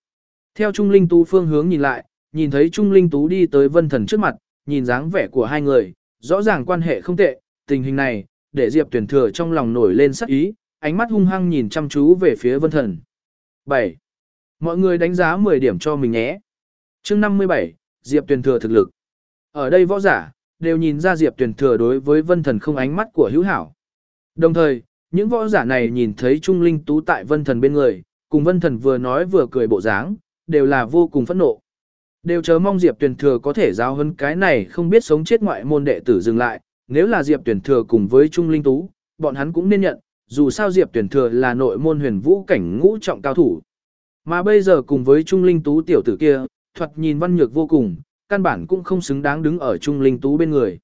Theo Trung Linh Tú phương hướng nhìn lại, nhìn thấy Trung Linh Tú đi tới Vân Thần trước mặt, nhìn dáng vẻ của hai người, rõ ràng quan hệ không tệ, tình hình này, để Diệp Tuyển Thừa trong lòng nổi lên sắc ý, ánh mắt hung hăng nhìn chăm chú về phía Vân Thần. 7. Mọi người đánh giá 10 điểm cho mình nhé. Chương 57, Diệp Tuyển Thừa thực lực. Ở đây võ giả đều nhìn ra Diệp Tuyển Thừa đối với Vân Thần không ánh mắt của hữu hảo. Đồng thời, những võ giả này nhìn thấy Trung Linh Tú tại Vân Thần bên người, cùng Vân Thần vừa nói vừa cười bộ dáng, đều là vô cùng phẫn nộ. Đều chớ mong Diệp Tuyển Thừa có thể giáo hơn cái này không biết sống chết ngoại môn đệ tử dừng lại, nếu là Diệp Tuyển Thừa cùng với Trung Linh Tú, bọn hắn cũng nên nhận, dù sao Diệp Tuyển Thừa là nội môn huyền vũ cảnh ngũ trọng cao thủ. Mà bây giờ cùng với Trung Linh Tú tiểu tử kia, thuật nhìn văn nhược vô cùng, căn bản cũng không xứng đáng đứng ở Trung Linh Tú bên người.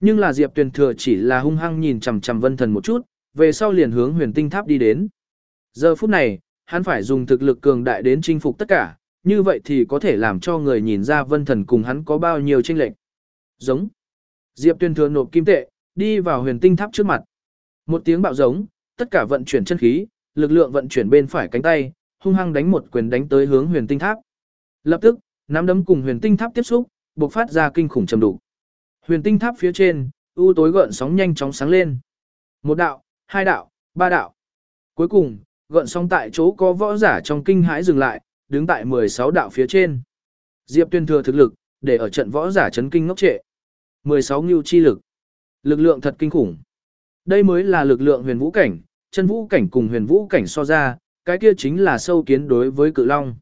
Nhưng là Diệp Tuyền Thừa chỉ là hung hăng nhìn chằm chằm Vân Thần một chút, về sau liền hướng Huyền Tinh Tháp đi đến. Giờ phút này, hắn phải dùng thực lực cường đại đến chinh phục tất cả, như vậy thì có thể làm cho người nhìn ra Vân Thần cùng hắn có bao nhiêu chênh lệch. Giống. Diệp Tuyền Thừa nộp kim tệ, đi vào Huyền Tinh Tháp trước mặt. Một tiếng bạo giống, tất cả vận chuyển chân khí, lực lượng vận chuyển bên phải cánh tay, hung hăng đánh một quyền đánh tới hướng Huyền Tinh Tháp. Lập tức, nắm đấm cùng Huyền Tinh Tháp tiếp xúc, bộc phát ra kinh khủng trầm đủ. Huyền Tinh Tháp phía trên, u tối gợn sóng nhanh chóng sáng lên. Một đạo, hai đạo, ba đạo. Cuối cùng, gợn sóng tại chỗ có võ giả trong kinh hãi dừng lại, đứng tại 16 đạo phía trên. Diệp Tuyên thừa thực lực, để ở trận võ giả chấn kinh ngốc trệ. 16 ngưu chi lực. Lực lượng thật kinh khủng. Đây mới là lực lượng huyền vũ cảnh, chân vũ cảnh cùng huyền vũ cảnh so ra, cái kia chính là sâu kiến đối với cự long.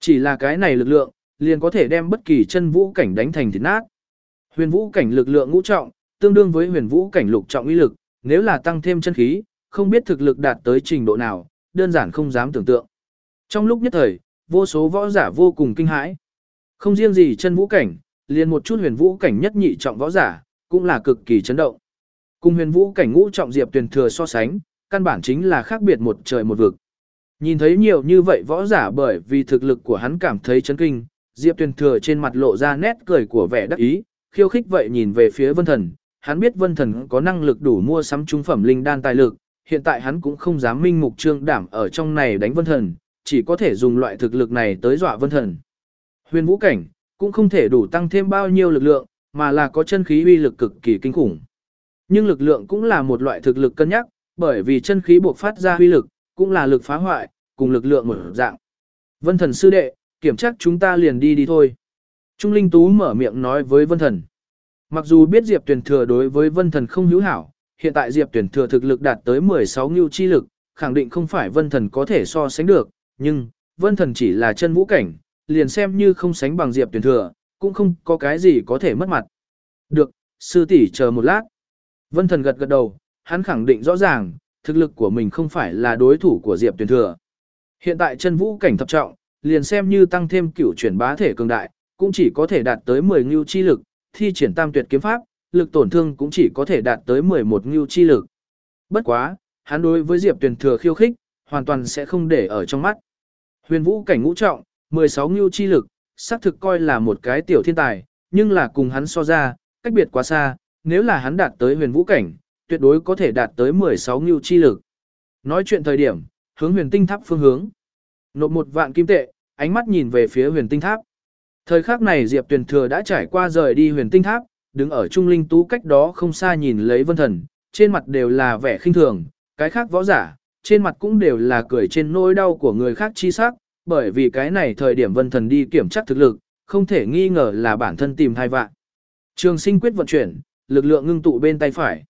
Chỉ là cái này lực lượng, liền có thể đem bất kỳ chân vũ cảnh đánh thành thịt nát. Huyền vũ cảnh lực lượng ngũ trọng, tương đương với huyền vũ cảnh lục trọng uy lực, nếu là tăng thêm chân khí, không biết thực lực đạt tới trình độ nào, đơn giản không dám tưởng tượng. Trong lúc nhất thời, vô số võ giả vô cùng kinh hãi. Không riêng gì chân vũ cảnh, liền một chút huyền vũ cảnh nhất nhị trọng võ giả, cũng là cực kỳ chấn động. Cùng huyền vũ cảnh ngũ trọng diệp tuyển thừa so sánh, căn bản chính là khác biệt một trời một vực. Nhìn thấy nhiều như vậy võ giả bởi vì thực lực của hắn cảm thấy chấn kinh, diệp Tuyền thừa trên mặt lộ ra nét cười của vẻ đắc ý, khiêu khích vậy nhìn về phía vân thần, hắn biết vân thần có năng lực đủ mua sắm trung phẩm linh đan tài lực, hiện tại hắn cũng không dám minh mục trương đảm ở trong này đánh vân thần, chỉ có thể dùng loại thực lực này tới dọa vân thần. Huyền vũ cảnh, cũng không thể đủ tăng thêm bao nhiêu lực lượng, mà là có chân khí uy lực cực kỳ kinh khủng. Nhưng lực lượng cũng là một loại thực lực cân nhắc, bởi vì chân khí buộc phát ra uy lực, cũng là lực phá hoại, cùng lực lượng một dạng. Vân thần sư đệ, kiểm tra chúng ta liền đi đi thôi. Trung Linh Tú mở miệng nói với Vân thần. Mặc dù biết Diệp Tuyển Thừa đối với Vân thần không hữu hảo, hiện tại Diệp Tuyển Thừa thực lực đạt tới 16 ngưu chi lực, khẳng định không phải Vân thần có thể so sánh được, nhưng, Vân thần chỉ là chân vũ cảnh, liền xem như không sánh bằng Diệp Tuyển Thừa, cũng không có cái gì có thể mất mặt. Được, sư tỷ chờ một lát. Vân thần gật gật đầu, hắn khẳng định rõ ràng, thực lực của mình không phải là đối thủ của Diệp Tuyển Thừa. Hiện tại chân vũ cảnh thập trọng, liền xem như tăng thêm cửu chuyển bá thể cường đại, cũng chỉ có thể đạt tới 10 ngưu chi lực, thi triển tam tuyệt kiếm pháp, lực tổn thương cũng chỉ có thể đạt tới 11 ngưu chi lực. Bất quá, hắn đối với Diệp tuyền Thừa khiêu khích, hoàn toàn sẽ không để ở trong mắt. Huyền vũ cảnh ngũ trọng, 16 ngưu chi lực, xác thực coi là một cái tiểu thiên tài, nhưng là cùng hắn so ra, cách biệt quá xa, nếu là hắn đạt tới huyền vũ cảnh, tuyệt đối có thể đạt tới 16 ngưu chi lực. Nói chuyện thời điểm, hướng huyền tinh tháp phương hướng. Nộp một vạn kim tệ, ánh mắt nhìn về phía huyền tinh tháp. Thời khắc này Diệp Tuyền Thừa đã trải qua rời đi huyền tinh tháp, đứng ở trung linh tú cách đó không xa nhìn lấy vân thần, trên mặt đều là vẻ khinh thường, cái khác võ giả, trên mặt cũng đều là cười trên nỗi đau của người khác chi sắc, bởi vì cái này thời điểm vân thần đi kiểm tra thực lực, không thể nghi ngờ là bản thân tìm hai vạn. Trường sinh quyết vận chuyển, lực lượng ngưng tụ bên tay phải.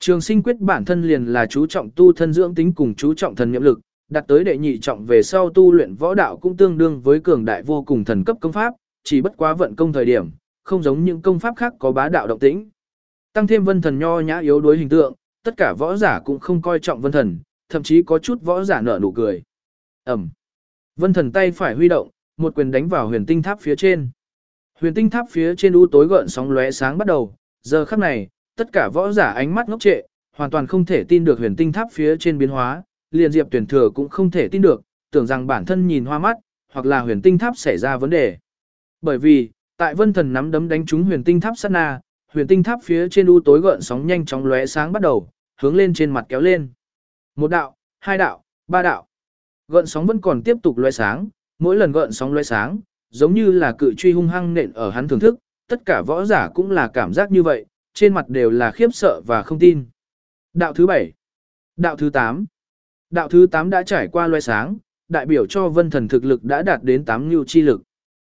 Trường sinh quyết bản thân liền là chú trọng tu thân dưỡng tính cùng chú trọng thần nhiệm lực, đặt tới đệ nhị trọng về sau tu luyện võ đạo cũng tương đương với cường đại vô cùng thần cấp công pháp, chỉ bất quá vận công thời điểm, không giống những công pháp khác có bá đạo động tĩnh. Tăng thêm vân thần nho nhã yếu đuối hình tượng, tất cả võ giả cũng không coi trọng vân thần, thậm chí có chút võ giả nở nụ cười. Ẩm. Vân thần tay phải huy động, một quyền đánh vào huyền tinh tháp phía trên. Huyền tinh tháp phía trên u tối gợn sóng lóe sáng bắt đầu, giờ khắc này, tất cả võ giả ánh mắt ngốc trệ, hoàn toàn không thể tin được huyền tinh tháp phía trên biến hóa, liền Diệp Tuyển Thừa cũng không thể tin được, tưởng rằng bản thân nhìn hoa mắt, hoặc là huyền tinh tháp xảy ra vấn đề. Bởi vì, tại Vân Thần nắm đấm đánh trúng huyền tinh tháp sát na, huyền tinh tháp phía trên u tối gợn sóng nhanh chóng lóe sáng bắt đầu, hướng lên trên mặt kéo lên. Một đạo, hai đạo, ba đạo. Gợn sóng vẫn còn tiếp tục lóe sáng, mỗi lần gợn sóng lóe sáng, giống như là cự truy hung hăng nện ở hắn thưởng thức, tất cả võ giả cũng là cảm giác như vậy, trên mặt đều là khiếp sợ và không tin. Đạo thứ 7, đạo thứ 8. Đạo thứ 8 đã trải qua loe sáng, đại biểu cho vân thần thực lực đã đạt đến 8 nhu chi lực.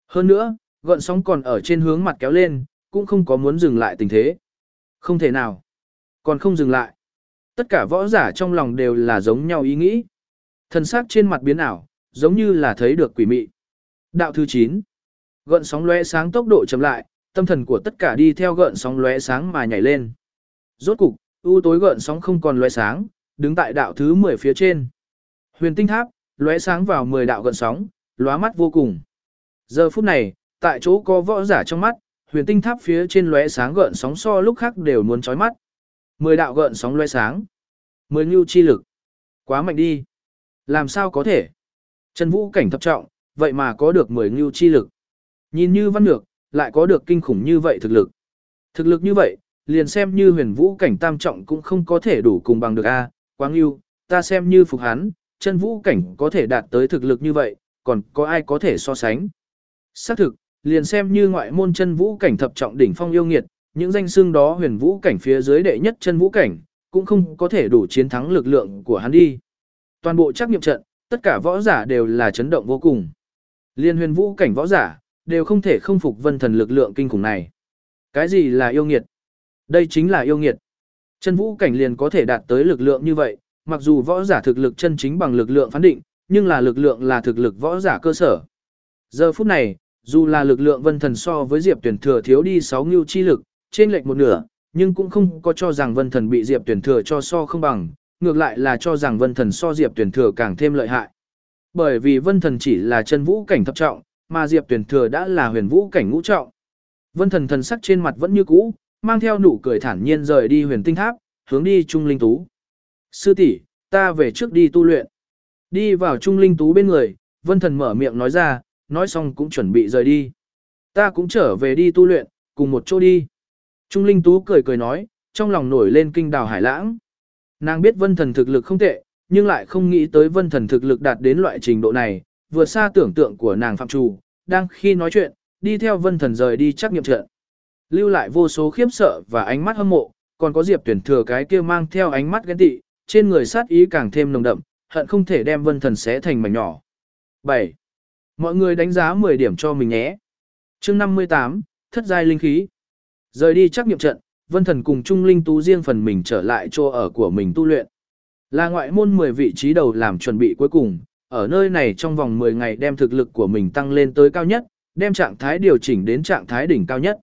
Hơn nữa, gợn sóng còn ở trên hướng mặt kéo lên, cũng không có muốn dừng lại tình thế. Không thể nào. Còn không dừng lại. Tất cả võ giả trong lòng đều là giống nhau ý nghĩ. Thần sắc trên mặt biến ảo, giống như là thấy được quỷ mị. Đạo thứ 9. Gợn sóng lóe sáng tốc độ chậm lại, tâm thần của tất cả đi theo gợn sóng lóe sáng mà nhảy lên. Rốt cục, u tối gợn sóng không còn lóe sáng, đứng tại đạo thứ 10 phía trên. Huyền tinh tháp, lóe sáng vào 10 đạo gợn sóng, lóa mắt vô cùng. Giờ phút này, tại chỗ có võ giả trong mắt, huyền tinh tháp phía trên lóe sáng gợn sóng so lúc khác đều muốn chói mắt. 10 đạo gợn sóng lóe sáng. 10 nhu chi lực. Quá mạnh đi. Làm sao có thể? Trần Vũ cảnh thập trọng, vậy mà có được 10 nhu chi lực. Nhìn như văn ngược, lại có được kinh khủng như vậy thực lực. Thực lực như vậy, liền xem như huyền vũ cảnh tam trọng cũng không có thể đủ cùng bằng được a Quá yêu ta xem như phục hắn, chân vũ cảnh có thể đạt tới thực lực như vậy, còn có ai có thể so sánh? Xác thực, liền xem như ngoại môn chân vũ cảnh thập trọng đỉnh phong yêu nghiệt, những danh xưng đó huyền vũ cảnh phía dưới đệ nhất chân vũ cảnh, cũng không có thể đủ chiến thắng lực lượng của hắn đi. Toàn bộ trắc nghiệm trận, tất cả võ giả đều là chấn động vô cùng. Liên huyền vũ cảnh võ giả, đều không thể không phục vân thần lực lượng kinh khủng này. Cái gì là yêu nghiệt? Đây chính là yêu nghiệt. Chân vũ cảnh liền có thể đạt tới lực lượng như vậy, mặc dù võ giả thực lực chân chính bằng lực lượng phán định, nhưng là lực lượng là thực lực võ giả cơ sở. Giờ phút này, dù là lực lượng vân thần so với Diệp Tuyển Thừa thiếu đi 6 ngưu chi lực, trên lệch một nửa, nhưng cũng không có cho rằng vân thần bị Diệp Tuyển Thừa cho so không bằng, ngược lại là cho rằng vân thần so Diệp Tuyển Thừa càng thêm lợi hại. Bởi vì vân thần chỉ là chân vũ cảnh thập trọng, mà Diệp Tuyển Thừa đã là huyền vũ cảnh ngũ trọng. Vân thần thần sắc trên mặt vẫn như cũ, mang theo nụ cười thản nhiên rời đi huyền tinh tháp, hướng đi Trung Linh Tú. Sư tỷ, ta về trước đi tu luyện. Đi vào Trung Linh Tú bên người, Vân Thần mở miệng nói ra, nói xong cũng chuẩn bị rời đi. Ta cũng trở về đi tu luyện, cùng một chỗ đi. Trung Linh Tú cười cười nói, trong lòng nổi lên kinh đào hải lãng. Nàng biết Vân Thần thực lực không tệ, nhưng lại không nghĩ tới Vân Thần thực lực đạt đến loại trình độ này, vừa xa tưởng tượng của nàng phạm trù, đang khi nói chuyện, đi theo Vân Thần rời đi chắc nghiệm trận lưu lại vô số khiếp sợ và ánh mắt hâm mộ, còn có Diệp Tuyển Thừa cái kia mang theo ánh mắt ghen tị, trên người sát ý càng thêm nồng đậm, hận không thể đem Vân Thần xé thành mảnh nhỏ. 7. Mọi người đánh giá 10 điểm cho mình nhé. Chương 58, thất giai linh khí. Rời đi chắc nghiệm trận, Vân Thần cùng Trung Linh Tú riêng phần mình trở lại chỗ ở của mình tu luyện. Là ngoại môn 10 vị trí đầu làm chuẩn bị cuối cùng, ở nơi này trong vòng 10 ngày đem thực lực của mình tăng lên tới cao nhất, đem trạng thái điều chỉnh đến trạng thái đỉnh cao nhất.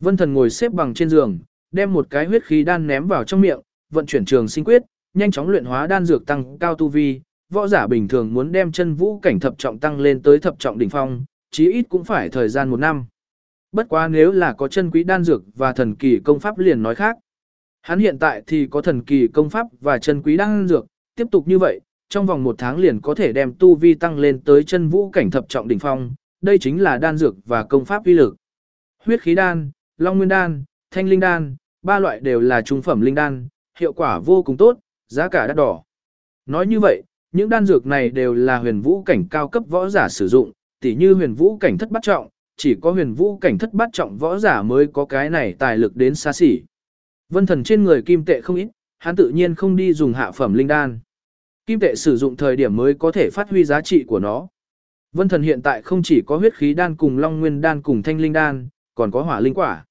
Vân Thần ngồi xếp bằng trên giường, đem một cái huyết khí đan ném vào trong miệng, vận chuyển trường sinh quyết, nhanh chóng luyện hóa đan dược tăng cao tu vi. Võ giả bình thường muốn đem chân vũ cảnh thập trọng tăng lên tới thập trọng đỉnh phong, chí ít cũng phải thời gian một năm. Bất quá nếu là có chân quý đan dược và thần kỳ công pháp liền nói khác. Hắn hiện tại thì có thần kỳ công pháp và chân quý đan dược, tiếp tục như vậy, trong vòng một tháng liền có thể đem tu vi tăng lên tới chân vũ cảnh thập trọng đỉnh phong, đây chính là đan dược và công pháp uy lực. Huyết khí đan, Long Nguyên Đan, Thanh Linh Đan, ba loại đều là trung phẩm linh đan, hiệu quả vô cùng tốt, giá cả đắt đỏ. Nói như vậy, những đan dược này đều là huyền vũ cảnh cao cấp võ giả sử dụng, tỉ như huyền vũ cảnh thất bát trọng, chỉ có huyền vũ cảnh thất bát trọng võ giả mới có cái này tài lực đến xa xỉ. Vân thần trên người kim tệ không ít, hắn tự nhiên không đi dùng hạ phẩm linh đan. Kim tệ sử dụng thời điểm mới có thể phát huy giá trị của nó. Vân thần hiện tại không chỉ có huyết khí đan cùng long nguyên đan cùng thanh linh đan, còn có hỏa linh quả.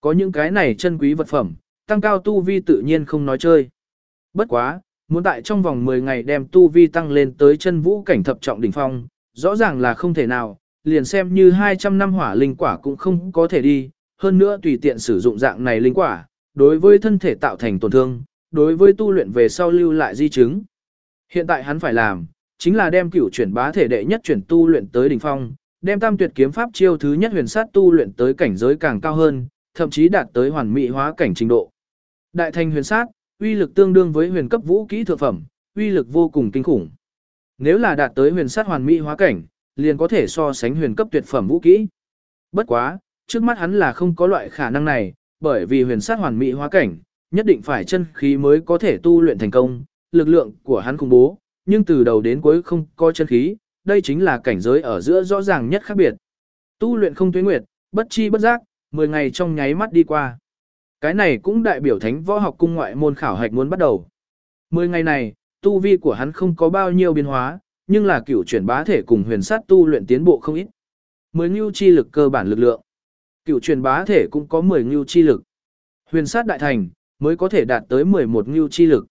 Có những cái này chân quý vật phẩm, tăng cao tu vi tự nhiên không nói chơi. Bất quá, muốn tại trong vòng 10 ngày đem tu vi tăng lên tới chân vũ cảnh thập trọng đỉnh phong, rõ ràng là không thể nào, liền xem như 200 năm hỏa linh quả cũng không có thể đi, hơn nữa tùy tiện sử dụng dạng này linh quả, đối với thân thể tạo thành tổn thương, đối với tu luyện về sau lưu lại di chứng. Hiện tại hắn phải làm, chính là đem cửu chuyển bá thể đệ nhất chuyển tu luyện tới đỉnh phong, đem tam tuyệt kiếm pháp chiêu thứ nhất huyền sát tu luyện tới cảnh giới càng cao hơn, thậm chí đạt tới hoàn mỹ hóa cảnh trình độ. Đại thành huyền sát, uy lực tương đương với huyền cấp vũ kỹ thượng phẩm, uy lực vô cùng kinh khủng. Nếu là đạt tới huyền sát hoàn mỹ hóa cảnh, liền có thể so sánh huyền cấp tuyệt phẩm vũ kỹ. Bất quá, trước mắt hắn là không có loại khả năng này, bởi vì huyền sát hoàn mỹ hóa cảnh, nhất định phải chân khí mới có thể tu luyện thành công, lực lượng của hắn khủng bố, nhưng từ đầu đến cuối không có chân khí, đây chính là cảnh giới ở giữa rõ ràng nhất khác biệt. Tu luyện không tuyến nguyệt, bất chi bất giác, 10 ngày trong nháy mắt đi qua. Cái này cũng đại biểu thánh võ học cung ngoại môn khảo hạch muốn bắt đầu. 10 ngày này, tu vi của hắn không có bao nhiêu biến hóa, nhưng là cửu chuyển bá thể cùng huyền sát tu luyện tiến bộ không ít. 10 ngưu chi lực cơ bản lực lượng. Cửu chuyển bá thể cũng có 10 ngưu chi lực. Huyền sát đại thành, mới có thể đạt tới 11 ngưu chi lực.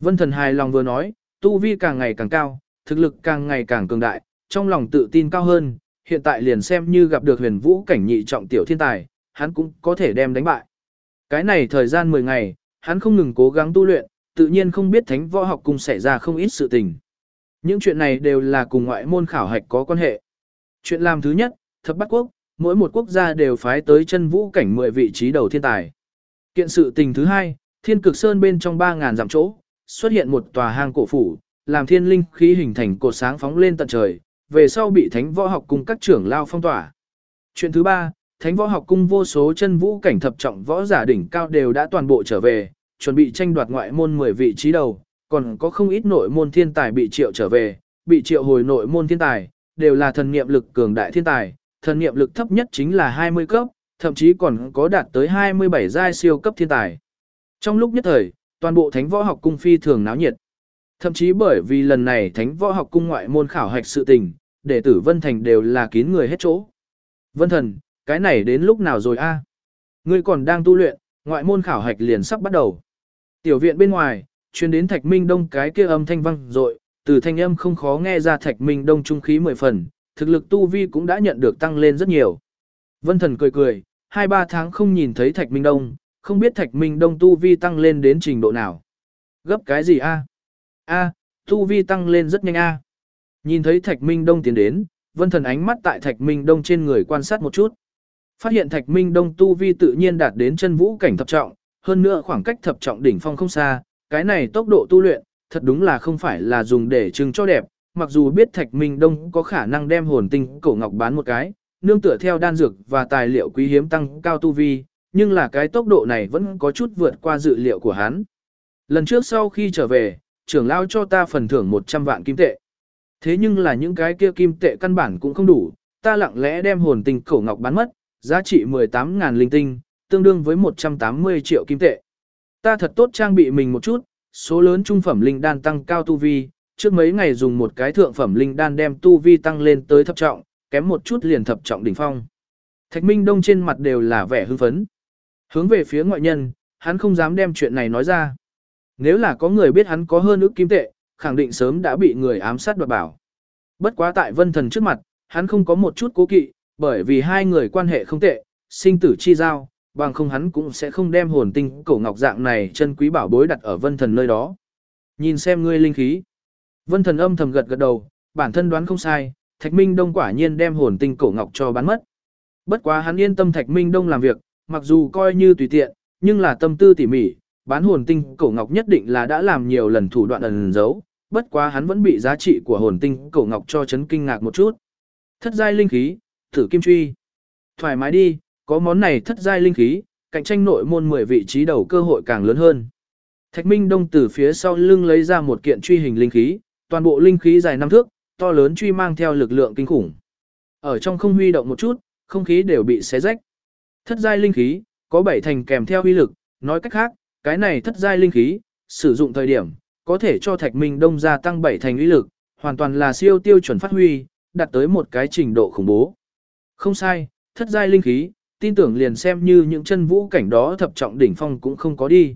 Vân thần hài lòng vừa nói, tu vi càng ngày càng cao, thực lực càng ngày càng cường đại, trong lòng tự tin cao hơn, hiện tại liền xem như gặp được huyền vũ cảnh nhị trọng tiểu thiên tài, hắn cũng có thể đem đánh bại. Cái này thời gian 10 ngày, hắn không ngừng cố gắng tu luyện, tự nhiên không biết thánh võ học cùng xảy ra không ít sự tình. Những chuyện này đều là cùng ngoại môn khảo hạch có quan hệ. Chuyện làm thứ nhất, thập bát quốc, mỗi một quốc gia đều phái tới chân vũ cảnh 10 vị trí đầu thiên tài. Kiện sự tình thứ hai, thiên cực sơn bên trong 3.000 dặm chỗ, xuất hiện một tòa hang cổ phủ, làm thiên linh khí hình thành cột sáng phóng lên tận trời, về sau bị thánh võ học cung các trưởng lao phong tỏa. Chuyện thứ ba, thánh võ học cung vô số chân vũ cảnh thập trọng võ giả đỉnh cao đều đã toàn bộ trở về, chuẩn bị tranh đoạt ngoại môn 10 vị trí đầu, còn có không ít nội môn thiên tài bị triệu trở về, bị triệu hồi nội môn thiên tài, đều là thần niệm lực cường đại thiên tài, thần niệm lực thấp nhất chính là 20 cấp, thậm chí còn có đạt tới 27 giai siêu cấp thiên tài. Trong lúc nhất thời, toàn bộ thánh võ học cung phi thường náo nhiệt. Thậm chí bởi vì lần này thánh võ học cung ngoại môn khảo hạch sự tình, đệ tử Vân Thành đều là kín người hết chỗ. Vân Thần, cái này đến lúc nào rồi a? Ngươi còn đang tu luyện, ngoại môn khảo hạch liền sắp bắt đầu. Tiểu viện bên ngoài, truyền đến Thạch Minh Đông cái kia âm thanh vang rội, từ thanh âm không khó nghe ra Thạch Minh Đông trung khí mười phần, thực lực tu vi cũng đã nhận được tăng lên rất nhiều. Vân Thần cười cười, hai ba tháng không nhìn thấy Thạch Minh Đông, không biết Thạch Minh Đông tu vi tăng lên đến trình độ nào. Gấp cái gì a? A, tu vi tăng lên rất nhanh a. Nhìn thấy Thạch Minh Đông tiến đến, Vân Thần ánh mắt tại Thạch Minh Đông trên người quan sát một chút. Phát hiện Thạch Minh Đông tu vi tự nhiên đạt đến chân vũ cảnh thập trọng, hơn nữa khoảng cách thập trọng đỉnh phong không xa, cái này tốc độ tu luyện, thật đúng là không phải là dùng để trưng cho đẹp, mặc dù biết Thạch Minh Đông có khả năng đem hồn tinh cổ ngọc bán một cái, nương tựa theo đan dược và tài liệu quý hiếm tăng cao tu vi, nhưng là cái tốc độ này vẫn có chút vượt qua dự liệu của hắn. Lần trước sau khi trở về, trưởng lão cho ta phần thưởng 100 vạn kim tệ. Thế nhưng là những cái kia kim tệ căn bản cũng không đủ, ta lặng lẽ đem hồn tinh cổ ngọc bán mất, giá trị 18.000 linh tinh, tương đương với 180 triệu kim tệ. Ta thật tốt trang bị mình một chút, số lớn trung phẩm linh đan tăng cao tu vi, trước mấy ngày dùng một cái thượng phẩm linh đan đem tu vi tăng lên tới thập trọng, kém một chút liền thập trọng đỉnh phong. Thạch Minh Đông trên mặt đều là vẻ hưng phấn. Hướng về phía ngoại nhân, hắn không dám đem chuyện này nói ra. Nếu là có người biết hắn có hơn ước kim tệ, khẳng định sớm đã bị người ám sát đoạt bảo. Bất quá tại vân thần trước mặt, hắn không có một chút cố kỵ, bởi vì hai người quan hệ không tệ, sinh tử chi giao, bằng không hắn cũng sẽ không đem hồn tinh cổ ngọc dạng này chân quý bảo bối đặt ở vân thần nơi đó. Nhìn xem ngươi linh khí. Vân thần âm thầm gật gật đầu, bản thân đoán không sai, Thạch Minh Đông quả nhiên đem hồn tinh cổ ngọc cho bán mất. Bất quá hắn yên tâm Thạch Minh Đông làm việc, mặc dù coi như tùy tiện, nhưng là tâm tư tỉ mỉ, bán hồn tinh cổ ngọc nhất định là đã làm nhiều lần thủ đoạn ẩn giấu, bất quá hắn vẫn bị giá trị của hồn tinh cổ ngọc cho chấn kinh ngạc một chút. Thất giai linh khí, thử kim truy. Thoải mái đi, có món này thất giai linh khí, cạnh tranh nội môn 10 vị trí đầu cơ hội càng lớn hơn. Thạch Minh Đông từ phía sau lưng lấy ra một kiện truy hình linh khí, toàn bộ linh khí dài năm thước, to lớn truy mang theo lực lượng kinh khủng. Ở trong không huy động một chút, không khí đều bị xé rách. Thất giai linh khí, có bảy thành kèm theo huy lực, nói cách khác, cái này thất giai linh khí, sử dụng thời điểm, có thể cho Thạch Minh Đông gia tăng bảy thành uy lực, hoàn toàn là siêu tiêu chuẩn phát huy, đạt tới một cái trình độ khủng bố. Không sai, thất giai linh khí, tin tưởng liền xem như những chân vũ cảnh đó thập trọng đỉnh phong cũng không có đi.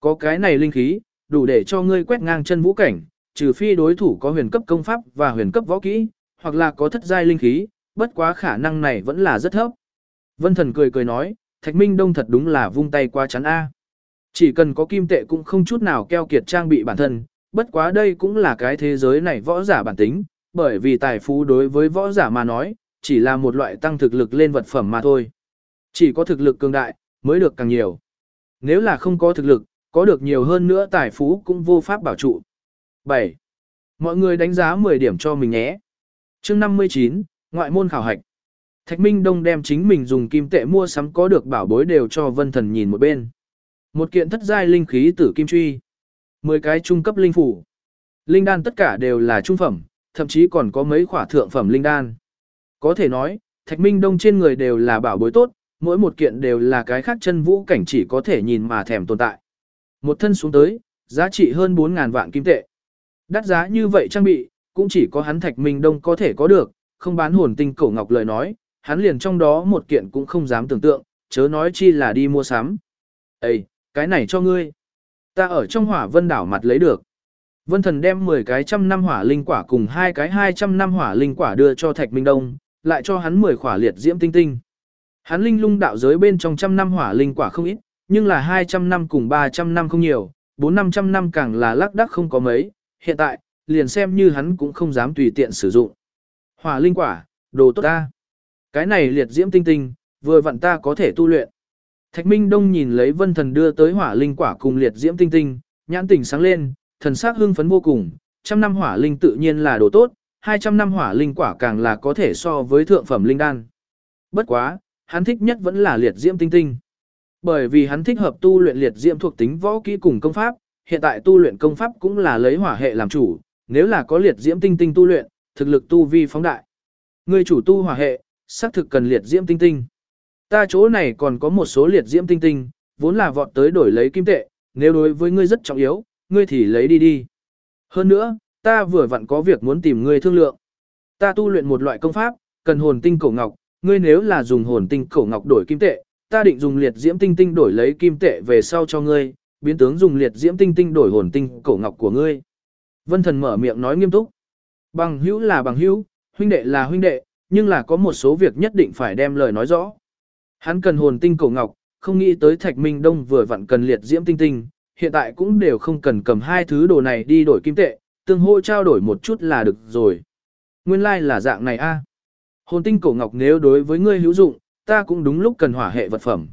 Có cái này linh khí, đủ để cho ngươi quét ngang chân vũ cảnh, trừ phi đối thủ có huyền cấp công pháp và huyền cấp võ kỹ, hoặc là có thất giai linh khí, bất quá khả năng này vẫn là rất thấp. Vân Thần cười cười nói, Thạch Minh Đông thật đúng là vung tay qua chắn A. Chỉ cần có kim tệ cũng không chút nào keo kiệt trang bị bản thân, bất quá đây cũng là cái thế giới này võ giả bản tính, bởi vì tài phú đối với võ giả mà nói, chỉ là một loại tăng thực lực lên vật phẩm mà thôi. Chỉ có thực lực cường đại, mới được càng nhiều. Nếu là không có thực lực, có được nhiều hơn nữa tài phú cũng vô pháp bảo trụ. 7. Mọi người đánh giá 10 điểm cho mình nhé. chương 59, ngoại môn khảo hạch. Thạch Minh Đông đem chính mình dùng kim tệ mua sắm có được bảo bối đều cho Vân Thần nhìn một bên. Một kiện thất giai linh khí tử kim truy. 10 cái trung cấp linh phủ. Linh đan tất cả đều là trung phẩm, thậm chí còn có mấy khỏa thượng phẩm linh đan. Có thể nói, Thạch Minh Đông trên người đều là bảo bối tốt, mỗi một kiện đều là cái khác chân vũ cảnh chỉ có thể nhìn mà thèm tồn tại. Một thân xuống tới, giá trị hơn 4.000 vạn kim tệ. Đắt giá như vậy trang bị, cũng chỉ có hắn Thạch Minh Đông có thể có được, không bán hồn tinh cổ ngọc lời nói, hắn liền trong đó một kiện cũng không dám tưởng tượng, chớ nói chi là đi mua sắm. Ê, cái này cho ngươi. Ta ở trong hỏa vân đảo mặt lấy được. Vân thần đem 10 cái trăm năm hỏa linh quả cùng hai cái 200 năm hỏa linh quả đưa cho Thạch Minh Đông, lại cho hắn 10 khỏa liệt diễm tinh tinh. Hắn linh lung đạo giới bên trong trăm năm hỏa linh quả không ít, nhưng là 200 năm cùng 300 năm không nhiều, 4-500 năm càng là lác đắc không có mấy, hiện tại, liền xem như hắn cũng không dám tùy tiện sử dụng. Hỏa linh quả, đồ tốt ta. Cái này liệt diễm tinh tinh, vừa vặn ta có thể tu luyện. Thạch Minh Đông nhìn lấy vân thần đưa tới hỏa linh quả cùng liệt diễm tinh tinh, nhãn tỉnh sáng lên, thần sắc hưng phấn vô cùng, trăm năm hỏa linh tự nhiên là đồ tốt, hai trăm năm hỏa linh quả càng là có thể so với thượng phẩm linh đan. Bất quá, hắn thích nhất vẫn là liệt diễm tinh tinh. Bởi vì hắn thích hợp tu luyện liệt diễm thuộc tính võ kỹ cùng công pháp, hiện tại tu luyện công pháp cũng là lấy hỏa hệ làm chủ, nếu là có liệt diễm tinh tinh tu luyện, thực lực tu vi phóng đại. Người chủ tu hỏa hệ, xác thực cần liệt diễm tinh tinh. Ta chỗ này còn có một số liệt diễm tinh tinh, vốn là vọt tới đổi lấy kim tệ, nếu đối với ngươi rất trọng yếu, ngươi thì lấy đi đi. Hơn nữa, ta vừa vặn có việc muốn tìm ngươi thương lượng. Ta tu luyện một loại công pháp, cần hồn tinh cổ ngọc, ngươi nếu là dùng hồn tinh cổ ngọc đổi kim tệ, ta định dùng liệt diễm tinh tinh đổi lấy kim tệ về sau cho ngươi, biến tướng dùng liệt diễm tinh tinh đổi hồn tinh cổ ngọc của ngươi. Vân thần mở miệng nói nghiêm túc. Bằng hữu là bằng hữu, huynh đệ là huynh đệ, nhưng là có một số việc nhất định phải đem lời nói rõ. Hắn cần hồn tinh cổ ngọc, không nghĩ tới Thạch Minh Đông vừa vặn cần liệt diễm tinh tinh, hiện tại cũng đều không cần cầm hai thứ đồ này đi đổi kim tệ, tương hỗ trao đổi một chút là được rồi. Nguyên lai like là dạng này a. Hồn tinh cổ ngọc nếu đối với ngươi hữu dụng, ta cũng đúng lúc cần hỏa hệ vật phẩm.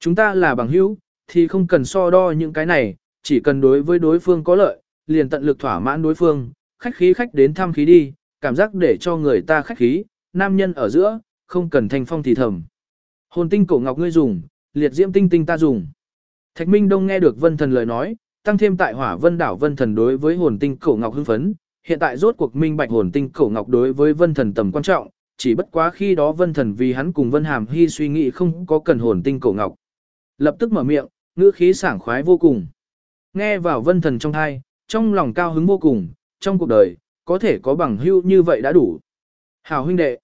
Chúng ta là bằng hữu, thì không cần so đo những cái này, chỉ cần đối với đối phương có lợi, liền tận lực thỏa mãn đối phương, khách khí khách đến thăm khí đi, cảm giác để cho người ta khách khí, nam nhân ở giữa, không cần thanh phong thì thầm. Hồn tinh cổ ngọc ngươi dùng, liệt diễm tinh tinh ta dùng. Thạch Minh Đông nghe được Vân Thần lời nói, tăng thêm tại Hỏa Vân đảo Vân Thần đối với hồn tinh cổ ngọc hưng phấn, hiện tại rốt cuộc minh bạch hồn tinh cổ ngọc đối với Vân Thần tầm quan trọng, chỉ bất quá khi đó Vân Thần vì hắn cùng Vân Hàm Hi suy nghĩ không có cần hồn tinh cổ ngọc. Lập tức mở miệng, ngữ khí sảng khoái vô cùng. Nghe vào Vân Thần trong tai, trong lòng cao hứng vô cùng, trong cuộc đời, có thể có bằng hữu như vậy đã đủ. Hảo huynh đệ.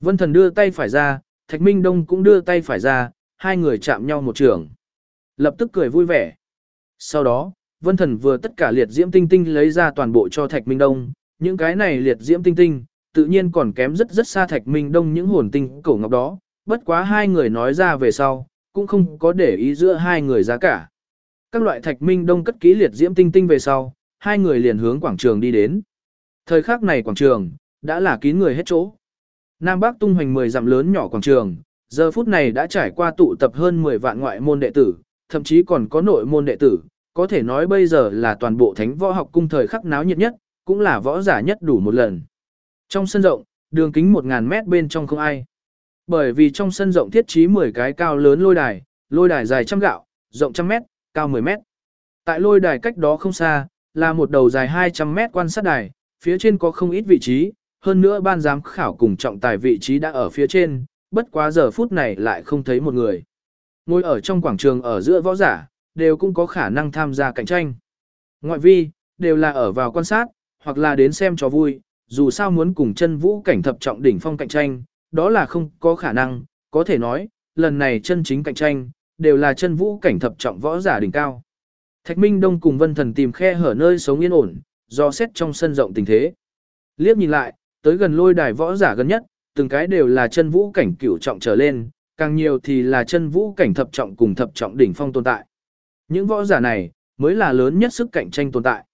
Vân Thần đưa tay phải ra, Thạch Minh Đông cũng đưa tay phải ra, hai người chạm nhau một trường. Lập tức cười vui vẻ. Sau đó, Vân Thần vừa tất cả liệt diễm tinh tinh lấy ra toàn bộ cho Thạch Minh Đông, những cái này liệt diễm tinh tinh, tự nhiên còn kém rất rất xa Thạch Minh Đông những hồn tinh cổ ngọc đó, bất quá hai người nói ra về sau, cũng không có để ý giữa hai người giá cả. Các loại Thạch Minh Đông cất kỹ liệt diễm tinh tinh về sau, hai người liền hướng quảng trường đi đến. Thời khắc này quảng trường, đã là kín người hết chỗ. Nam Bắc tung hoành 10 dặm lớn nhỏ quảng trường, giờ phút này đã trải qua tụ tập hơn 10 vạn ngoại môn đệ tử, thậm chí còn có nội môn đệ tử, có thể nói bây giờ là toàn bộ thánh võ học cung thời khắc náo nhiệt nhất, cũng là võ giả nhất đủ một lần. Trong sân rộng, đường kính 1000 mét bên trong không ai. Bởi vì trong sân rộng thiết trí 10 cái cao lớn lôi đài, lôi đài dài trăm gạo, rộng trăm mét, cao 10 mét. Tại lôi đài cách đó không xa, là một đầu dài 200 mét quan sát đài, phía trên có không ít vị trí, hơn nữa ban giám khảo cùng trọng tài vị trí đã ở phía trên, bất quá giờ phút này lại không thấy một người. Ngồi ở trong quảng trường ở giữa võ giả, đều cũng có khả năng tham gia cạnh tranh. Ngoại vi, đều là ở vào quan sát, hoặc là đến xem cho vui, dù sao muốn cùng chân vũ cảnh thập trọng đỉnh phong cạnh tranh, đó là không có khả năng, có thể nói, lần này chân chính cạnh tranh, đều là chân vũ cảnh thập trọng võ giả đỉnh cao. Thạch Minh Đông cùng Vân Thần tìm khe hở nơi sống yên ổn, do xét trong sân rộng tình thế. Liếc nhìn lại, tới gần lôi đài võ giả gần nhất, từng cái đều là chân vũ cảnh cửu trọng trở lên, càng nhiều thì là chân vũ cảnh thập trọng cùng thập trọng đỉnh phong tồn tại. Những võ giả này mới là lớn nhất sức cạnh tranh tồn tại.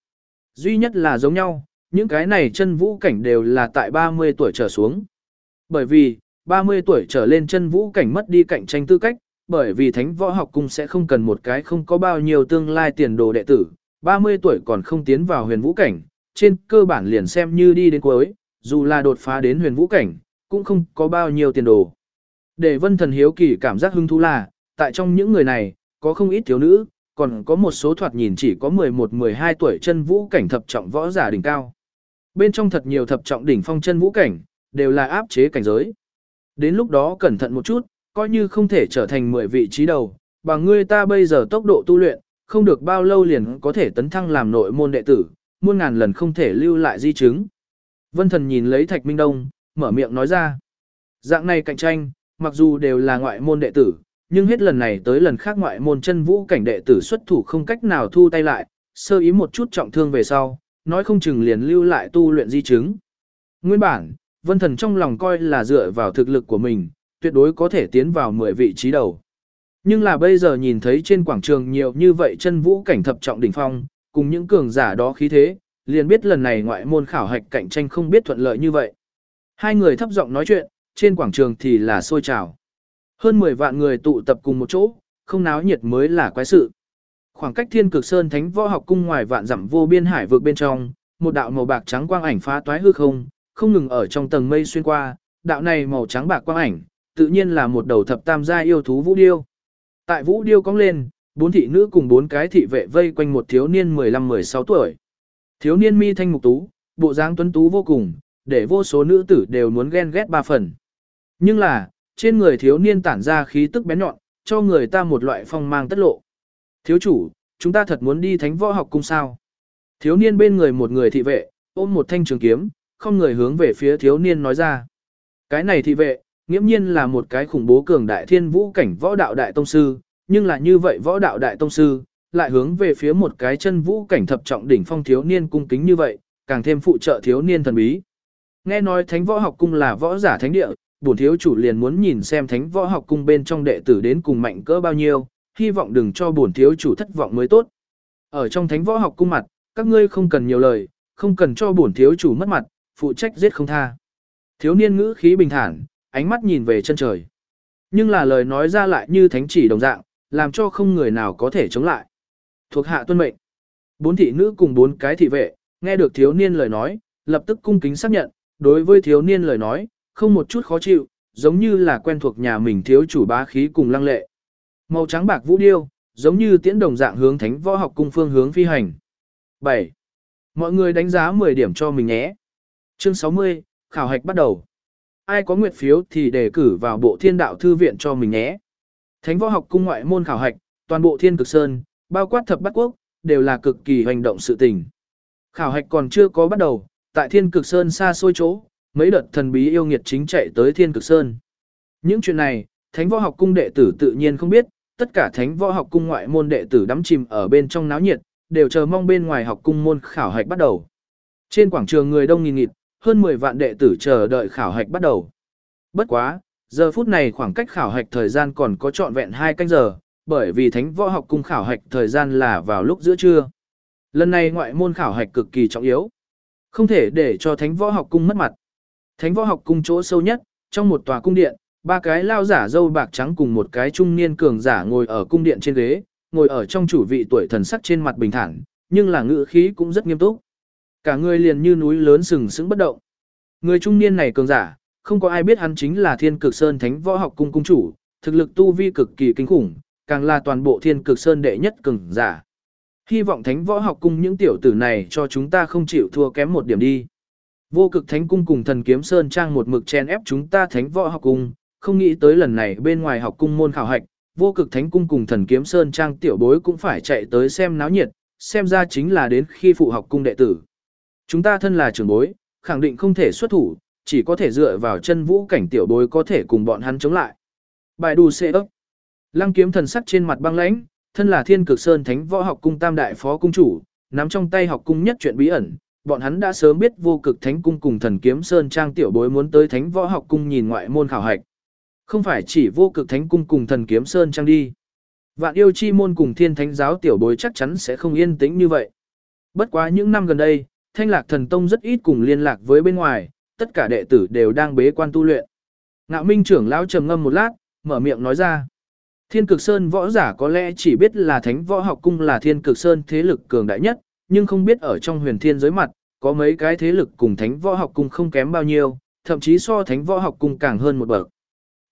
Duy nhất là giống nhau, những cái này chân vũ cảnh đều là tại 30 tuổi trở xuống. Bởi vì, 30 tuổi trở lên chân vũ cảnh mất đi cạnh tranh tư cách, bởi vì thánh võ học cung sẽ không cần một cái không có bao nhiêu tương lai tiền đồ đệ tử, 30 tuổi còn không tiến vào huyền vũ cảnh, trên cơ bản liền xem như đi đến cuối, dù là đột phá đến huyền vũ cảnh, cũng không có bao nhiêu tiền đồ. Để vân thần hiếu kỳ cảm giác hứng thú là, tại trong những người này, có không ít thiếu nữ, còn có một số thoạt nhìn chỉ có 11-12 tuổi chân vũ cảnh thập trọng võ giả đỉnh cao. Bên trong thật nhiều thập trọng đỉnh phong chân vũ cảnh, đều là áp chế cảnh giới. Đến lúc đó cẩn thận một chút, coi như không thể trở thành 10 vị trí đầu, bằng ngươi ta bây giờ tốc độ tu luyện, không được bao lâu liền có thể tấn thăng làm nội môn đệ tử, muôn ngàn lần không thể lưu lại di chứng. Vân thần nhìn lấy Thạch Minh Đông, mở miệng nói ra. Dạng này cạnh tranh, mặc dù đều là ngoại môn đệ tử, nhưng hết lần này tới lần khác ngoại môn chân vũ cảnh đệ tử xuất thủ không cách nào thu tay lại, sơ ý một chút trọng thương về sau, nói không chừng liền lưu lại tu luyện di chứng. Nguyên bản, vân thần trong lòng coi là dựa vào thực lực của mình, tuyệt đối có thể tiến vào 10 vị trí đầu. Nhưng là bây giờ nhìn thấy trên quảng trường nhiều như vậy chân vũ cảnh thập trọng đỉnh phong, cùng những cường giả đó khí thế, liền biết lần này ngoại môn khảo hạch cạnh tranh không biết thuận lợi như vậy. Hai người thấp giọng nói chuyện, trên quảng trường thì là sôi trào. Hơn 10 vạn người tụ tập cùng một chỗ, không náo nhiệt mới là quái sự. Khoảng cách Thiên Cực Sơn Thánh Võ Học Cung ngoài vạn dặm vô biên hải vượt bên trong, một đạo màu bạc trắng quang ảnh phá toái hư không, không ngừng ở trong tầng mây xuyên qua, đạo này màu trắng bạc quang ảnh, tự nhiên là một đầu thập tam gia yêu thú vũ điêu. Tại vũ điêu cong lên, bốn thị nữ cùng bốn cái thị vệ vây quanh một thiếu niên 15-16 tuổi. Thiếu niên mi thanh mục tú, bộ dáng tuấn tú vô cùng, để vô số nữ tử đều muốn ghen ghét ba phần. Nhưng là, trên người thiếu niên tản ra khí tức bén nhọn, cho người ta một loại phong mang tất lộ. Thiếu chủ, chúng ta thật muốn đi thánh võ học cung sao. Thiếu niên bên người một người thị vệ, ôm một thanh trường kiếm, không người hướng về phía thiếu niên nói ra. Cái này thị vệ, nghiễm nhiên là một cái khủng bố cường đại thiên vũ cảnh võ đạo đại tông sư, nhưng là như vậy võ đạo đại tông sư, lại hướng về phía một cái chân vũ cảnh thập trọng đỉnh phong thiếu niên cung kính như vậy, càng thêm phụ trợ thiếu niên thần bí. Nghe nói thánh võ học cung là võ giả thánh địa, bổn thiếu chủ liền muốn nhìn xem thánh võ học cung bên trong đệ tử đến cùng mạnh cỡ bao nhiêu, hy vọng đừng cho bổn thiếu chủ thất vọng mới tốt. Ở trong thánh võ học cung mặt, các ngươi không cần nhiều lời, không cần cho bổn thiếu chủ mất mặt, phụ trách giết không tha. Thiếu niên ngữ khí bình thản, ánh mắt nhìn về chân trời. Nhưng là lời nói ra lại như thánh chỉ đồng dạng, làm cho không người nào có thể chống lại. Thuộc hạ tuân mệnh. Bốn thị nữ cùng bốn cái thị vệ, nghe được thiếu niên lời nói, lập tức cung kính xác nhận, đối với thiếu niên lời nói, không một chút khó chịu, giống như là quen thuộc nhà mình thiếu chủ bá khí cùng lăng lệ. Màu trắng bạc vũ điêu, giống như tiễn đồng dạng hướng thánh võ học cung phương hướng phi hành. 7. Mọi người đánh giá 10 điểm cho mình nhé. Chương 60, khảo hạch bắt đầu. Ai có nguyện phiếu thì đề cử vào bộ thiên đạo thư viện cho mình nhé. Thánh võ học cung ngoại môn khảo hạch, toàn bộ thiên cực sơn, bao quát thập bát quốc, đều là cực kỳ hành động sự tình. Khảo hạch còn chưa có bắt đầu, tại thiên cực sơn xa xôi chỗ, mấy đợt thần bí yêu nghiệt chính chạy tới thiên cực sơn. Những chuyện này, thánh võ học cung đệ tử tự nhiên không biết, tất cả thánh võ học cung ngoại môn đệ tử đắm chìm ở bên trong náo nhiệt, đều chờ mong bên ngoài học cung môn khảo hạch bắt đầu. Trên quảng trường người đông nghìn nghịt, hơn 10 vạn đệ tử chờ đợi khảo hạch bắt đầu. Bất quá, giờ phút này khoảng cách khảo hạch thời gian còn có trọn vẹn 2 canh giờ, bởi vì thánh võ học cung khảo hạch thời gian là vào lúc giữa trưa. Lần này ngoại môn khảo hạch cực kỳ trọng yếu. Không thể để cho thánh võ học cung mất mặt. Thánh võ học cung chỗ sâu nhất, trong một tòa cung điện, ba cái lao giả dâu bạc trắng cùng một cái trung niên cường giả ngồi ở cung điện trên ghế, ngồi ở trong chủ vị tuổi thần sắc trên mặt bình thản, nhưng là ngữ khí cũng rất nghiêm túc. Cả người liền như núi lớn sừng sững bất động. Người trung niên này cường giả, không có ai biết hắn chính là Thiên Cực Sơn Thánh Võ Học Cung cung chủ, thực lực tu vi cực kỳ kinh khủng, càng là toàn bộ Thiên Cực Sơn đệ nhất cường giả. Hy vọng Thánh Võ Học Cung những tiểu tử này cho chúng ta không chịu thua kém một điểm đi. Vô cực Thánh Cung cùng Thần Kiếm Sơn trang một mực chen ép chúng ta Thánh Võ Học Cung, không nghĩ tới lần này bên ngoài học cung môn khảo hạch, vô cực Thánh Cung cùng Thần Kiếm Sơn trang tiểu bối cũng phải chạy tới xem náo nhiệt, xem ra chính là đến khi phụ học cung đệ tử. Chúng ta thân là trưởng bối, khẳng định không thể xuất thủ, chỉ có thể dựa vào chân vũ cảnh tiểu bối có thể cùng bọn hắn chống lại. Bài đù xê ấp. Lăng kiếm thần sắc trên mặt băng lãnh, thân là thiên cực sơn thánh võ học cung tam đại phó cung chủ, nắm trong tay học cung nhất chuyện bí ẩn. Bọn hắn đã sớm biết vô cực thánh cung cùng thần kiếm sơn trang tiểu bối muốn tới thánh võ học cung nhìn ngoại môn khảo hạch. Không phải chỉ vô cực thánh cung cùng thần kiếm sơn trang đi. Vạn yêu chi môn cùng thiên thánh giáo tiểu bối chắc chắn sẽ không yên tĩnh như vậy. Bất quá những năm gần đây, thanh lạc thần tông rất ít cùng liên lạc với bên ngoài, tất cả đệ tử đều đang bế quan tu luyện. Ngạo Minh trưởng lão trầm ngâm một lát, mở miệng nói ra. Thiên cực sơn võ giả có lẽ chỉ biết là thánh võ học cung là thiên cực sơn thế lực cường đại nhất, nhưng không biết ở trong huyền thiên giới mặt, có mấy cái thế lực cùng thánh võ học cung không kém bao nhiêu, thậm chí so thánh võ học cung càng hơn một bậc.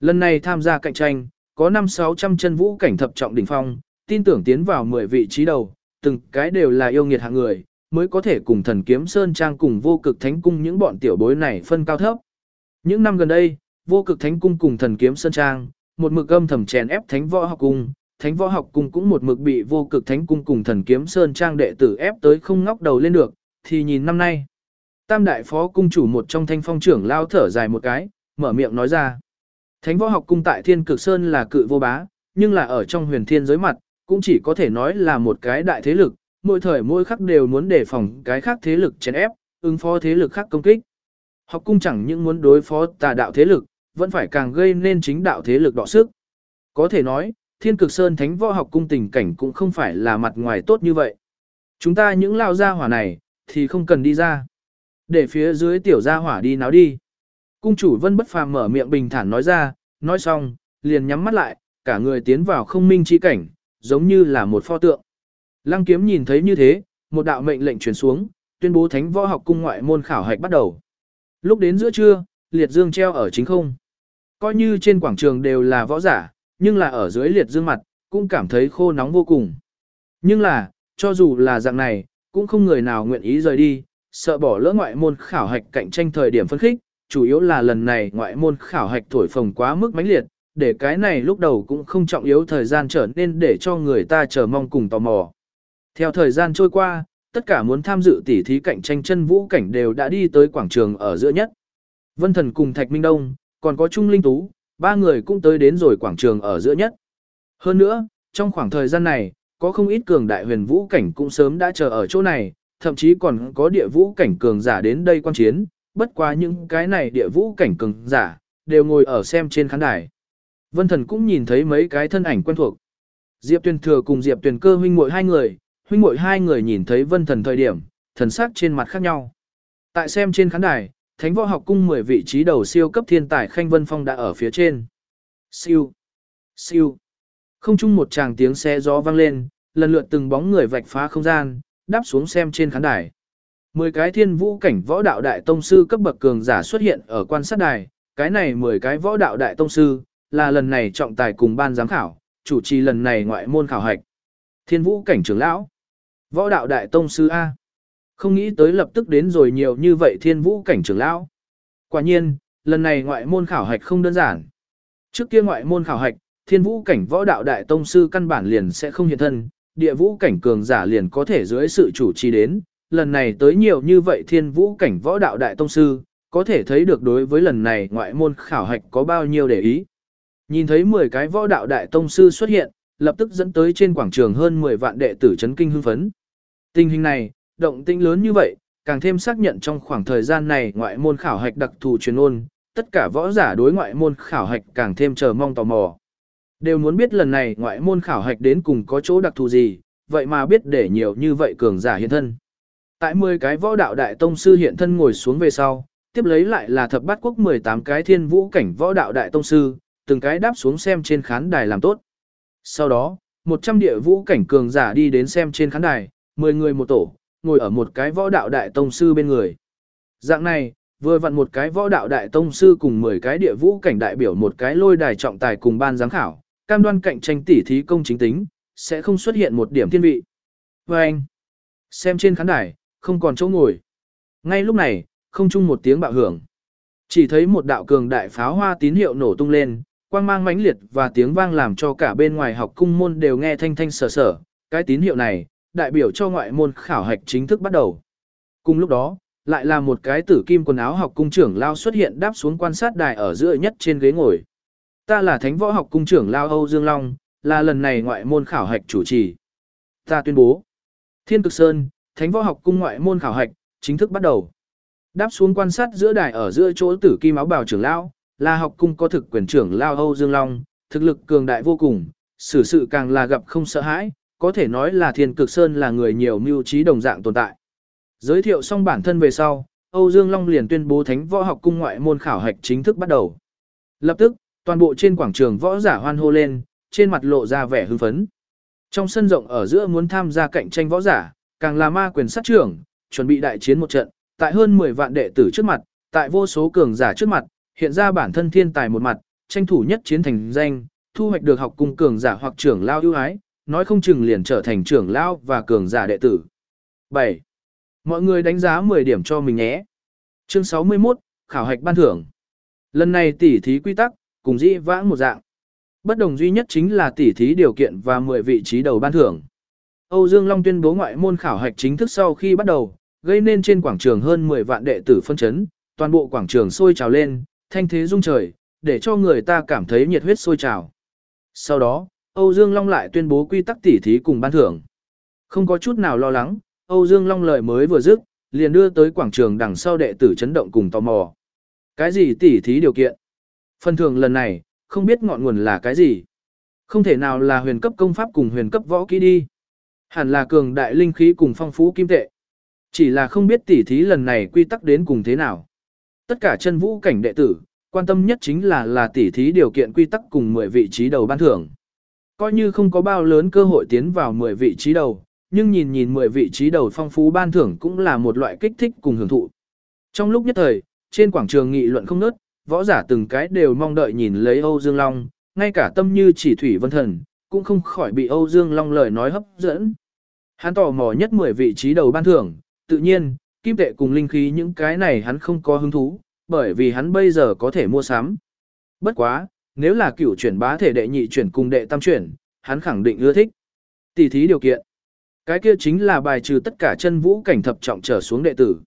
Lần này tham gia cạnh tranh, có 5-600 chân vũ cảnh thập trọng đỉnh phong, tin tưởng tiến vào 10 vị trí đầu, từng cái đều là yêu nghiệt hạng người, mới có thể cùng thần kiếm sơn trang cùng vô cực thánh cung những bọn tiểu bối này phân cao thấp. Những năm gần đây, vô cực thánh cung cùng thần kiếm sơn trang, một mực âm thầm chèn ép thánh võ học cung, thánh võ học cung cũng một mực bị vô cực thánh cung cùng thần kiếm sơn trang đệ tử ép tới không ngóc đầu lên được, thì nhìn năm nay. Tam đại phó cung chủ một trong thanh phong trưởng lao thở dài một cái, mở miệng nói ra. Thánh võ học cung tại thiên cực sơn là cự vô bá, nhưng là ở trong huyền thiên giới mặt, cũng chỉ có thể nói là một cái đại thế lực, mỗi thời mỗi khắc đều muốn đề phòng cái khác thế lực chèn ép, ứng phó thế lực khác công kích. Học cung chẳng những muốn đối phó tà đạo thế lực, vẫn phải càng gây nên chính đạo thế lực đọ sức. Có thể nói, Thiên Cực Sơn Thánh Võ Học Cung tình cảnh cũng không phải là mặt ngoài tốt như vậy. Chúng ta những lao gia hỏa này, thì không cần đi ra. Để phía dưới tiểu gia hỏa đi náo đi. Cung chủ Vân Bất Phàm mở miệng bình thản nói ra, nói xong, liền nhắm mắt lại, cả người tiến vào không minh chi cảnh, giống như là một pho tượng. Lăng Kiếm nhìn thấy như thế, một đạo mệnh lệnh truyền xuống, tuyên bố Thánh Võ Học Cung ngoại môn khảo hạch bắt đầu. Lúc đến giữa trưa, liệt dương treo ở chính không. Coi như trên quảng trường đều là võ giả, nhưng là ở dưới liệt dương mặt, cũng cảm thấy khô nóng vô cùng. Nhưng là, cho dù là dạng này, cũng không người nào nguyện ý rời đi, sợ bỏ lỡ ngoại môn khảo hạch cạnh tranh thời điểm phân khích, chủ yếu là lần này ngoại môn khảo hạch thổi phồng quá mức mãnh liệt, để cái này lúc đầu cũng không trọng yếu thời gian trở nên để cho người ta chờ mong cùng tò mò. Theo thời gian trôi qua, tất cả muốn tham dự tỉ thí cạnh tranh chân vũ cảnh đều đã đi tới quảng trường ở giữa nhất. Vân Thần cùng Thạch Minh Đông, còn có Trung Linh Tú, ba người cũng tới đến rồi quảng trường ở giữa nhất. Hơn nữa, trong khoảng thời gian này, có không ít cường đại huyền vũ cảnh cũng sớm đã chờ ở chỗ này, thậm chí còn có địa vũ cảnh cường giả đến đây quan chiến, bất quá những cái này địa vũ cảnh cường giả, đều ngồi ở xem trên khán đài. Vân Thần cũng nhìn thấy mấy cái thân ảnh quen thuộc. Diệp Tuyền Thừa cùng Diệp Tuyền Cơ huynh muội hai người, huynh muội hai người nhìn thấy Vân Thần thời điểm, thần sắc trên mặt khác nhau. Tại xem trên khán đài, Thánh võ học cung 10 vị trí đầu siêu cấp thiên tài Khanh Vân Phong đã ở phía trên. Siêu, siêu. Không chung một tràng tiếng xe gió vang lên, lần lượt từng bóng người vạch phá không gian, đáp xuống xem trên khán đài. Mười cái thiên vũ cảnh võ đạo đại tông sư cấp bậc cường giả xuất hiện ở quan sát đài, cái này 10 cái võ đạo đại tông sư, là lần này trọng tài cùng ban giám khảo, chủ trì lần này ngoại môn khảo hạch. Thiên vũ cảnh trưởng lão, võ đạo đại tông sư A. Không nghĩ tới lập tức đến rồi nhiều như vậy thiên vũ cảnh trưởng lão. Quả nhiên, lần này ngoại môn khảo hạch không đơn giản. Trước kia ngoại môn khảo hạch, thiên vũ cảnh võ đạo đại tông sư căn bản liền sẽ không hiện thân, địa vũ cảnh cường giả liền có thể dưới sự chủ trì đến. Lần này tới nhiều như vậy thiên vũ cảnh võ đạo đại tông sư, có thể thấy được đối với lần này ngoại môn khảo hạch có bao nhiêu để ý. Nhìn thấy 10 cái võ đạo đại tông sư xuất hiện, lập tức dẫn tới trên quảng trường hơn 10 vạn đệ tử chấn kinh hưng phấn. Tình hình này, động tĩnh lớn như vậy, càng thêm xác nhận trong khoảng thời gian này ngoại môn khảo hạch đặc thù truyền ôn, tất cả võ giả đối ngoại môn khảo hạch càng thêm chờ mong tò mò. Đều muốn biết lần này ngoại môn khảo hạch đến cùng có chỗ đặc thù gì, vậy mà biết để nhiều như vậy cường giả hiện thân. Tại 10 cái võ đạo đại tông sư hiện thân ngồi xuống về sau, tiếp lấy lại là thập bát quốc 18 cái thiên vũ cảnh võ đạo đại tông sư, từng cái đáp xuống xem trên khán đài làm tốt. Sau đó, 100 địa vũ cảnh cường giả đi đến xem trên khán đài, 10 người một tổ, ngồi ở một cái võ đạo đại tông sư bên người. Dạng này, vừa vặn một cái võ đạo đại tông sư cùng 10 cái địa vũ cảnh đại biểu một cái lôi đài trọng tài cùng ban giám khảo, cam đoan cạnh tranh tỉ thí công chính tính, sẽ không xuất hiện một điểm thiên vị. Và anh, xem trên khán đài, không còn chỗ ngồi. Ngay lúc này, không chung một tiếng bạo hưởng. Chỉ thấy một đạo cường đại pháo hoa tín hiệu nổ tung lên, quang mang mãnh liệt và tiếng vang làm cho cả bên ngoài học cung môn đều nghe thanh thanh sở sở. Cái tín hiệu này, đại biểu cho ngoại môn khảo hạch chính thức bắt đầu. Cùng lúc đó, lại là một cái tử kim quần áo học cung trưởng lao xuất hiện đáp xuống quan sát đài ở giữa nhất trên ghế ngồi. Ta là thánh võ học cung trưởng lao Âu Dương Long, là lần này ngoại môn khảo hạch chủ trì. Ta tuyên bố, Thiên Cực Sơn, thánh võ học cung ngoại môn khảo hạch, chính thức bắt đầu. Đáp xuống quan sát giữa đài ở giữa chỗ tử kim áo bào trưởng lao, là học cung có thực quyền trưởng lao Âu Dương Long, thực lực cường đại vô cùng, xử sự càng là gặp không sợ hãi, có thể nói là Thiên Cực Sơn là người nhiều mưu trí đồng dạng tồn tại. Giới thiệu xong bản thân về sau, Âu Dương Long liền tuyên bố Thánh Võ Học Cung ngoại môn khảo hạch chính thức bắt đầu. Lập tức, toàn bộ trên quảng trường võ giả hoan hô lên, trên mặt lộ ra vẻ hưng phấn. Trong sân rộng ở giữa muốn tham gia cạnh tranh võ giả, càng là ma quyền sát trưởng, chuẩn bị đại chiến một trận, tại hơn 10 vạn đệ tử trước mặt, tại vô số cường giả trước mặt, hiện ra bản thân thiên tài một mặt, tranh thủ nhất chiến thành danh, thu hoạch được học cung cường giả hoặc trưởng lao ưu ái, nói không chừng liền trở thành trưởng lao và cường giả đệ tử. 7. Mọi người đánh giá 10 điểm cho mình nhé. Chương 61, khảo hạch ban thưởng. Lần này tỉ thí quy tắc, cùng dĩ vãng một dạng. Bất đồng duy nhất chính là tỉ thí điều kiện và 10 vị trí đầu ban thưởng. Âu Dương Long tuyên bố ngoại môn khảo hạch chính thức sau khi bắt đầu, gây nên trên quảng trường hơn 10 vạn đệ tử phân chấn, toàn bộ quảng trường sôi trào lên, thanh thế rung trời, để cho người ta cảm thấy nhiệt huyết sôi trào. Sau đó, Âu Dương Long lại tuyên bố quy tắc tỉ thí cùng ban thưởng. Không có chút nào lo lắng, Âu Dương Long lời mới vừa dứt, liền đưa tới quảng trường đằng sau đệ tử chấn động cùng tò mò. Cái gì tỉ thí điều kiện? Phần thưởng lần này, không biết ngọn nguồn là cái gì. Không thể nào là huyền cấp công pháp cùng huyền cấp võ kỹ đi. Hẳn là cường đại linh khí cùng phong phú kim tệ. Chỉ là không biết tỉ thí lần này quy tắc đến cùng thế nào. Tất cả chân vũ cảnh đệ tử, quan tâm nhất chính là là tỉ thí điều kiện quy tắc cùng 10 vị trí đầu ban thưởng. Coi như không có bao lớn cơ hội tiến vào 10 vị trí đầu, nhưng nhìn nhìn 10 vị trí đầu phong phú ban thưởng cũng là một loại kích thích cùng hưởng thụ. Trong lúc nhất thời, trên quảng trường nghị luận không nớt, võ giả từng cái đều mong đợi nhìn lấy Âu Dương Long, ngay cả tâm như chỉ thủy vân thần, cũng không khỏi bị Âu Dương Long lời nói hấp dẫn. Hắn tò mò nhất 10 vị trí đầu ban thưởng, tự nhiên, kim tệ cùng linh khí những cái này hắn không có hứng thú, bởi vì hắn bây giờ có thể mua sắm. Bất quá, nếu là cửu chuyển bá thể đệ nhị chuyển cùng đệ tam chuyển, hắn khẳng định ưa thích. Tỷ thí điều kiện. Cái kia chính là bài trừ tất cả chân vũ cảnh thập trọng trở xuống đệ tử.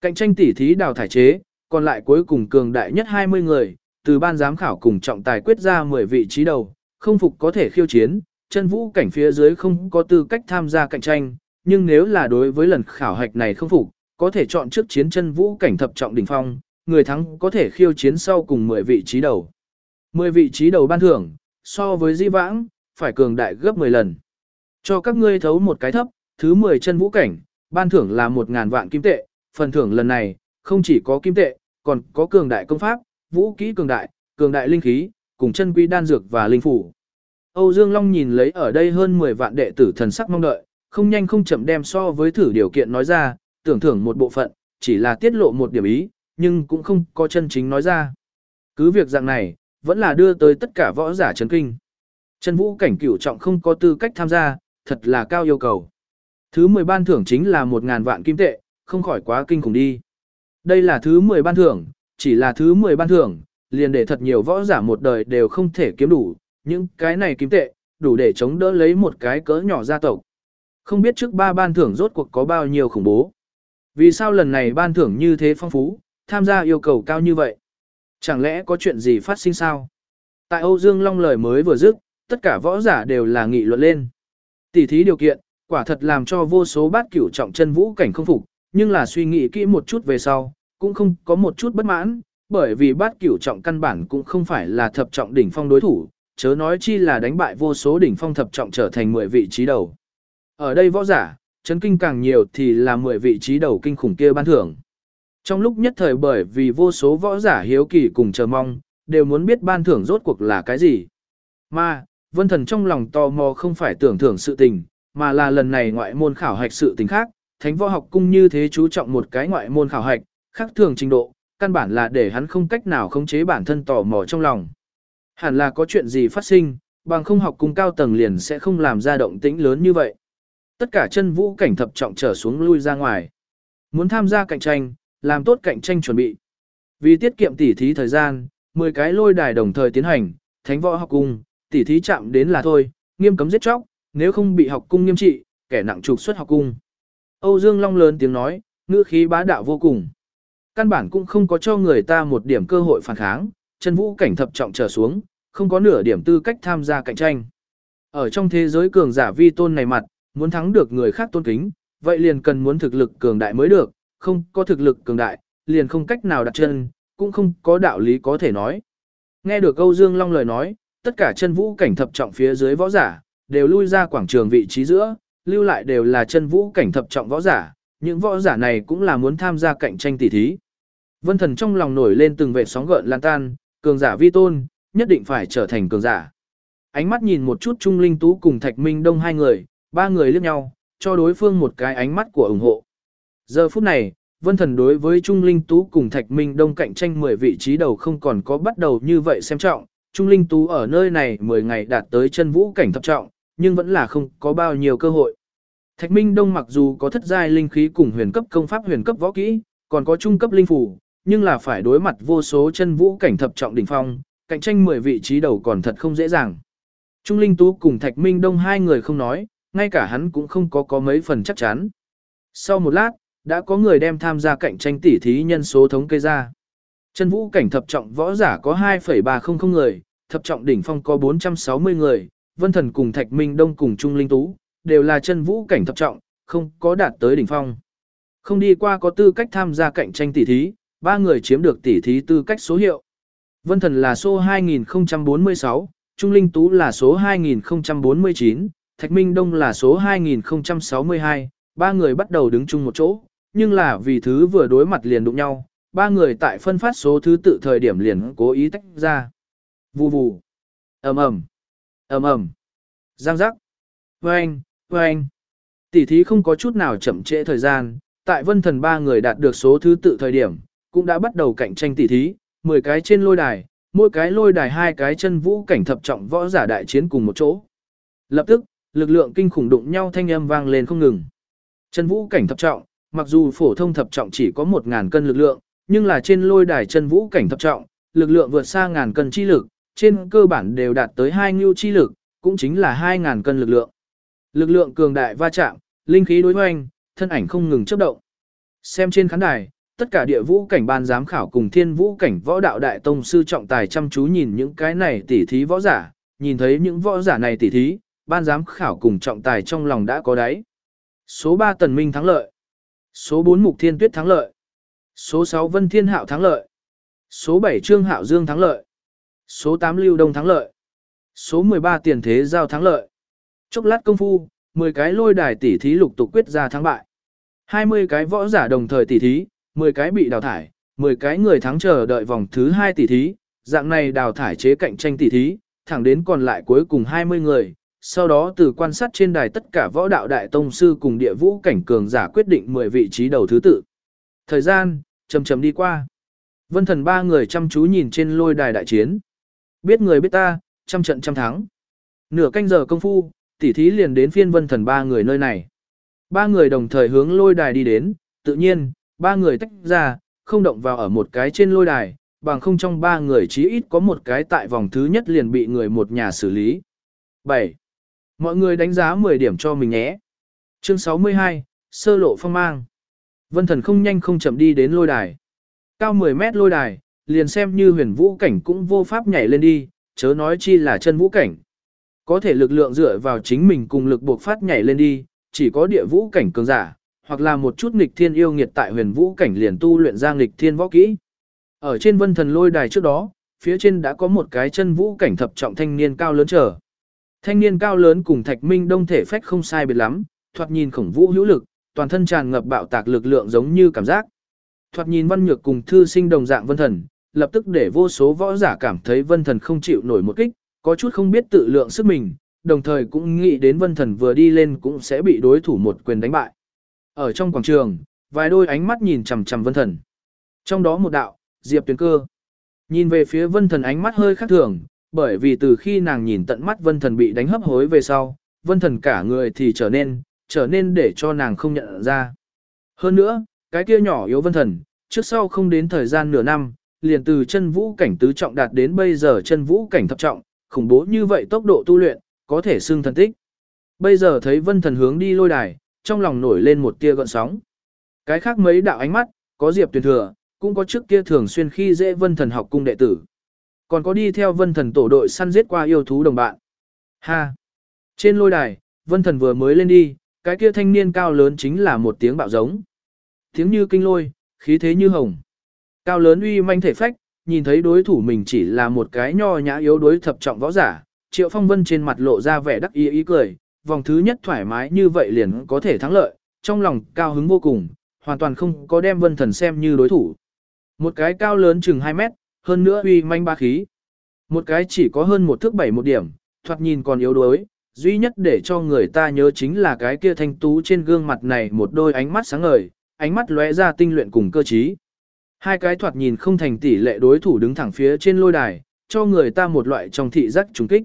Cạnh tranh tỷ thí đào thải chế, còn lại cuối cùng cường đại nhất 20 người, từ ban giám khảo cùng trọng tài quyết ra 10 vị trí đầu, không phục có thể khiêu chiến, chân vũ cảnh phía dưới không có tư cách tham gia cạnh tranh, nhưng nếu là đối với lần khảo hạch này không phục, có thể chọn trước chiến chân vũ cảnh thập trọng đỉnh phong, người thắng có thể khiêu chiến sau cùng 10 vị trí đầu. 10 vị trí đầu ban thưởng, so với di vãng, phải cường đại gấp 10 lần. Cho các ngươi thấu một cái thấp, thứ 10 chân vũ cảnh, ban thưởng là 1.000 vạn kim tệ, phần thưởng lần này, không chỉ có kim tệ, còn có cường đại công pháp, vũ kỹ cường đại, cường đại linh khí, cùng chân quý đan dược và linh phủ. Âu Dương Long nhìn lấy ở đây hơn 10 vạn đệ tử thần sắc mong đợi, không nhanh không chậm đem so với thử điều kiện nói ra, tưởng thưởng một bộ phận, chỉ là tiết lộ một điểm ý, nhưng cũng không có chân chính nói ra. Cứ việc dạng này, vẫn là đưa tới tất cả võ giả chấn kinh. Chân vũ cảnh cửu trọng không có tư cách tham gia, thật là cao yêu cầu. Thứ 10 ban thưởng chính là 1000 vạn kim tệ, không khỏi quá kinh khủng đi. Đây là thứ 10 ban thưởng, chỉ là thứ 10 ban thưởng, liền để thật nhiều võ giả một đời đều không thể kiếm đủ, những cái này kim tệ, đủ để chống đỡ lấy một cái cỡ nhỏ gia tộc. Không biết trước ba ban thưởng rốt cuộc có bao nhiêu khủng bố. Vì sao lần này ban thưởng như thế phong phú, tham gia yêu cầu cao như vậy? Chẳng lẽ có chuyện gì phát sinh sao? Tại Âu Dương Long lời mới vừa dứt, tất cả võ giả đều là nghị luận lên. Tỷ thí điều kiện, quả thật làm cho vô số bát cửu trọng chân vũ cảnh không phục, nhưng là suy nghĩ kỹ một chút về sau, cũng không có một chút bất mãn, bởi vì bát cửu trọng căn bản cũng không phải là thập trọng đỉnh phong đối thủ, chớ nói chi là đánh bại vô số đỉnh phong thập trọng trở thành 10 vị trí đầu. Ở đây võ giả, chấn kinh càng nhiều thì là 10 vị trí đầu kinh khủng kia ban thưởng. Trong lúc nhất thời bởi vì vô số võ giả hiếu kỳ cùng chờ mong, đều muốn biết ban thưởng rốt cuộc là cái gì. Mà, vân thần trong lòng tò mò không phải tưởng thưởng sự tình, mà là lần này ngoại môn khảo hạch sự tình khác, thánh võ học cung như thế chú trọng một cái ngoại môn khảo hạch, khác thường trình độ, căn bản là để hắn không cách nào khống chế bản thân tò mò trong lòng. Hẳn là có chuyện gì phát sinh, bằng không học cung cao tầng liền sẽ không làm ra động tĩnh lớn như vậy. Tất cả chân vũ cảnh thập trọng trở xuống lui ra ngoài. Muốn tham gia cạnh tranh, làm tốt cạnh tranh chuẩn bị. Vì tiết kiệm tỉ thí thời gian, 10 cái lôi đài đồng thời tiến hành, thánh võ học cung, tỉ thí chạm đến là thôi, nghiêm cấm giết chóc, nếu không bị học cung nghiêm trị, kẻ nặng trục xuất học cung. Âu Dương Long lớn tiếng nói, ngữ khí bá đạo vô cùng. Căn bản cũng không có cho người ta một điểm cơ hội phản kháng, chân vũ cảnh thập trọng trở xuống, không có nửa điểm tư cách tham gia cạnh tranh. Ở trong thế giới cường giả vi tôn này mặt, muốn thắng được người khác tôn kính, vậy liền cần muốn thực lực cường đại mới được, không có thực lực cường đại, liền không cách nào đặt chân, cũng không có đạo lý có thể nói. Nghe được Âu Dương Long lời nói, tất cả chân vũ cảnh thập trọng phía dưới võ giả, đều lui ra quảng trường vị trí giữa, lưu lại đều là chân vũ cảnh thập trọng võ giả, những võ giả này cũng là muốn tham gia cạnh tranh tỷ thí. Vân thần trong lòng nổi lên từng vệt sóng gợn lan tan, Cường giả vi tôn, nhất định phải trở thành cường giả. Ánh mắt nhìn một chút Trung Linh Tú cùng Thạch Minh Đông hai người, ba người liếc nhau, cho đối phương một cái ánh mắt của ủng hộ. Giờ phút này, Vân Thần đối với Trung Linh Tú cùng Thạch Minh Đông cạnh tranh 10 vị trí đầu không còn có bắt đầu như vậy xem trọng. Trung Linh Tú ở nơi này 10 ngày đạt tới chân vũ cảnh thập trọng, nhưng vẫn là không có bao nhiêu cơ hội. Thạch Minh Đông mặc dù có thất giai linh khí cùng huyền cấp công pháp huyền cấp võ kỹ, còn có trung cấp linh phủ, nhưng là phải đối mặt vô số chân vũ cảnh thập trọng đỉnh phong, cạnh tranh 10 vị trí đầu còn thật không dễ dàng. Trung Linh Tú cùng Thạch Minh Đông hai người không nói, ngay cả hắn cũng không có có mấy phần chắc chắn. Sau một lát, đã có người đem tham gia cạnh tranh tỷ thí nhân số thống kê ra. Chân vũ cảnh thập trọng võ giả có 2,300 người, thập trọng đỉnh phong có 460 người, Vân Thần cùng Thạch Minh Đông cùng Trung Linh Tú, đều là chân vũ cảnh thập trọng, không có đạt tới đỉnh phong. Không đi qua có tư cách tham gia cạnh tranh tỷ thí, ba người chiếm được tỷ thí tư cách số hiệu. Vân Thần là số 2046, Trung Linh Tú là số 2049, Thạch Minh Đông là số 2062, ba người bắt đầu đứng chung một chỗ, nhưng là vì thứ vừa đối mặt liền đụng nhau, ba người tại phân phát số thứ tự thời điểm liền cố ý tách ra. Vù vù, ầm ầm, ầm ầm, giang giác, oanh, oanh. Tỷ thí không có chút nào chậm trễ thời gian, tại Vân Thần ba người đạt được số thứ tự thời điểm, cũng đã bắt đầu cạnh tranh tỷ thí, 10 cái trên lôi đài, mỗi cái lôi đài hai cái chân vũ cảnh thập trọng võ giả đại chiến cùng một chỗ. Lập tức, lực lượng kinh khủng đụng nhau thanh âm vang lên không ngừng. Chân vũ cảnh thập trọng, mặc dù phổ thông thập trọng chỉ có 1000 cân lực lượng, nhưng là trên lôi đài chân vũ cảnh thập trọng, lực lượng vượt xa ngàn cân chi lực, trên cơ bản đều đạt tới 2 ngưu chi lực, cũng chính là 2000 cân lực lượng. Lực lượng cường đại va chạm, linh khí đối hoành, thân ảnh không ngừng chấp động. Xem trên khán đài, tất cả địa vũ cảnh ban giám khảo cùng thiên vũ cảnh võ đạo đại tông sư trọng tài chăm chú nhìn những cái này tỉ thí võ giả, nhìn thấy những võ giả này tỉ thí, ban giám khảo cùng trọng tài trong lòng đã có đáy. Số 3 Tần Minh thắng lợi. Số 4 Mục Thiên Tuyết thắng lợi. Số 6 Vân Thiên Hạo thắng lợi. Số 7 Trương Hạo Dương thắng lợi. Số 8 Lưu Đông thắng lợi. Số 13 Tiền Thế Giao thắng lợi. Chốc lát công phu, 10 cái lôi đài tỉ thí lục tục quyết ra thắng bại. 20 cái võ giả đồng thời tỉ thí, 10 cái bị đào thải, 10 cái người thắng chờ đợi vòng thứ 2 tỉ thí, dạng này đào thải chế cạnh tranh tỉ thí, thẳng đến còn lại cuối cùng 20 người, sau đó từ quan sát trên đài tất cả võ đạo đại tông sư cùng địa vũ cảnh cường giả quyết định 10 vị trí đầu thứ tự. Thời gian, chầm chầm đi qua. Vân thần ba người chăm chú nhìn trên lôi đài đại chiến. Biết người biết ta, trăm trận trăm thắng. Nửa canh giờ công phu, tỉ thí liền đến phiên vân thần ba người nơi này. Ba người đồng thời hướng lôi đài đi đến, tự nhiên, ba người tách ra, không động vào ở một cái trên lôi đài, bằng không trong ba người chí ít có một cái tại vòng thứ nhất liền bị người một nhà xử lý. 7. Mọi người đánh giá 10 điểm cho mình nhé. Chương 62, Sơ lộ phong mang. Vân thần không nhanh không chậm đi đến lôi đài. Cao 10 mét lôi đài, liền xem như huyền vũ cảnh cũng vô pháp nhảy lên đi, chớ nói chi là chân vũ cảnh. Có thể lực lượng dựa vào chính mình cùng lực buộc phát nhảy lên đi, chỉ có địa vũ cảnh cường giả, hoặc là một chút nghịch thiên yêu nghiệt tại huyền vũ cảnh liền tu luyện ra nghịch thiên võ kỹ. Ở trên vân thần lôi đài trước đó, phía trên đã có một cái chân vũ cảnh thập trọng thanh niên cao lớn trở. Thanh niên cao lớn cùng Thạch Minh Đông thể phách không sai biệt lắm, thoạt nhìn khổng vũ hữu lực, toàn thân tràn ngập bạo tạc lực lượng giống như cảm giác. Thoạt nhìn Văn Nhược cùng thư sinh đồng dạng Vân Thần, lập tức để vô số võ giả cảm thấy Vân Thần không chịu nổi một kích, có chút không biết tự lượng sức mình, đồng thời cũng nghĩ đến Vân Thần vừa đi lên cũng sẽ bị đối thủ một quyền đánh bại. Ở trong quảng trường, vài đôi ánh mắt nhìn chằm chằm Vân Thần. Trong đó một đạo, Diệp Tuyền Cơ. Nhìn về phía Vân Thần ánh mắt hơi khác thường, bởi vì từ khi nàng nhìn tận mắt Vân Thần bị đánh hấp hối về sau, Vân Thần cả người thì trở nên, trở nên để cho nàng không nhận ra. Hơn nữa, cái kia nhỏ yếu Vân Thần, trước sau không đến thời gian nửa năm, liền từ chân vũ cảnh tứ trọng đạt đến bây giờ chân vũ cảnh thập trọng, khủng bố như vậy tốc độ tu luyện, có thể xưng thần tích. Bây giờ thấy Vân Thần hướng đi lôi đài, trong lòng nổi lên một tia gợn sóng. Cái khác mấy đạo ánh mắt, có Diệp Tuyền Thừa, cũng có trước kia thường xuyên khi dễ Vân Thần học cung đệ tử. Còn có đi theo Vân Thần tổ đội săn giết qua yêu thú đồng bạn. Ha! Trên lôi đài, Vân Thần vừa mới lên đi, cái kia thanh niên cao lớn chính là một tiếng bạo giống. Tiếng như kinh lôi, khí thế như hồng. Cao lớn uy manh thể phách, nhìn thấy đối thủ mình chỉ là một cái nho nhã yếu đối thập trọng võ giả, Triệu Phong Vân trên mặt lộ ra vẻ đắc ý ý cười, vòng thứ nhất thoải mái như vậy liền có thể thắng lợi, trong lòng cao hứng vô cùng, hoàn toàn không có đem Vân Thần xem như đối thủ. Một cái cao lớn chừng 2 mét, hơn nữa uy manh ba khí. Một cái chỉ có hơn một thước bảy một điểm, thoạt nhìn còn yếu đuối, duy nhất để cho người ta nhớ chính là cái kia thanh tú trên gương mặt này một đôi ánh mắt sáng ngời, ánh mắt lóe ra tinh luyện cùng cơ trí. Hai cái thoạt nhìn không thành tỷ lệ đối thủ đứng thẳng phía trên lôi đài, cho người ta một loại trong thị giác trùng kích.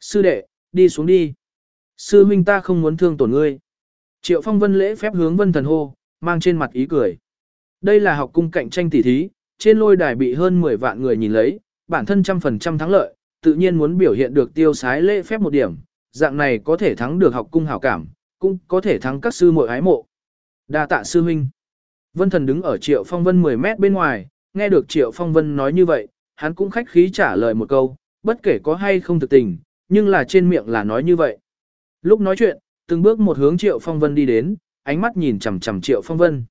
Sư đệ, đi xuống đi. Sư huynh ta không muốn thương tổn ngươi. Triệu Phong Vân lễ phép hướng Vân Thần hô, mang trên mặt ý cười. Đây là học cung cạnh tranh tỷ thí, trên lôi đài bị hơn 10 vạn người nhìn lấy, bản thân trăm phần trăm thắng lợi, tự nhiên muốn biểu hiện được tiêu sái lễ phép một điểm, dạng này có thể thắng được học cung hảo cảm, cũng có thể thắng các sư muội ái mộ. Đa tạ sư huynh. Vân Thần đứng ở Triệu Phong Vân 10 mét bên ngoài, nghe được Triệu Phong Vân nói như vậy, hắn cũng khách khí trả lời một câu, bất kể có hay không thực tình, nhưng là trên miệng là nói như vậy. Lúc nói chuyện, từng bước một hướng Triệu Phong Vân đi đến, ánh mắt nhìn chằm chằm Triệu Phong Vân.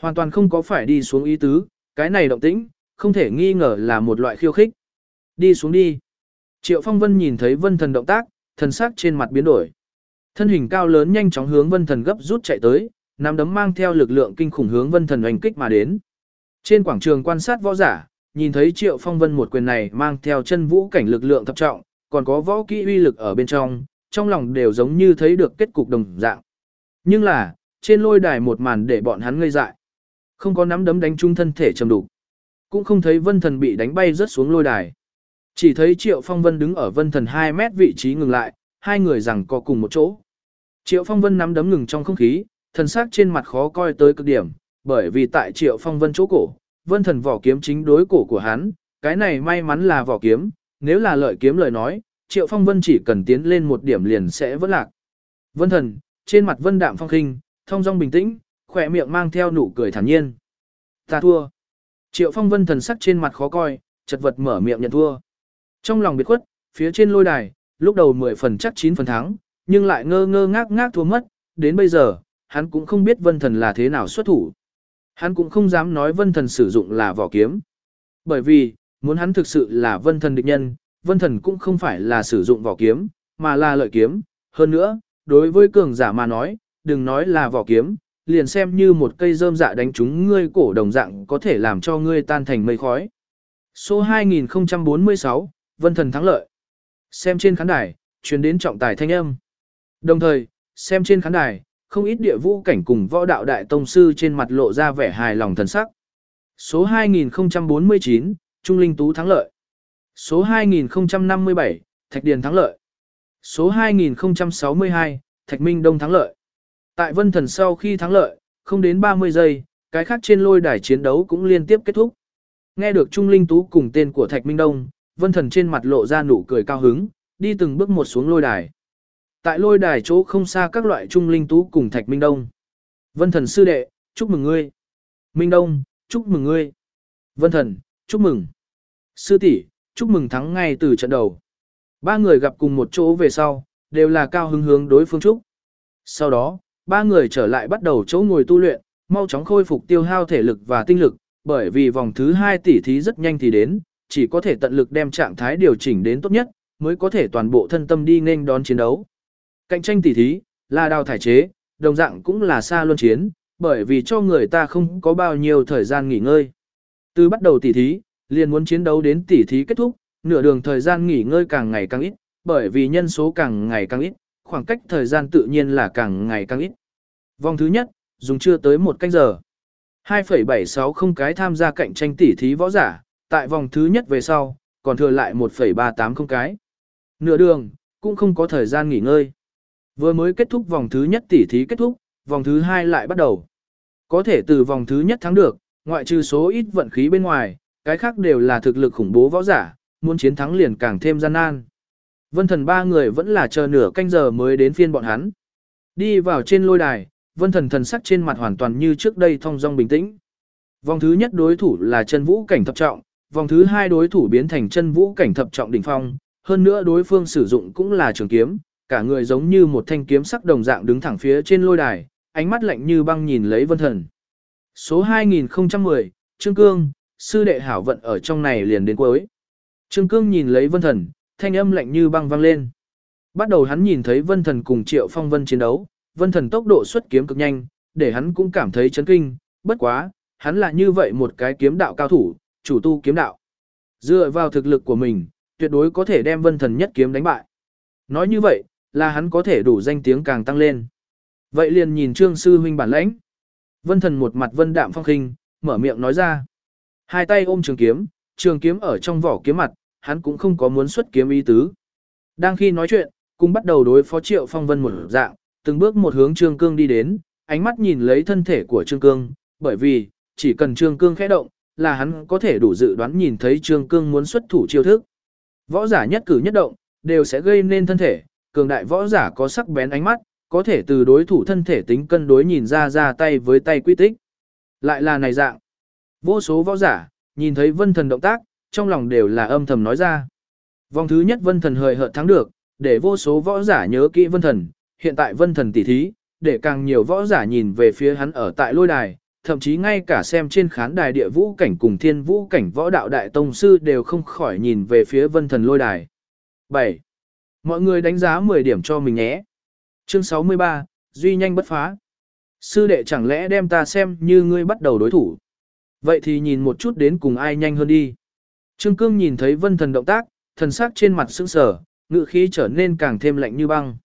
Hoàn toàn không có phải đi xuống ý tứ, cái này động tĩnh, không thể nghi ngờ là một loại khiêu khích. Đi xuống đi. Triệu Phong Vân nhìn thấy Vân Thần động tác, thần sắc trên mặt biến đổi. Thân hình cao lớn nhanh chóng hướng Vân Thần gấp rút chạy tới, nắm đấm mang theo lực lượng kinh khủng hướng Vân Thần oanh kích mà đến. Trên quảng trường quan sát võ giả, nhìn thấy Triệu Phong Vân một quyền này mang theo chân vũ cảnh lực lượng thập trọng, còn có võ kỹ uy lực ở bên trong, trong lòng đều giống như thấy được kết cục đồng dạng. Nhưng là, trên lôi đài một màn để bọn hắn ngây dại. Không có nắm đấm đánh trúng thân thể trầm đủ. Cũng không thấy Vân Thần bị đánh bay rớt xuống lôi đài. Chỉ thấy Triệu Phong Vân đứng ở Vân Thần 2 mét vị trí ngừng lại, hai người rằng co cùng một chỗ. Triệu Phong Vân nắm đấm ngừng trong không khí, thần sắc trên mặt khó coi tới cực điểm, bởi vì tại Triệu Phong Vân chỗ cổ, Vân Thần vỏ kiếm chính đối cổ của hắn, cái này may mắn là vỏ kiếm, nếu là lợi kiếm lời nói, Triệu Phong Vân chỉ cần tiến lên một điểm liền sẽ vỡ lạc. Vân Thần, trên mặt Vân Đạm phong khinh, thông dong bình tĩnh, khỏe miệng mang theo nụ cười thản nhiên. Ta thua. Triệu Phong Vân thần sắc trên mặt khó coi, chật vật mở miệng nhận thua. Trong lòng biệt khuất, phía trên lôi đài, lúc đầu 10 phần chắc 9 phần thắng, nhưng lại ngơ ngơ ngác ngác thua mất, đến bây giờ, hắn cũng không biết vân thần là thế nào xuất thủ. Hắn cũng không dám nói vân thần sử dụng là vỏ kiếm. Bởi vì, muốn hắn thực sự là vân thần địch nhân, vân thần cũng không phải là sử dụng vỏ kiếm, mà là lợi kiếm. Hơn nữa, đối với cường giả mà nói, đừng nói là vỏ kiếm, liền xem như một cây rơm dạ đánh trúng ngươi cổ đồng dạng có thể làm cho ngươi tan thành mây khói. Số 2046, Vân Thần thắng lợi. Xem trên khán đài, truyền đến trọng tài thanh âm. Đồng thời, xem trên khán đài, không ít địa vũ cảnh cùng võ đạo đại tông sư trên mặt lộ ra vẻ hài lòng thần sắc. Số 2049, Trung Linh Tú thắng lợi. Số 2057, Thạch Điền thắng lợi. Số 2062, Thạch Minh Đông thắng lợi. Tại Vân Thần sau khi thắng lợi, không đến 30 giây, cái khác trên lôi đài chiến đấu cũng liên tiếp kết thúc. Nghe được Trung Linh Tú cùng tên của Thạch Minh Đông, Vân Thần trên mặt lộ ra nụ cười cao hứng, đi từng bước một xuống lôi đài. Tại lôi đài chỗ không xa các loại Trung Linh Tú cùng Thạch Minh Đông. Vân Thần sư đệ, chúc mừng ngươi. Minh Đông, chúc mừng ngươi. Vân Thần, chúc mừng. Sư tỷ, chúc mừng thắng ngay từ trận đầu. Ba người gặp cùng một chỗ về sau, đều là cao hứng hướng đối phương chúc. Sau đó, ba người trở lại bắt đầu chỗ ngồi tu luyện, mau chóng khôi phục tiêu hao thể lực và tinh lực, bởi vì vòng thứ 2 tỷ thí rất nhanh thì đến, chỉ có thể tận lực đem trạng thái điều chỉnh đến tốt nhất, mới có thể toàn bộ thân tâm đi nghênh đón chiến đấu. Cạnh tranh tỷ thí là đào thải chế, đồng dạng cũng là xa luân chiến, bởi vì cho người ta không có bao nhiêu thời gian nghỉ ngơi. Từ bắt đầu tỷ thí, liền muốn chiến đấu đến tỷ thí kết thúc, nửa đường thời gian nghỉ ngơi càng ngày càng ít, bởi vì nhân số càng ngày càng ít, khoảng cách thời gian tự nhiên là càng ngày càng ít. Vòng thứ nhất, dùng chưa tới một canh giờ. 2,760 cái tham gia cạnh tranh tỷ thí võ giả, tại vòng thứ nhất về sau, còn thừa lại 1,380 cái. Nửa đường, cũng không có thời gian nghỉ ngơi. Vừa mới kết thúc vòng thứ nhất tỷ thí kết thúc, vòng thứ hai lại bắt đầu. Có thể từ vòng thứ nhất thắng được, ngoại trừ số ít vận khí bên ngoài, cái khác đều là thực lực khủng bố võ giả, muốn chiến thắng liền càng thêm gian nan. Vân thần ba người vẫn là chờ nửa canh giờ mới đến phiên bọn hắn. Đi vào trên lôi đài, vân thần thần sắc trên mặt hoàn toàn như trước đây thong dong bình tĩnh. Vòng thứ nhất đối thủ là chân vũ cảnh thập trọng, vòng thứ hai đối thủ biến thành chân vũ cảnh thập trọng đỉnh phong, hơn nữa đối phương sử dụng cũng là trường kiếm, cả người giống như một thanh kiếm sắc đồng dạng đứng thẳng phía trên lôi đài, ánh mắt lạnh như băng nhìn lấy vân thần. Số 2010, Trương Cương, sư đệ hảo vận ở trong này liền đến cuối. Trương Cương nhìn lấy vân thần, thanh âm lạnh như băng vang lên. Bắt đầu hắn nhìn thấy vân thần cùng triệu phong vân chiến đấu, vân thần tốc độ xuất kiếm cực nhanh, để hắn cũng cảm thấy chấn kinh, bất quá, hắn là như vậy một cái kiếm đạo cao thủ, chủ tu kiếm đạo. Dựa vào thực lực của mình, tuyệt đối có thể đem vân thần nhất kiếm đánh bại. Nói như vậy, là hắn có thể đủ danh tiếng càng tăng lên. Vậy liền nhìn trương sư huynh bản lãnh. Vân thần một mặt vân đạm phong khinh, mở miệng nói ra. Hai tay ôm trường kiếm, trường kiếm ở trong vỏ kiếm mặt, hắn cũng không có muốn xuất kiếm ý tứ. Đang khi nói chuyện, cùng bắt đầu đối phó triệu phong vân một dạng, từng bước một hướng trương cương đi đến, ánh mắt nhìn lấy thân thể của trương cương, bởi vì, chỉ cần trương cương khẽ động, là hắn có thể đủ dự đoán nhìn thấy trương cương muốn xuất thủ chiêu thức. Võ giả nhất cử nhất động, đều sẽ gây nên thân thể, cường đại võ giả có sắc bén ánh mắt, có thể từ đối thủ thân thể tính cân đối nhìn ra ra tay với tay quy tích. Lại là này dạng. Vô số võ giả, nhìn thấy vân thần động tác, trong lòng đều là âm thầm nói ra. Vòng thứ nhất vân thần hời hợt thắng được, để vô số võ giả nhớ kỹ vân thần, hiện tại vân thần tỷ thí, để càng nhiều võ giả nhìn về phía hắn ở tại lôi đài, thậm chí ngay cả xem trên khán đài địa vũ cảnh cùng thiên vũ cảnh võ đạo đại tông sư đều không khỏi nhìn về phía vân thần lôi đài. 7. Mọi người đánh giá 10 điểm cho mình nhé. Chương 63, Duy nhanh bất phá. Sư đệ chẳng lẽ đem ta xem như ngươi bắt đầu đối thủ. Vậy thì nhìn một chút đến cùng ai nhanh hơn đi. Trương Cương nhìn thấy vân thần động tác, thần sắc trên mặt sững sờ, ngự khí trở nên càng thêm lạnh như băng.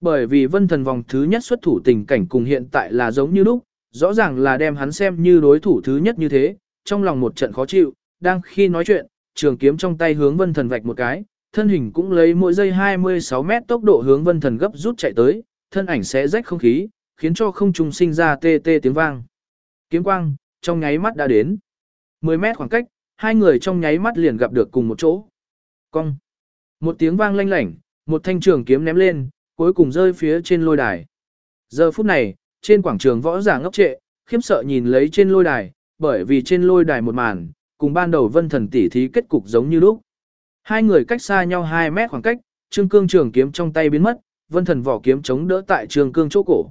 Bởi vì vân thần vòng thứ nhất xuất thủ tình cảnh cùng hiện tại là giống như lúc, rõ ràng là đem hắn xem như đối thủ thứ nhất như thế, trong lòng một trận khó chịu, đang khi nói chuyện, trường kiếm trong tay hướng vân thần vạch một cái, thân hình cũng lấy mỗi giây 26 mét tốc độ hướng vân thần gấp rút chạy tới, thân ảnh sẽ rách không khí, khiến cho không trung sinh ra tê tê tiếng vang. Kiếm quang, trong nháy mắt đã đến. 10 mét khoảng cách, hai người trong nháy mắt liền gặp được cùng một chỗ. Cong. Một tiếng vang lanh lảnh, một thanh trường kiếm ném lên, cuối cùng rơi phía trên lôi đài. Giờ phút này, trên quảng trường võ giả ngốc trệ, khiếp sợ nhìn lấy trên lôi đài, bởi vì trên lôi đài một màn, cùng ban đầu vân thần tỷ thí kết cục giống như lúc. Hai người cách xa nhau 2 mét khoảng cách, Trương Cương trường kiếm trong tay biến mất, Vân Thần vỏ kiếm chống đỡ tại Trương Cương chỗ cổ.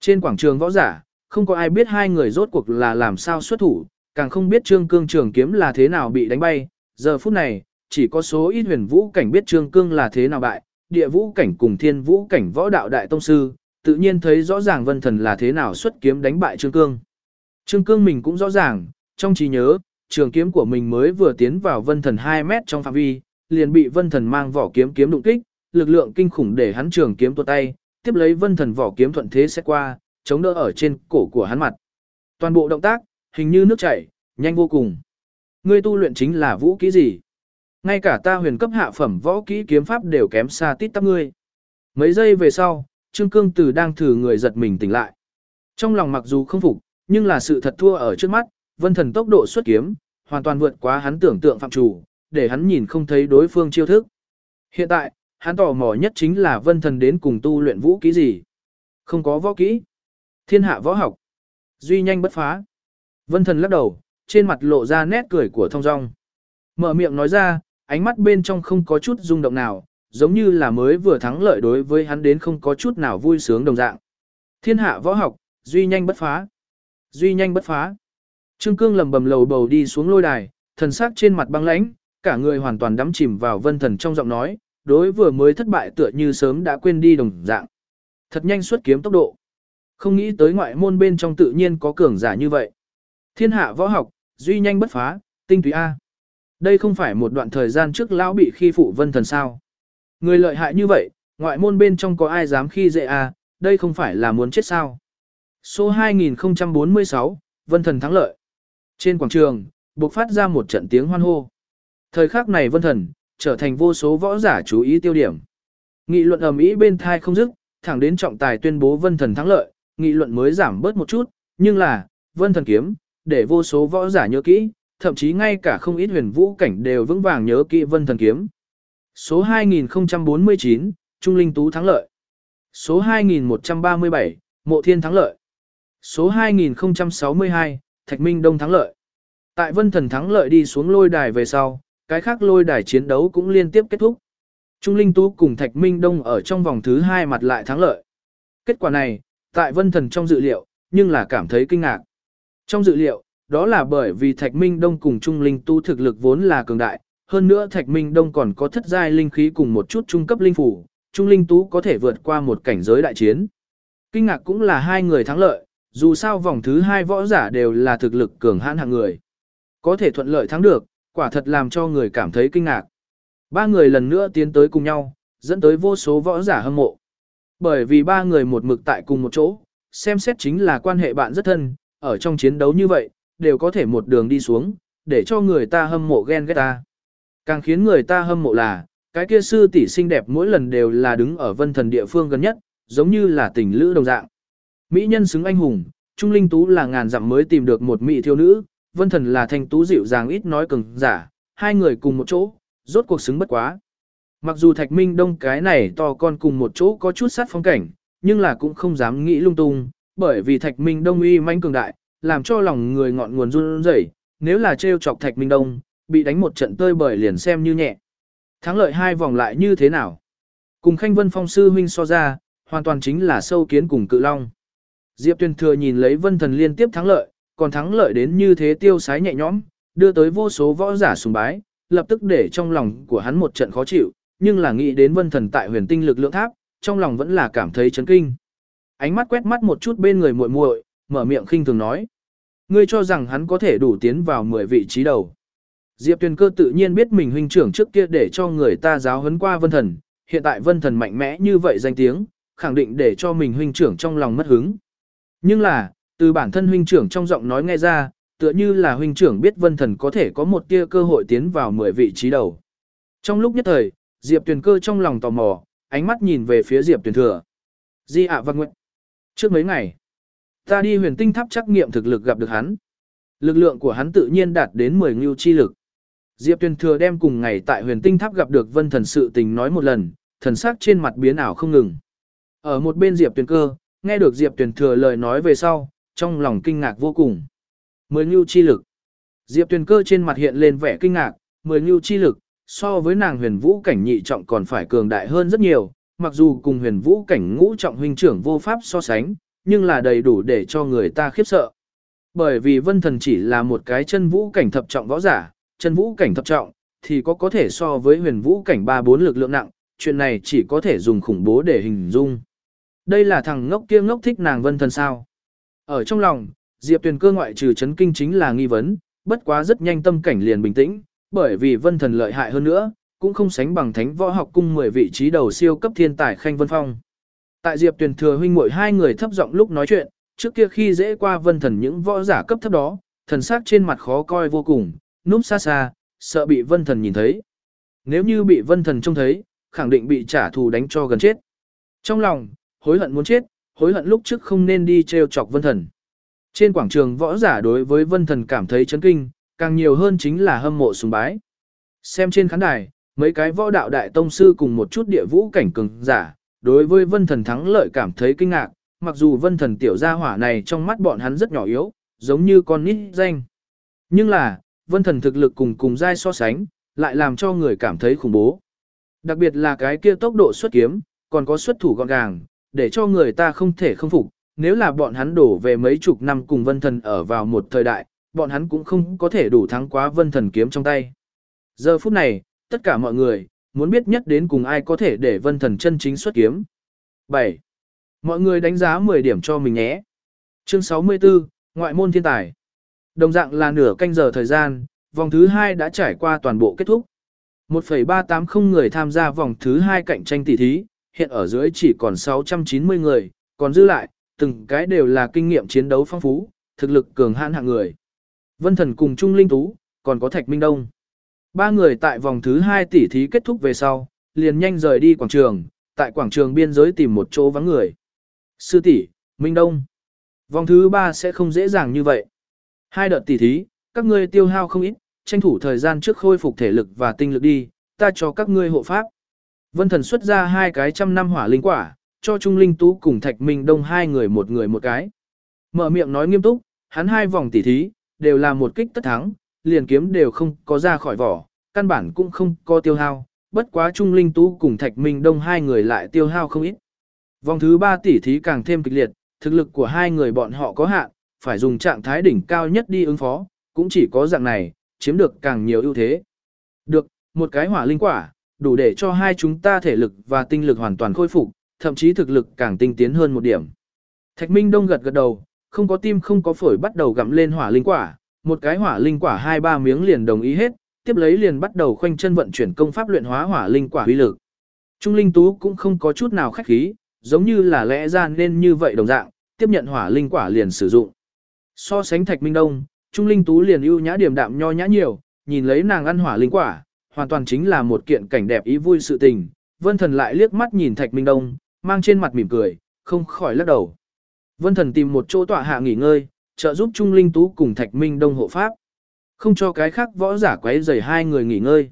Trên quảng trường võ giả, không có ai biết hai người rốt cuộc là làm sao xuất thủ, càng không biết Trương Cương trường kiếm là thế nào bị đánh bay. Giờ phút này, chỉ có số ít huyền vũ cảnh biết Trương Cương là thế nào bại, địa vũ cảnh cùng thiên vũ cảnh võ đạo đại tông sư, tự nhiên thấy rõ ràng Vân Thần là thế nào xuất kiếm đánh bại Trương Cương. Trương Cương mình cũng rõ ràng, trong trí nhớ, trường kiếm của mình mới vừa tiến vào vân thần 2 mét trong phạm vi, liền bị vân thần mang vỏ kiếm kiếm đụng kích, lực lượng kinh khủng để hắn trường kiếm tuột tay, tiếp lấy vân thần vỏ kiếm thuận thế sẽ qua, chống đỡ ở trên cổ của hắn mặt. Toàn bộ động tác, hình như nước chảy, nhanh vô cùng. Ngươi tu luyện chính là vũ kỹ gì? Ngay cả ta huyền cấp hạ phẩm võ kỹ kiếm pháp đều kém xa tít tắp ngươi. Mấy giây về sau, Trương Cương Tử đang thử người giật mình tỉnh lại. Trong lòng mặc dù không phục, nhưng là sự thật thua ở trước mắt, vân thần tốc độ xuất kiếm, hoàn toàn vượt quá hắn tưởng tượng phạm chủ, để hắn nhìn không thấy đối phương chiêu thức. Hiện tại, hắn tò mò nhất chính là vân thần đến cùng tu luyện vũ kỹ gì. Không có võ kỹ. Thiên hạ võ học. Duy nhanh bất phá. Vân thần lắc đầu, trên mặt lộ ra nét cười của thông dong. Mở miệng nói ra, ánh mắt bên trong không có chút rung động nào, giống như là mới vừa thắng lợi đối với hắn đến không có chút nào vui sướng đồng dạng. Thiên hạ võ học, duy nhanh bất phá. Duy nhanh bất phá. Trương Cương lầm bầm lầu bầu đi xuống lôi đài, thần sắc trên mặt băng lãnh, cả người hoàn toàn đắm chìm vào vân thần trong giọng nói, đối vừa mới thất bại tựa như sớm đã quên đi đồng dạng. Thật nhanh xuất kiếm tốc độ. Không nghĩ tới ngoại môn bên trong tự nhiên có cường giả như vậy. Thiên hạ võ học, duy nhanh bất phá, tinh túy A. Đây không phải một đoạn thời gian trước lão bị khi phụ vân thần sao. Người lợi hại như vậy, ngoại môn bên trong có ai dám khi dễ A, đây không phải là muốn chết sao. Số 2046, vân thần thắng lợi. Trên quảng trường, bộc phát ra một trận tiếng hoan hô. Thời khắc này vân thần, trở thành vô số võ giả chú ý tiêu điểm. Nghị luận ầm ĩ bên thai không dứt, thẳng đến trọng tài tuyên bố vân thần thắng lợi, nghị luận mới giảm bớt một chút, nhưng là, vân thần kiếm, để vô số võ giả nhớ kỹ, thậm chí ngay cả không ít huyền vũ cảnh đều vững vàng nhớ kỹ vân thần kiếm. Số 2049, Trung Linh Tú thắng lợi. Số 2137, Mộ Thiên thắng lợi. Số 2062, Thạch Minh Đông thắng lợi. Tại Vân Thần thắng lợi đi xuống lôi đài về sau, cái khác lôi đài chiến đấu cũng liên tiếp kết thúc. Trung Linh Tú cùng Thạch Minh Đông ở trong vòng thứ hai mặt lại thắng lợi. Kết quả này, tại Vân Thần trong dự liệu, nhưng là cảm thấy kinh ngạc. Trong dự liệu, đó là bởi vì Thạch Minh Đông cùng Trung Linh Tu thực lực vốn là cường đại, hơn nữa Thạch Minh Đông còn có thất giai linh khí cùng một chút trung cấp linh phủ, Trung Linh Tú có thể vượt qua một cảnh giới đại chiến. Kinh ngạc cũng là hai người thắng lợi, dù sao vòng thứ hai võ giả đều là thực lực cường hãn hạng người. Có thể thuận lợi thắng được, quả thật làm cho người cảm thấy kinh ngạc. Ba người lần nữa tiến tới cùng nhau, dẫn tới vô số võ giả hâm mộ. Bởi vì ba người một mực tại cùng một chỗ, xem xét chính là quan hệ bạn rất thân, ở trong chiến đấu như vậy, đều có thể một đường đi xuống, để cho người ta hâm mộ ghen ghét ta. Càng khiến người ta hâm mộ là, cái kia sư tỷ xinh đẹp mỗi lần đều là đứng ở vân thần địa phương gần nhất, giống như là tình lữ đồng dạng. Mỹ nhân xứng anh hùng, Trung Linh Tú là ngàn dặm mới tìm được một mỹ thiếu nữ, vân thần là thanh tú dịu dàng ít nói cứng giả, hai người cùng một chỗ, rốt cuộc xứng bất quá. Mặc dù Thạch Minh Đông cái này to con cùng một chỗ có chút sát phong cảnh, nhưng là cũng không dám nghĩ lung tung, bởi vì Thạch Minh Đông uy mãnh cường đại, làm cho lòng người ngọn nguồn run rẩy, nếu là trêu chọc Thạch Minh Đông, bị đánh một trận tơi bời liền xem như nhẹ. Thắng lợi hai vòng lại như thế nào? Cùng Khanh Vân Phong sư huynh so ra, hoàn toàn chính là sâu kiến cùng cự long. Diệp Tuyền Thừa nhìn lấy Vân Thần liên tiếp thắng lợi, còn thắng lợi đến như thế tiêu sái nhẹ nhõm, đưa tới vô số võ giả sùng bái, lập tức để trong lòng của hắn một trận khó chịu, nhưng là nghĩ đến Vân Thần tại Huyền Tinh lực lượng tháp, trong lòng vẫn là cảm thấy chấn kinh. Ánh mắt quét mắt một chút bên người muội muội, mở miệng khinh thường nói: "Ngươi cho rằng hắn có thể đủ tiến vào 10 vị trí đầu?" Diệp Tuyền Cơ tự nhiên biết mình huynh trưởng trước kia để cho người ta giáo huấn qua Vân Thần, hiện tại Vân Thần mạnh mẽ như vậy danh tiếng, khẳng định để cho mình huynh trưởng trong lòng mất hứng. Nhưng là, từ bản thân huynh trưởng trong giọng nói nghe ra, tựa như là huynh trưởng biết Vân Thần có thể có một tia cơ hội tiến vào 10 vị trí đầu. Trong lúc nhất thời, Diệp Tuyền Cơ trong lòng tò mò, ánh mắt nhìn về phía Diệp Tuyền Thừa. Di ạ văn nguyện. Trước mấy ngày, ta đi huyền tinh tháp trắc nghiệm thực lực gặp được hắn. Lực lượng của hắn tự nhiên đạt đến 10 ngưu chi lực. Diệp Tuyền Thừa đem cùng ngày tại huyền tinh tháp gặp được vân thần sự tình nói một lần, thần sắc trên mặt biến ảo không ngừng. Ở một bên Diệp Tuyền Cơ, nghe được Diệp Tuyền Thừa lời nói về sau, trong lòng kinh ngạc vô cùng. Mười ngưu chi lực. Diệp Tuyền Cơ trên mặt hiện lên vẻ kinh ngạc, mười ngưu chi lực, so với nàng huyền vũ cảnh nhị trọng còn phải cường đại hơn rất nhiều, mặc dù cùng huyền vũ cảnh ngũ trọng huynh trưởng vô pháp so sánh, nhưng là đầy đủ để cho người ta khiếp sợ. Bởi vì vân thần chỉ là một cái chân vũ cảnh thập trọng võ giả, chân vũ cảnh thập trọng, thì có có thể so với huyền vũ cảnh ba bốn lực lượng nặng, chuyện này chỉ có thể dùng khủng bố để hình dung. Đây là thằng ngốc kia ngốc thích nàng vân thần sao. Ở trong lòng, Diệp Tuyền cơ ngoại trừ chấn kinh chính là nghi vấn, bất quá rất nhanh tâm cảnh liền bình tĩnh, bởi vì vân thần lợi hại hơn nữa, cũng không sánh bằng thánh võ học cung 10 vị trí đầu siêu cấp thiên tài khanh vân phong. Tại Diệp Tuyền thừa huynh muội hai người thấp giọng lúc nói chuyện, trước kia khi dễ qua vân thần những võ giả cấp thấp đó, thần sắc trên mặt khó coi vô cùng, núp xa xa, sợ bị vân thần nhìn thấy. Nếu như bị vân thần trông thấy, khẳng định bị trả thù đánh cho gần chết. Trong lòng, hối hận muốn chết, hối hận lúc trước không nên đi treo chọc vân thần. Trên quảng trường võ giả đối với vân thần cảm thấy chấn kinh, càng nhiều hơn chính là hâm mộ sùng bái. Xem trên khán đài, mấy cái võ đạo đại tông sư cùng một chút địa vũ cảnh cường giả, đối với vân thần thắng lợi cảm thấy kinh ngạc, mặc dù vân thần tiểu gia hỏa này trong mắt bọn hắn rất nhỏ yếu, giống như con nít danh. Nhưng là, vân thần thực lực cùng cùng giai so sánh, lại làm cho người cảm thấy khủng bố. Đặc biệt là cái kia tốc độ xuất kiếm, còn có xuất thủ gọn gàng, để cho người ta không thể không phục. Nếu là bọn hắn đổ về mấy chục năm cùng vân thần ở vào một thời đại, bọn hắn cũng không có thể đủ thắng quá vân thần kiếm trong tay. Giờ phút này, tất cả mọi người, muốn biết nhất đến cùng ai có thể để vân thần chân chính xuất kiếm. 7. Mọi người đánh giá 10 điểm cho mình nhé. Chương 64, Ngoại môn thiên tài. Đồng dạng là nửa canh giờ thời gian, vòng thứ 2 đã trải qua toàn bộ kết thúc. 1,380 người tham gia vòng thứ 2 cạnh tranh tỷ thí, hiện ở dưới chỉ còn 690 người, còn dư lại, từng cái đều là kinh nghiệm chiến đấu phong phú, thực lực cường hãn hạng người. Vân Thần cùng Trung Linh Tú, còn có Thạch Minh Đông. Ba người tại vòng thứ 2 tỷ thí kết thúc về sau, liền nhanh rời đi quảng trường, tại quảng trường biên giới tìm một chỗ vắng người. Sư tỷ, Minh Đông. Vòng thứ 3 sẽ không dễ dàng như vậy. Hai đợt tỷ thí, các ngươi tiêu hao không ít, tranh thủ thời gian trước khôi phục thể lực và tinh lực đi, ta cho các ngươi hộ pháp. Vân Thần xuất ra hai cái trăm năm hỏa linh quả, cho Trung Linh Tú cùng Thạch Minh Đông hai người một người một cái. Mở miệng nói nghiêm túc, hắn hai vòng tỷ thí, đều là một kích tất thắng, liền kiếm đều không có ra khỏi vỏ, căn bản cũng không có tiêu hao, bất quá Trung Linh Tú cùng Thạch Minh Đông hai người lại tiêu hao không ít. Vòng thứ ba tỷ thí càng thêm kịch liệt, thực lực của hai người bọn họ có hạn, phải dùng trạng thái đỉnh cao nhất đi ứng phó, cũng chỉ có dạng này, chiếm được càng nhiều ưu thế. Được, một cái hỏa linh quả, đủ để cho hai chúng ta thể lực và tinh lực hoàn toàn khôi phục, thậm chí thực lực càng tinh tiến hơn một điểm. Thạch Minh Đông gật gật đầu, không có tim không có phổi bắt đầu gặm lên hỏa linh quả, một cái hỏa linh quả hai ba miếng liền đồng ý hết, tiếp lấy liền bắt đầu khoanh chân vận chuyển công pháp luyện hóa hỏa linh quả uy lực. Trung linh tú cũng không có chút nào khách khí, giống như là lẽ ra nên như vậy đồng dạng, tiếp nhận hỏa linh quả liền sử dụng. So sánh Thạch Minh Đông, Trung linh tú liền ưu nhã điểm đạm nho nhã nhiều, nhìn lấy nàng ăn hỏa linh quả, hoàn toàn chính là một kiện cảnh đẹp ý vui sự tình. Vân Thần lại liếc mắt nhìn Thạch Minh Đông, mang trên mặt mỉm cười, không khỏi lắc đầu. Vân Thần tìm một chỗ tọa hạ nghỉ ngơi, trợ giúp Trung Linh Tú cùng Thạch Minh Đông hộ pháp. Không cho cái khác võ giả quấy rầy hai người nghỉ ngơi.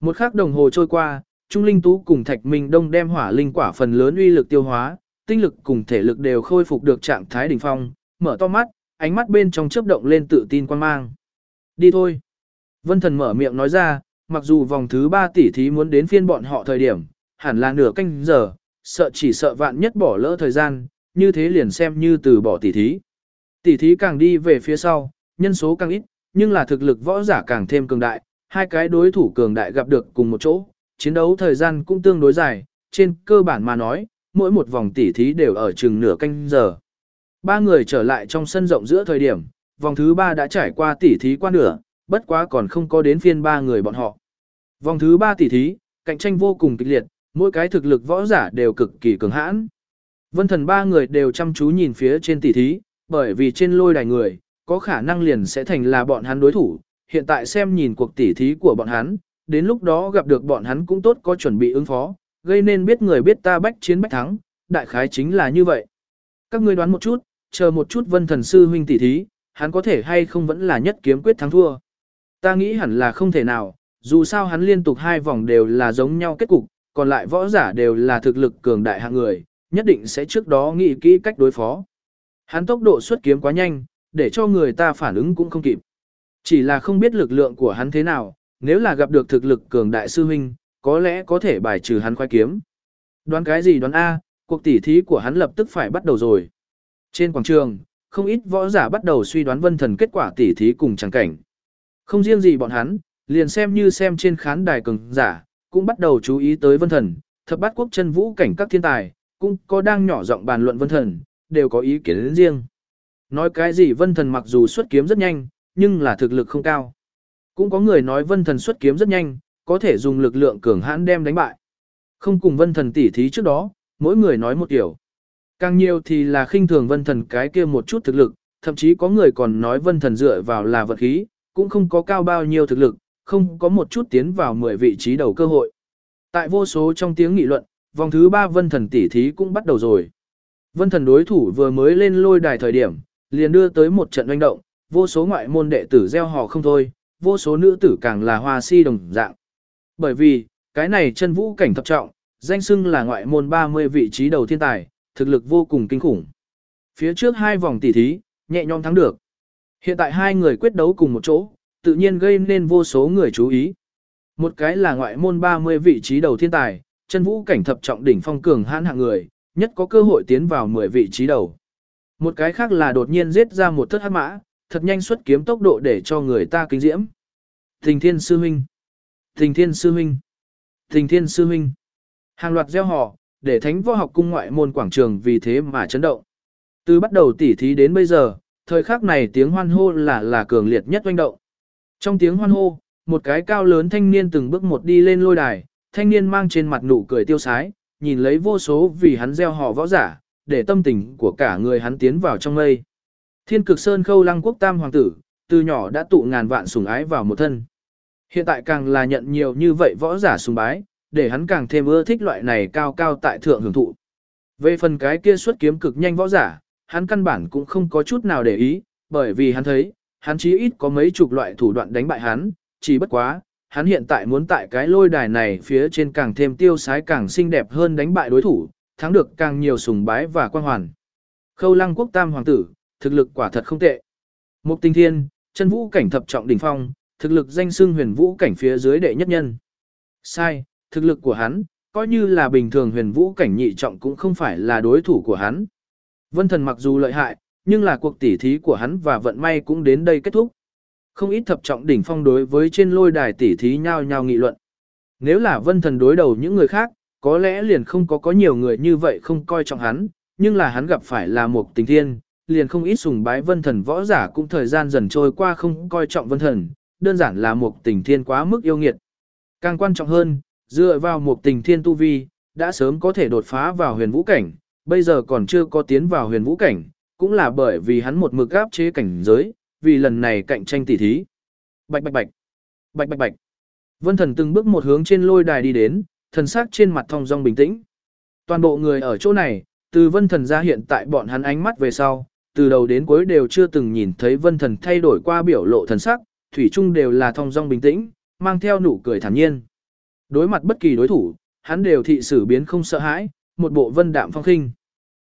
Một khắc đồng hồ trôi qua, Trung Linh Tú cùng Thạch Minh Đông đem hỏa linh quả phần lớn uy lực tiêu hóa, tinh lực cùng thể lực đều khôi phục được trạng thái đỉnh phong, mở to mắt, ánh mắt bên trong chớp động lên tự tin quan mang. Đi thôi. Vân Thần mở miệng nói ra, mặc dù vòng thứ 3 tỷ thí muốn đến phiên bọn họ thời điểm, hẳn là nửa canh giờ, sợ chỉ sợ vạn nhất bỏ lỡ thời gian, như thế liền xem như từ bỏ tỷ thí. Tỷ thí càng đi về phía sau, nhân số càng ít, nhưng là thực lực võ giả càng thêm cường đại, hai cái đối thủ cường đại gặp được cùng một chỗ, chiến đấu thời gian cũng tương đối dài, trên cơ bản mà nói, mỗi một vòng tỷ thí đều ở chừng nửa canh giờ. Ba người trở lại trong sân rộng giữa thời điểm, vòng thứ ba đã trải qua tỷ thí qua nửa, bất quá còn không có đến phiên ba người bọn họ. Vòng thứ ba tỷ thí, cạnh tranh vô cùng kịch liệt, mỗi cái thực lực võ giả đều cực kỳ cường hãn. Vân thần ba người đều chăm chú nhìn phía trên tỷ thí, bởi vì trên lôi đài người, có khả năng liền sẽ thành là bọn hắn đối thủ, hiện tại xem nhìn cuộc tỷ thí của bọn hắn, đến lúc đó gặp được bọn hắn cũng tốt có chuẩn bị ứng phó, gây nên biết người biết ta bách chiến bách thắng, đại khái chính là như vậy. Các ngươi đoán một chút, chờ một chút vân thần sư huynh tỷ thí, hắn có thể hay không vẫn là nhất kiếm quyết thắng thua. Ta nghĩ hẳn là không thể nào, dù sao hắn liên tục hai vòng đều là giống nhau kết cục, còn lại võ giả đều là thực lực cường đại hạng người, nhất định sẽ trước đó nghĩ kỹ cách đối phó. Hắn tốc độ xuất kiếm quá nhanh, để cho người ta phản ứng cũng không kịp. Chỉ là không biết lực lượng của hắn thế nào, nếu là gặp được thực lực cường đại sư huynh, có lẽ có thể bài trừ hắn khoai kiếm. Đoán cái gì đoán A, cuộc tỉ thí của hắn lập tức phải bắt đầu rồi. Trên quảng trường, không ít võ giả bắt đầu suy đoán vân thần kết quả tỉ thí cùng chẳng cảnh. Không riêng gì bọn hắn, liền xem như xem trên khán đài cường giả, cũng bắt đầu chú ý tới vân thần, thập bát quốc chân vũ cảnh các thiên tài, cũng có đang nhỏ giọng bàn luận vân thần, đều có ý kiến riêng. Nói cái gì vân thần mặc dù xuất kiếm rất nhanh, nhưng là thực lực không cao. Cũng có người nói vân thần xuất kiếm rất nhanh, có thể dùng lực lượng cường hãn đem đánh bại. Không cùng vân thần tỉ thí trước đó, mỗi người nói một kiểu. Càng nhiều thì là khinh thường vân thần cái kia một chút thực lực, thậm chí có người còn nói vân thần dựa vào là vật khí, cũng không có cao bao nhiêu thực lực, không có một chút tiến vào 10 vị trí đầu cơ hội. Tại vô số trong tiếng nghị luận, vòng thứ 3 vân thần tỉ thí cũng bắt đầu rồi. Vân thần đối thủ vừa mới lên lôi đài thời điểm, liền đưa tới một trận doanh động, vô số ngoại môn đệ tử gieo hò không thôi, vô số nữ tử càng là hoa si đồng dạng. Bởi vì, cái này chân vũ cảnh thập trọng, danh xưng là ngoại môn 30 vị trí đầu thiên tài, thực lực vô cùng kinh khủng. Phía trước hai vòng tỷ thí, nhẹ nhõm thắng được. Hiện tại hai người quyết đấu cùng một chỗ, tự nhiên gây nên vô số người chú ý. Một cái là ngoại môn 30 vị trí đầu thiên tài, chân vũ cảnh thập trọng đỉnh phong cường hãn hạng người, nhất có cơ hội tiến vào 10 vị trí đầu. Một cái khác là đột nhiên giết ra một thất hắc mã, thật nhanh xuất kiếm tốc độ để cho người ta kinh diễm. Thình Thiên sư huynh, thình Thiên sư huynh, thình Thiên sư huynh. Hàng loạt gieo họ, để Thánh Võ Học cung ngoại môn quảng trường vì thế mà chấn động. Từ bắt đầu tỉ thí đến bây giờ, thời khắc này tiếng hoan hô là là cường liệt nhất oanh động. Trong tiếng hoan hô, một cái cao lớn thanh niên từng bước một đi lên lôi đài, thanh niên mang trên mặt nụ cười tiêu sái, nhìn lấy vô số vì hắn gieo họ võ giả, để tâm tình của cả người hắn tiến vào trong mây. Thiên cực sơn khâu lăng quốc tam hoàng tử, từ nhỏ đã tụ ngàn vạn sùng ái vào một thân. Hiện tại càng là nhận nhiều như vậy võ giả sùng bái, để hắn càng thêm ưa thích loại này cao cao tại thượng hưởng thụ. Về phần cái kia xuất kiếm cực nhanh võ giả, hắn căn bản cũng không có chút nào để ý, bởi vì hắn thấy, hắn chí ít có mấy chục loại thủ đoạn đánh bại hắn, chỉ bất quá, hắn hiện tại muốn tại cái lôi đài này phía trên càng thêm tiêu sái càng xinh đẹp hơn đánh bại đối thủ, thắng được càng nhiều sùng bái và quan hoàn. Khâu lăng quốc tam hoàng tử, thực lực quả thật không tệ. Mục tinh thiên, chân vũ cảnh thập trọng đỉnh phong, thực lực danh xưng huyền vũ cảnh phía dưới đệ nhất nhân. Sai, thực lực của hắn, coi như là bình thường huyền vũ cảnh nhị trọng cũng không phải là đối thủ của hắn. Vân thần mặc dù lợi hại, nhưng là cuộc tỉ thí của hắn và vận may cũng đến đây kết thúc. Không ít thập trọng đỉnh phong đối với trên lôi đài tỉ thí nhau nhau nghị luận. Nếu là vân thần đối đầu những người khác, có lẽ liền không có có nhiều người như vậy không coi trọng hắn, nhưng là hắn gặp phải là một tình thiên, liền không ít sùng bái vân thần võ giả cũng thời gian dần trôi qua không coi trọng vân thần, đơn giản là một tình thiên quá mức yêu nghiệt. Càng quan trọng hơn, dựa vào một tình thiên tu vi, đã sớm có thể đột phá vào huyền vũ cảnh, bây giờ còn chưa có tiến vào huyền vũ cảnh, cũng là bởi vì hắn một mực áp chế cảnh giới, vì lần này cạnh tranh tỉ thí. Bạch bạch bạch, bạch bạch bạch. Vân thần từng bước một hướng trên lôi đài đi đến, thần sắc trên mặt thong dong bình tĩnh. Toàn bộ người ở chỗ này, từ vân thần ra hiện tại bọn hắn ánh mắt về sau, từ đầu đến cuối đều chưa từng nhìn thấy vân thần thay đổi qua biểu lộ thần sắc, thủy chung đều là thong dong bình tĩnh, mang theo nụ cười thản nhiên. Đối mặt bất kỳ đối thủ, hắn đều thị sử biến không sợ hãi, một bộ vân đạm phong khinh.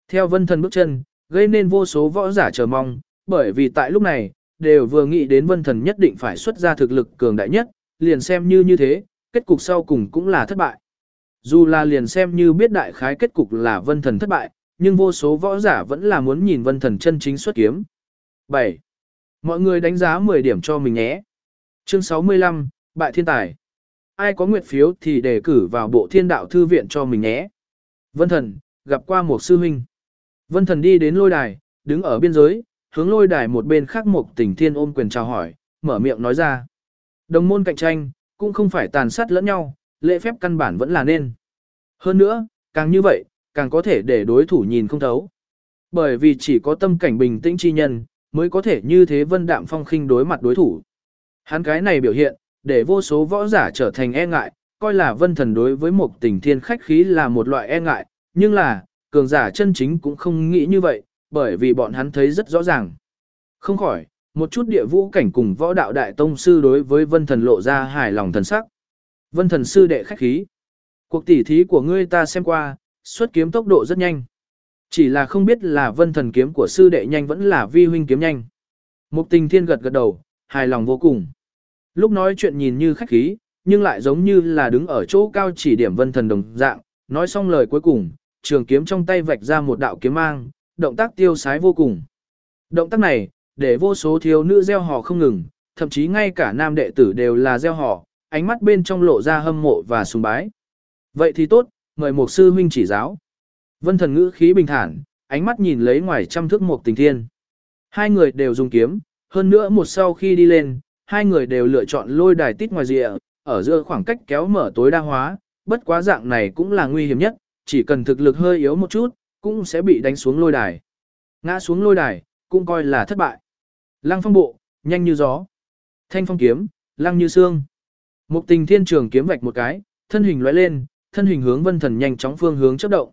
Theo vân thần bước chân, gây nên vô số võ giả chờ mong, bởi vì tại lúc này, đều vừa nghĩ đến vân thần nhất định phải xuất ra thực lực cường đại nhất, liền xem như như thế, kết cục sau cùng cũng là thất bại. Dù là liền xem như biết đại khái kết cục là vân thần thất bại, nhưng vô số võ giả vẫn là muốn nhìn vân thần chân chính xuất kiếm. 7. Mọi người đánh giá 10 điểm cho mình nhé. Chương 65, Bại Thiên Tài. Ai có nguyện phiếu thì đề cử vào bộ thiên đạo thư viện cho mình nhé. Vân thần, gặp qua một sư huynh. Vân thần đi đến lôi đài, đứng ở biên giới, hướng lôi đài một bên khác một tình thiên ôm quyền chào hỏi, mở miệng nói ra. Đồng môn cạnh tranh, cũng không phải tàn sát lẫn nhau, lễ phép căn bản vẫn là nên. Hơn nữa, càng như vậy, càng có thể để đối thủ nhìn không thấu. Bởi vì chỉ có tâm cảnh bình tĩnh chi nhân, mới có thể như thế vân đạm phong khinh đối mặt đối thủ. Hắn cái này biểu hiện, để vô số võ giả trở thành e ngại, coi là vân thần đối với một tình thiên khách khí là một loại e ngại, nhưng là, cường giả chân chính cũng không nghĩ như vậy, bởi vì bọn hắn thấy rất rõ ràng. Không khỏi, một chút địa vũ cảnh cùng võ đạo đại tông sư đối với vân thần lộ ra hài lòng thần sắc. Vân thần sư đệ khách khí. Cuộc tỉ thí của ngươi ta xem qua, xuất kiếm tốc độ rất nhanh. Chỉ là không biết là vân thần kiếm của sư đệ nhanh vẫn là vi huynh kiếm nhanh. Mục tình thiên gật gật đầu, hài lòng vô cùng. Lúc nói chuyện nhìn như khách khí, nhưng lại giống như là đứng ở chỗ cao chỉ điểm vân thần đồng dạng, nói xong lời cuối cùng, trường kiếm trong tay vạch ra một đạo kiếm mang, động tác tiêu sái vô cùng. Động tác này, để vô số thiếu nữ gieo hò không ngừng, thậm chí ngay cả nam đệ tử đều là gieo hò, ánh mắt bên trong lộ ra hâm mộ và sùng bái. Vậy thì tốt, mời một sư huynh chỉ giáo. Vân thần ngữ khí bình thản, ánh mắt nhìn lấy ngoài trăm thước một tình thiên. Hai người đều dùng kiếm, hơn nữa một sau khi đi lên, hai người đều lựa chọn lôi đài tít ngoài rìa, ở giữa khoảng cách kéo mở tối đa hóa, bất quá dạng này cũng là nguy hiểm nhất, chỉ cần thực lực hơi yếu một chút, cũng sẽ bị đánh xuống lôi đài. Ngã xuống lôi đài, cũng coi là thất bại. Lăng phong bộ, nhanh như gió. Thanh phong kiếm, lăng như xương. Mục tình thiên trường kiếm vạch một cái, thân hình lóe lên, thân hình hướng vân thần nhanh chóng phương hướng chấp động.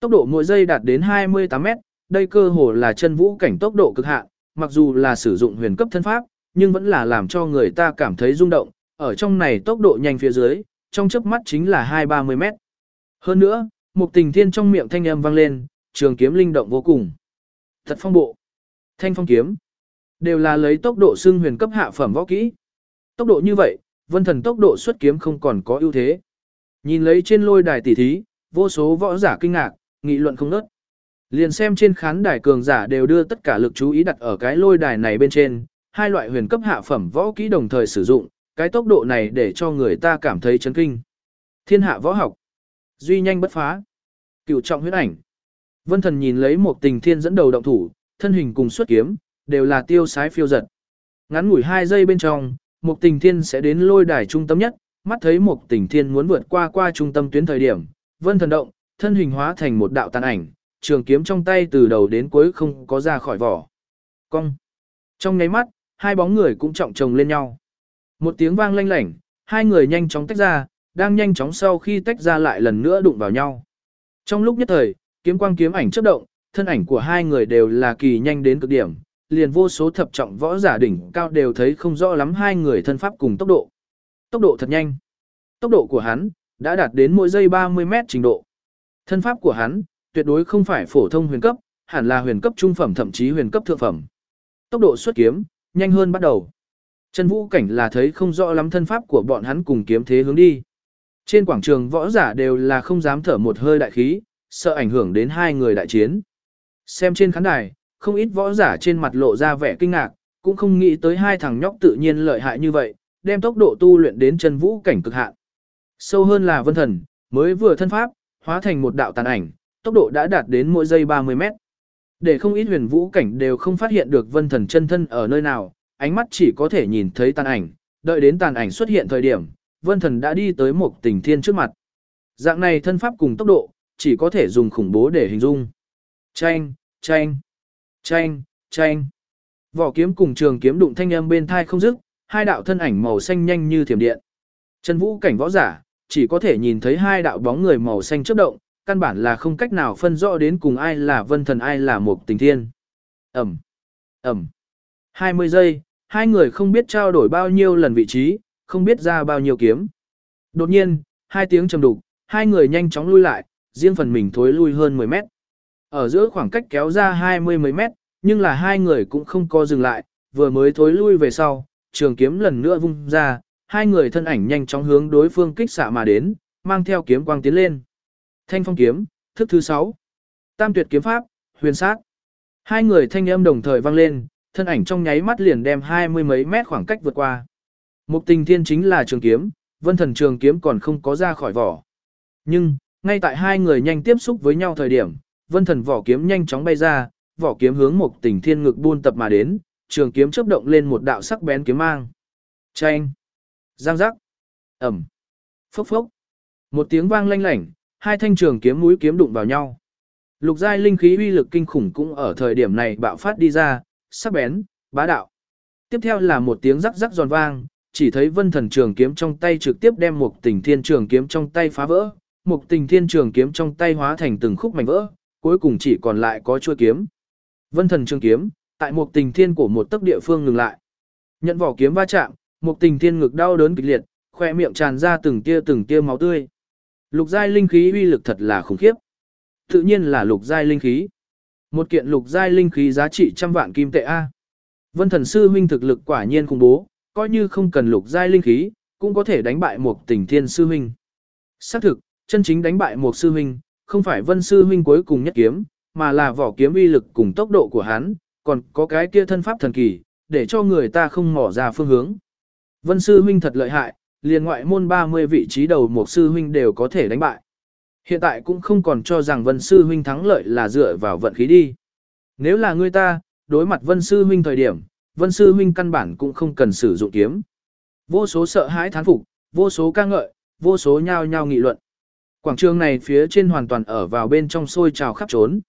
Tốc độ mỗi giây đạt đến 28 mét, đây cơ hồ là chân vũ cảnh tốc độ cực hạn, mặc dù là sử dụng huyền cấp thân pháp, nhưng vẫn là làm cho người ta cảm thấy rung động, ở trong này tốc độ nhanh phía dưới, trong chớp mắt chính là 2-30 mét. Hơn nữa, một tình thiên trong miệng thanh âm vang lên, trường kiếm linh động vô cùng. Thật phong bộ, thanh phong kiếm, đều là lấy tốc độ xưng huyền cấp hạ phẩm võ kỹ. Tốc độ như vậy, vân thần tốc độ xuất kiếm không còn có ưu thế. Nhìn lấy trên lôi đài tỷ thí, vô số võ giả kinh ngạc, nghị luận không nớt. Liền xem trên khán đài cường giả đều đưa tất cả lực chú ý đặt ở cái lôi đài này bên trên, hai loại huyền cấp hạ phẩm võ kỹ đồng thời sử dụng, cái tốc độ này để cho người ta cảm thấy chấn kinh. Thiên hạ võ học, duy nhanh bất phá, cửu trọng huyết ảnh. Vân Thần nhìn lấy một tình thiên dẫn đầu động thủ, thân hình cùng xuất kiếm, đều là tiêu sái phiêu giật. Ngắn ngủi hai giây bên trong, một tình thiên sẽ đến lôi đài trung tâm nhất, mắt thấy một tình thiên muốn vượt qua qua trung tâm tuyến thời điểm, Vân Thần động, thân hình hóa thành một đạo tàn ảnh, trường kiếm trong tay từ đầu đến cuối không có ra khỏi vỏ. Cong. Trong nháy mắt, hai bóng người cũng trọng chồng lên nhau. Một tiếng vang lanh lảnh, hai người nhanh chóng tách ra, đang nhanh chóng sau khi tách ra lại lần nữa đụng vào nhau. Trong lúc nhất thời, kiếm quang kiếm ảnh chớp động, thân ảnh của hai người đều là kỳ nhanh đến cực điểm, liền vô số thập trọng võ giả đỉnh cao đều thấy không rõ lắm hai người thân pháp cùng tốc độ. Tốc độ thật nhanh. Tốc độ của hắn đã đạt đến mỗi giây 30 mét trình độ. Thân pháp của hắn tuyệt đối không phải phổ thông huyền cấp, hẳn là huyền cấp trung phẩm thậm chí huyền cấp thượng phẩm. Tốc độ xuất kiếm nhanh hơn bắt đầu. Chân vũ cảnh là thấy không rõ lắm thân pháp của bọn hắn cùng kiếm thế hướng đi. Trên quảng trường võ giả đều là không dám thở một hơi đại khí, sợ ảnh hưởng đến hai người đại chiến. Xem trên khán đài, không ít võ giả trên mặt lộ ra vẻ kinh ngạc, cũng không nghĩ tới hai thằng nhóc tự nhiên lợi hại như vậy, đem tốc độ tu luyện đến chân vũ cảnh cực hạn. Sâu hơn là vân thần, mới vừa thân pháp, hóa thành một đạo tàn ảnh, tốc độ đã đạt đến mỗi giây 30 mét. Để không ít huyền vũ cảnh đều không phát hiện được vân thần chân thân ở nơi nào, ánh mắt chỉ có thể nhìn thấy tàn ảnh, đợi đến tàn ảnh xuất hiện thời điểm, vân thần đã đi tới một tình thiên trước mặt. Dạng này thân pháp cùng tốc độ, chỉ có thể dùng khủng bố để hình dung. Chanh, chanh, chanh, chanh. Vỏ kiếm cùng trường kiếm đụng thanh âm bên thai không dứt, hai đạo thân ảnh màu xanh nhanh như thiểm điện. Trần Vũ cảnh võ giả, chỉ có thể nhìn thấy hai đạo bóng người màu xanh chớp động, căn bản là không cách nào phân rõ đến cùng ai là Vân Thần ai là một tình thiên. Ẩm, Ẩm. 20 giây, hai người không biết trao đổi bao nhiêu lần vị trí, không biết ra bao nhiêu kiếm. Đột nhiên, hai tiếng trầm đục, hai người nhanh chóng lui lại, riêng phần mình thối lui hơn 10 mét. Ở giữa khoảng cách kéo ra 20 mấy mét, nhưng là hai người cũng không co dừng lại, vừa mới thối lui về sau, trường kiếm lần nữa vung ra, hai người thân ảnh nhanh chóng hướng đối phương kích xạ mà đến, mang theo kiếm quang tiến lên. Thanh phong kiếm, thức thứ 6. Tam tuyệt kiếm pháp, huyền sát. Hai người thanh âm đồng thời vang lên, thân ảnh trong nháy mắt liền đem hai mươi mấy mét khoảng cách vượt qua. Mục tình thiên chính là trường kiếm, vân thần trường kiếm còn không có ra khỏi vỏ. Nhưng, ngay tại hai người nhanh tiếp xúc với nhau thời điểm, vân thần vỏ kiếm nhanh chóng bay ra, vỏ kiếm hướng mục tình thiên ngực buôn tập mà đến, trường kiếm chớp động lên một đạo sắc bén kiếm mang. Chanh! Giang giác! Ẩm! Phốc phốc! Một tiếng vang lanh lảnh, hai thanh trường kiếm mũi kiếm đụng vào nhau. Lục giai linh khí uy lực kinh khủng cũng ở thời điểm này bạo phát đi ra, sắc bén, bá đạo. Tiếp theo là một tiếng rắc rắc giòn vang, chỉ thấy vân thần trường kiếm trong tay trực tiếp đem một tình thiên trường kiếm trong tay phá vỡ, một tình thiên trường kiếm trong tay hóa thành từng khúc mảnh vỡ, cuối cùng chỉ còn lại có chuôi kiếm. Vân thần trường kiếm, tại một tình thiên của một tấc địa phương ngừng lại. Nhận vỏ kiếm va chạm, một tình thiên ngực đau đớn kịch liệt, khoe miệng tràn ra từng tia từng tia máu tươi. Lục giai linh khí uy lực thật là khủng khiếp. Tự nhiên là lục giai linh khí. Một kiện lục giai linh khí giá trị trăm vạn kim tệ A. Vân thần sư huynh thực lực quả nhiên khủng bố, coi như không cần lục giai linh khí, cũng có thể đánh bại một tình thiên sư huynh. Xác thực, chân chính đánh bại một sư huynh, không phải vân sư huynh cuối cùng nhất kiếm, mà là vỏ kiếm uy lực cùng tốc độ của hắn, còn có cái kia thân pháp thần kỳ, để cho người ta không mỏ ra phương hướng. Vân sư huynh thật lợi hại, liền ngoại môn 30 vị trí đầu một sư huynh đều có thể đánh bại. Hiện tại cũng không còn cho rằng Vân Sư Huynh thắng lợi là dựa vào vận khí đi. Nếu là người ta, đối mặt Vân Sư Huynh thời điểm, Vân Sư Huynh căn bản cũng không cần sử dụng kiếm. Vô số sợ hãi thán phục, vô số ca ngợi, vô số nhao nhao nghị luận. Quảng trường này phía trên hoàn toàn ở vào bên trong sôi trào khắp trốn.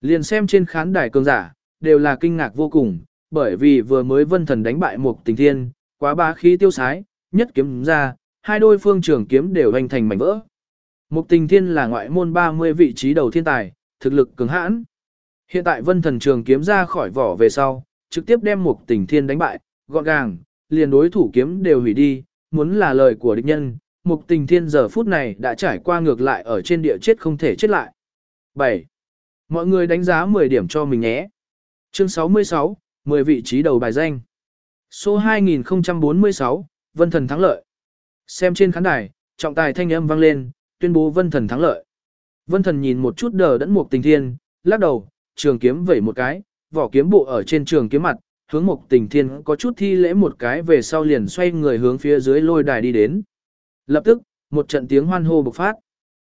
Liền xem trên khán đài cường giả, đều là kinh ngạc vô cùng, bởi vì vừa mới vân thần đánh bại một tình thiên, quá ba khí tiêu sái, nhất kiếm ra, hai đôi phương trường kiếm đều hành thành mảnh vỡ. Mục tình thiên là ngoại môn 30 vị trí đầu thiên tài, thực lực cứng hãn. Hiện tại vân thần trường kiếm ra khỏi vỏ về sau, trực tiếp đem mục tình thiên đánh bại, gọn gàng, liền đối thủ kiếm đều hủy đi, muốn là lời của địch nhân, mục tình thiên giờ phút này đã trải qua ngược lại ở trên địa chết không thể chết lại. 7. Mọi người đánh giá 10 điểm cho mình nhé. Chương 66, 10 vị trí đầu bài danh. Số 2046, Vân Thần thắng lợi. Xem trên khán đài, trọng tài thanh âm vang lên, tuyên bố vân thần thắng lợi. Vân thần nhìn một chút đờ đẫn một tình thiên, lắc đầu, trường kiếm vẩy một cái, vỏ kiếm bộ ở trên trường kiếm mặt, hướng mục tình thiên có chút thi lễ một cái về sau liền xoay người hướng phía dưới lôi đài đi đến. Lập tức, một trận tiếng hoan hô bộc phát.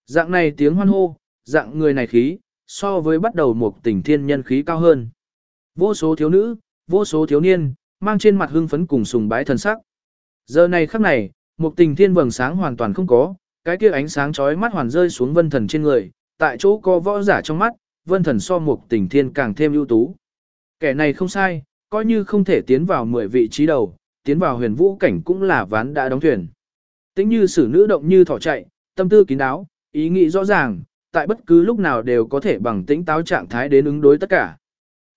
Dạng này tiếng hoan hô, dạng người này khí, so với bắt đầu mục tình thiên nhân khí cao hơn. Vô số thiếu nữ, vô số thiếu niên, mang trên mặt hưng phấn cùng sùng bái thần sắc. Giờ này khắc này, mục tình thiên vầng sáng hoàn toàn không có, cái kia ánh sáng chói mắt hoàn rơi xuống vân thần trên người, tại chỗ có võ giả trong mắt, vân thần so mục tình thiên càng thêm ưu tú. Kẻ này không sai, coi như không thể tiến vào 10 vị trí đầu, tiến vào huyền vũ cảnh cũng là ván đã đóng thuyền. Tính như sử nữ động như thỏ chạy, tâm tư kín đáo, ý nghĩ rõ ràng, tại bất cứ lúc nào đều có thể bằng tĩnh táo trạng thái đến ứng đối tất cả.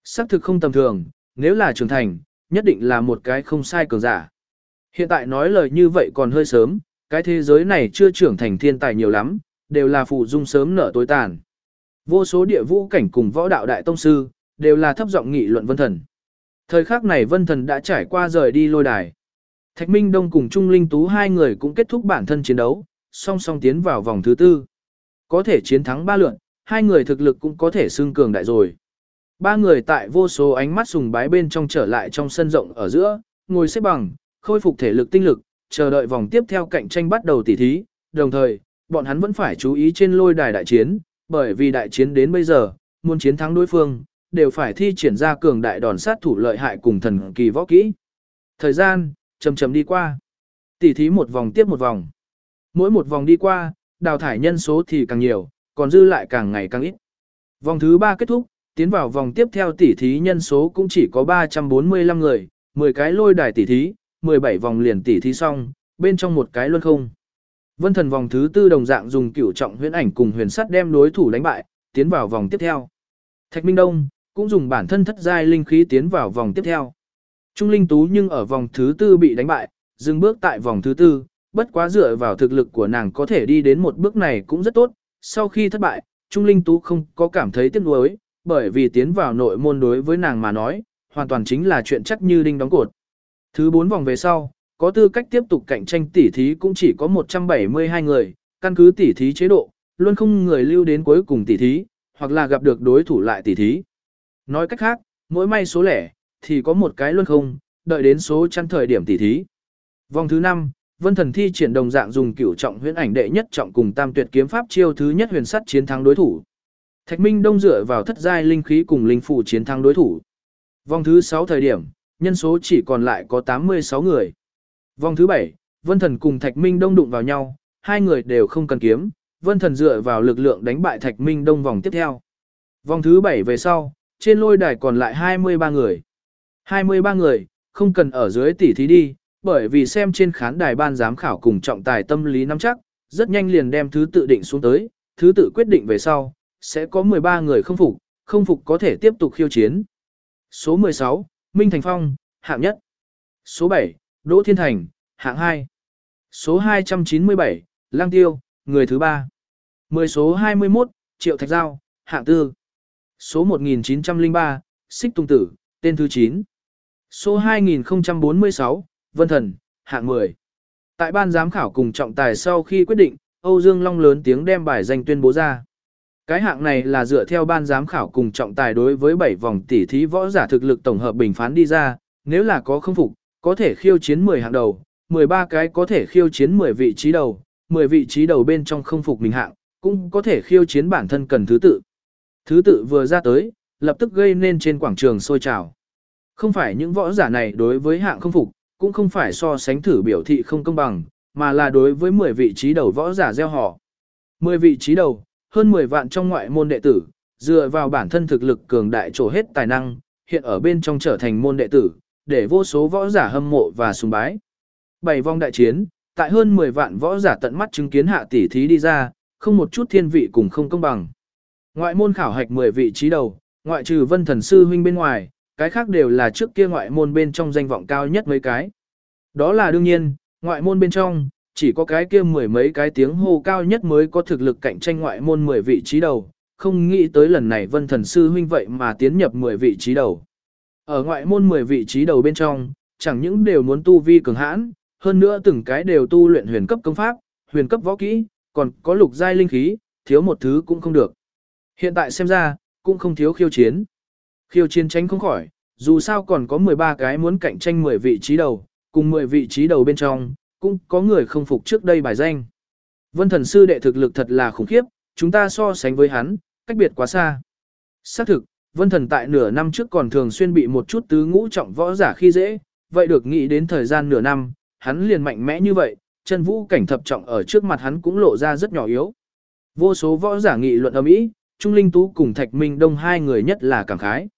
Sắc thực không tầm thường, nếu là trưởng thành, nhất định là một cái không sai cường giả. Hiện tại nói lời như vậy còn hơi sớm, cái thế giới này chưa trưởng thành thiên tài nhiều lắm, đều là phụ dung sớm nở tối tàn. Vô số địa vũ cảnh cùng võ đạo đại tông sư, đều là thấp giọng nghị luận vân thần. Thời khắc này vân thần đã trải qua rời đi lôi đài. Thạch Minh Đông cùng Trung Linh Tú hai người cũng kết thúc bản thân chiến đấu, song song tiến vào vòng thứ tư. Có thể chiến thắng ba lượn, hai người thực lực cũng có thể xưng cường đại rồi. Ba người tại vô số ánh mắt sùng bái bên trong trở lại trong sân rộng ở giữa, ngồi xếp bằng, khôi phục thể lực tinh lực, chờ đợi vòng tiếp theo cạnh tranh bắt đầu tỉ thí, đồng thời, bọn hắn vẫn phải chú ý trên lôi đài đại chiến, bởi vì đại chiến đến bây giờ, muốn chiến thắng đối phương, đều phải thi triển ra cường đại đòn sát thủ lợi hại cùng thần kỳ võ kỹ. Thời gian, chầm chầm đi qua. Tỉ thí một vòng tiếp một vòng. Mỗi một vòng đi qua, đào thải nhân số thì càng nhiều, còn dư lại càng ngày càng ít. Vòng thứ 3 kết thúc, tiến vào vòng tiếp theo tỉ thí nhân số cũng chỉ có 345 người, 10 cái lôi đài tỉ thí, 17 vòng liền tỉ thí xong, bên trong một cái luân không. Vân thần vòng thứ tư đồng dạng dùng cửu trọng huyễn ảnh cùng huyền sắt đem đối thủ đánh bại, tiến vào vòng tiếp theo. Thạch Minh Đông cũng dùng bản thân thất giai linh khí tiến vào vòng tiếp theo. Trung Linh Tú nhưng ở vòng thứ tư bị đánh bại, dừng bước tại vòng thứ tư, bất quá dựa vào thực lực của nàng có thể đi đến một bước này cũng rất tốt. Sau khi thất bại, Trung Linh Tú không có cảm thấy tiếc nuối, bởi vì tiến vào nội môn đối với nàng mà nói, hoàn toàn chính là chuyện chắc như đinh đóng cột. Thứ 4 vòng về sau, có tư cách tiếp tục cạnh tranh tỉ thí cũng chỉ có 172 người, căn cứ tỉ thí chế độ, luôn không người lưu đến cuối cùng tỉ thí, hoặc là gặp được đối thủ lại tỉ thí. Nói cách khác, mỗi may số lẻ, thì có một cái luân không, đợi đến số chăn thời điểm tỉ thí. Vòng thứ 5, Vân Thần thi triển đồng dạng dùng cửu trọng huyễn ảnh đệ nhất trọng cùng tam tuyệt kiếm pháp chiêu thứ nhất huyền sắt chiến thắng đối thủ. Thạch Minh Đông dựa vào thất giai linh khí cùng linh phù chiến thắng đối thủ. Vòng thứ 6 thời điểm, nhân số chỉ còn lại có 86 người. Vòng thứ 7, Vân Thần cùng Thạch Minh Đông đụng vào nhau, hai người đều không cần kiếm, Vân Thần dựa vào lực lượng đánh bại Thạch Minh Đông vòng tiếp theo. Vòng thứ 7 về sau, trên lôi đài còn lại 23 người. 23 người, không cần ở dưới tỉ thí đi, bởi vì xem trên khán đài ban giám khảo cùng trọng tài tâm lý nắm chắc, rất nhanh liền đem thứ tự định xuống tới, thứ tự quyết định về sau, sẽ có 13 người không phục, không phục có thể tiếp tục khiêu chiến. Số 16, Minh Thành Phong, hạng nhất. Số 7, Đỗ Thiên Thành, hạng 2. Số 297, Lang Tiêu, người thứ 3. 10 số 21, Triệu Thạch Giao, hạng 4. Số 1903, Xích Tung Tử, tên thứ 9. Số 2046, Vân Thần, hạng 10. Tại ban giám khảo cùng trọng tài sau khi quyết định, Âu Dương Long lớn tiếng đem bài danh tuyên bố ra. Cái hạng này là dựa theo ban giám khảo cùng trọng tài đối với 7 vòng tỉ thí võ giả thực lực tổng hợp bình phán đi ra, nếu là có không phục, có thể khiêu chiến 10 hạng đầu, 13 cái có thể khiêu chiến 10 vị trí đầu, 10 vị trí đầu bên trong không phục mình hạng, cũng có thể khiêu chiến bản thân cần thứ tự. Thứ tự vừa ra tới, lập tức gây nên trên quảng trường sôi trào. Không phải những võ giả này đối với hạng không phục, cũng không phải so sánh thử biểu thị không công bằng, mà là đối với 10 vị trí đầu võ giả gieo họ. 10 vị trí đầu, hơn 10 vạn trong ngoại môn đệ tử, dựa vào bản thân thực lực cường đại trổ hết tài năng, hiện ở bên trong trở thành môn đệ tử, để vô số võ giả hâm mộ và sùng bái. Bảy vòng đại chiến, tại hơn 10 vạn võ giả tận mắt chứng kiến hạ tỷ thí đi ra, không một chút thiên vị cùng không công bằng. Ngoại môn khảo hạch 10 vị trí đầu, ngoại trừ Vân Thần sư huynh bên ngoài, cái khác đều là trước kia ngoại môn bên trong danh vọng cao nhất mấy cái. Đó là đương nhiên, ngoại môn bên trong, chỉ có cái kia mười mấy cái tiếng hô cao nhất mới có thực lực cạnh tranh ngoại môn 10 vị trí đầu, không nghĩ tới lần này vân thần sư huynh vậy mà tiến nhập 10 vị trí đầu. Ở ngoại môn 10 vị trí đầu bên trong, chẳng những đều muốn tu vi cường hãn, hơn nữa từng cái đều tu luyện huyền cấp công pháp, huyền cấp võ kỹ, còn có lục giai linh khí, thiếu một thứ cũng không được. Hiện tại xem ra, cũng không thiếu khiêu chiến. Khiêu chiến tránh không khỏi, dù sao còn có 13 cái muốn cạnh tranh 10 vị trí đầu, cùng 10 vị trí đầu bên trong, cũng có người không phục trước đây bài danh. Vân thần sư đệ thực lực thật là khủng khiếp, chúng ta so sánh với hắn, cách biệt quá xa. Xác thực, vân thần tại nửa năm trước còn thường xuyên bị một chút tứ ngũ trọng võ giả khi dễ, vậy được nghĩ đến thời gian nửa năm, hắn liền mạnh mẽ như vậy, chân vũ cảnh thập trọng ở trước mặt hắn cũng lộ ra rất nhỏ yếu. Vô số võ giả nghị luận ầm ĩ, Trung Linh Tú cùng Thạch Minh Đông hai người nhất là cảm khái.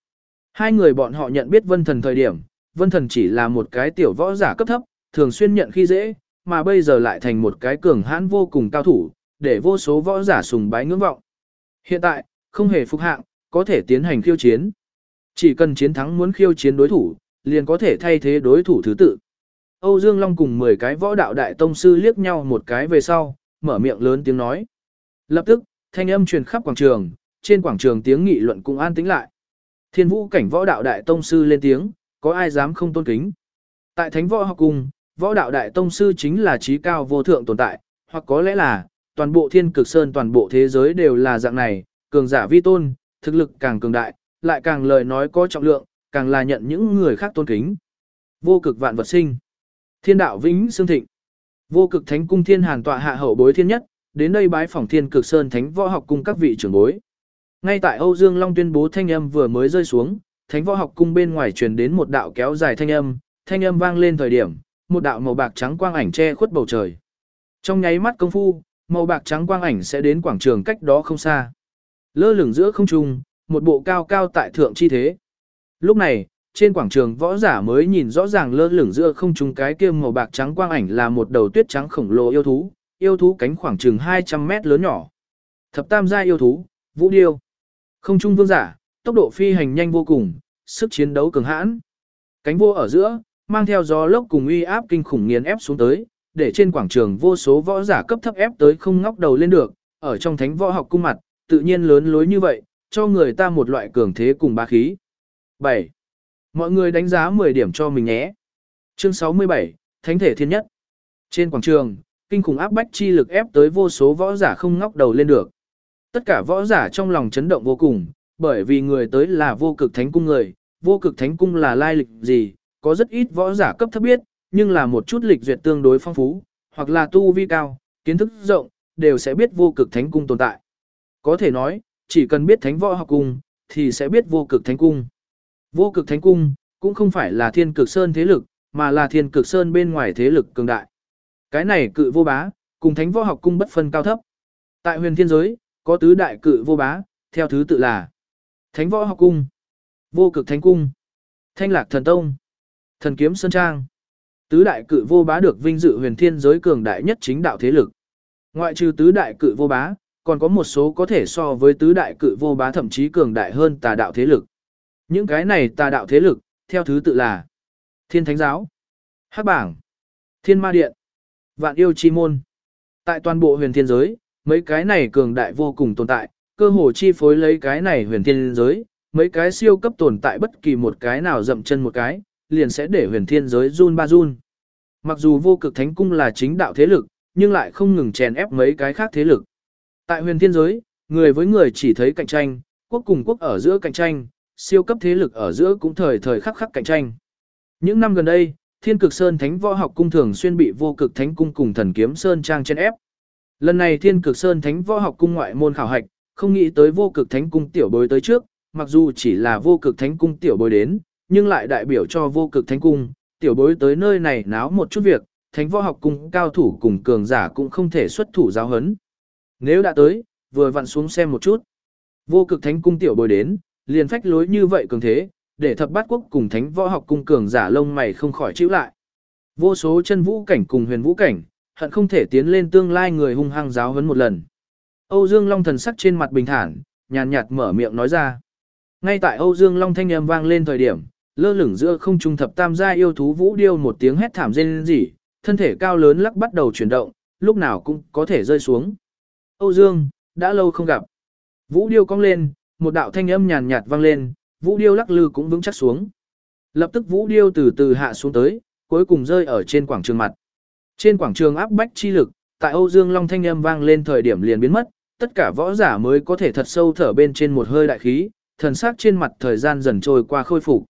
Hai người bọn họ nhận biết Vân Thần thời điểm, Vân Thần chỉ là một cái tiểu võ giả cấp thấp, thường xuyên nhận khi dễ, mà bây giờ lại thành một cái cường hãn vô cùng cao thủ, để vô số võ giả sùng bái ngưỡng vọng. Hiện tại, không hề phục hạng, có thể tiến hành khiêu chiến. Chỉ cần chiến thắng muốn khiêu chiến đối thủ, liền có thể thay thế đối thủ thứ tự. Âu Dương Long cùng 10 cái võ đạo đại tông sư liếc nhau một cái về sau, mở miệng lớn tiếng nói. Lập tức, thanh âm truyền khắp quảng trường, trên quảng trường tiếng nghị luận cũng an tĩnh lại. Thiên vũ cảnh võ đạo đại tông sư lên tiếng, có ai dám không tôn kính. Tại thánh võ học cung, võ đạo đại tông sư chính là trí cao vô thượng tồn tại, hoặc có lẽ là, toàn bộ thiên cực sơn toàn bộ thế giới đều là dạng này, cường giả vi tôn, thực lực càng cường đại, lại càng lời nói có trọng lượng, càng là nhận những người khác tôn kính. Vô cực vạn vật sinh. Thiên đạo vĩnh xương thịnh. Vô cực thánh cung thiên hàn tọa hạ hậu bối thiên nhất, đến đây bái phỏng thiên cực sơn thánh võ học cung các vị trưởng bối. Ngay tại Âu Dương Long tuyên bố thanh âm vừa mới rơi xuống, thánh võ học cung bên ngoài truyền đến một đạo kéo dài thanh âm, thanh âm vang lên thời điểm, một đạo màu bạc trắng quang ảnh che khuất bầu trời. Trong nháy mắt công phu, màu bạc trắng quang ảnh sẽ đến quảng trường cách đó không xa. Lơ lửng giữa không trung, một bộ cao cao tại thượng chi thế. Lúc này, trên quảng trường võ giả mới nhìn rõ ràng lơ lửng giữa không trung cái kia màu bạc trắng quang ảnh là một đầu tuyết trắng khổng lồ yêu thú, yêu thú cánh khoảng chừng 200 mét lớn nhỏ. Thập tam gia yêu thú, Vũ Điêu. Không trung vương giả, tốc độ phi hành nhanh vô cùng, sức chiến đấu cường hãn. Cánh vô ở giữa, mang theo gió lốc cùng uy áp kinh khủng nghiền ép xuống tới, để trên quảng trường vô số võ giả cấp thấp ép tới không ngóc đầu lên được, ở trong thánh võ học cung mặt, tự nhiên lớn lối như vậy, cho người ta một loại cường thế cùng bá khí. 7. Mọi người đánh giá 10 điểm cho mình nhé. Chương 67, Thánh thể thiên nhất. Trên quảng trường, kinh khủng áp bách chi lực ép tới vô số võ giả không ngóc đầu lên được. Tất cả võ giả trong lòng chấn động vô cùng, bởi vì người tới là vô cực thánh cung người, vô cực thánh cung là lai lịch gì, có rất ít võ giả cấp thấp biết, nhưng là một chút lịch duyệt tương đối phong phú, hoặc là tu vi cao, kiến thức rộng, đều sẽ biết vô cực thánh cung tồn tại. Có thể nói, chỉ cần biết thánh võ học cung, thì sẽ biết vô cực thánh cung. Vô cực thánh cung, cũng không phải là thiên cực sơn thế lực, mà là thiên cực sơn bên ngoài thế lực cường đại. Cái này cự vô bá, cùng thánh võ học cung bất phân cao thấp. Tại huyền thiên giới, có tứ đại cự vô bá, theo thứ tự là Thánh võ học cung, vô cực thánh cung, thanh lạc thần tông, thần kiếm sơn trang. Tứ đại cự vô bá được vinh dự huyền thiên giới cường đại nhất chính đạo thế lực. Ngoại trừ tứ đại cự vô bá, còn có một số có thể so với tứ đại cự vô bá thậm chí cường đại hơn tà đạo thế lực. Những cái này tà đạo thế lực, theo thứ tự là Thiên Thánh Giáo, Hắc Bảng, Thiên Ma Điện, Vạn Yêu Chi Môn. Tại toàn bộ huyền thiên giới, mấy cái này cường đại vô cùng tồn tại, cơ hồ chi phối lấy cái này huyền thiên giới, mấy cái siêu cấp tồn tại bất kỳ một cái nào dậm chân một cái, liền sẽ để huyền thiên giới run ba run. Mặc dù vô cực thánh cung là chính đạo thế lực, nhưng lại không ngừng chèn ép mấy cái khác thế lực. Tại huyền thiên giới, người với người chỉ thấy cạnh tranh, quốc cùng quốc ở giữa cạnh tranh, siêu cấp thế lực ở giữa cũng thời thời khắc khắc cạnh tranh. Những năm gần đây, Thiên Cực Sơn Thánh Võ Học Cung thường xuyên bị Vô Cực Thánh Cung cùng Thần Kiếm Sơn trang chen ép. Lần này Thiên Cực Sơn Thánh Võ Học Cung ngoại môn khảo hạch, không nghĩ tới Vô Cực Thánh Cung tiểu bối tới trước, mặc dù chỉ là Vô Cực Thánh Cung tiểu bối đến, nhưng lại đại biểu cho Vô Cực Thánh Cung, tiểu bối tới nơi này náo một chút việc, Thánh Võ Học Cung cao thủ cùng cường giả cũng không thể xuất thủ giáo huấn. Nếu đã tới, vừa vặn xuống xem một chút. Vô Cực Thánh Cung tiểu bối đến, liền phách lối như vậy cường thế, để thập bát quốc cùng thánh võ học cung cường giả lông mày không khỏi chịu lại. Vô số chân vũ cảnh cùng huyền vũ cảnh, hận không thể tiến lên tương lai người hung hăng giáo huấn một lần. Âu Dương Long thần sắc trên mặt bình thản, nhàn nhạt mở miệng nói ra. Ngay tại Âu Dương Long thanh âm vang lên thời điểm, lơ lửng giữa không trung thập tam gia yêu thú vũ điêu một tiếng hét thảm rên rỉ, thân thể cao lớn lắc bắt đầu chuyển động, lúc nào cũng có thể rơi xuống. Âu Dương, đã lâu không gặp. Vũ điêu cong lên, một đạo thanh âm nhàn nhạt vang lên, Vũ Điêu lắc lư cũng vững chắc xuống. Lập tức Vũ Điêu từ từ hạ xuống tới, cuối cùng rơi ở trên quảng trường mặt. Trên quảng trường áp bách chi lực, tại Âu Dương Long thanh âm vang lên thời điểm liền biến mất, tất cả võ giả mới có thể thật sâu thở bên trên một hơi đại khí, thần sắc trên mặt thời gian dần trôi qua khôi phục.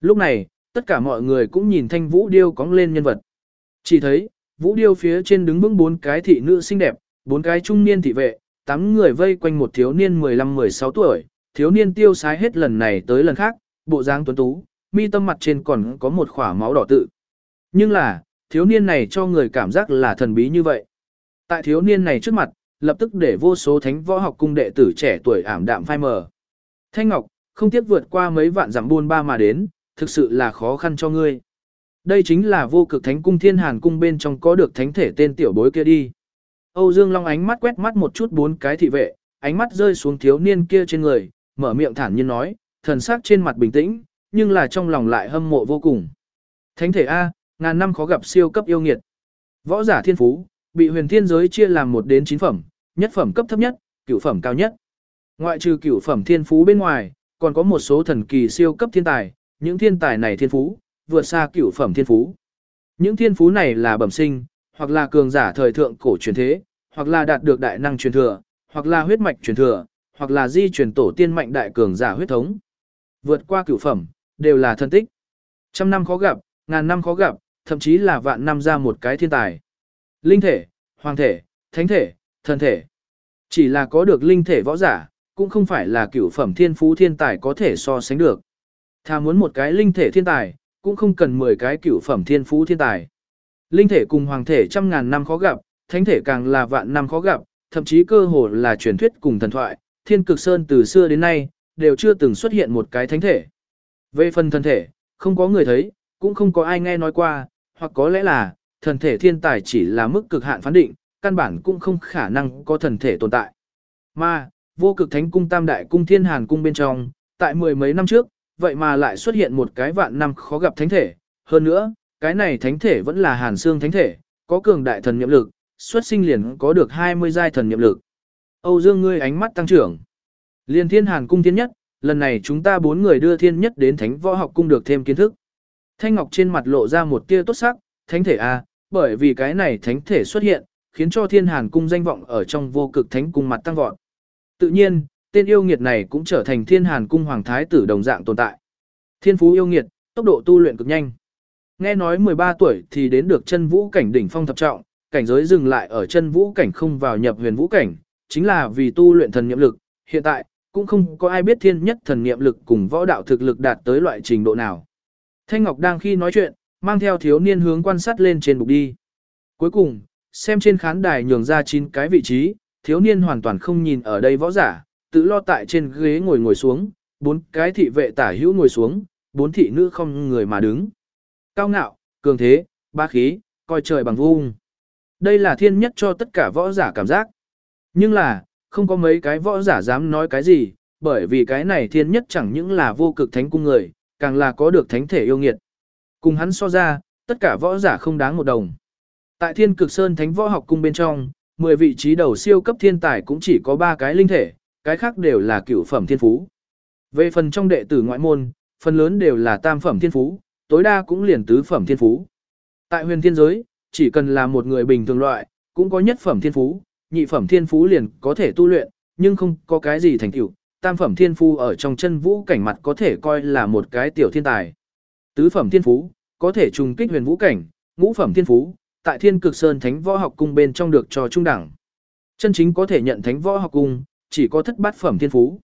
Lúc này, tất cả mọi người cũng nhìn thanh Vũ Điêu cóng lên nhân vật. Chỉ thấy, Vũ Điêu phía trên đứng vững bốn cái thị nữ xinh đẹp, bốn cái trung niên thị vệ, tám người vây quanh một thiếu niên 15-16 tuổi, thiếu niên tiêu sái hết lần này tới lần khác, bộ dáng tuấn tú, mi tâm mặt trên còn có một khỏa máu đỏ tự. Nhưng là, thiếu niên này cho người cảm giác là thần bí như vậy. Tại thiếu niên này trước mặt, lập tức để vô số thánh võ học cung đệ tử trẻ tuổi ảm đạm phai mờ. Thanh Ngọc, không tiếc vượt qua mấy vạn dặm buôn ba mà đến, thực sự là khó khăn cho ngươi. Đây chính là vô cực thánh cung thiên hàn cung bên trong có được thánh thể tên tiểu bối kia đi. Âu Dương Long ánh mắt quét mắt một chút bốn cái thị vệ, ánh mắt rơi xuống thiếu niên kia trên người, mở miệng thản nhiên nói, thần sắc trên mặt bình tĩnh, nhưng là trong lòng lại hâm mộ vô cùng. Thánh thể A, ngàn năm khó gặp siêu cấp yêu nghiệt. Võ giả thiên phú, bị huyền thiên giới chia làm một đến chín phẩm, nhất phẩm cấp thấp nhất, cửu phẩm cao nhất. Ngoại trừ cửu phẩm thiên phú bên ngoài, còn có một số thần kỳ siêu cấp thiên tài, những thiên tài này thiên phú, vượt xa cửu phẩm thiên phú. Những thiên phú này là bẩm sinh, hoặc là cường giả thời thượng cổ truyền thế, hoặc là đạt được đại năng truyền thừa, hoặc là huyết mạch truyền thừa, hoặc là di truyền tổ tiên mạnh đại cường giả huyết thống. Vượt qua cửu phẩm, đều là thân tích. Trăm năm khó gặp, ngàn năm khó gặp, thậm chí là vạn năm ra một cái thiên tài. Linh thể, hoàng thể, thánh thể, thần thể. Chỉ là có được linh thể võ giả, cũng không phải là cửu phẩm thiên phú thiên tài có thể so sánh được. Thà muốn một cái linh thể thiên tài, cũng không cần 10 cái cửu phẩm thiên phú thiên tài. Linh thể cùng hoàng thể trăm ngàn năm khó gặp, thánh thể càng là vạn năm khó gặp, thậm chí cơ hồ là truyền thuyết cùng thần thoại, Thiên Cực Sơn từ xưa đến nay đều chưa từng xuất hiện một cái thánh thể. Về phần thần thể, không có người thấy, cũng không có ai nghe nói qua, hoặc có lẽ là thần thể thiên tài chỉ là mức cực hạn phán định, căn bản cũng không khả năng có thần thể tồn tại. Mà, vô cực thánh cung tam đại cung thiên hàn cung bên trong, tại mười mấy năm trước, vậy mà lại xuất hiện một cái vạn năm khó gặp thánh thể. Hơn nữa, cái này thánh thể vẫn là hàn xương thánh thể, có cường đại thần nhiệm lực, xuất sinh liền có được 20 giai thần nhiệm lực. Âu Dương ngươi ánh mắt tăng trưởng. Liên thiên hàn cung thiên nhất, lần này chúng ta bốn người đưa thiên nhất đến thánh võ học cung được thêm kiến thức. Thanh Ngọc trên mặt lộ ra một tia tốt sắc, thánh thể A, bởi vì cái này thánh thể xuất hiện, khiến cho thiên hàn cung danh vọng ở trong vô cực thánh cung mặt tăng vọt. Tự nhiên, tên yêu nghiệt này cũng trở thành thiên hàn cung hoàng thái tử đồng dạng tồn tại. Thiên phú yêu nghiệt, tốc độ tu luyện cực nhanh. Nghe nói 13 tuổi thì đến được chân vũ cảnh đỉnh phong thập trọng, cảnh giới dừng lại ở chân vũ cảnh không vào nhập huyền vũ cảnh, chính là vì tu luyện thần niệm lực. Hiện tại, cũng không có ai biết thiên nhất thần niệm lực cùng võ đạo thực lực đạt tới loại trình độ nào. Thanh Ngọc đang khi nói chuyện, mang theo thiếu niên hướng quan sát lên trên bục đi. Cuối cùng, xem trên khán đài nhường ra chín cái vị trí, thiếu niên hoàn toàn không nhìn ở đây võ giả, tự lo tại trên ghế ngồi ngồi xuống, bốn cái thị vệ tả hữu ngồi xuống, bốn thị nữ không người mà đứng. Cao ngạo, cường thế, ba khí, coi trời bằng vung. Đây là thiên nhất cho tất cả võ giả cảm giác. Nhưng là, không có mấy cái võ giả dám nói cái gì, bởi vì cái này thiên nhất chẳng những là vô cực thánh cung người, càng là có được thánh thể yêu nghiệt. Cùng hắn so ra, tất cả võ giả không đáng một đồng. Tại thiên cực sơn thánh võ học cung bên trong, 10 vị trí đầu siêu cấp thiên tài cũng chỉ có 3 cái linh thể, cái khác đều là cửu phẩm thiên phú. Về phần trong đệ tử ngoại môn, phần lớn đều là tam phẩm thiên phú, tối đa cũng liền tứ phẩm thiên phú. Tại huyền thiên giới, chỉ cần là một người bình thường loại, cũng có nhất phẩm thiên phú, nhị phẩm thiên phú liền có thể tu luyện, nhưng không có cái gì thành tựu. Tam phẩm thiên phú ở trong chân vũ cảnh mặt có thể coi là một cái tiểu thiên tài. Tứ phẩm thiên phú, có thể trùng kích huyền vũ cảnh, ngũ phẩm thiên phú, tại Thiên Cực Sơn Thánh Võ Học Cung bên trong được cho trung đẳng. Chân chính có thể nhận Thánh Võ Học Cung, chỉ có thất bát phẩm thiên phú.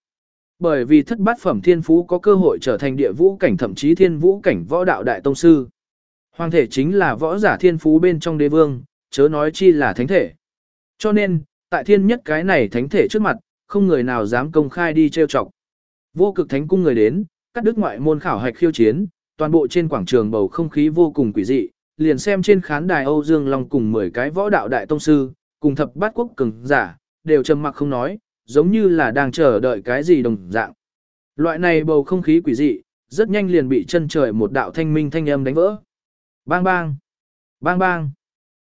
Bởi vì thất bát phẩm thiên phú có cơ hội trở thành địa vũ cảnh thậm chí thiên vũ cảnh võ đạo đại tông sư. Hoàng thể chính là võ giả thiên phú bên trong đế vương, chớ nói chi là thánh thể. Cho nên, tại thiên nhất cái này thánh thể trước mặt, không người nào dám công khai đi trêu chọc. Vô cực thánh cung người đến, cắt đứt ngoại môn khảo hạch khiêu chiến, toàn bộ trên quảng trường bầu không khí vô cùng quỷ dị, liền xem trên khán đài Âu Dương Long cùng 10 cái võ đạo đại tông sư, cùng thập bát quốc cường giả, đều trầm mặc không nói, giống như là đang chờ đợi cái gì đồng dạng. Loại này bầu không khí quỷ dị, rất nhanh liền bị chân trời một đạo thanh minh thanh âm đánh vỡ. Bang bang, bang bang.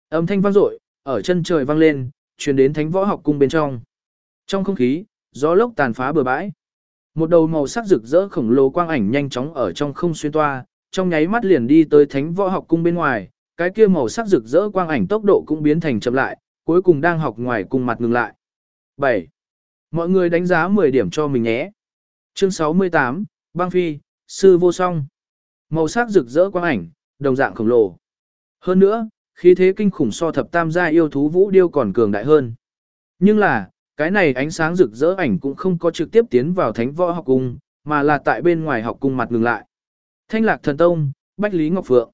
Âm thanh vang dội, ở chân trời vang lên, truyền đến thánh võ học cung bên trong. Trong không khí, gió lốc tàn phá bừa bãi. Một đầu màu sắc rực rỡ khổng lồ quang ảnh nhanh chóng ở trong không xuyên toa, trong nháy mắt liền đi tới thánh võ học cung bên ngoài, cái kia màu sắc rực rỡ quang ảnh tốc độ cũng biến thành chậm lại, cuối cùng đang học ngoài cùng mặt ngừng lại. 7. Mọi người đánh giá 10 điểm cho mình nhé. Chương 68, Bang Phi, Sư Vô Song. Màu sắc rực rỡ quang ảnh, đồng dạng khổng lồ. Hơn nữa, khí thế kinh khủng so thập tam gia yêu thú vũ điêu còn cường đại hơn. Nhưng là, cái này ánh sáng rực rỡ ảnh cũng không có trực tiếp tiến vào thánh võ học cung, mà là tại bên ngoài học cung mặt ngừng lại. Thanh lạc thần tông, Bách Lý Ngọc Phượng.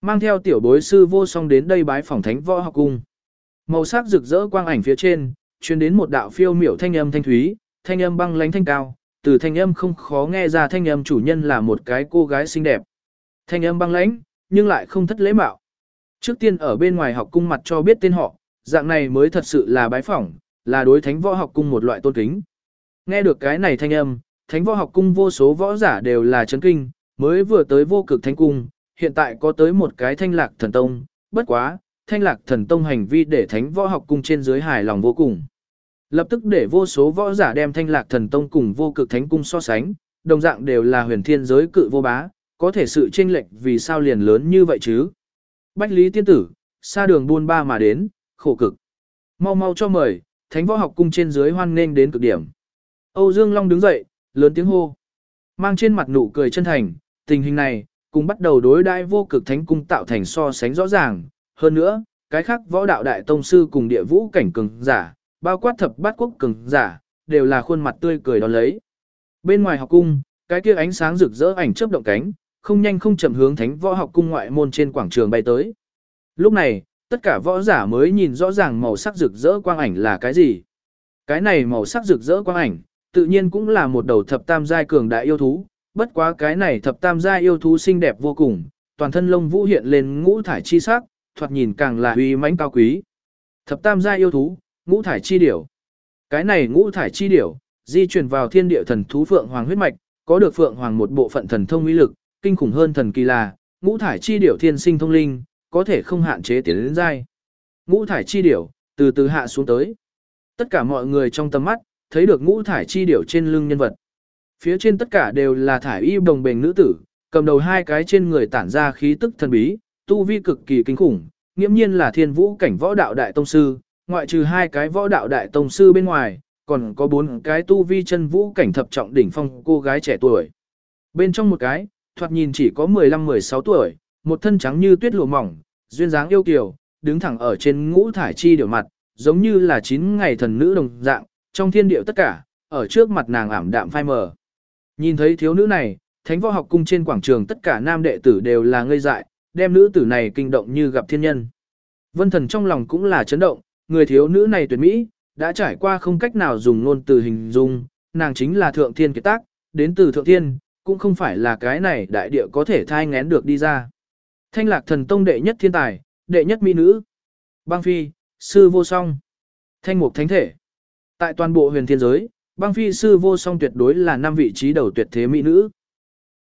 Mang theo tiểu bối sư vô song đến đây bái phòng thánh võ học cung. Màu sắc rực rỡ quang ảnh phía trên, truyền đến một đạo phiêu miểu thanh âm thanh thúy, thanh âm băng lánh thanh cao, từ thanh âm không khó nghe ra thanh âm chủ nhân là một cái cô gái xinh đẹp. Thanh âm băng lãnh, nhưng lại không thất lễ mạo. Trước tiên ở bên ngoài học cung mặt cho biết tên họ, dạng này mới thật sự là bái phỏng, là đối thánh võ học cung một loại tôn kính. Nghe được cái này thanh âm, thánh võ học cung vô số võ giả đều là chấn kinh, mới vừa tới vô cực thánh cung, hiện tại có tới một cái thanh lạc thần tông, bất quá, thanh lạc thần tông hành vi để thánh võ học cung trên dưới hài lòng vô cùng. Lập tức để vô số võ giả đem thanh lạc thần tông cùng vô cực thánh cung so sánh, đồng dạng đều là huyền thiên giới cự vô bá, có thể sự chênh lệch vì sao liền lớn như vậy chứ. Bách Lý Tiên Tử, xa đường buôn ba mà đến, khổ cực. Mau mau cho mời, thánh võ học cung trên dưới hoan nghênh đến cực điểm. Âu Dương Long đứng dậy, lớn tiếng hô. Mang trên mặt nụ cười chân thành, tình hình này, cùng bắt đầu đối đãi vô cực thánh cung tạo thành so sánh rõ ràng. Hơn nữa, cái khác võ đạo đại tông sư cùng địa vũ cảnh cường giả, bao quát thập bát quốc cường giả, đều là khuôn mặt tươi cười đón lấy. Bên ngoài học cung, cái kia ánh sáng rực rỡ ảnh chớp động cánh, không nhanh không chậm hướng thánh võ học cung ngoại môn trên quảng trường bay tới. Lúc này, tất cả võ giả mới nhìn rõ ràng màu sắc rực rỡ quang ảnh là cái gì. Cái này màu sắc rực rỡ quang ảnh, tự nhiên cũng là một đầu thập tam giai cường đại yêu thú, bất quá cái này thập tam giai yêu thú xinh đẹp vô cùng, toàn thân lông vũ hiện lên ngũ thải chi sắc, thoạt nhìn càng là uy mãnh cao quý. Thập tam giai yêu thú, ngũ thải chi điểu. Cái này ngũ thải chi điểu, di chuyển vào thiên địa thần thú phượng hoàng huyết mạch, có được phượng hoàng một bộ phận thần thông uy lực, kinh khủng hơn thần kỳ là, ngũ thải chi điểu thiên sinh thông linh, có thể không hạn chế tiến đến giai. Ngũ thải chi điểu, từ từ hạ xuống tới. Tất cả mọi người trong tầm mắt, thấy được ngũ thải chi điểu trên lưng nhân vật. Phía trên tất cả đều là thải y đồng bền nữ tử, cầm đầu hai cái trên người tản ra khí tức thần bí, tu vi cực kỳ kinh khủng, nghiễm nhiên là thiên vũ cảnh võ đạo đại tông sư, ngoại trừ hai cái võ đạo đại tông sư bên ngoài, còn có bốn cái tu vi chân vũ cảnh thập trọng đỉnh phong cô gái trẻ tuổi. Bên trong một cái, thoạt nhìn chỉ có 15-16 tuổi, một thân trắng như tuyết lụa mỏng, duyên dáng yêu kiều, đứng thẳng ở trên ngũ thải chi điều mặt, giống như là chín ngày thần nữ đồng dạng, trong thiên điệu tất cả, ở trước mặt nàng ảm đạm phai mờ. Nhìn thấy thiếu nữ này, thánh võ học cung trên quảng trường tất cả nam đệ tử đều là ngây dại, đem nữ tử này kinh động như gặp thiên nhân. Vân thần trong lòng cũng là chấn động, người thiếu nữ này tuyệt mỹ, đã trải qua không cách nào dùng ngôn từ hình dung, nàng chính là thượng thiên kiệt tác, đến từ thượng thiên, cũng không phải là cái này đại địa có thể thai ngén được đi ra. Thanh lạc thần tông đệ nhất thiên tài, đệ nhất mỹ nữ. Băng phi, sư vô song. Thanh mục thánh thể. Tại toàn bộ huyền thiên giới, băng phi sư vô song tuyệt đối là năm vị trí đầu tuyệt thế mỹ nữ.